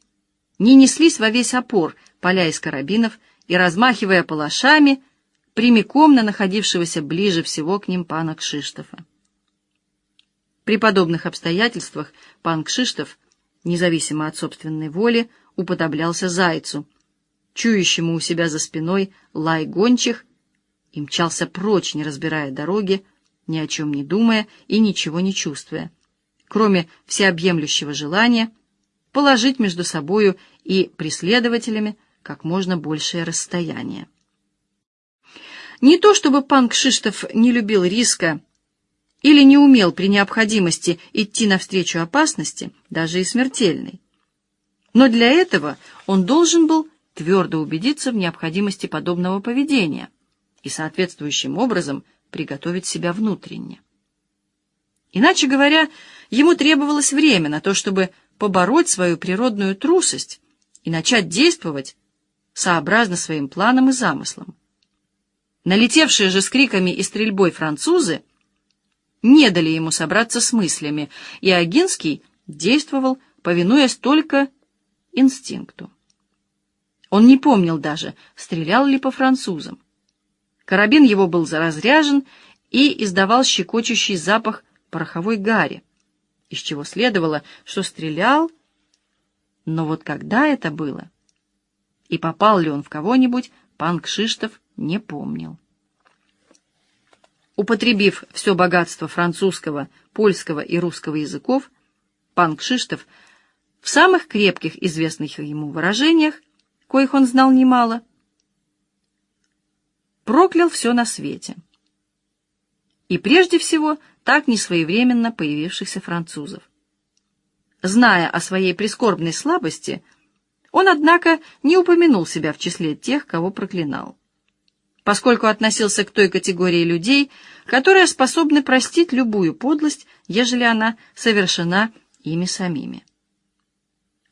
не неслись во весь опор, поля из карабинов и, размахивая палашами, прямиком на находившегося ближе всего к ним пана Кшиштофа. При подобных обстоятельствах пан Кшиштоф, независимо от собственной воли, уподоблялся зайцу — чующему у себя за спиной лай гончих, и мчался прочь, не разбирая дороги, ни о чем не думая и ничего не чувствуя, кроме всеобъемлющего желания положить между собою и преследователями как можно большее расстояние. Не то чтобы пан Кшиштов не любил риска или не умел при необходимости идти навстречу опасности, даже и смертельной. Но для этого он должен был твердо убедиться в необходимости подобного поведения и соответствующим образом приготовить себя внутренне. Иначе говоря, ему требовалось время на то, чтобы побороть свою природную трусость и начать действовать сообразно своим планам и замыслам. Налетевшие же с криками и стрельбой французы не дали ему собраться с мыслями, и Агинский действовал, повинуясь только инстинкту. Он не помнил даже, стрелял ли по французам. Карабин его был заразряжен и издавал щекочущий запах пороховой гари, из чего следовало, что стрелял, но вот когда это было, и попал ли он в кого-нибудь, пан Кшиштов не помнил. Употребив все богатство французского, польского и русского языков, пан Кшиштов в самых крепких известных ему выражениях коих он знал немало, проклял все на свете. И прежде всего так несвоевременно появившихся французов. Зная о своей прискорбной слабости, он, однако, не упомянул себя в числе тех, кого проклинал, поскольку относился к той категории людей, которые способны простить любую подлость, ежели она совершена ими самими.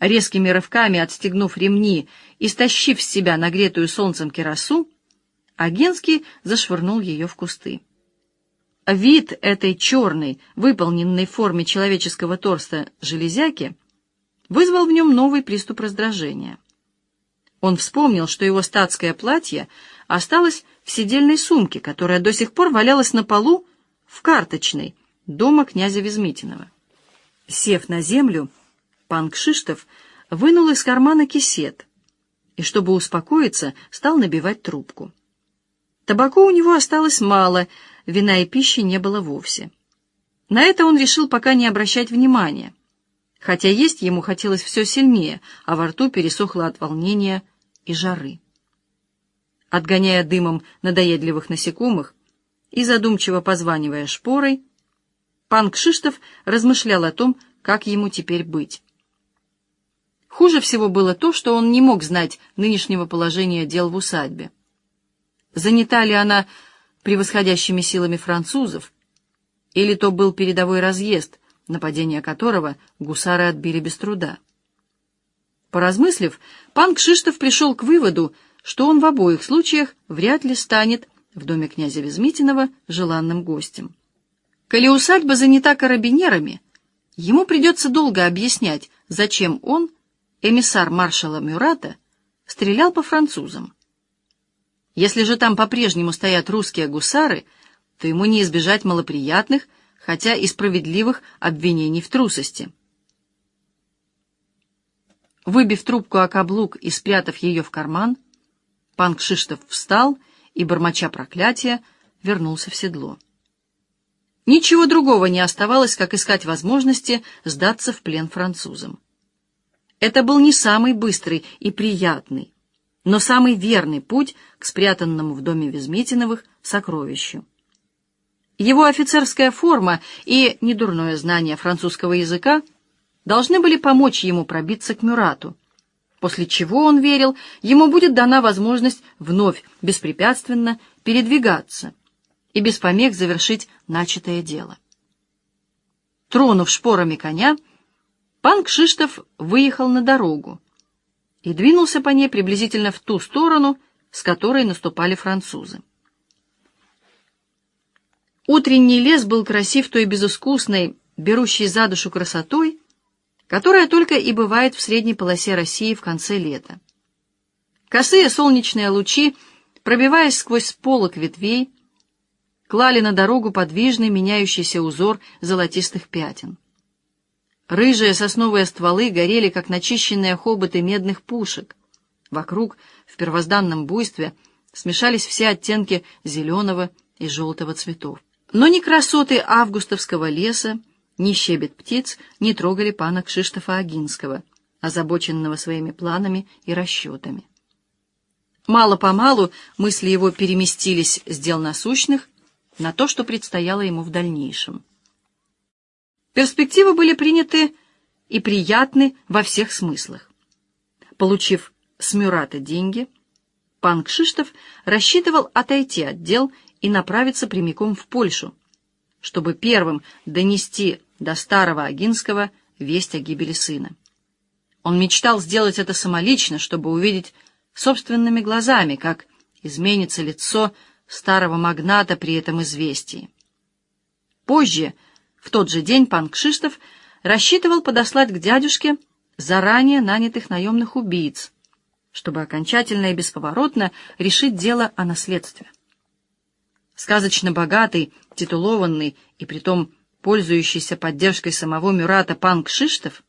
Резкими рывками отстегнув ремни и стащив с себя нагретую солнцем керосу, Агенский зашвырнул ее в кусты. Вид этой черной, выполненной в форме человеческого торса железяки, вызвал в нем новый приступ раздражения. Он вспомнил, что его статское платье осталось в сидельной сумке, которая до сих пор валялась на полу в карточной дома князя Везмитинова. Сев на землю, Пан Кшиштов вынул из кармана кисет и, чтобы успокоиться, стал набивать трубку. Табаку у него осталось мало, вина и пищи не было вовсе. На это он решил пока не обращать внимания, хотя есть ему хотелось все сильнее, а во рту пересохло от волнения и жары. Отгоняя дымом надоедливых насекомых и задумчиво позванивая шпорой, пан Кшиштов размышлял о том, как ему теперь быть. Хуже всего было то, что он не мог знать нынешнего положения дел в усадьбе. Занята ли она превосходящими силами французов, или то был передовой разъезд, нападение которого гусары отбили без труда. Поразмыслив, пан Кшиштов пришел к выводу, что он в обоих случаях вряд ли станет в доме князя Везмитинова желанным гостем. Коли усадьба занята карабинерами, ему придется долго объяснять, зачем он, эмиссар маршала Мюрата, стрелял по французам. Если же там по-прежнему стоят русские гусары, то ему не избежать малоприятных, хотя и справедливых обвинений в трусости. Выбив трубку о каблук и спрятав ее в карман, пан Кшиштов встал и, бормоча проклятия, вернулся в седло. Ничего другого не оставалось, как искать возможности сдаться в плен французам. Это был не самый быстрый и приятный, но самый верный путь к спрятанному в доме Везметиновых сокровищу. Его офицерская форма и недурное знание французского языка должны были помочь ему пробиться к Мюрату, после чего, он верил, ему будет дана возможность вновь беспрепятственно передвигаться и без помех завершить начатое дело. Тронув шпорами коня, пан Кшиштов выехал на дорогу и двинулся по ней приблизительно в ту сторону, с которой наступали французы. Утренний лес был красив той безыскусной, берущей за душу красотой, которая только и бывает в средней полосе России в конце лета. Косые солнечные лучи, пробиваясь сквозь полок ветвей, клали на дорогу подвижный меняющийся узор золотистых пятен. Рыжие сосновые стволы горели, как начищенные хоботы медных пушек. Вокруг, в первозданном буйстве, смешались все оттенки зеленого и желтого цветов. Но ни красоты августовского леса, ни щебет птиц не трогали пана Кшиштофа Агинского, озабоченного своими планами и расчетами. Мало-помалу мысли его переместились с дел насущных на то, что предстояло ему в дальнейшем. Перспективы были приняты и приятны во всех смыслах. Получив с Мюрата деньги, пан Кшиштов рассчитывал отойти от дел и направиться прямиком в Польшу, чтобы первым донести до старого Агинского весть о гибели сына. Он мечтал сделать это самолично, чтобы увидеть собственными глазами, как изменится лицо старого магната при этом известии. Позже, в тот же день, пан Кшиштов рассчитывал подослать к дядюшке заранее нанятых наемных убийц, чтобы окончательно и бесповоротно решить дело о наследстве. Сказочно богатый, титулованный и притом пользующийся поддержкой самого Мюрата пан Кшиштов,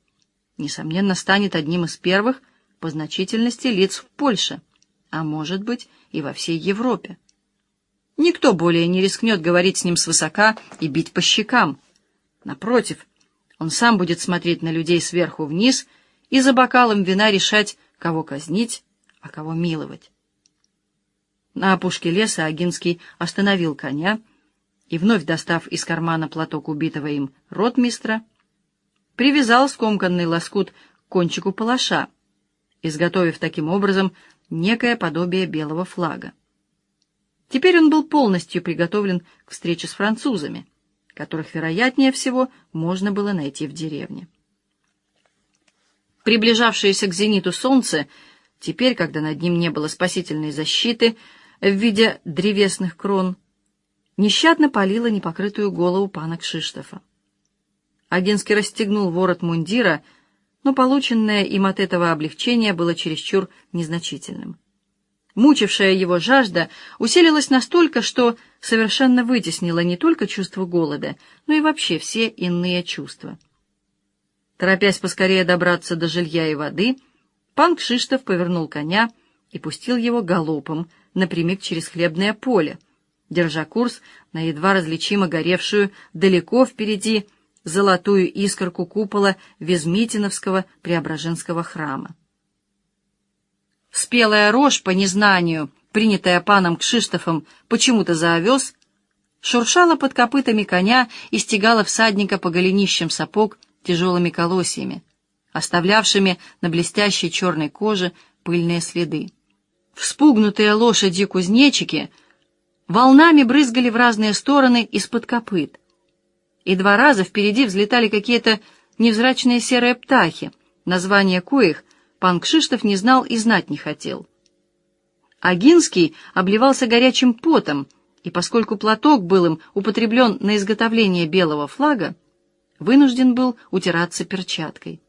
несомненно, станет одним из первых по значительности лиц в Польше, а может быть и во всей Европе. Никто более не рискнет говорить с ним свысока и бить по щекам. Напротив, он сам будет смотреть на людей сверху вниз и за бокалом вина решать, кого казнить, а кого миловать. На опушке леса Агинский остановил коня и, вновь достав из кармана платок убитого им ротмистра, привязал скомканный лоскут к кончику палаша, изготовив таким образом некое подобие белого флага. Теперь он был полностью приготовлен к встрече с французами, которых, вероятнее всего, можно было найти в деревне. Приближавшееся к зениту солнце, теперь, когда над ним не было спасительной защиты, в виде древесных крон, нещадно палила непокрытую голову пана Кшиштофа. Агинский расстегнул ворот мундира, но полученное им от этого облегчение было чересчур незначительным. Мучившая его жажда усилилась настолько, что совершенно вытеснила не только чувство голода, но и вообще все иные чувства. Торопясь поскорее добраться до жилья и воды, пан Кшиштов повернул коня и пустил его галопом, напрямик через хлебное поле, держа курс на едва различимо горевшую далеко впереди золотую искорку купола Везмитиновского Преображенского храма. Спелая рожь по незнанию, принятая паном Кшиштофом почему-то за овес, шуршала под копытами коня и стегала всадника по голенищам сапог тяжелыми колосьями, оставлявшими на блестящей черной коже пыльные следы. Вспугнутые лошади кузнечики волнами брызгали в разные стороны из-под копыт. И два раза впереди взлетали какие-то невзрачные серые птахи, название коих пан Кшиштов не знал и знать не хотел. Агинский обливался горячим потом и поскольку платок был им употреблен на изготовление белого флага, вынужден был утираться перчаткой.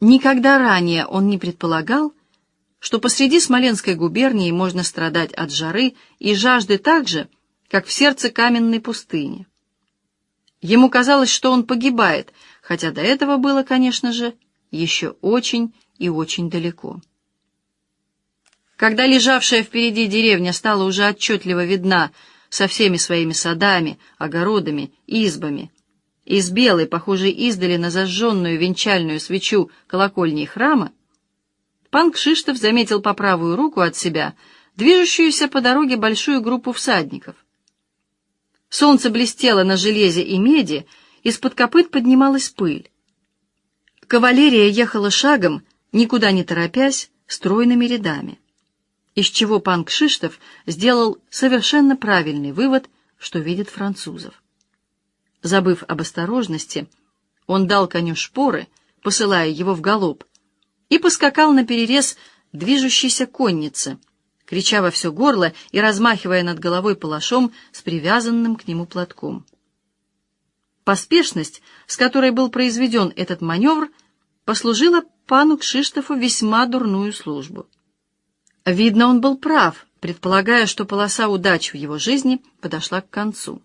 Никогда ранее он не предполагал, что посреди Смоленской губернии можно страдать от жары и жажды так же, как в сердце каменной пустыни. Ему казалось, что он погибает, хотя до этого было, конечно же, еще очень и очень далеко. Когда лежавшая впереди деревня стала уже отчетливо видна со всеми своими садами, огородами, избами, из белой, похожей издали на зажженную венчальную свечу колокольни храма, пан Кшиштов заметил по правую руку от себя движущуюся по дороге большую группу всадников. Солнце блестело на железе и меди, из-под копыт поднималась пыль. Кавалерия ехала шагом, никуда не торопясь, стройными рядами. Из чего пан Кшиштов сделал совершенно правильный вывод, что видит французов. Забыв об осторожности, он дал коню шпоры, посылая его в галоп, и поскакал на перерез движущейся конницы, крича во все горло и размахивая над головой палашом с привязанным к нему платком. Поспешность, с которой был произведен этот маневр, послужила пану Кшиштофу весьма дурную службу. Видно, он был прав, предполагая, что полоса удач в его жизни подошла к концу.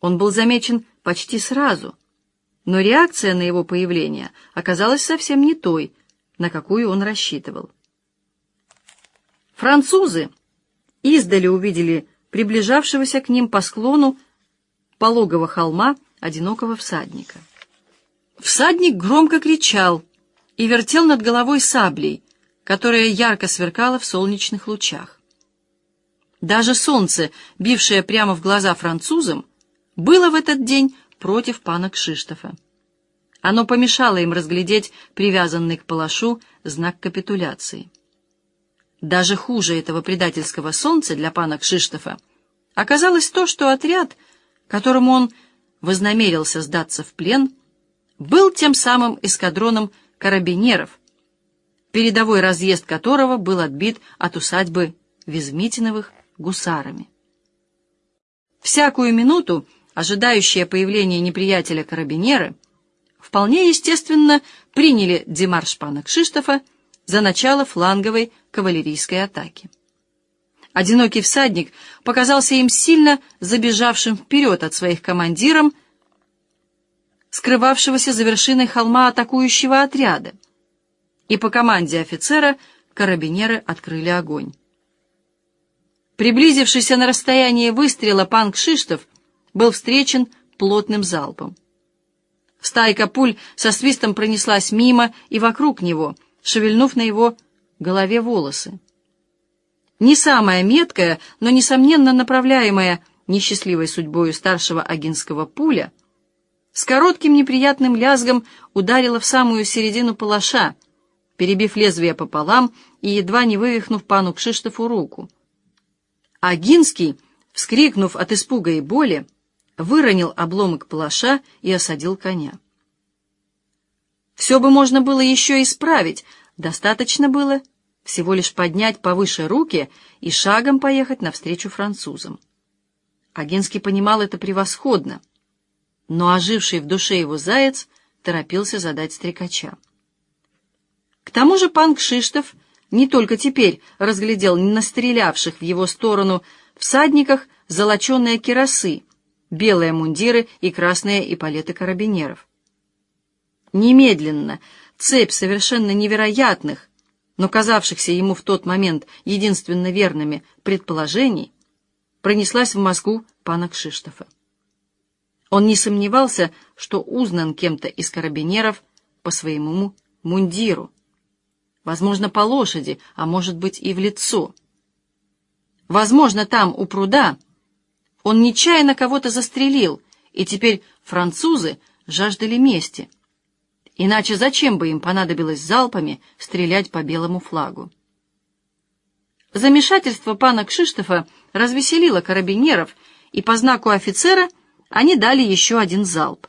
Он был замечен почти сразу, но реакция на его появление оказалась совсем не той, на какую он рассчитывал. Французы издали увидели приближавшегося к ним по склону пологого холма одинокого всадника. Всадник громко кричал и вертел над головой саблей, которая ярко сверкала в солнечных лучах. Даже солнце, бившее прямо в глаза французам, было в этот день против пана Кшиштофа. Оно помешало им разглядеть привязанный к палашу знак капитуляции. Даже хуже этого предательского солнца для пана Кшиштофа оказалось то, что отряд, которому он вознамерился сдаться в плен, был тем самым эскадроном карабинеров, передовой разъезд которого был отбит от усадьбы Визмитиновых гусарами. Всякую минуту ожидающие появления неприятеля карабинеры, вполне естественно приняли демарш Кшиштофа за начало фланговой кавалерийской атаки. Одинокий всадник показался им сильно забежавшим вперед от своих командиров, скрывавшегося за вершиной холма атакующего отряда, и по команде офицера карабинеры открыли огонь. Приблизившийся на расстояние выстрела пан Кшиштов был встречен плотным залпом. Стайка пуль со свистом пронеслась мимо и вокруг него, шевельнув на его голове волосы. Не самая меткая, но, несомненно, направляемая несчастливой судьбою старшего агинского пуля, с коротким неприятным лязгом ударила в самую середину палаша, перебив лезвие пополам и едва не вывихнув пану Кшиштофу руку. Агинский, вскрикнув от испуга и боли, выронил обломок плаша и осадил коня. Все бы можно было еще исправить, достаточно было всего лишь поднять повыше руки и шагом поехать навстречу французам. Агинский понимал это превосходно, но оживший в душе его заяц торопился задать стрекача. К тому же пан Кшиштов не только теперь разглядел настрелявших в его сторону всадниках золоченые кирасы, белые мундиры и красные эполеты карабинеров. Немедленно цепь совершенно невероятных, но казавшихся ему в тот момент единственно верными предположений пронеслась в Москву пана Кшиштофа. Он не сомневался, что узнан кем-то из карабинеров по своему мундиру, возможно, по лошади, а может быть и в лицо. Возможно, там, у пруда, он нечаянно кого-то застрелил, и теперь французы жаждали мести. Иначе зачем бы им понадобилось залпами стрелять по белому флагу? Замешательство пана Кшиштофа развеселило карабинеров, и по знаку офицера они дали еще один залп.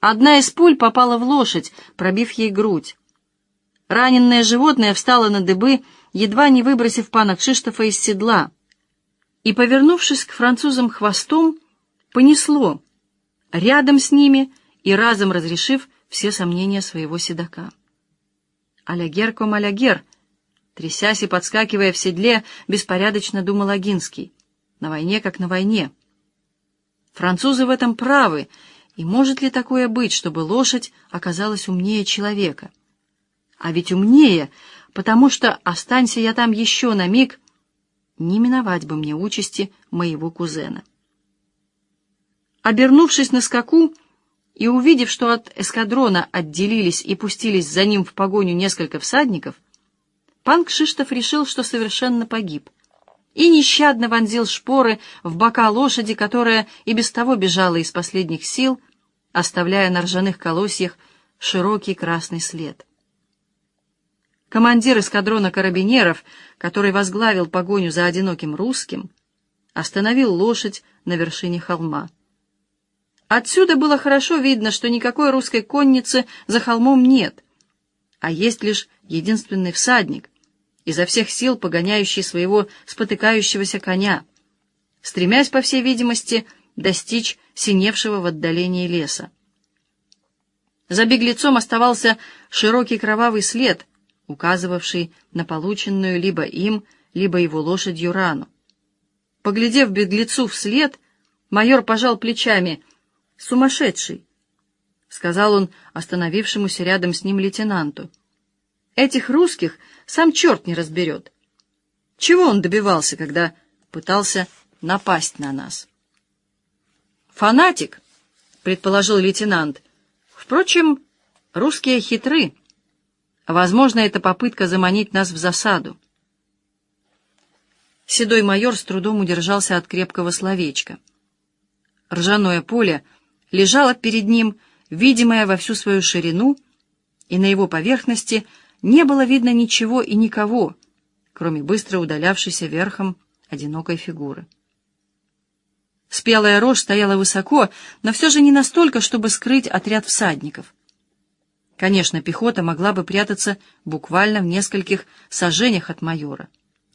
Одна из пуль попала в лошадь, пробив ей грудь. Раненное животное встало на дыбы, едва не выбросив пана Кшиштофа из седла. и, повернувшись к французам хвостом, понесло рядом с ними и разом разрешив все сомнения своего седока. «Алягер алягер!» Трясясь и подскакивая в седле, беспорядочно думал Агинский. «На войне, как на войне». Французы в этом правы, и может ли такое быть, чтобы лошадь оказалась умнее человека? А ведь умнее, потому что, останься я там еще на миг, не миновать бы мне участи моего кузена. Обернувшись на скаку и увидев, что от эскадрона отделились и пустились за ним в погоню несколько всадников, пан Кшиштов решил, что совершенно погиб и нещадно вонзил шпоры в бока лошади, которая и без того бежала из последних сил, оставляя на ржаных колосьях широкий красный след. Командир эскадрона карабинеров, который возглавил погоню за одиноким русским, остановил лошадь на вершине холма. Отсюда было хорошо видно, что никакой русской конницы за холмом нет, а есть лишь единственный всадник, изо всех сил погоняющий своего спотыкающегося коня, стремясь, по всей видимости, достичь синевшего в отдалении леса. За беглецом оставался широкий кровавый след, указывавший на полученную либо им, либо его лошадью рану. Поглядев беглецу вслед, майор пожал плечами. «Сумасшедший!» — сказал он остановившемуся рядом с ним лейтенанту. Этих русских сам черт не разберет. Чего он добивался, когда пытался напасть на нас? «Фанатик», — предположил лейтенант. «Впрочем, русские хитры. Возможно, это попытка заманить нас в засаду». Седой майор с трудом удержался от крепкого словечка. Ржаное поле лежало перед ним, видимое во всю свою ширину, и на его поверхности — не было видно ничего и никого, кроме быстро удалявшейся верхом одинокой фигуры. Спелая рожь стояла высоко, но все же не настолько, чтобы скрыть отряд всадников. Конечно, пехота могла бы прятаться буквально в нескольких сажениях от майора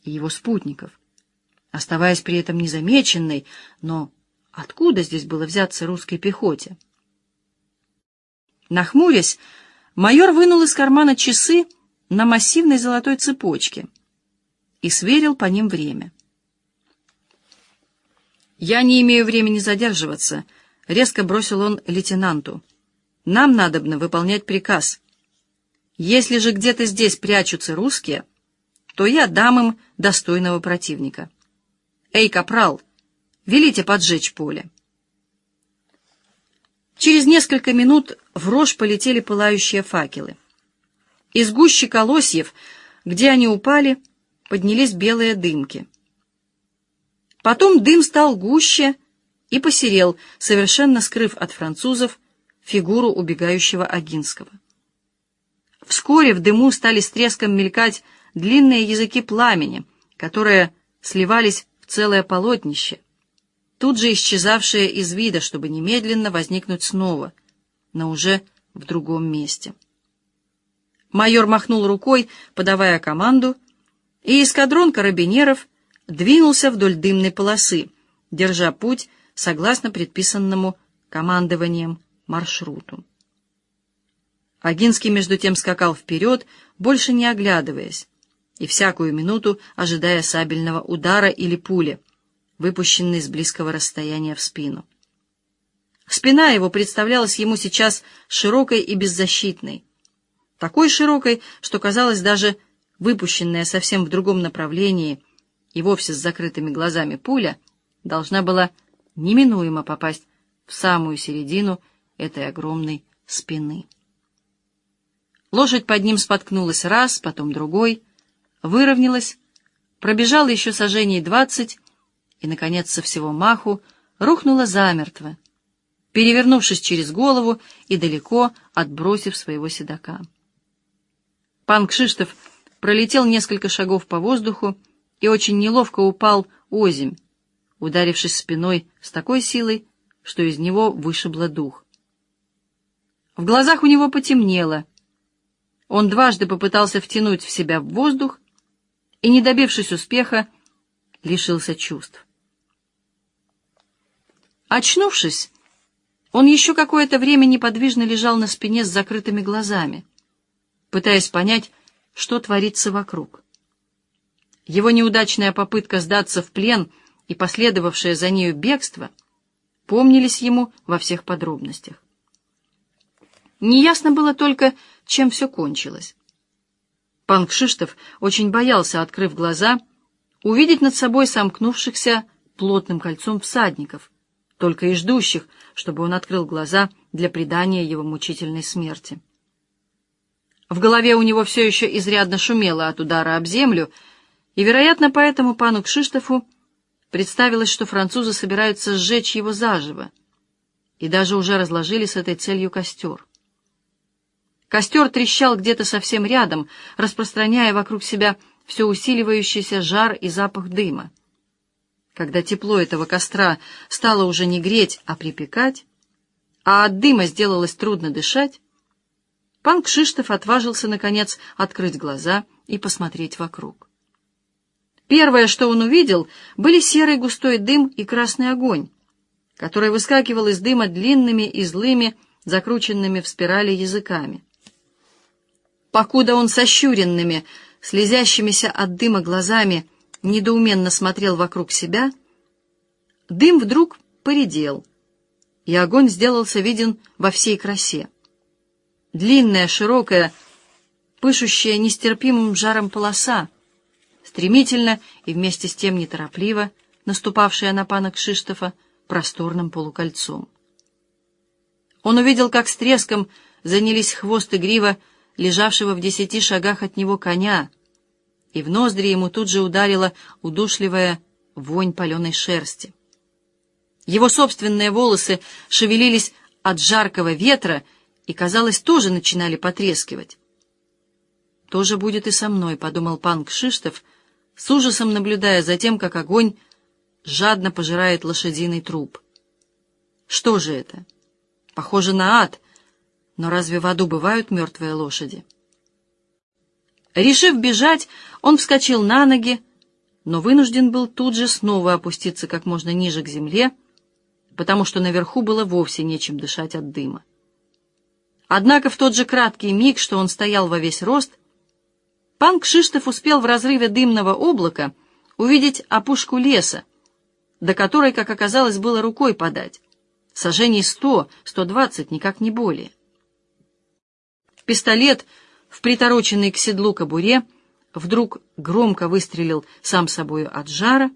и его спутников, оставаясь при этом незамеченной, но откуда здесь было взяться русской пехоте? Нахмурясь, майор вынул из кармана часы на массивной золотой цепочке и сверил по ним время. «Я не имею времени задерживаться», — резко бросил он лейтенанту. «Нам надобно выполнять приказ. Если же где-то здесь прячутся русские, то я дам им достойного противника. Эй, капрал, велите поджечь поле». Через несколько минут в рожь полетели пылающие факелы. Из гущи колосьев, где они упали, поднялись белые дымки. Потом дым стал гуще и посерел, совершенно скрыв от французов фигуру убегающего Агинского. Вскоре в дыму стали с треском мелькать длинные языки пламени, которые сливались в целое полотнище, тут же исчезавшие из вида, чтобы немедленно возникнуть снова, но уже в другом месте. Майор махнул рукой, подавая команду, и эскадрон карабинеров двинулся вдоль дымной полосы, держа путь согласно предписанному командованием маршруту. Агинский между тем скакал вперед, больше не оглядываясь, и всякую минуту ожидая сабельного удара или пули, выпущенной с близкого расстояния в спину. Спина его представлялась ему сейчас широкой и беззащитной, такой широкой, что казалось даже выпущенная совсем в другом направлении и вовсе с закрытыми глазами пуля должна была неминуемо попасть в самую середину этой огромной спины. Лошадь под ним споткнулась раз, потом другой, выровнялась, пробежала еще сажений двадцать и, наконец, со всего маху рухнула замертво, перевернувшись через голову и далеко отбросив своего седока. Пан Кшиштов пролетел несколько шагов по воздуху и очень неловко упал озимь, ударившись спиной с такой силой, что из него вышибло дух. В глазах у него потемнело. Он дважды попытался втянуть в себя воздух и, не добившись успеха, лишился чувств. Очнувшись, он еще какое-то время неподвижно лежал на спине с закрытыми глазами, пытаясь понять, что творится вокруг. Его неудачная попытка сдаться в плен и последовавшее за нею бегство помнились ему во всех подробностях. Неясно было только, чем все кончилось. Пан Кшиштов очень боялся, открыв глаза, увидеть над собой сомкнувшихся плотным кольцом всадников, только и ждущих, чтобы он открыл глаза для предания его мучительной смерти. В голове у него все еще изрядно шумело от удара об землю, и, вероятно, поэтому пану Кшиштофу представилось, что французы собираются сжечь его заживо, и даже уже разложили с этой целью костер. Костер трещал где-то совсем рядом, распространяя вокруг себя все усиливающийся жар и запах дыма. Когда тепло этого костра стало уже не греть, а припекать, а от дыма сделалось трудно дышать, пан Кшиштов отважился, наконец, открыть глаза и посмотреть вокруг. Первое, что он увидел, были серый густой дым и красный огонь, который выскакивал из дыма длинными и злыми, закрученными в спирали языками. Покуда он сощуренными, слезящимися от дыма глазами недоуменно смотрел вокруг себя, дым вдруг поредел, и огонь сделался виден во всей красе. Длинная, широкая, пышущая нестерпимым жаром полоса, стремительно и вместе с тем неторопливо наступавшая на пана Кшиштофа просторным полукольцом. Он увидел, как с треском занялись хвост и грива лежавшего в десяти шагах от него коня, и в ноздри ему тут же ударила удушливая вонь паленой шерсти. Его собственные волосы шевелились от жаркого ветра и, казалось, тоже начинали потрескивать. «Тоже будет и со мной», — подумал пан Кшиштов, с ужасом наблюдая за тем, как огонь жадно пожирает лошадиный труп. Что же это? Похоже на ад, но разве в аду бывают мертвые лошади? Решив бежать, он вскочил на ноги, но вынужден был тут же снова опуститься как можно ниже к земле, потому что наверху было вовсе нечем дышать от дыма. Однако в тот же краткий миг, что он стоял во весь рост, пан Кшиштов успел в разрыве дымного облака увидеть опушку леса, до которой, как оказалось, было рукой подать. Сажений сто, сто двадцать, никак не более. Пистолет — в притороченной к седлу кобуре, вдруг громко выстрелил сам собою от жара,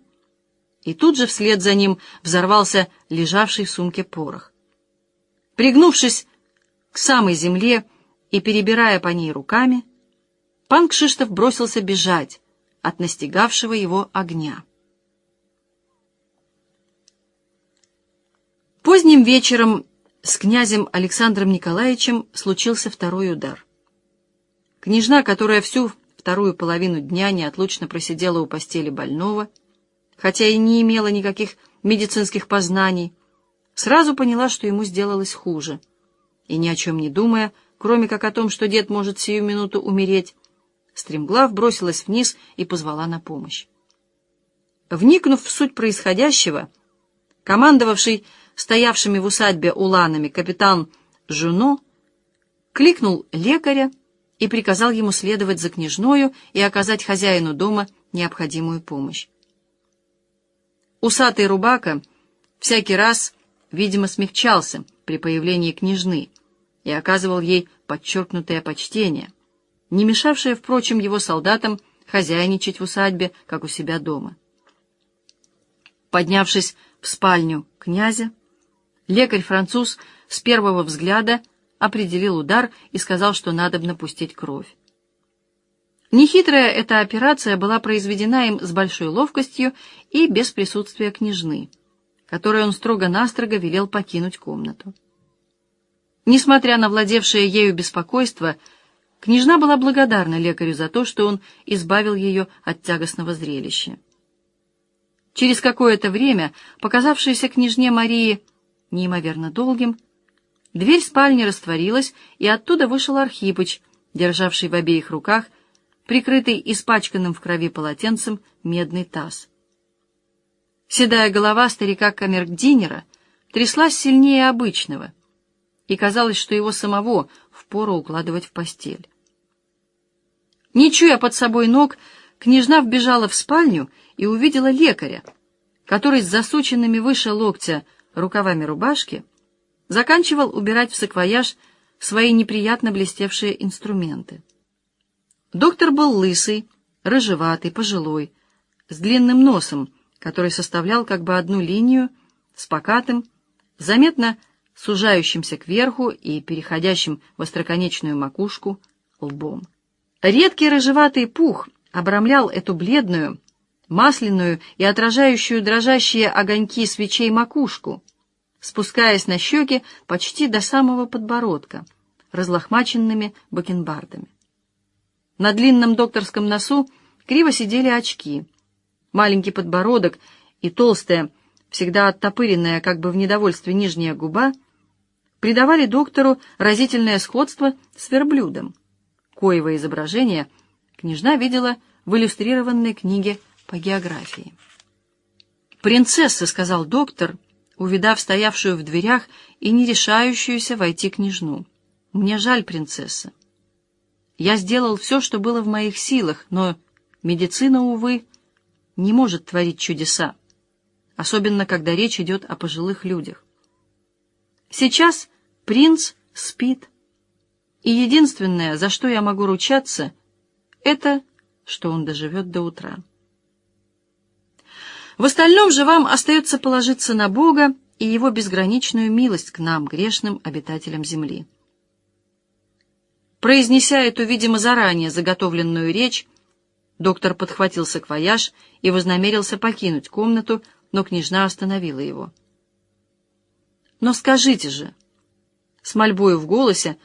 и тут же вслед за ним взорвался лежавший в сумке порох. Пригнувшись к самой земле и перебирая по ней руками, пан Кшиштов бросился бежать от настигавшего его огня. Поздним вечером с князем Александром Николаевичем случился второй удар — Княжна, которая всю вторую половину дня неотлучно просидела у постели больного, хотя и не имела никаких медицинских познаний, сразу поняла, что ему сделалось хуже. И ни о чем не думая, кроме как о том, что дед может сию минуту умереть, стремглав бросилась вниз и позвала на помощь. Вникнув в суть происходящего, командовавший стоявшими в усадьбе уланами капитан Жуно кликнул лекаря, и приказал ему следовать за княжною и оказать хозяину дома необходимую помощь. Усатый рубака всякий раз, видимо, смягчался при появлении княжны и оказывал ей подчеркнутое почтение, не мешавшее, впрочем, его солдатам хозяйничать в усадьбе, как у себя дома. Поднявшись в спальню князя, лекарь-француз с первого взгляда определил удар и сказал, что надо напустить кровь. Нехитрая эта операция была произведена им с большой ловкостью и без присутствия княжны, которой он строго-настрого велел покинуть комнату. Несмотря на владевшее ею беспокойство, княжна была благодарна лекарю за то, что он избавил ее от тягостного зрелища. Через какое-то время, показавшееся княжне Марии неимоверно долгим, Дверь спальни растворилась, и оттуда вышел Архипыч, державший в обеих руках, прикрытый испачканным в крови полотенцем, медный таз. Седая голова старика Камергдинера, тряслась сильнее обычного, и казалось, что его самого впору укладывать в постель. Не чуя под собой ног, княжна вбежала в спальню и увидела лекаря, который с засученными выше локтя рукавами рубашки заканчивал убирать в саквояж свои неприятно блестевшие инструменты. Доктор был лысый, рыжеватый, пожилой, с длинным носом, который составлял как бы одну линию, с покатым, заметно сужающимся кверху и переходящим в остроконечную макушку лбом. Редкий рыжеватый пух обрамлял эту бледную, масляную и отражающую дрожащие огоньки свечей макушку, спускаясь на щеки почти до самого подбородка, разлохмаченными бакенбардами. На длинном докторском носу криво сидели очки, маленький подбородок и толстая, всегда оттопыренная, как бы в недовольстве нижняя губа, придавали доктору разительное сходство с верблюдом, коего изображение княжна видела в иллюстрированной книге по географии. «Принцесса», — сказал доктор, увидав стоявшую в дверях и не решающуюся войти княжну. «Мне жаль, принцесса. Я сделал все, что было в моих силах, но медицина, увы, не может творить чудеса, особенно когда речь идет о пожилых людях. Сейчас принц спит, и единственное, за что я могу ручаться, это, что он доживет до утра. В остальном же вам остается положиться на Бога и Его безграничную милость к нам, грешным обитателям земли. Произнеся эту, видимо, заранее заготовленную речь, доктор подхватил саквояж и вознамерился покинуть комнату, но княжна остановила его. «Но скажите же!» — с мольбою в голосе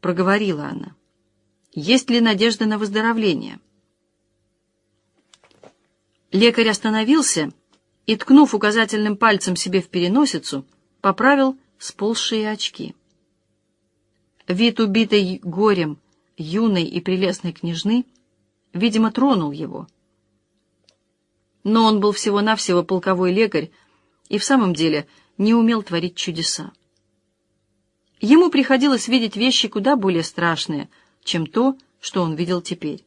проговорила она. «Есть ли надежда на выздоровление?» Лекарь остановился и, ткнув указательным пальцем себе в переносицу, поправил сползшие очки. Вид убитой горем юной и прелестной княжны, видимо, тронул его. Но он был всего-навсего полковой лекарь и в самом деле не умел творить чудеса. Ему приходилось видеть вещи куда более страшные, чем то, что он видел теперь.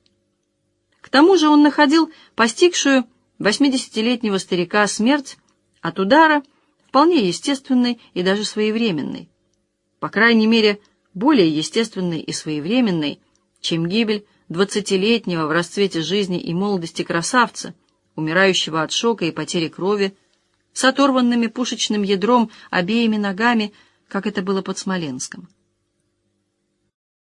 К тому же он находил постигшую Восьмидесятилетнего старика смерть от удара вполне естественной и даже своевременной. По крайней мере, более естественной и своевременной, чем гибель двадцатилетнего в расцвете жизни и молодости красавца, умирающего от шока и потери крови, с оторванными пушечным ядром обеими ногами, как это было под Смоленском.